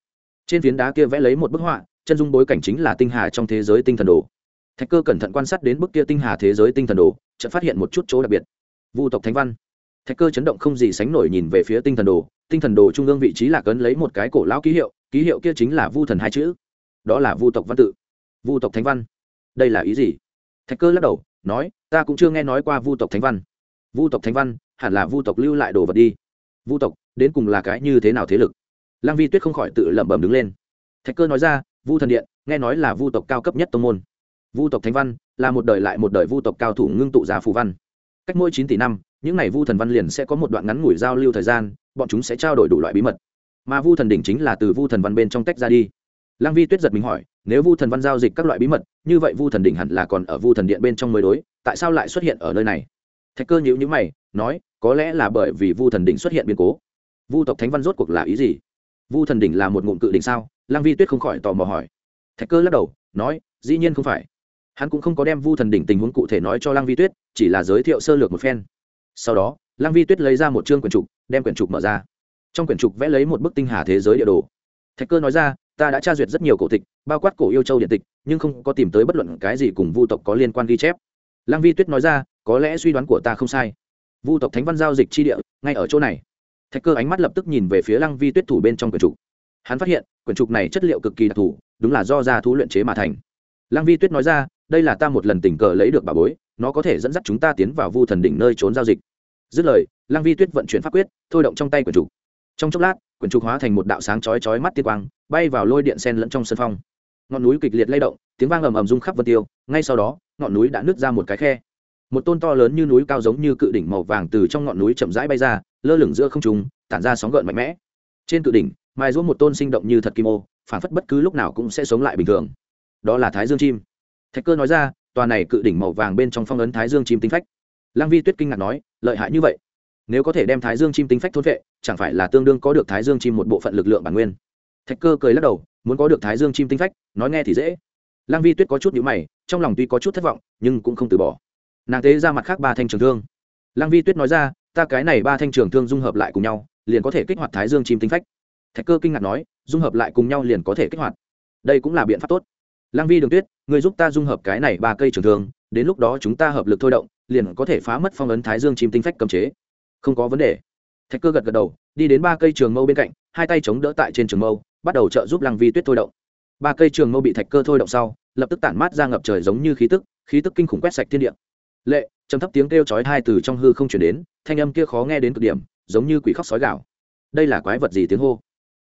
Trên phiến đá kia vẽ lấy một bức họa, chân dung bối cảnh chính là tinh hà trong thế giới tinh thần đồ. Thạch cơ cẩn thận quan sát đến bức kia tinh hà thế giới tinh thần đồ, chợt phát hiện một chút chỗ đặc biệt. Vu tộc thánh văn. Thạch cơ chấn động không gì sánh nổi nhìn về phía tinh thần đồ, tinh thần đồ trung ương vị trí là cấn lấy một cái cổ lão ký hiệu ký hiệu kia chính là vu thần hai chữ. Đó là vu tộc văn tự. Vu tộc thánh văn. Đây là ý gì? Thạch cơ lắc đầu, nói, ta cũng chưa nghe nói qua vu tộc thánh văn. Vu tộc thánh văn hẳn là vu tộc lưu lại đồ vật đi. Vu tộc, đến cùng là cái như thế nào thế lực? Lăng vi tuyết không khỏi tự lẩm bẩm đứng lên. Thạch cơ nói ra, vu thần điện, nghe nói là vu tộc cao cấp nhất tông môn. Vu tộc thánh văn, là một đời lại một đời vu tộc cao thủ ngưng tụ ra phù văn. Cách mỗi chín tỷ năm, những n à y vu thần văn liền sẽ có một đoạn ngắn ngủi giao lưu thời gian, bọn chúng sẽ trao đổi đủ loại bí mật. Mà vu thần đỉnh chính là từ vu thần văn bên trong tách ra đi. Lăng vi tuyết giật mình hỏi, nếu vu thần văn giao dịch các loại bí mật, như vậy vu thần đỉnh hẳn là còn ở vu thần điện bên trong mới đối, tại sao lại xuất hiện ở nơi này? Thạch cơ nhữ nhữ mày, nói có lẽ là bởi vì vu thần đỉnh xuất hiện biến cố. Vu tộc thánh văn rốt cuộc là ý gì? Vu thần đỉnh là một ngụm cự đỉnh sao? Lăng vi tuyết không khỏi tò mò hỏi. Thạch cơ lắc đầu, nói, dĩ nhiên không phải. Hắn cũng không có đem vu thần đỉnh tình huống cụ thể nói cho lăng vi tuyết, chỉ là giới thiệu sơ lược một phen. Sau đó, lăng vi tuyết lấy ra một chương quyển trục, đem quyển trục mở ra. Trong quyển trục vẽ lấy một bức tinh hà thế giới địa đồ. Thạch cơ nói ra, ta đã tra duyệt rất nhiều cổ tịch, bao quát cổ yêu châu điện tịch, nhưng không có tìm tới bất luận cái gì cùng vu tộc có liên quan ghi chép. Lăng vi tuyết nói ra, có lẽ suy đoán của ta không sai vu tộc thánh văn giao dịch chi địa, ngay ở chỗ này. Thạch cơ ánh mắt lập tức nhìn về phía lăng vi tuyết thủ bên trong quyển trục. Hắn phát hiện, quyển trục này chất liệu cực kỳ đặc thù, đúng là do gia thú luyện chế mà thành. Lăng vi tuyết nói ra, đây là ta một lần tình cờ lấy được bà bối, nó có thể dẫn dắt chúng ta tiến vào vu thần đỉnh nơi trốn giao dịch. Dứt lời, lăng vi tuyết vận chuyển pháp quyết, thôi động trong tay quyển trục. Trong chốc lát, quyển trục hóa thành một đạo sáng chói chói mắt tiên quang, bay vào lôi điện sen lẫn trong sân phong. Ngọn núi kịch liệt lay động, tiếng vang ầm ầm rung khắp vân tiêu, ngay sau đó, ngọn núi đã nứt ra một cái khe một tôn to lớn như núi cao giống như cự đỉnh màu vàng từ trong ngọn núi chậm rãi bay ra, lơ lửng giữa không trung, tản ra sóng gợn mạnh mẽ. Trên cự đỉnh, mai rũa một tôn sinh động như thật kim ô phản phất bất cứ lúc nào cũng sẽ sống lại bình thường. Đó là thái dương chim. Thạch cơ nói ra, tòa này cự đỉnh màu vàng bên trong phong ấn thái dương chim tinh phách. Lăng vi tuyết kinh ngạc nói, lợi hại như vậy. Nếu có thể đem thái dương chim tinh phách thốt vệ, chẳng phải là tương đương có được thái dương chim một bộ phận lực lượng bản nguyên. Thạch cơ cười lắc đầu, muốn có được thái dương chim tinh phách, nói nghe thì dễ. Lăng vi tuyết có chút nhữ mày, trong lòng tuy có chút thất vọng, nhưng cũng không từ bỏ nàng tế ra mặt khác ba thanh trường thương. Lăng vi tuyết nói ra, ta cái này ba thanh trường thương dung hợp lại cùng nhau, liền có thể kích hoạt thái dương chim tinh phách. Thạch cơ kinh ngạc nói, dung hợp lại cùng nhau liền có thể kích hoạt. Đây cũng là biện pháp tốt. Lăng vi đường tuyết người giúp ta dung hợp cái này ba cây trường thương, đến lúc đó chúng ta hợp lực thôi động, liền có thể phá mất phong ấn thái dương chim tinh phách cầm chế. Không có vấn đề. Thạch cơ gật gật đầu, đi đến ba cây trường mâu bên cạnh, hai tay chống đỡ tại trên trường mâu, bắt đầu trợ giúp lăng vi tuyết thôi động. Ba cây trường mâu bị thạch cơ thôi động sau, lập tức tản mát ra ngập trời giống như khí tức khí tức kinh khủng quét sạch thiên địa lệ, trầm thấp tiếng kêu chói hai từ trong hư không chuyển đến, thanh âm kia khó nghe đến cực điểm, giống như quỷ khóc sói gạo đây là quái vật gì tiếng hô?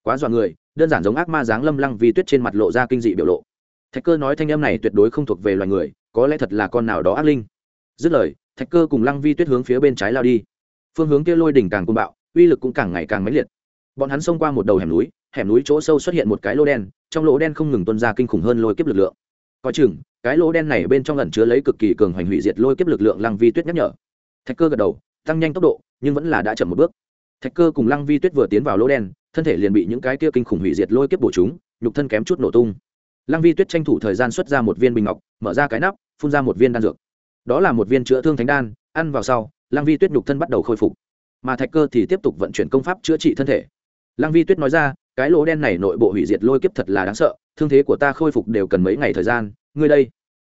Quá dọa người, đơn giản giống ác ma dáng lâm lăng vi tuyết trên mặt lộ ra kinh dị biểu lộ. Thạch cơ nói thanh âm này tuyệt đối không thuộc về loài người, có lẽ thật là con nào đó ác linh. Dứt lời, thạch cơ cùng lăng vi tuyết hướng phía bên trái lao đi. Phương hướng kia lôi đỉnh càng côn bạo, uy lực cũng càng ngày càng mãnh liệt. Bọn hắn xông qua một đầu hẻm núi hẻm núi chỗ sâu xuất hiện một cái lỗ đen, trong lỗ đen không ngừng tuân ra kinh khủng hơn lôi kiếp lực lượng coi chừng, cái lỗ đen này bên trong lần chứa lấy cực kỳ cường hoành hủy diệt lôi kiếp lực lượng lăng vi tuyết nhắc nhở. Thạch cơ gật đầu, tăng nhanh tốc độ, nhưng vẫn là đã chậm một bước. Thạch cơ cùng lăng vi tuyết vừa tiến vào lỗ đen, thân thể liền bị những cái kia kinh khủng hủy diệt lôi kiếp bổ chúng, nhục thân kém chút nổ tung. Lăng vi tuyết tranh thủ thời gian xuất ra một viên bình ngọc, mở ra cái nắp, phun ra một viên đan dược. Đó là một viên chữa thương thánh đan, ăn vào sau, lăng vi tuyết nhục thân bắt đầu khôi phục. Mà thạch cơ thì tiếp tục vận chuyển công pháp chữa trị thân thể. Lăng vi tuyết nói ra cái lỗ đen này nội bộ hủy diệt lôi kiếp thật là đáng sợ, thương thế của ta khôi phục đều cần mấy ngày thời gian. Ngươi đây,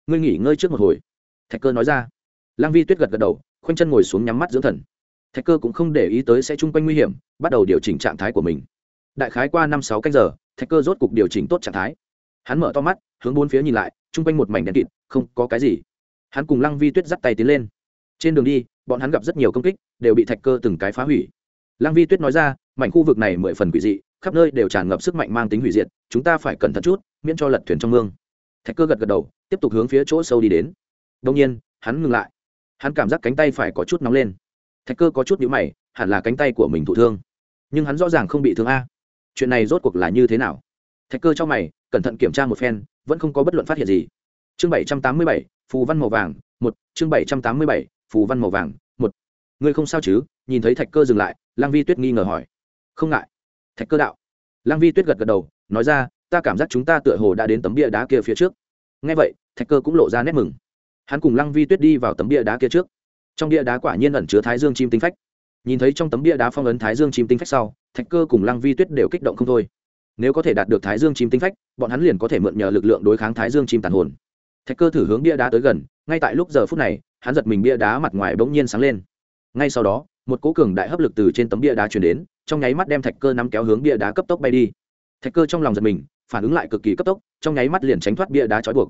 ngươi nghỉ ngơi trước một hồi. Thạch cơ nói ra. Lăng vi tuyết gật gật đầu, khoanh chân ngồi xuống nhắm mắt dưỡng thần. Thạch cơ cũng không để ý tới sẽ chung quanh nguy hiểm, bắt đầu điều chỉnh trạng thái của mình. Đại khái qua năm sáu canh giờ, thạch cơ rốt cục điều chỉnh tốt trạng thái. Hắn mở to mắt, hướng bốn phía nhìn lại, chung quanh một mảnh đèn kịt, không có cái gì. Hắn cùng lăng vi tuyết dắt tay tiến lên. Trên đường đi, bọn hắn gặp rất nhiều công kích, đều bị thạch cơ từng cái phá hủy. Lăng vi tuyết nói ra, mảnh khu vực này mười phần quỷ dị khắp nơi đều tràn ngập sức mạnh mang tính hủy diệt, chúng ta phải cẩn thận chút, miễn cho lật thuyền trong mương. Thạch cơ gật gật đầu, tiếp tục hướng phía chỗ sâu đi đến. Đông nhiên, hắn ngừng lại. Hắn cảm giác cánh tay phải có chút nóng lên. Thạch cơ có chút nhíu mày, hẳn là cánh tay của mình thụ thương. Nhưng hắn rõ ràng không bị thương a. Chuyện này rốt cuộc là như thế nào? Thạch cơ cho mày, cẩn thận kiểm tra một phen, vẫn không có bất luận phát hiện gì. Chương bảy trăm tám mươi bảy, phù văn màu vàng, một. Chương bảy trăm tám mươi bảy, phù văn màu vàng, một. Ngươi không sao chứ? Nhìn thấy thạch cơ dừng lại lang vi tuyết nghi ngờ hỏi. Không ngại thạch cơ đạo. Lang vi tuyết gật gật đầu, nói ra, ta cảm giác chúng ta tựa hồ đã đến tấm bia đá kia phía trước. Ngay vậy, thạch cơ cũng lộ ra nét mừng. Hắn cùng lăng vi tuyết đi vào tấm bia đá kia trước. Trong bia đá quả nhiên ẩn chứa thái dương chim tinh phách. Nhìn thấy trong tấm bia đá phong ấn thái dương chim tinh phách sau, thạch cơ cùng lăng vi tuyết đều kích động không thôi. Nếu có thể đạt được thái dương chim tinh phách, bọn hắn liền có thể mượn nhờ lực lượng đối kháng thái dương chim tàn hồn. Thạch cơ thử hướng bia đá tới gần, ngay tại lúc giờ phút này, hắn giật mình bia đá mặt ngoài bỗng nhiên sáng lên. Ngay sau đó, một cố cường đại hấp lực từ trên tấm bia đá chuyển đến trong nháy mắt đem thạch cơ nắm kéo hướng bia đá cấp tốc bay đi. Thạch cơ trong lòng giật mình, phản ứng lại cực kỳ cấp tốc, trong nháy mắt liền tránh thoát bia đá trói buộc.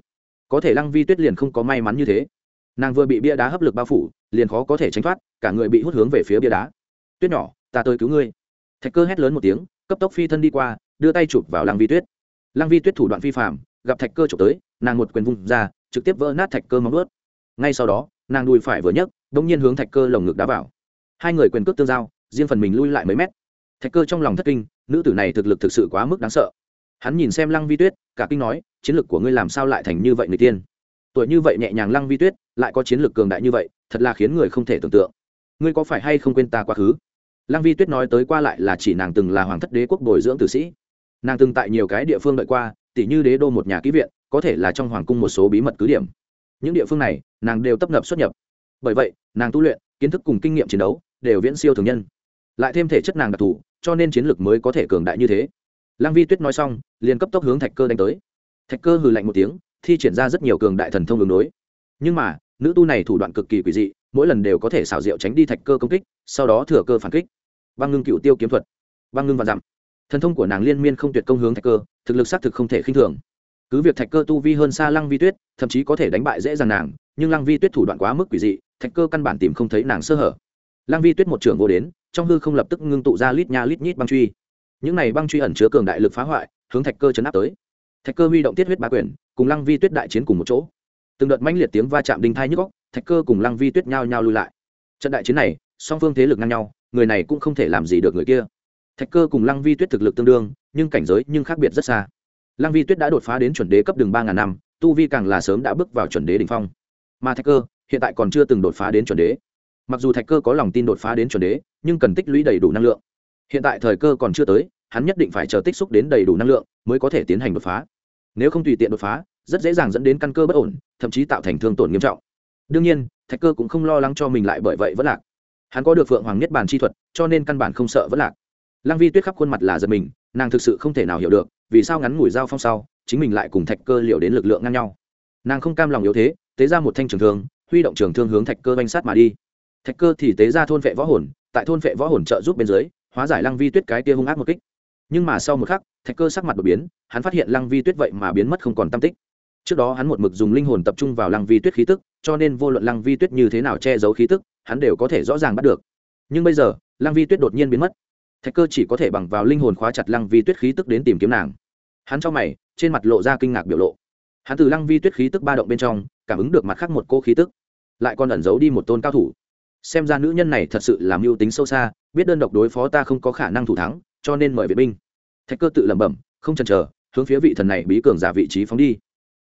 Có thể lăng vi tuyết liền không có may mắn như thế. Nàng vừa bị bia đá hấp lực bao phủ, liền khó có thể tránh thoát, cả người bị hút hướng về phía bia đá. Tuyết nhỏ, ta tới cứu ngươi. Thạch cơ hét lớn một tiếng, cấp tốc phi thân đi qua, đưa tay chụp vào lăng vi tuyết. Lăng vi tuyết thủ đoạn phi phạm gặp thạch cơ chụp tới, nàng một quyền vung ra, trực tiếp vỡ nát thạch cơ móng ướt ngay sau đó, nàng đùi phải vừa nhấc đ ỗ n g nhiên hướng thạch cơ lồng ngực đá vào. Hai người quyền cước tương giao, riêng phần mình lui lại mấy mét thạch cơ trong lòng thất kinh, nữ tử này thực lực thực sự quá mức đáng sợ. Hắn nhìn xem lăng vi tuyết, cả kinh nói, chiến lược của ngươi làm sao lại thành như vậy người tiên? Tuổi như vậy nhẹ nhàng, lăng vi tuyết, lại có chiến lược cường đại như vậy, thật là khiến người không thể tưởng tượng. Ngươi có phải hay không quên ta quá khứ? Lăng vi tuyết nói tới qua lại là chỉ nàng từng là hoàng thất đế quốc bồi dưỡng tử sĩ. Nàng từng tại nhiều cái địa phương đợi qua, tỉ như đế đô một nhà ký viện, có thể là trong hoàng cung một số bí mật cứ điểm. Những địa phương này, nàng đều tấp nập xuất nhập. Bởi vậy, nàng tu luyện, kiến thức cùng kinh nghiệm chiến đấu, đều viễn siêu thường nhân. Lại thêm thể chất nàng đặc thù cho nên chiến lược mới có thể cường đại như thế. Lăng vi tuyết nói xong, liền cấp tốc hướng thạch cơ đánh tới. Thạch cơ hừ lạnh một tiếng, thi triển ra rất nhiều cường đại thần thông đường đối. Nhưng mà, nữ tu này thủ đoạn cực kỳ quỷ dị, mỗi lần đều có thể xảo diệu tránh đi thạch cơ công kích, sau đó thừa cơ phản kích. Băng ngưng cựu tiêu kiếm thuật, băng ngưng và dặm. Thần thông của nàng liên miên không tuyệt công hướng thạch cơ, thực lực xác thực không thể khinh thường. Cứ việc thạch cơ tu vi hơn xa lăng vi tuyết, thậm chí có thể đánh bại dễ dàng nàng, nhưng lăng vi tuyết thủ đoạn quá mức quỷ dị, thạch cơ căn bản tìm không thấy nàng sơ hở. Lăng vi tuyết một trưởng vô đến trong hư không lập tức ngưng tụ ra lít nha lít nhít băng truy. Những này băng truy ẩn chứa cường đại lực phá hoại, hướng thạch cơ chấn áp tới. Thạch cơ huy động tiết huyết ba quyền, cùng lăng vi tuyết đại chiến cùng một chỗ. Từng đợt mãnh liệt tiếng va chạm đinh thai nhức góc thạch cơ cùng lăng vi tuyết nhao nhao lui lại. Trận đại chiến này, song phương thế lực ngang nhau, người này cũng không thể làm gì được người kia. Thạch cơ cùng lăng vi tuyết thực lực tương đương, nhưng cảnh giới nhưng khác biệt rất xa. Lăng vi tuyết đã đột phá đến chuẩn đế cấp đường ba ngàn năm, tu vi càng là sớm đã bước vào chuẩn đế đ ỉ n h phong. Mà thạch cơ, hiện tại còn chưa từng đột phá đến chuẩn đế mặc dù thạch cơ có lòng tin đột phá đến chuẩn đế, nhưng cần tích lũy đầy đủ năng lượng. Hiện tại thời cơ còn chưa tới, hắn nhất định phải chờ tích xúc đến đầy đủ năng lượng mới có thể tiến hành đột phá. Nếu không tùy tiện đột phá, rất dễ dàng dẫn đến căn cơ bất ổn, thậm chí tạo thành thương tổn nghiêm trọng. Đương nhiên, thạch cơ cũng không lo lắng cho mình lại bởi vậy vẫn lạc. Hắn có được phượng hoàng nhất bản chi thuật, cho nên căn bản không sợ vẫn lạc. Lăng vi tuyết khắp khuôn mặt là giật mình, nàng thực sự không thể nào hiểu được, vì sao ngắn ngủi dao phong sau, chính mình lại cùng thạch cơ liệu đến lực lượng ngang nhau. Nàng không cam lòng yếu thế, tế ra một thanh trường thương, huy động trường thương hướng thạch cơ banh sát mà đi thạch cơ thì tế ra thôn vệ võ hồn, tại thôn vệ võ hồn trợ giúp bên dưới, hóa giải lăng vi tuyết cái tia hung ác một kích. Nhưng mà sau một khắc, thạch cơ sắc mặt đột biến, hắn phát hiện lăng vi tuyết vậy mà biến mất không còn tam tích. Trước đó hắn một mực dùng linh hồn tập trung vào lăng vi tuyết khí tức, cho nên vô luận lăng vi tuyết như thế nào che giấu khí tức, hắn đều có thể rõ ràng bắt được. Nhưng bây giờ, lăng vi tuyết đột nhiên biến mất. Thạch cơ chỉ có thể bằng vào linh hồn khóa chặt lăng vi tuyết khí tức đến tìm kiếm nàng. Hắn trong mày, trên mặt lộ ra kinh ngạc biểu lộ. Hắn từ lăng vi tuyết khí tức ba động bên trong, cảm ứng được mặt khác một cô khí tức. Lại còn ẩn giấu đi một tôn cao thủ xem ra nữ nhân này thật sự làm mưu tính sâu xa, biết đơn độc đối phó ta không có khả năng thủ thắng, cho nên mời vệ binh. Thạch cơ tự lẩm bẩm, không chần chờ, hướng phía vị thần này bí cường giả vị trí phóng đi.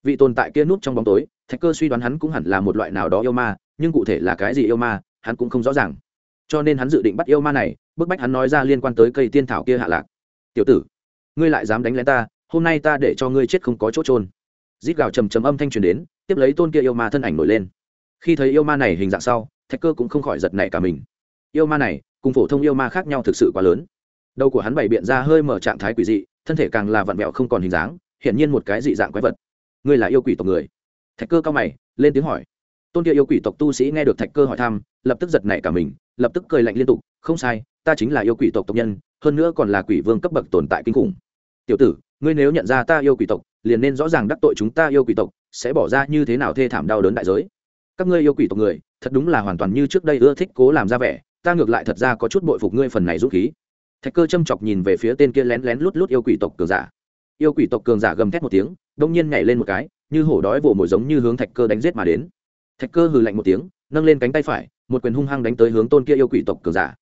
Vị tồn tại kia núp trong bóng tối, thạch cơ suy đoán hắn cũng hẳn là một loại nào đó yêu ma, nhưng cụ thể là cái gì yêu ma, hắn cũng không rõ ràng. Cho nên hắn dự định bắt yêu ma này, bức bách hắn nói ra liên quan tới cây tiên thảo kia hạ lạc. Tiểu tử, ngươi lại dám đánh lén ta, hôm nay ta để cho ngươi chết không có chỗ trôn rít gào trầm trầm âm thanh truyền đến, tiếp lấy tôn kia yêu ma thân ảnh nổi lên. Khi thấy yêu ma này hình dạng sau thạch cơ cũng không khỏi giật nảy cả mình. Yêu ma này, cùng phổ thông yêu ma khác nhau thực sự quá lớn. Đầu của hắn bày biện ra hơi mở trạng thái quỷ dị, thân thể càng là vặn vẹo không còn hình dáng, hiển nhiên một cái dị dạng quái vật. Ngươi là yêu quỷ tộc người? Thạch cơ cao mày, lên tiếng hỏi. Tôn kia yêu quỷ tộc tu sĩ nghe được thạch cơ hỏi thăm, lập tức giật nảy cả mình, lập tức cười lạnh liên tục, không sai, ta chính là yêu quỷ tộc tộc nhân, hơn nữa còn là quỷ vương cấp bậc tồn tại kinh khủng. Tiểu tử, ngươi nếu nhận ra ta yêu quỷ tộc, liền nên rõ ràng đắc tội chúng ta yêu quỷ tộc, sẽ bỏ ra như thế nào thê thảm đau đớn đại giới? Các ngươi yêu quỷ tộc người, thật đúng là hoàn toàn như trước đây ưa thích cố làm ra vẻ, ta ngược lại thật ra có chút bội phục ngươi phần này dũng khí. Thạch cơ châm chọc nhìn về phía tên kia lén lén lút lút yêu quỷ tộc cường giả. Yêu quỷ tộc cường giả gầm thét một tiếng, đông nhiên nhảy lên một cái, như hổ đói vồ mồi giống như hướng thạch cơ đánh giết mà đến. Thạch cơ hừ lạnh một tiếng, nâng lên cánh tay phải, một quyền hung hăng đánh tới hướng tôn kia yêu quỷ tộc cường giả.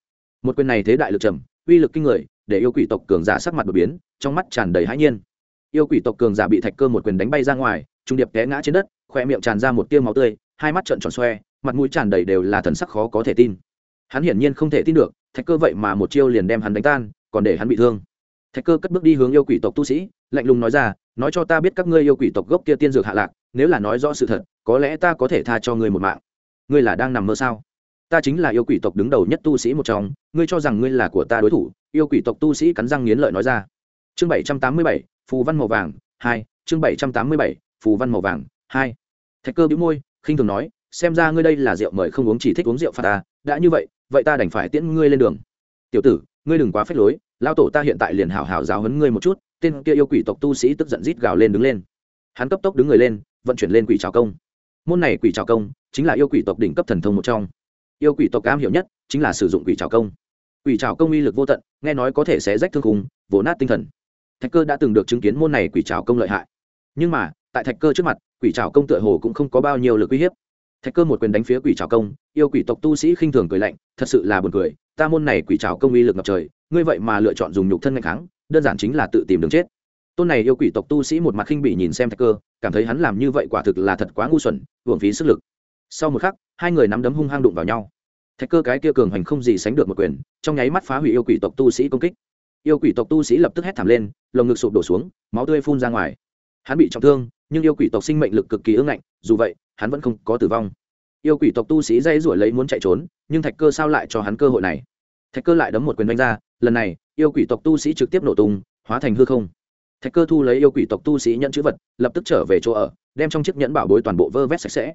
Một quyền này thế đại lực trầm, uy lực kinh người, để yêu quỷ tộc cường giả sắc mặt đột biến, trong mắt tràn đầy hãi nhiên. Yêu quỷ tộc cường giả bị thạch cơ một quyền đánh bay ra ngoài, trung điệp té ngã trên đất khoe miệng tràn ra một tiêu máu tươi hai mắt trợn tròn xoe, mặt mũi tràn đầy đều là thần sắc khó có thể tin. Hắn hiển nhiên không thể tin được, thạch cơ vậy mà một chiêu liền đem hắn đánh tan, còn để hắn bị thương. Thạch cơ cất bước đi hướng yêu quỷ tộc tu sĩ, lạnh lùng nói ra, nói cho ta biết các ngươi yêu quỷ tộc gốc kia tiên dược hạ lạc, nếu là nói rõ sự thật, có lẽ ta có thể tha cho ngươi một mạng. Ngươi là đang nằm mơ sao? Ta chính là yêu quỷ tộc đứng đầu nhất tu sĩ một trong, ngươi cho rằng ngươi là của ta đối thủ? Yêu quỷ tộc tu sĩ cắn răng nghiến lợi nói ra. Chương bảy trăm tám mươi bảy, phù văn màu vàng, hai, chương bảy trăm tám mươi bảy, phù văn màu vàng, hai. Thạch cơ bĩu môi khinh thường nói, xem ra ngươi đây là rượu mời không uống chỉ thích uống rượu phạt ta, đã như vậy vậy ta đành phải tiễn ngươi lên đường. Tiểu tử, ngươi đừng quá phép lối lao tổ ta hiện tại liền hảo hảo giáo hấn ngươi một chút. Tên kia yêu quỷ tộc tu sĩ tức giận rít gào lên đứng lên. Hắn cấp tốc đứng người lên, vận chuyển lên quỷ trào công. Môn này quỷ trào công chính là yêu quỷ tộc đỉnh cấp thần thông một trong. Yêu quỷ tộc cam hiểu nhất chính là sử dụng quỷ trào công. Quỷ trào công uy lực vô tận, nghe nói có thể sẽ rách thương khung vỗ nát tinh thần. Thạch cơ đã từng được chứng kiến môn này quỷ trào công lợi hại. Nhưng mà tại thạch cơ trước mặt, quỷ trào công tựa hồ cũng không có bao nhiêu lực uy hiếp. Thạch cơ một quyền đánh phía quỷ trào công, yêu quỷ tộc tu sĩ khinh thường cười lạnh, thật sự là buồn cười, ta môn này quỷ trào công uy lực ngập trời, ngươi vậy mà lựa chọn dùng nhục thân ngày kháng, đơn giản chính là tự tìm đường chết. Tôn này yêu quỷ tộc tu sĩ một mặt khinh bị nhìn xem thạch cơ, cảm thấy hắn làm như vậy quả thực là thật quá ngu xuẩn, uổng phí sức lực. Sau một khắc, hai người nắm đấm hung hăng đụng vào nhau. Thạch cơ cái kia cường hành không gì sánh được một quyền, trong nháy mắt phá hủy yêu quỷ tộc tu sĩ công kích. Yêu quỷ tộc tu sĩ lập tức hét thảm lên, lồng ngực sụp đổ xuống, máu tươi phun ra ngoài. Hắn bị trọng thương nhưng yêu quỷ tộc sinh mệnh lực cực kỳ ưng ngạnh, dù vậy, hắn vẫn không có tử vong. Yêu quỷ tộc tu sĩ dây rủi lấy muốn chạy trốn, nhưng thạch cơ sao lại cho hắn cơ hội này? Thạch cơ lại đấm một quyền đánh ra, lần này, yêu quỷ tộc tu sĩ trực tiếp nổ tung, hóa thành hư không. Thạch cơ thu lấy yêu quỷ tộc tu sĩ nhận chữ vật, lập tức trở về chỗ ở, đem trong chiếc nhẫn bảo bối toàn bộ vơ vét sạch sẽ.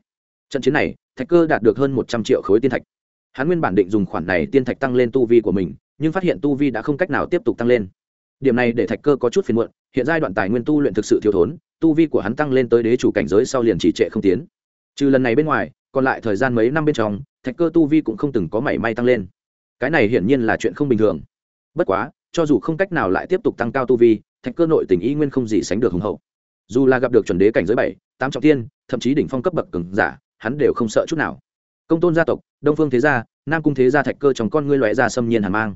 Trận chiến này, thạch cơ đạt được hơn một trăm triệu khối tiên thạch. Hắn nguyên bản định dùng khoản này tiên thạch tăng lên tu vi của mình, nhưng phát hiện tu vi đã không cách nào tiếp tục tăng lên điểm này để thạch cơ có chút phiền muộn, hiện giai đoạn tài nguyên tu luyện thực sự thiếu thốn, tu vi của hắn tăng lên tới đế chủ cảnh giới sau liền chỉ trệ không tiến. Trừ lần này bên ngoài, còn lại thời gian mấy năm bên trong, thạch cơ tu vi cũng không từng có mảy may tăng lên. Cái này hiển nhiên là chuyện không bình thường. Bất quá, cho dù không cách nào lại tiếp tục tăng cao tu vi, thạch cơ nội tình y nguyên không gì sánh được hùng hậu. Dù là gặp được chuẩn đế cảnh giới bảy, tám trọng tiên, thậm chí đỉnh phong cấp bậc cường giả, hắn đều không sợ chút nào. Công tôn gia tộc, đông phương thế gia, nam cung thế gia thạch cơ trong con ngươi loại ra xâm nhiên hàn mang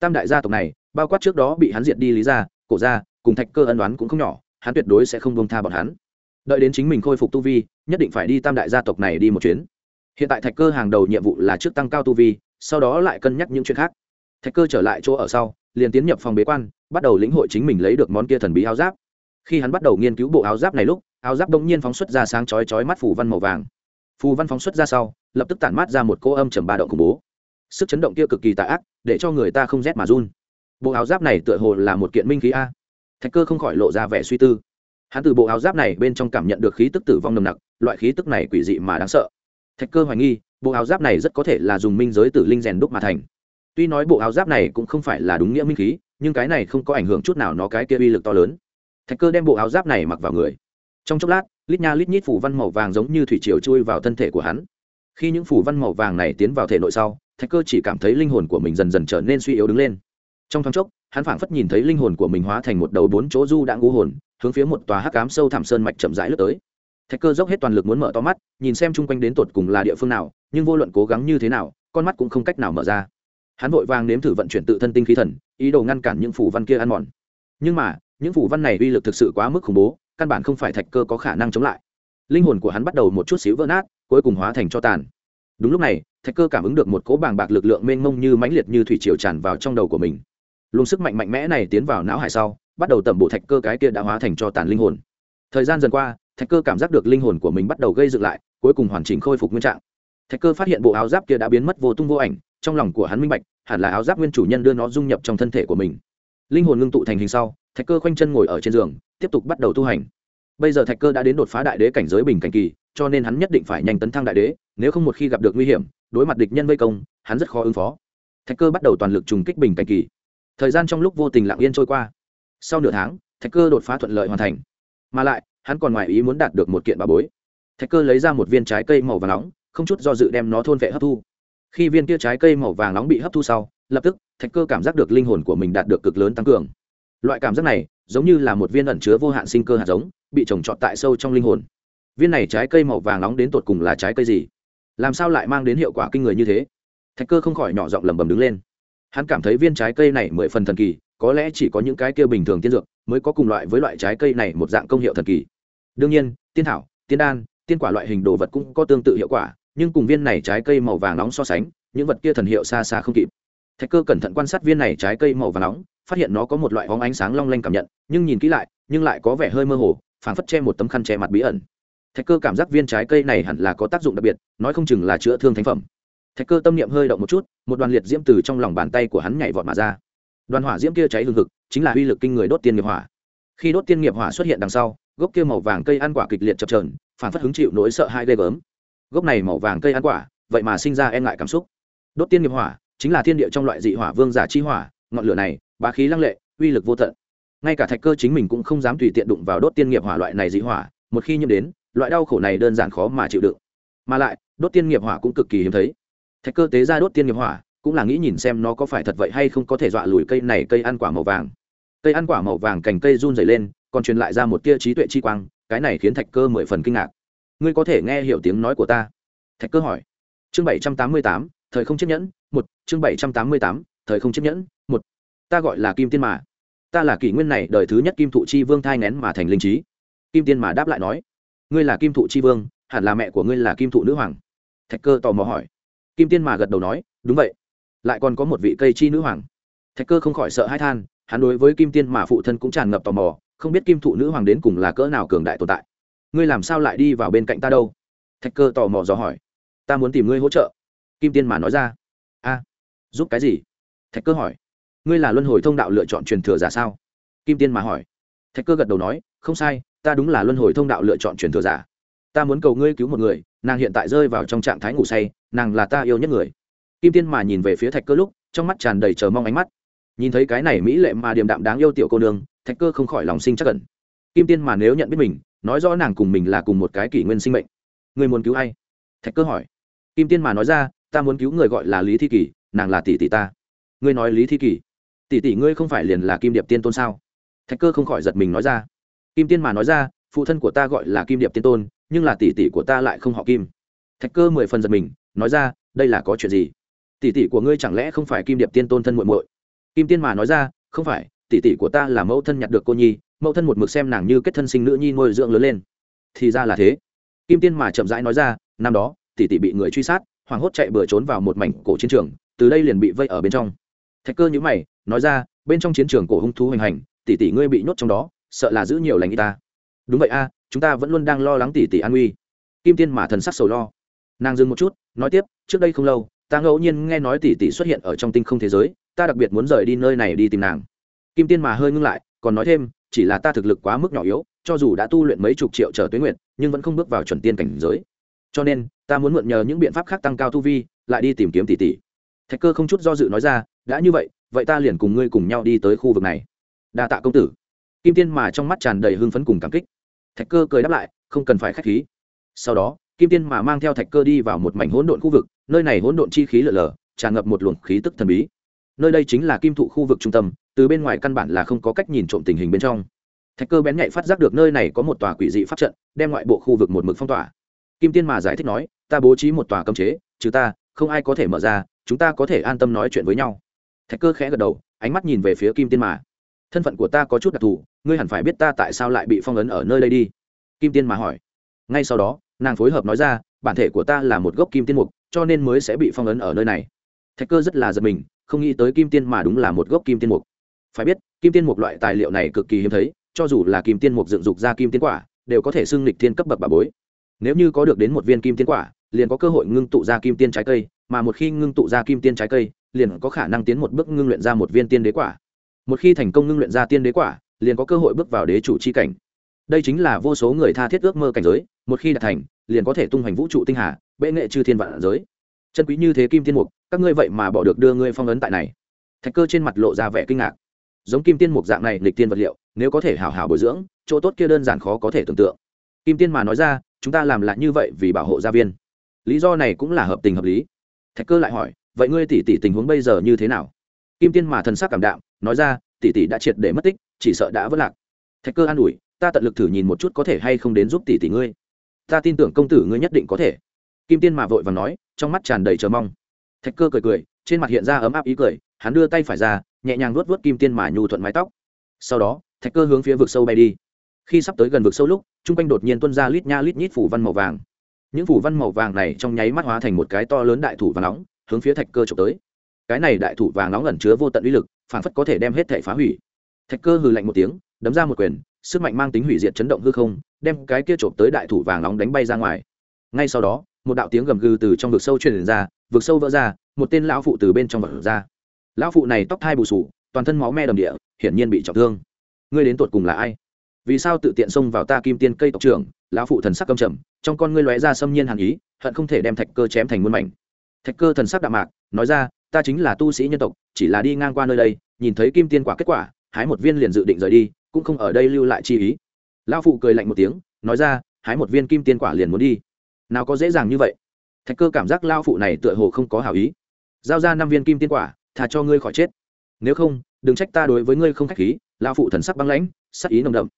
tam đại gia tộc này, bao quát trước đó bị hắn diệt đi lý gia, cổ gia, cùng thạch cơ ân đoán cũng không nhỏ, hắn tuyệt đối sẽ không bông tha bọn hắn. Đợi đến chính mình khôi phục tu vi, nhất định phải đi tam đại gia tộc này đi một chuyến. Hiện tại thạch cơ hàng đầu nhiệm vụ là trước tăng cao tu vi, sau đó lại cân nhắc những chuyện khác. Thạch cơ trở lại chỗ ở sau, liền tiến nhập phòng bế quan, bắt đầu lĩnh hội chính mình lấy được món kia thần bí áo giáp. Khi hắn bắt đầu nghiên cứu bộ áo giáp này lúc, áo giáp đông nhiên phóng xuất ra sáng chói chói mắt phủ văn màu vàng. Phù văn phóng xuất ra sau, lập tức tản mát ra một cô âm trầm ba động khủng bố sức chấn động kia cực kỳ tà ác, để cho người ta không rét mà run. Bộ áo giáp này tựa hồ là một kiện minh khí a. Thạch cơ không khỏi lộ ra vẻ suy tư. Hắn từ bộ áo giáp này bên trong cảm nhận được khí tức tử vong nồng nặc, loại khí tức này quỷ dị mà đáng sợ. Thạch cơ hoài nghi, bộ áo giáp này rất có thể là dùng minh giới tử linh rèn đúc mà thành. Tuy nói bộ áo giáp này cũng không phải là đúng nghĩa minh khí, nhưng cái này không có ảnh hưởng chút nào nó cái kia uy lực to lớn. Thạch cơ đem bộ áo giáp này mặc vào người. Trong chốc lát, lít nha lít nhít phủ văn màu vàng giống như thủy triều chui vào thân thể của hắn. Khi những phủ văn màu vàng này tiến vào thể nội sau thạch cơ chỉ cảm thấy linh hồn của mình dần dần trở nên suy yếu đứng lên. Trong thoáng chốc, hắn phảng phất nhìn thấy linh hồn của mình hóa thành một đầu bốn chỗ du đã ngũ hồn, hướng phía một tòa hắc cám sâu thẳm sơn mạch chậm rãi lướt tới. Thạch cơ dốc hết toàn lực muốn mở to mắt, nhìn xem chung quanh đến tột cùng là địa phương nào, nhưng vô luận cố gắng như thế nào, con mắt cũng không cách nào mở ra. Hắn vội vàng nếm thử vận chuyển tự thân tinh khí thần, ý đồ ngăn cản những phủ văn kia ăn mòn. Nhưng mà, những phủ văn này uy lực thực sự quá mức khủng bố, căn bản không phải thạch cơ có khả năng chống lại. Linh hồn của hắn bắt đầu một chút xíu vỡ nát, cuối cùng hóa thành cho tàn. Đúng lúc này thạch cơ cảm ứng được một cỗ bàng bạc lực lượng mênh mông như mãnh liệt như thủy triều tràn vào trong đầu của mình. Luồng sức mạnh mạnh mẽ này tiến vào não hải sau, bắt đầu tẩm bổ thạch cơ cái kia đã hóa thành cho tàn linh hồn. Thời gian dần qua, thạch cơ cảm giác được linh hồn của mình bắt đầu gây dựng lại, cuối cùng hoàn chỉnh khôi phục nguyên trạng. Thạch cơ phát hiện bộ áo giáp kia đã biến mất vô tung vô ảnh, trong lòng của hắn minh bạch, hẳn là áo giáp nguyên chủ nhân đưa nó dung nhập trong thân thể của mình. Linh hồn ngưng tụ thành hình sau, thạch cơ khoanh chân ngồi ở trên giường, tiếp tục bắt đầu tu hành. Bây giờ thạch cơ đã đến đột phá đại đế cảnh giới bình cảnh kỳ cho nên hắn nhất định phải nhanh tấn thăng đại đế, nếu không một khi gặp được nguy hiểm, đối mặt địch nhân vây công, hắn rất khó ứng phó. Thạch cơ bắt đầu toàn lực trùng kích bình cảnh kỳ. Thời gian trong lúc vô tình lặng yên trôi qua. Sau nửa tháng, thạch cơ đột phá thuận lợi hoàn thành. Mà lại, hắn còn ngoài ý muốn đạt được một kiện bà bối. Thạch cơ lấy ra một viên trái cây màu vàng nóng, không chút do dự đem nó thôn vệ hấp thu. Khi viên kia trái cây màu vàng nóng bị hấp thu sau, lập tức, thạch cơ cảm giác được linh hồn của mình đạt được cực lớn tăng cường. Loại cảm giác này, giống như là một viên ẩn chứa vô hạn sinh cơ hạt giống, bị trồng trọt tại sâu trong linh hồn viên này trái cây màu vàng nóng đến tột cùng là trái cây gì? Làm sao lại mang đến hiệu quả kinh người như thế? Thạch cơ không khỏi nhỏ giọng lẩm bẩm đứng lên. Hắn cảm thấy viên trái cây này mười phần thần kỳ, có lẽ chỉ có những cái kia bình thường tiên dược mới có cùng loại với loại trái cây này một dạng công hiệu thần kỳ. Đương nhiên, tiên thảo, tiên đan, tiên quả loại hình đồ vật cũng có tương tự hiệu quả, nhưng cùng viên này trái cây màu vàng nóng so sánh, những vật kia thần hiệu xa xa không kịp. Thạch cơ cẩn thận quan sát viên này trái cây màu vàng nóng, phát hiện nó có một loại hóng ánh sáng long lanh cảm nhận, nhưng nhìn kỹ lại, nhưng lại có vẻ hơi mơ hồ, phảng phất che một tấm khăn che mặt bí ẩn thạch cơ cảm giác viên trái cây này hẳn là có tác dụng đặc biệt, nói không chừng là chữa thương thánh phẩm. Thạch cơ tâm niệm hơi động một chút, một đoàn liệt diễm từ trong lòng bàn tay của hắn nhảy vọt mà ra. Đoàn hỏa diễm kia cháy hừng hực, chính là uy lực kinh người đốt tiên nghiệp hỏa. Khi đốt tiên nghiệp hỏa xuất hiện đằng sau, gốc kia màu vàng cây ăn quả kịch liệt chập trờn phản phất hứng chịu nỗi sợ hai ghê gớm. Gốc này màu vàng cây ăn quả, vậy mà sinh ra e ngại cảm xúc. Đốt tiên nghiệp hỏa, chính là thiên địa trong loại dị hỏa vương giả chi hỏa, ngọn lửa này, bá khí lăng lệ, uy lực vô tận. Ngay cả thạch cơ chính mình cũng không dám tùy tiện đụng vào đốt tiên nghiệp hỏa loại này dị hỏa, một khi nhiễm đến loại đau khổ này đơn giản khó mà chịu đựng. Mà lại, đốt tiên nghiệp hỏa cũng cực kỳ hiếm thấy. Thạch cơ tế ra đốt tiên nghiệp hỏa, cũng là nghĩ nhìn xem nó có phải thật vậy hay không có thể dọa lùi cây này cây ăn quả màu vàng. Cây ăn quả màu vàng cành cây run dày lên, còn truyền lại ra một tia trí tuệ chi quang, cái này khiến thạch cơ mười phần kinh ngạc. Ngươi có thể nghe hiểu tiếng nói của ta? Thạch cơ hỏi. Chương bảy trăm tám mươi tám, thời không chiếc nhẫn, một. Chương bảy trăm tám mươi tám, thời không chiếc nhẫn, một. Ta gọi là kim tiên mà. Ta là kỷ nguyên này đời thứ nhất kim thụ chi vương thai ngén mà thành linh trí. Kim tiên mà đáp lại nói ngươi là kim thụ chi vương, hẳn là mẹ của ngươi là kim thụ nữ hoàng. Thạch cơ tò mò hỏi. Kim tiên mà gật đầu nói, đúng vậy. Lại còn có một vị cây chi nữ hoàng. Thạch cơ không khỏi sợ hãi than, hắn đối với kim tiên mà phụ thân cũng tràn ngập tò mò, không biết kim thụ nữ hoàng đến cùng là cỡ nào cường đại tồn tại. Ngươi làm sao lại đi vào bên cạnh ta đâu? Thạch cơ tò mò dò hỏi. Ta muốn tìm ngươi hỗ trợ. Kim tiên mà nói ra. A, giúp cái gì? Thạch cơ hỏi. Ngươi là luân hồi thông đạo lựa chọn truyền thừa giả sao? Kim tiên mà hỏi. Thạch cơ gật đầu nói, không sai ta đúng là luân hồi thông đạo lựa chọn truyền thừa giả. Ta muốn cầu ngươi cứu một người, nàng hiện tại rơi vào trong trạng thái ngủ say, nàng là ta yêu nhất người. Kim tiên mà nhìn về phía thạch cơ lúc, trong mắt tràn đầy chờ mong ánh mắt. Nhìn thấy cái này mỹ lệ mà điềm đạm đáng yêu tiểu cô nương, thạch cơ không khỏi lòng sinh chắc cẩn kim tiên mà nếu nhận biết mình, nói rõ nàng cùng mình là cùng một cái kỷ nguyên sinh mệnh. Người muốn cứu ai? Thạch cơ hỏi. Kim tiên mà nói ra, ta muốn cứu người gọi là lý thi kỳ, nàng là tỷ tỷ ta. Ngươi nói lý thi kỳ. Tỷ tỷ ngươi không phải liền là kim điệp tiên tôn sao? Thạch cơ không khỏi giật mình nói ra kim tiên mà nói ra, phụ thân của ta gọi là kim điệp tiên tôn, nhưng là tỷ tỷ của ta lại không họ kim. Thạch cơ mười phần giật mình, nói ra, đây là có chuyện gì? Tỷ tỷ của ngươi chẳng lẽ không phải kim điệp tiên tôn thân muội muội? Kim tiên mà nói ra, không phải, tỷ tỷ của ta là mẫu thân nhặt được cô nhi, mẫu thân một mực xem nàng như kết thân sinh nữ nhi nuôi dưỡng lớn lên. Thì ra là thế. Kim tiên mà chậm rãi nói ra, năm đó, tỷ tỷ bị người truy sát, hoảng hốt chạy bừa trốn vào một mảnh cổ chiến trường, từ đây liền bị vây ở bên trong. Thạch cơ nhữ mày, nói ra, bên trong chiến trường cổ hung thú hoành hành, tỷ tỷ ngươi bị nhốt trong đó sợ là giữ nhiều lành y ta. Đúng vậy a, chúng ta vẫn luôn đang lo lắng tỷ tỷ an nguy kim tiên mà thần sắc sầu lo. Nàng dừng một chút, nói tiếp, trước đây không lâu, ta ngẫu nhiên nghe nói tỷ tỷ xuất hiện ở trong tinh không thế giới, ta đặc biệt muốn rời đi nơi này đi tìm nàng. Kim tiên mà hơi ngưng lại, còn nói thêm, chỉ là ta thực lực quá mức nhỏ yếu, cho dù đã tu luyện mấy chục triệu trở tuyến nguyện nhưng vẫn không bước vào chuẩn tiên cảnh giới. Cho nên, ta muốn mượn nhờ những biện pháp khác tăng cao tu vi, lại đi tìm kiếm tỷ tỷ thạch cơ không chút do dự nói ra, đã như vậy vậy ta liền cùng ngươi cùng nhau đi tới khu vực này. Đa tạ công tử kim tiên mà trong mắt tràn đầy hưng phấn cùng cảm kích. Thạch cơ cười đáp lại, không cần phải k h á c h khí. Sau đó, kim tiên mà mang theo thạch cơ đi vào một mảnh hỗn độn khu vực, nơi này hỗn độn chi khí lở lở, tràn ngập một luồng khí tức thần bí. Nơi đây chính là kim thụ khu vực trung tâm, từ bên ngoài căn bản là không có cách nhìn trộm tình hình bên trong. Thạch cơ bén nhạy phát giác được nơi này có một tòa quỷ dị pháp trận, đem ngoại bộ khu vực một mực phong tỏa. Kim tiên mà giải thích nói, ta bố trí một tòa cấm chế, trừ ta, không ai có thể mở ra, chúng ta có thể an tâm nói chuyện với nhau. Thạch cơ khẽ gật đầu, ánh mắt nhìn về phía kim tiên mà. Thân phận của ta có chút đặc thù ngươi hẳn phải biết ta tại sao lại bị phong ấn ở nơi đây đi. Kim tiên mà hỏi. Ngay sau đó, nàng phối hợp nói ra, bản thể của ta là một gốc kim tiên mục, cho nên mới sẽ bị phong ấn ở nơi này. Thạch cơ rất là giật mình, không nghĩ tới kim tiên mà đúng là một gốc kim tiên mục. Phải biết, kim tiên mục loại tài liệu này cực kỳ hiếm thấy, cho dù là kim tiên mục dựng dục ra kim tiên quả, đều có thể xưng lịch thiên cấp bậc bà bối. Nếu như có được đến một viên kim tiên quả, liền có cơ hội ngưng tụ ra kim tiên trái cây, mà một khi ngưng tụ ra kim tiên trái cây, liền có khả năng tiến một bước ngưng luyện ra một viên tiên đế quả. Một khi thành công ngưng luyện ra tiên đế quả liền có cơ hội bước vào đế chủ c h i cảnh. Đây chính là vô số người tha thiết ước mơ cảnh giới, một khi đạt thành, liền có thể tung hoành vũ trụ tinh hà, bệ nghệ chư thiên vạn giới. Chân quý như thế kim tiên mục, các ngươi vậy mà bỏ được đưa ngươi phong ấn tại này. Thạch cơ trên mặt lộ ra vẻ kinh ngạc. Giống kim tiên mục dạng này lịch tiên vật liệu, nếu có thể hảo hảo bồi dưỡng, chỗ tốt kia đơn giản khó có thể tưởng tượng. Kim tiên mà nói ra, chúng ta làm lại như vậy vì bảo hộ gia viên. Lý do này cũng là hợp tình hợp lý. Thạch cơ lại hỏi, vậy ngươi tỷ tỷ tình huống bây giờ như thế nào? Kim tiên mà thần sắc cảm đạm, nói ra, tỷ tỷ đã triệt để mất tích chỉ sợ đã vất lạc. Thạch cơ an ủi, ta tận lực thử nhìn một chút có thể hay không đến giúp tỷ tỷ ngươi. Ta tin tưởng công tử ngươi nhất định có thể. Kim tiên mà vội và nói, trong mắt tràn đầy chờ mong. Thạch cơ cười cười, trên mặt hiện ra ấm áp ý cười, hắn đưa tay phải ra, nhẹ nhàng luốt vớt kim tiên mà nhu thuận mái tóc. Sau đó, thạch cơ hướng phía vực sâu bay đi. Khi sắp tới gần vực sâu lúc chung quanh đột nhiên tuân ra lít nha lít nhít phủ văn màu vàng. Những phủ văn màu vàng này trong nháy mắt hóa thành một cái to lớn đại thủ vàng nóng, hướng phía thạch cơ trộm tới. Cái này đại thủ vàng nóng ẩn chứa vô tận uy lực, phản phất có thể đem hết thể phá hủy thạch cơ hừ lạnh một tiếng, đấm ra một quyền, sức mạnh mang tính hủy diệt chấn động hư không, đem cái kia trộm tới đại thủ vàng nóng đánh bay ra ngoài. Ngay sau đó, một đạo tiếng gầm gừ từ trong vực sâu truyền ra, vực sâu vỡ ra, một tên lão phụ từ bên trong vật ra. Lão phụ này tóc thai bù sù, toàn thân máu me đầm địa, hiển nhiên bị trọng thương. Ngươi đến tột cùng là ai? Vì sao tự tiện xông vào ta kim tiên cây tộc trưởng? Lão phụ thần sắc căm trầm, trong con ngươi lóe ra xâm nhiên hàn ý, hận không thể đem thạch cơ chém thành muôn mảnh. Thạch cơ thần sắc đạm mạc, nói ra, ta chính là tu sĩ nhân tộc, chỉ là đi ngang qua nơi đây, nhìn thấy kim tiên quả kết quả hái một viên liền dự định rời đi, cũng không ở đây lưu lại chi ý. Lão phụ cười lạnh một tiếng, nói ra, hái một viên kim tiên quả liền muốn đi. Nào có dễ dàng như vậy. Thạch cơ cảm giác lao phụ này tựa hồ không có hảo ý. Giao ra năm viên kim tiên quả, thà cho ngươi khỏi chết. Nếu không, đừng trách ta đối với ngươi không k h á c h khí lao phụ thần sắc băng lãnh, sắc ý nồng đậm.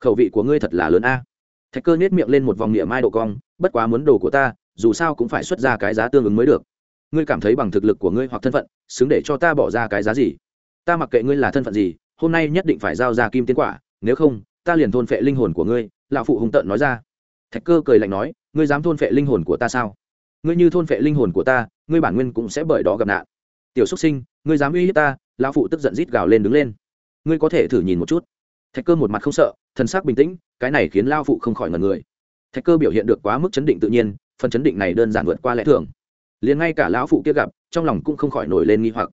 Khẩu vị của ngươi thật là lớn a. Thạch cơ nết miệng lên một vòng niệm mai độ cong, bất quá muốn đồ của ta, dù sao cũng phải xuất ra cái giá tương ứng mới được. Ngươi cảm thấy bằng thực lực của ngươi hoặc thân phận, xứng để cho ta bỏ ra cái giá gì? Ta mặc kệ ngươi là thân phận gì hôm nay nhất định phải giao ra kim tiến quả, nếu không, ta liền thôn phệ linh hồn của ngươi. Lão phụ hùng tợn nói ra. Thạch cơ cười lạnh nói, ngươi dám thôn phệ linh hồn của ta sao? Ngươi như thôn phệ linh hồn của ta, ngươi bản nguyên cũng sẽ bởi đó gặp nạn. Tiểu xúc sinh, ngươi dám uy hiếp ta? Lão phụ tức giận rít gào lên đứng lên. Ngươi có thể thử nhìn một chút. Thạch cơ một mặt không sợ, thần sắc bình tĩnh, cái này khiến lao phụ không khỏi ngần người. Thạch cơ biểu hiện được quá mức chấn định tự nhiên, phần chấn định này đơn giản vượt qua lẽ thường. Liền ngay cả lão phụ kia gặp, trong lòng cũng không khỏi nổi lên nghi hoặc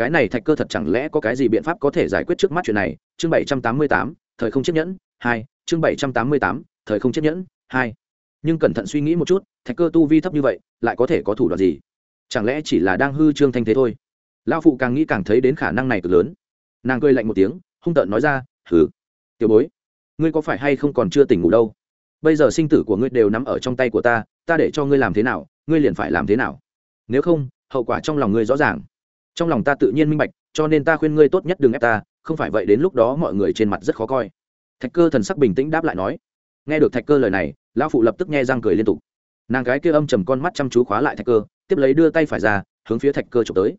cái này thạch cơ thật chẳng lẽ có cái gì biện pháp có thể giải quyết trước mắt chuyện này? Chương bảy trăm tám mươi tám, thời không chiếc nhẫn, hai. Chương bảy trăm tám mươi tám, thời không chiếc nhẫn, hai. Nhưng cẩn thận suy nghĩ một chút, thạch cơ tu vi thấp như vậy, lại có thể có thủ đoạn gì? Chẳng lẽ chỉ là đang hư trương thanh thế thôi? Lão phụ càng nghĩ càng thấy đến khả năng này cực lớn. Nàng cười lạnh một tiếng, hung tợn nói ra, hừ, tiểu bối, ngươi có phải hay không còn chưa tỉnh ngủ đâu? Bây giờ sinh tử của ngươi đều nắm ở trong tay của ta ta để cho ngươi làm thế nào, ngươi liền phải làm thế nào. Nếu không, hậu quả trong lòng ngươi rõ ràng trong lòng ta tự nhiên minh bạch, cho nên ta khuyên ngươi tốt nhất đừng ép ta, không phải vậy đến lúc đó mọi người trên mặt rất khó coi. Thạch cơ thần sắc bình tĩnh đáp lại nói. Nghe được thạch cơ lời này, lão phụ lập tức nghe răng cười liên tục. Nàng gái kia âm trầm con mắt chăm chú khóa lại thạch cơ, tiếp lấy đưa tay phải ra, hướng phía thạch cơ trộm tới.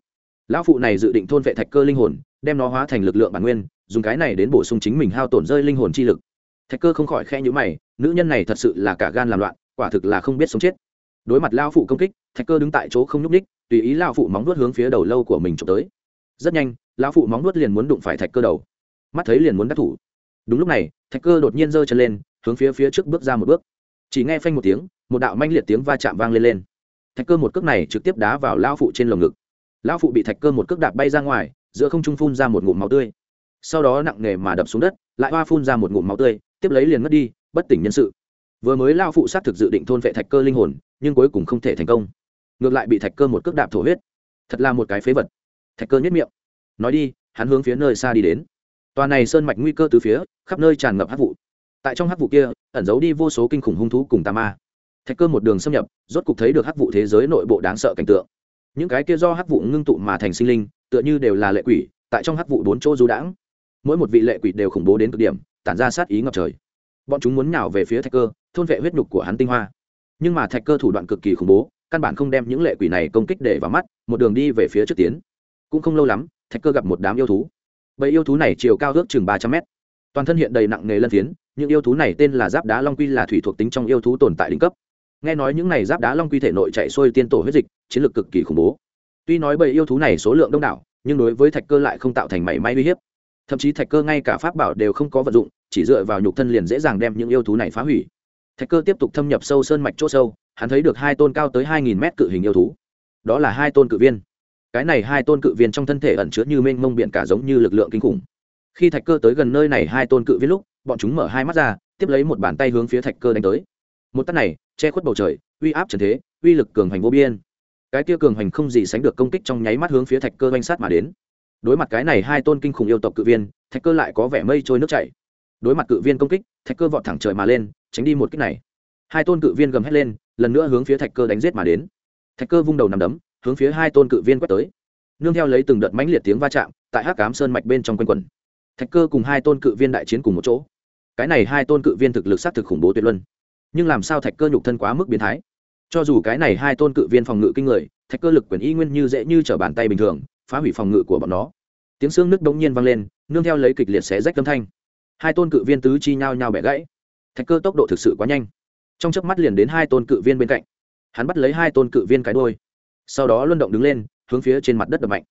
Lão phụ này dự định thôn vệ thạch cơ linh hồn, đem nó hóa thành lực lượng bản nguyên, dùng cái này đến bổ sung chính mình hao tổn rơi linh hồn chi lực. Thạch cơ không khỏi khe nhữ mày, nữ nhân này thật sự là cả gan làm loạn, quả thực là không biết sống chết. Đối mặt lao phụ công kích, thạch cơ đứng tại chỗ không nhúc ních tùy ý lao phụ móng nuốt hướng phía đầu lâu của mình chụp tới. Rất nhanh, lão phụ móng nuốt liền muốn đụng phải thạch cơ đầu. Mắt thấy liền muốn đắc thủ. Đúng lúc này, thạch cơ đột nhiên giơ chân lên, hướng phía phía trước bước ra một bước. Chỉ nghe phanh một tiếng, một đạo manh liệt tiếng va chạm vang lên lên. Thạch cơ một cước này trực tiếp đá vào lão phụ trên lồng ngực. Lão phụ bị thạch cơ một cước đạp bay ra ngoài, giữa không trung phun ra một ngụm máu tươi. Sau đó nặng nề mà đập xuống đất, lại hoa phun ra một ngụm máu tươi, tiếp lấy liền mất đi, bất tỉnh nhân sự. Vừa mới lao phụ sát thực dự định thôn vệ thạch cơ linh hồn, nhưng cuối cùng không thể thành công ngược lại bị thạch cơ một cước đạp thổ huyết. Thật là một cái phế vật. Thạch cơ nhất miệng. Nói đi, hắn hướng phía nơi xa đi đến. Tòa này sơn mạch nguy cơ từ phía, khắp nơi tràn ngập hát vụ. Tại trong hát vụ kia, ẩn giấu đi vô số kinh khủng hung thú cùng tà ma. Thạch cơ một đường xâm nhập, rốt cục thấy được hát vụ thế giới nội bộ đáng sợ cảnh tượng. Những cái kia do hát vụ ngưng tụ mà thành sinh linh, tựa như đều là lệ quỷ, tại trong hát vụ bốn chỗ du đãng. Mỗi một vị lệ quỷ đều khủng bố đến cực điểm, tản ra sát ý ngập trời. Bọn chúng muốn nhào về phía thạch cơ, thôn vệ huyết nhục của hắn tinh hoa. Nhưng mà thạch cơ thủ đoạn cực kỳ khủng bố căn bản không đem những lệ quỷ này công kích để vào mắt, một đường đi về phía trước tiến. Cũng không lâu lắm, thạch cơ gặp một đám yêu thú. Bầy yêu thú này chiều cao ước chừng ba trăm mét. Toàn thân hiện đầy nặng nề lân phiến, những yêu thú này tên là giáp đá long quy là thủy thuộc tính trong yêu thú tồn tại đỉnh cấp. Nghe nói những này giáp đá long quy thể nội chạy xuôi tiên tổ huyết dịch, chiến lược cực kỳ khủng bố. Tuy nói bầy yêu thú này số lượng đông đảo, nhưng đối với thạch cơ lại không tạo thành mảy may uy hiếp. Thậm chí thạch cơ ngay cả pháp bảo đều không có vận dụng, chỉ dựa vào nhục thân liền dễ dàng đem những yêu thú này phá hủy. Thạch cơ tiếp tục thâm nhập sâu sơn mạch chỗ sâu hắn thấy được hai tôn cao tới hai nghìn mét cự hình yêu thú. Đó là hai tôn cự viên. Cái này hai tôn cự viên trong thân thể ẩn chứa như mênh mông biển cả giống như lực lượng kinh khủng. Khi thạch cơ tới gần nơi này hai tôn cự viên lúc, bọn chúng mở hai mắt ra, tiếp lấy một bàn tay hướng phía thạch cơ đánh tới. Một tắt này, che khuất bầu trời, uy áp trần thế, uy lực cường hành vô biên. Cái kia cường hành không gì sánh được công kích trong nháy mắt hướng phía thạch cơ oanh sát mà đến. Đối mặt cái này hai tôn kinh khủng yêu tộc cự viên, thạch cơ lại có vẻ mây trôi nước chảy. Đối mặt cự viên công kích, thạch cơ vọt thẳng trời mà lên, tránh đi một kích này hai tôn cự viên gầm hét lên, lần nữa hướng phía thạch cơ đánh giết mà đến. Thạch cơ vung đầu nằm đấm, hướng phía hai tôn cự viên quét tới. Nương theo lấy từng đợt mãnh liệt tiếng va chạm, tại hắc cám sơn mạch bên trong quanh quần thạch cơ cùng hai tôn cự viên đại chiến cùng một chỗ. Cái này hai tôn cự viên thực lực s á t thực khủng bố tuyệt luân. Nhưng làm sao thạch cơ nhục thân quá mức biến thái? Cho dù cái này hai tôn cự viên phòng ngự kinh người, thạch cơ lực quyền y nguyên như dễ như t r ở bàn tay bình thường, phá hủy phòng ngự của bọn nó. Tiếng xương nước đống nhiên vang lên, nương theo lấy kịch liệt xé rách âm thanh. Hai tôn cự viên tứ chi nhao nhao bẻ gãy. Thạch cơ tốc độ thực sự quá nhanh trong chớp mắt liền đến hai tôn cự viên bên cạnh. Hắn bắt lấy hai tôn cự viên cái đôi sau đó luân động đứng lên, hướng phía trên mặt đất đập mạnh,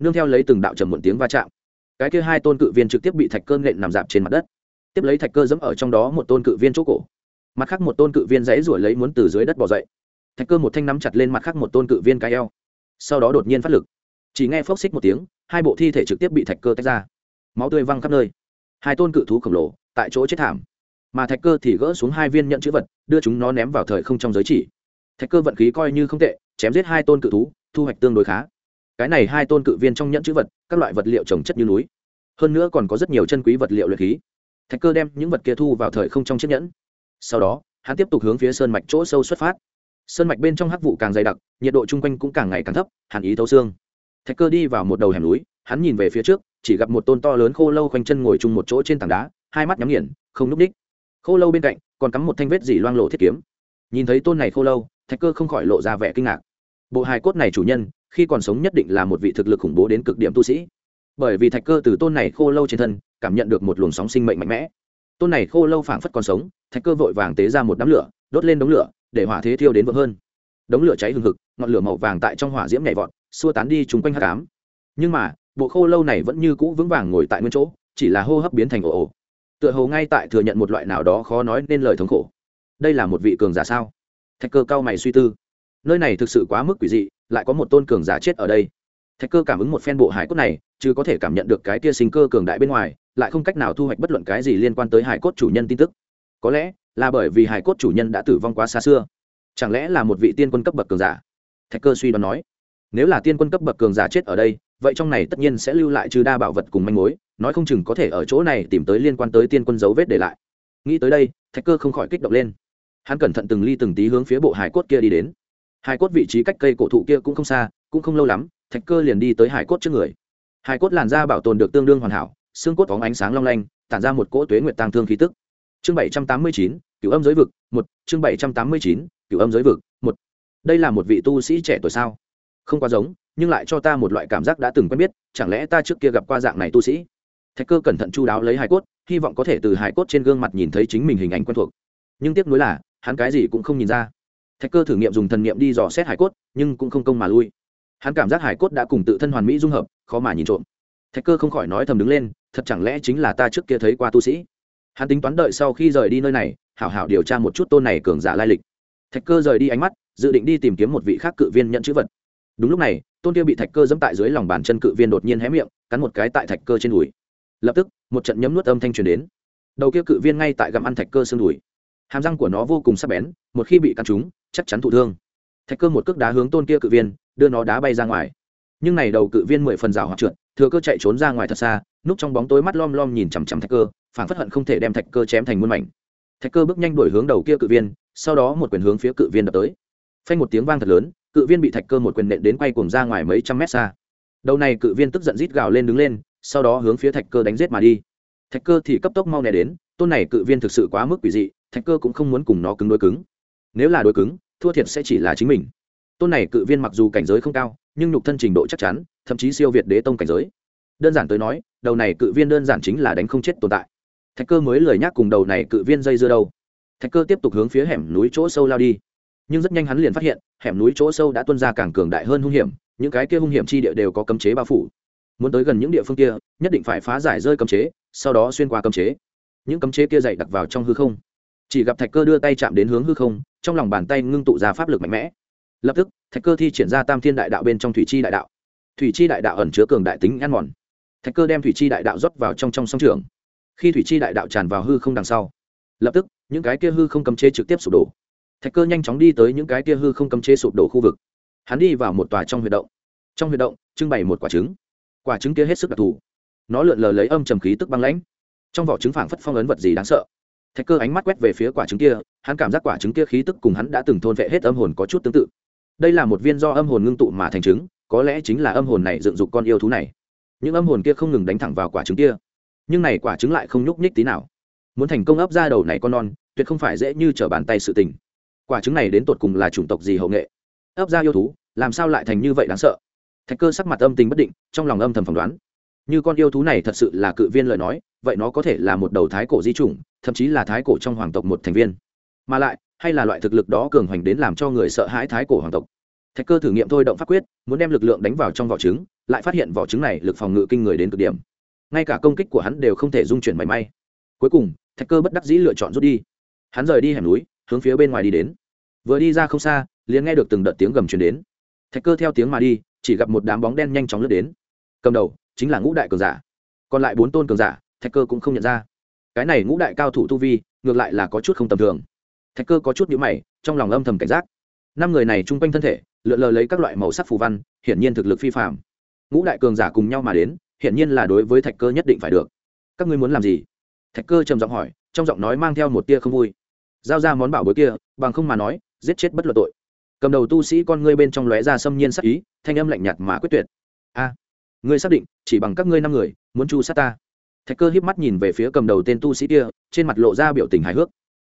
nương theo lấy từng đạo trầm muộn tiếng va chạm. Cái kia hai tôn cự viên trực tiếp bị thạch cơ nện nằm dạp trên mặt đất. Tiếp lấy thạch cơ dẫm ở trong đó một tôn cự viên chỗ cổ. Mặt khác một tôn cự viên dãy ruổi lấy muốn từ dưới đất bỏ dậy. Thạch cơ một thanh nắm chặt lên mặt khác một tôn cự viên cái eo, sau đó đột nhiên phát lực. Chỉ nghe phốc xích một tiếng, hai bộ thi thể trực tiếp bị thạch cơ tách ra. Máu tươi văng khắp nơi. Hai tôn cự thú khổng lồ tại chỗ chết thảm mà thạch cơ thì gỡ xuống hai viên nhận chữ vật, đưa chúng nó ném vào thời không trong giới chỉ. Thạch cơ vận khí coi như không tệ, chém giết hai tôn cự thú, thu hoạch tương đối khá. Cái này hai tôn cự viên trong nhẫn chữ vật, các loại vật liệu trồng chất như núi. Hơn nữa còn có rất nhiều chân quý vật liệu luyện khí. Thạch cơ đem những vật kia thu vào thời không trong chiếc nhẫn. Sau đó, hắn tiếp tục hướng phía sơn mạch chỗ sâu xuất phát. Sơn mạch bên trong hắc vụ càng dày đặc, nhiệt độ chung quanh cũng càng ngày càng thấp, hàn ý thấu xương. Thạch cơ đi vào một đầu hẻm núi, hắn nhìn về phía trước, chỉ gặp một tôn to lớn khô lâu khoanh chân ngồi chung một chỗ trên tảng đá, hai mắt nhắm nghiền, không núp đích khô lâu bên cạnh, còn cắm một thanh vết dỉ loang lộ thiết kiếm. Nhìn thấy tôn này khô lâu, thạch cơ không khỏi lộ ra vẻ kinh ngạc. Bộ hài cốt này chủ nhân, khi còn sống nhất định là một vị thực lực khủng bố đến cực điểm tu sĩ. Bởi vì thạch cơ từ tôn này khô lâu trên thân, cảm nhận được một luồng sóng sinh mệnh mạnh mẽ. Tôn này khô lâu phảng phất còn sống, thạch cơ vội vàng tế ra một đám lửa, đốt lên đống lửa, để hỏa thế thiêu đến vượng hơn. Đống lửa cháy hừng hực, ngọn lửa màu vàng tại trong hỏa diễm nhảy vọt, xua tán đi chung quanh hát cám nhưng mà, bộ khô lâu này vẫn như cũ vững vàng ngồi tại nguyên chỗ, chỉ là hô hấp biến thành ồ ồ tựa hồ ngay tại thừa nhận một loại nào đó khó nói nên lời thống khổ. Đây là một vị cường giả sao? Thạch cơ cao mày suy tư. Nơi này thực sự quá mức quỷ dị, lại có một tôn cường giả chết ở đây. Thạch cơ cảm ứng một phen bộ hải cốt này, chứ có thể cảm nhận được cái tia sinh cơ cường đại bên ngoài, lại không cách nào thu hoạch bất luận cái gì liên quan tới hải cốt chủ nhân tin tức. Có lẽ là bởi vì hải cốt chủ nhân đã tử vong quá xa xưa. Chẳng lẽ là một vị tiên quân cấp bậc cường giả? Thạch cơ suy đoán nói. Nếu là tiên quân cấp bậc cường giả chết ở đây vậy trong này tất nhiên sẽ lưu lại trừ đa bảo vật cùng manh mối, nói không chừng có thể ở chỗ này tìm tới liên quan tới tiên quân dấu vết để lại. Nghĩ tới đây, thạch cơ không khỏi kích động lên. Hắn cẩn thận từng ly từng tí hướng phía bộ hải cốt kia đi đến. Hải cốt vị trí cách cây cổ thụ kia cũng không xa, cũng không lâu lắm, thạch cơ liền đi tới hải cốt trước người. Hải cốt làn da bảo tồn được tương đương hoàn hảo, xương cốt phóng ánh sáng long lanh, tản ra một cỗ tuế nguyệt tăng thương khí tức. Chương bảy trăm tám mươi chín, cửu âm giới vực một, chương bảy trăm tám mươi chín, cửu âm giới vực một. Đây là một vị tu sĩ trẻ tuổi sao? Không quá giống nhưng lại cho ta một loại cảm giác đã từng quen biết, chẳng lẽ ta trước kia gặp qua dạng này tu sĩ? Thạch cơ cẩn thận chu đáo lấy hải cốt, hy vọng có thể từ hải cốt trên gương mặt nhìn thấy chính mình hình ảnh quen thuộc. Nhưng tiếc nuối là, hắn cái gì cũng không nhìn ra. Thạch cơ thử nghiệm dùng thần nghiệm đi dò xét hải cốt, nhưng cũng không công mà lui. Hắn cảm giác hải cốt đã cùng tự thân hoàn mỹ dung hợp, khó mà nhìn trộm. Thạch cơ không khỏi nói thầm đứng lên, thật chẳng lẽ chính là ta trước kia thấy qua tu sĩ? Hắn tính toán đợi sau khi rời đi nơi này, hảo hảo điều tra một chút tôn này cường giả lai lịch. Thạch cơ rời đi ánh mắt, dự định đi tìm kiếm một vị khác cự viên nhận chữ vật đúng lúc này, tôn kia bị thạch cơ dẫm tại dưới lòng bàn chân cự viên đột nhiên hé miệng, cắn một cái tại thạch cơ trên đùi. Lập tức, một trận nhấm nuốt âm thanh truyền đến. Đầu kia cự viên ngay tại gặm ăn thạch cơ xương đùi. Hàm răng của nó vô cùng sắc bén, một khi bị cắn trúng, chắc chắn thụ thương. Thạch cơ một cước đá hướng tôn kia cự viên, đưa nó đá bay ra ngoài. Nhưng này đầu cự viên mười phần rào hoặc trượt, thừa cơ chạy trốn ra ngoài thật xa, núp trong bóng tối mắt lom lom nhìn chằm chằm thạch cơ phản phất hận không thể đem thạch cơ chém thành muôn mảnh. Thạch cơ bước nhanh đuổi hướng đầu kia cự viên, sau đó một quyền hướng phía cự viên đập tới. Phanh một tiếng vang thật lớn cự viên bị thạch cơ một quyền nện đến quay cuồng ra ngoài mấy trăm mét xa. Đầu này cự viên tức giận rít gào lên đứng lên, sau đó hướng phía thạch cơ đánh giết mà đi. Thạch cơ thì cấp tốc mau nè đến, tôn này cự viên thực sự quá mức quỷ dị, thạch cơ cũng không muốn cùng nó cứng đối cứng. Nếu là đối cứng, thua thiệt sẽ chỉ là chính mình. Tôn này cự viên mặc dù cảnh giới không cao, nhưng nhục thân trình độ chắc chắn, thậm chí siêu việt đế tông cảnh giới. Đơn giản tới nói, đầu này cự viên đơn giản chính là đánh không chết tồn tại. Thạch cơ mới lời nhắc cùng đầu này cự viên dây dưa đâu. Thạch cơ tiếp tục hướng phía hẻm núi chỗ sâu lao đi nhưng rất nhanh hắn liền phát hiện, hẻm núi chỗ sâu đã tuân ra càng cường đại hơn hung hiểm, những cái kia hung hiểm chi địa đều có cấm chế bao phủ. Muốn tới gần những địa phương kia, nhất định phải phá giải rơi cấm chế, sau đó xuyên qua cấm chế. Những cấm chế kia dày đặc vào trong hư không. Chỉ gặp thạch cơ đưa tay chạm đến hướng hư không, trong lòng bàn tay ngưng tụ ra pháp lực mạnh mẽ. Lập tức, thạch cơ thi triển ra tam thiên đại đạo bên trong thủy chi đại đạo. Thủy chi đại đạo ẩn chứa cường đại tính ăn mòn. Thạch cơ đem thủy chi đại đạo rót vào trong trong sông trường. Khi thủy chi đại đạo tràn vào hư không đằng sau, lập tức, những cái kia hư không cấm chế trực tiếp sụp đổ thạch cơ nhanh chóng đi tới những cái kia hư không cấm chế sụp đổ khu vực. Hắn đi vào một tòa trong huy động. Trong huy động, trưng bày một quả trứng. Quả trứng kia hết sức đặc thù. Nó lượn lờ lấy âm trầm khí tức băng lãnh. Trong vỏ trứng phảng phất phong ấn vật gì đáng sợ. Thạch cơ ánh mắt quét về phía quả trứng kia, hắn cảm giác quả trứng kia khí tức cùng hắn đã từng thôn vệ hết âm hồn có chút tương tự. Đây là một viên do âm hồn ngưng tụ mà thành trứng, có lẽ chính là âm hồn này dựng dục con yêu thú này. Những âm hồn kia không ngừng đánh thẳng vào quả trứng kia. Nhưng này quả trứng lại không nhúc nhích tí nào. Muốn thành công ấp ra đầu này con non, tuyệt không phải dễ như t r ở bàn tay sự tình quả trứng này đến tột cùng là chủng tộc gì hậu nghệ? Ấp ra yêu thú, làm sao lại thành như vậy đáng sợ? Thạch cơ sắc mặt âm tình bất định, trong lòng âm thầm phỏng đoán. Như con yêu thú này thật sự là cự viên lời nói, vậy nó có thể là một đầu thái cổ di chủng, thậm chí là thái cổ trong hoàng tộc một thành viên. Mà lại, hay là loại thực lực đó cường hoành đến làm cho người sợ hãi thái cổ hoàng tộc? Thạch cơ thử nghiệm thôi động pháp quyết, muốn đem lực lượng đánh vào trong vỏ trứng, lại phát hiện vỏ trứng này lực phòng ngự kinh người đến cực điểm. Ngay cả công kích của hắn đều không thể dung chuyển mảy may. Cuối cùng, thạch cơ bất đắc dĩ lựa chọn rút đi. Hắn rời đi hẻm núi hướng phía bên ngoài đi đến. Vừa đi ra không xa, liền nghe được từng đợt tiếng gầm truyền đến. Thạch cơ theo tiếng mà đi, chỉ gặp một đám bóng đen nhanh chóng lướt đến. Cầm đầu chính là ngũ đại cường giả. Còn lại bốn tôn cường giả, thạch cơ cũng không nhận ra. Cái này ngũ đại cao thủ tu vi, ngược lại là có chút không tầm thường. Thạch cơ có chút nhữ mày, trong lòng âm thầm cảnh giác. Năm người này chung quanh thân thể, lượn lờ lấy các loại màu sắc phù văn, hiển nhiên thực lực phi phạm ngũ đại cường giả cùng nhau mà đến, hiển nhiên là đối với thạch cơ nhất định phải được. Các ngươi muốn làm gì? Thạch cơ trầm giọng hỏi, trong giọng nói mang theo một tia không vui giao ra món bảo bối kia, bằng không mà nói, giết chết bất luận tội. Cầm đầu tu sĩ con ngươi bên trong lóe ra xâm nhiên sắc ý, thanh âm lạnh nhạt mà quyết tuyệt. A, ngươi xác định, chỉ bằng các ngươi năm người, muốn chu sát ta? Thạch cơ híp mắt nhìn về phía cầm đầu tên tu sĩ kia, trên mặt lộ ra biểu tình hài hước.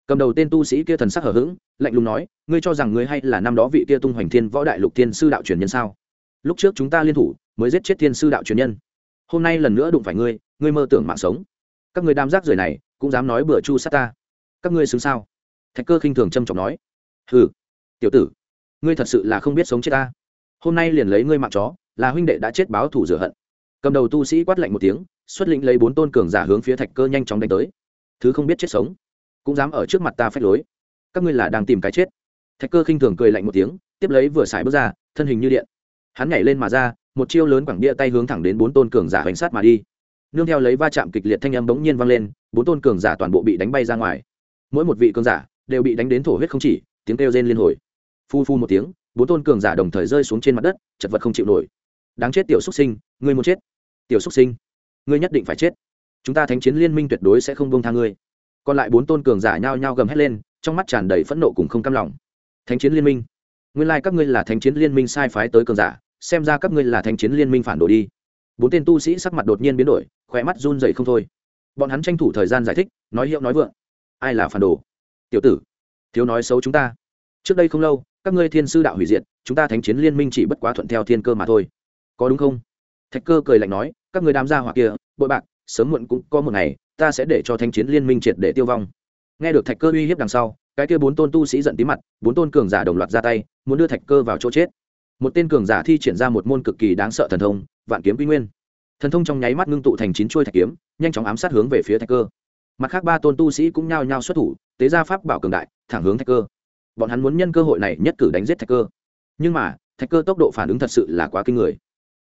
Cầm đầu tên tu sĩ kia thần sắc hở h ữ g lạnh lùng nói, ngươi cho rằng ngươi hay là năm đó vị kia tung hoành thiên võ đại lục thiên sư đạo truyền nhân sao? Lúc trước chúng ta liên thủ, mới giết chết thiên sư đạo truyền nhân. Hôm nay lần nữa đụng phải ngươi ngươi mơ tưởng mạng sống. Các người đam giác rời này, cũng dám nói bừa chu sát ta. Các ngươi xứng sao? Thạch cơ khinh thường trâm trọng nói, hừ, tiểu tử, ngươi thật sự là không biết sống chết ta. Hôm nay liền lấy ngươi mạng chó, là huynh đệ đã chết báo thủ rửa hận. Cầm đầu tu sĩ quát lạnh một tiếng, xuất lĩnh lấy bốn tôn cường giả hướng phía thạch cơ nhanh chóng đánh tới. Thứ không biết chết sống, cũng dám ở trước mặt ta phách lối. Các ngươi là đang tìm cái chết. Thạch cơ khinh thường cười lạnh một tiếng, tiếp lấy vừa xài bước ra, thân hình như điện. Hắn nhảy lên mà ra, một chiêu lớn quẳng bia tay hướng thẳng đến bốn tôn cường giả bánh sát mà đi. Nương theo lấy va chạm kịch liệt thanh âm bỗng nhiên vang lên, bốn tôn cường giả toàn bộ bị đánh bay ra ngoài. Mỗi một vị cường giả đều bị đánh đến thổ huyết không chỉ, tiếng kêu rên liên hồi. Phu phu một tiếng, bốn tôn cường giả đồng thời rơi xuống trên mặt đất, chật vật không chịu nổi. Đáng chết tiểu xúc sinh, ngươi muốn chết. Tiểu xúc sinh, ngươi nhất định phải chết. Chúng ta thánh chiến liên minh tuyệt đối sẽ không bông tha ngươi. Còn lại bốn tôn cường giả nhao nhao gầm hét lên, trong mắt tràn đầy phẫn nộ cùng không cam lòng. Thánh chiến liên minh, nguyên lai các ngươi là thánh chiến liên minh sai phái tới cường giả, xem ra các ngươi là thánh chiến liên minh phản đồ đi. Bốn tên tu sĩ sắc mặt đột nhiên biến đổi khỏe mắt run dậy không thôi. Bọn hắn tranh thủ thời gian giải thích, nói hiệu nói vượng. Ai là phản đồ? Tiểu tử, thiếu nói xấu chúng ta. Trước đây không lâu, các ngươi thiên sư đạo hủy diệt, chúng ta thánh chiến liên minh chỉ bất quá thuận theo thiên cơ mà thôi. Có đúng không? Thạch cơ cười lạnh nói, các người đám gia hỏa kia, bội bạc, sớm muộn cũng có một ngày, ta sẽ để cho thánh chiến liên minh triệt để tiêu vong. Nghe được thạch cơ uy hiếp đằng sau, cái kia bốn tôn tu sĩ giận tí mặt, bốn tôn cường giả đồng loạt ra tay, muốn đưa thạch cơ vào chỗ chết. Một tên cường giả thi triển ra một môn cực kỳ đáng sợ thần thông, vạn kiếm quy nguyên. Thần thông trong nháy mắt ngưng tụ thành chín chuôi thạch kiếm, nhanh chóng ám sát hướng về phía thạch cơ. Mặt khác ba tôn tu sĩ cũng nhao nhao xuất thủ tế gia pháp bảo cường đại, thẳng hướng thạch cơ. Bọn hắn muốn nhân cơ hội này nhất cử đánh giết thạch cơ. Nhưng mà, thạch cơ tốc độ phản ứng thật sự là quá kinh người.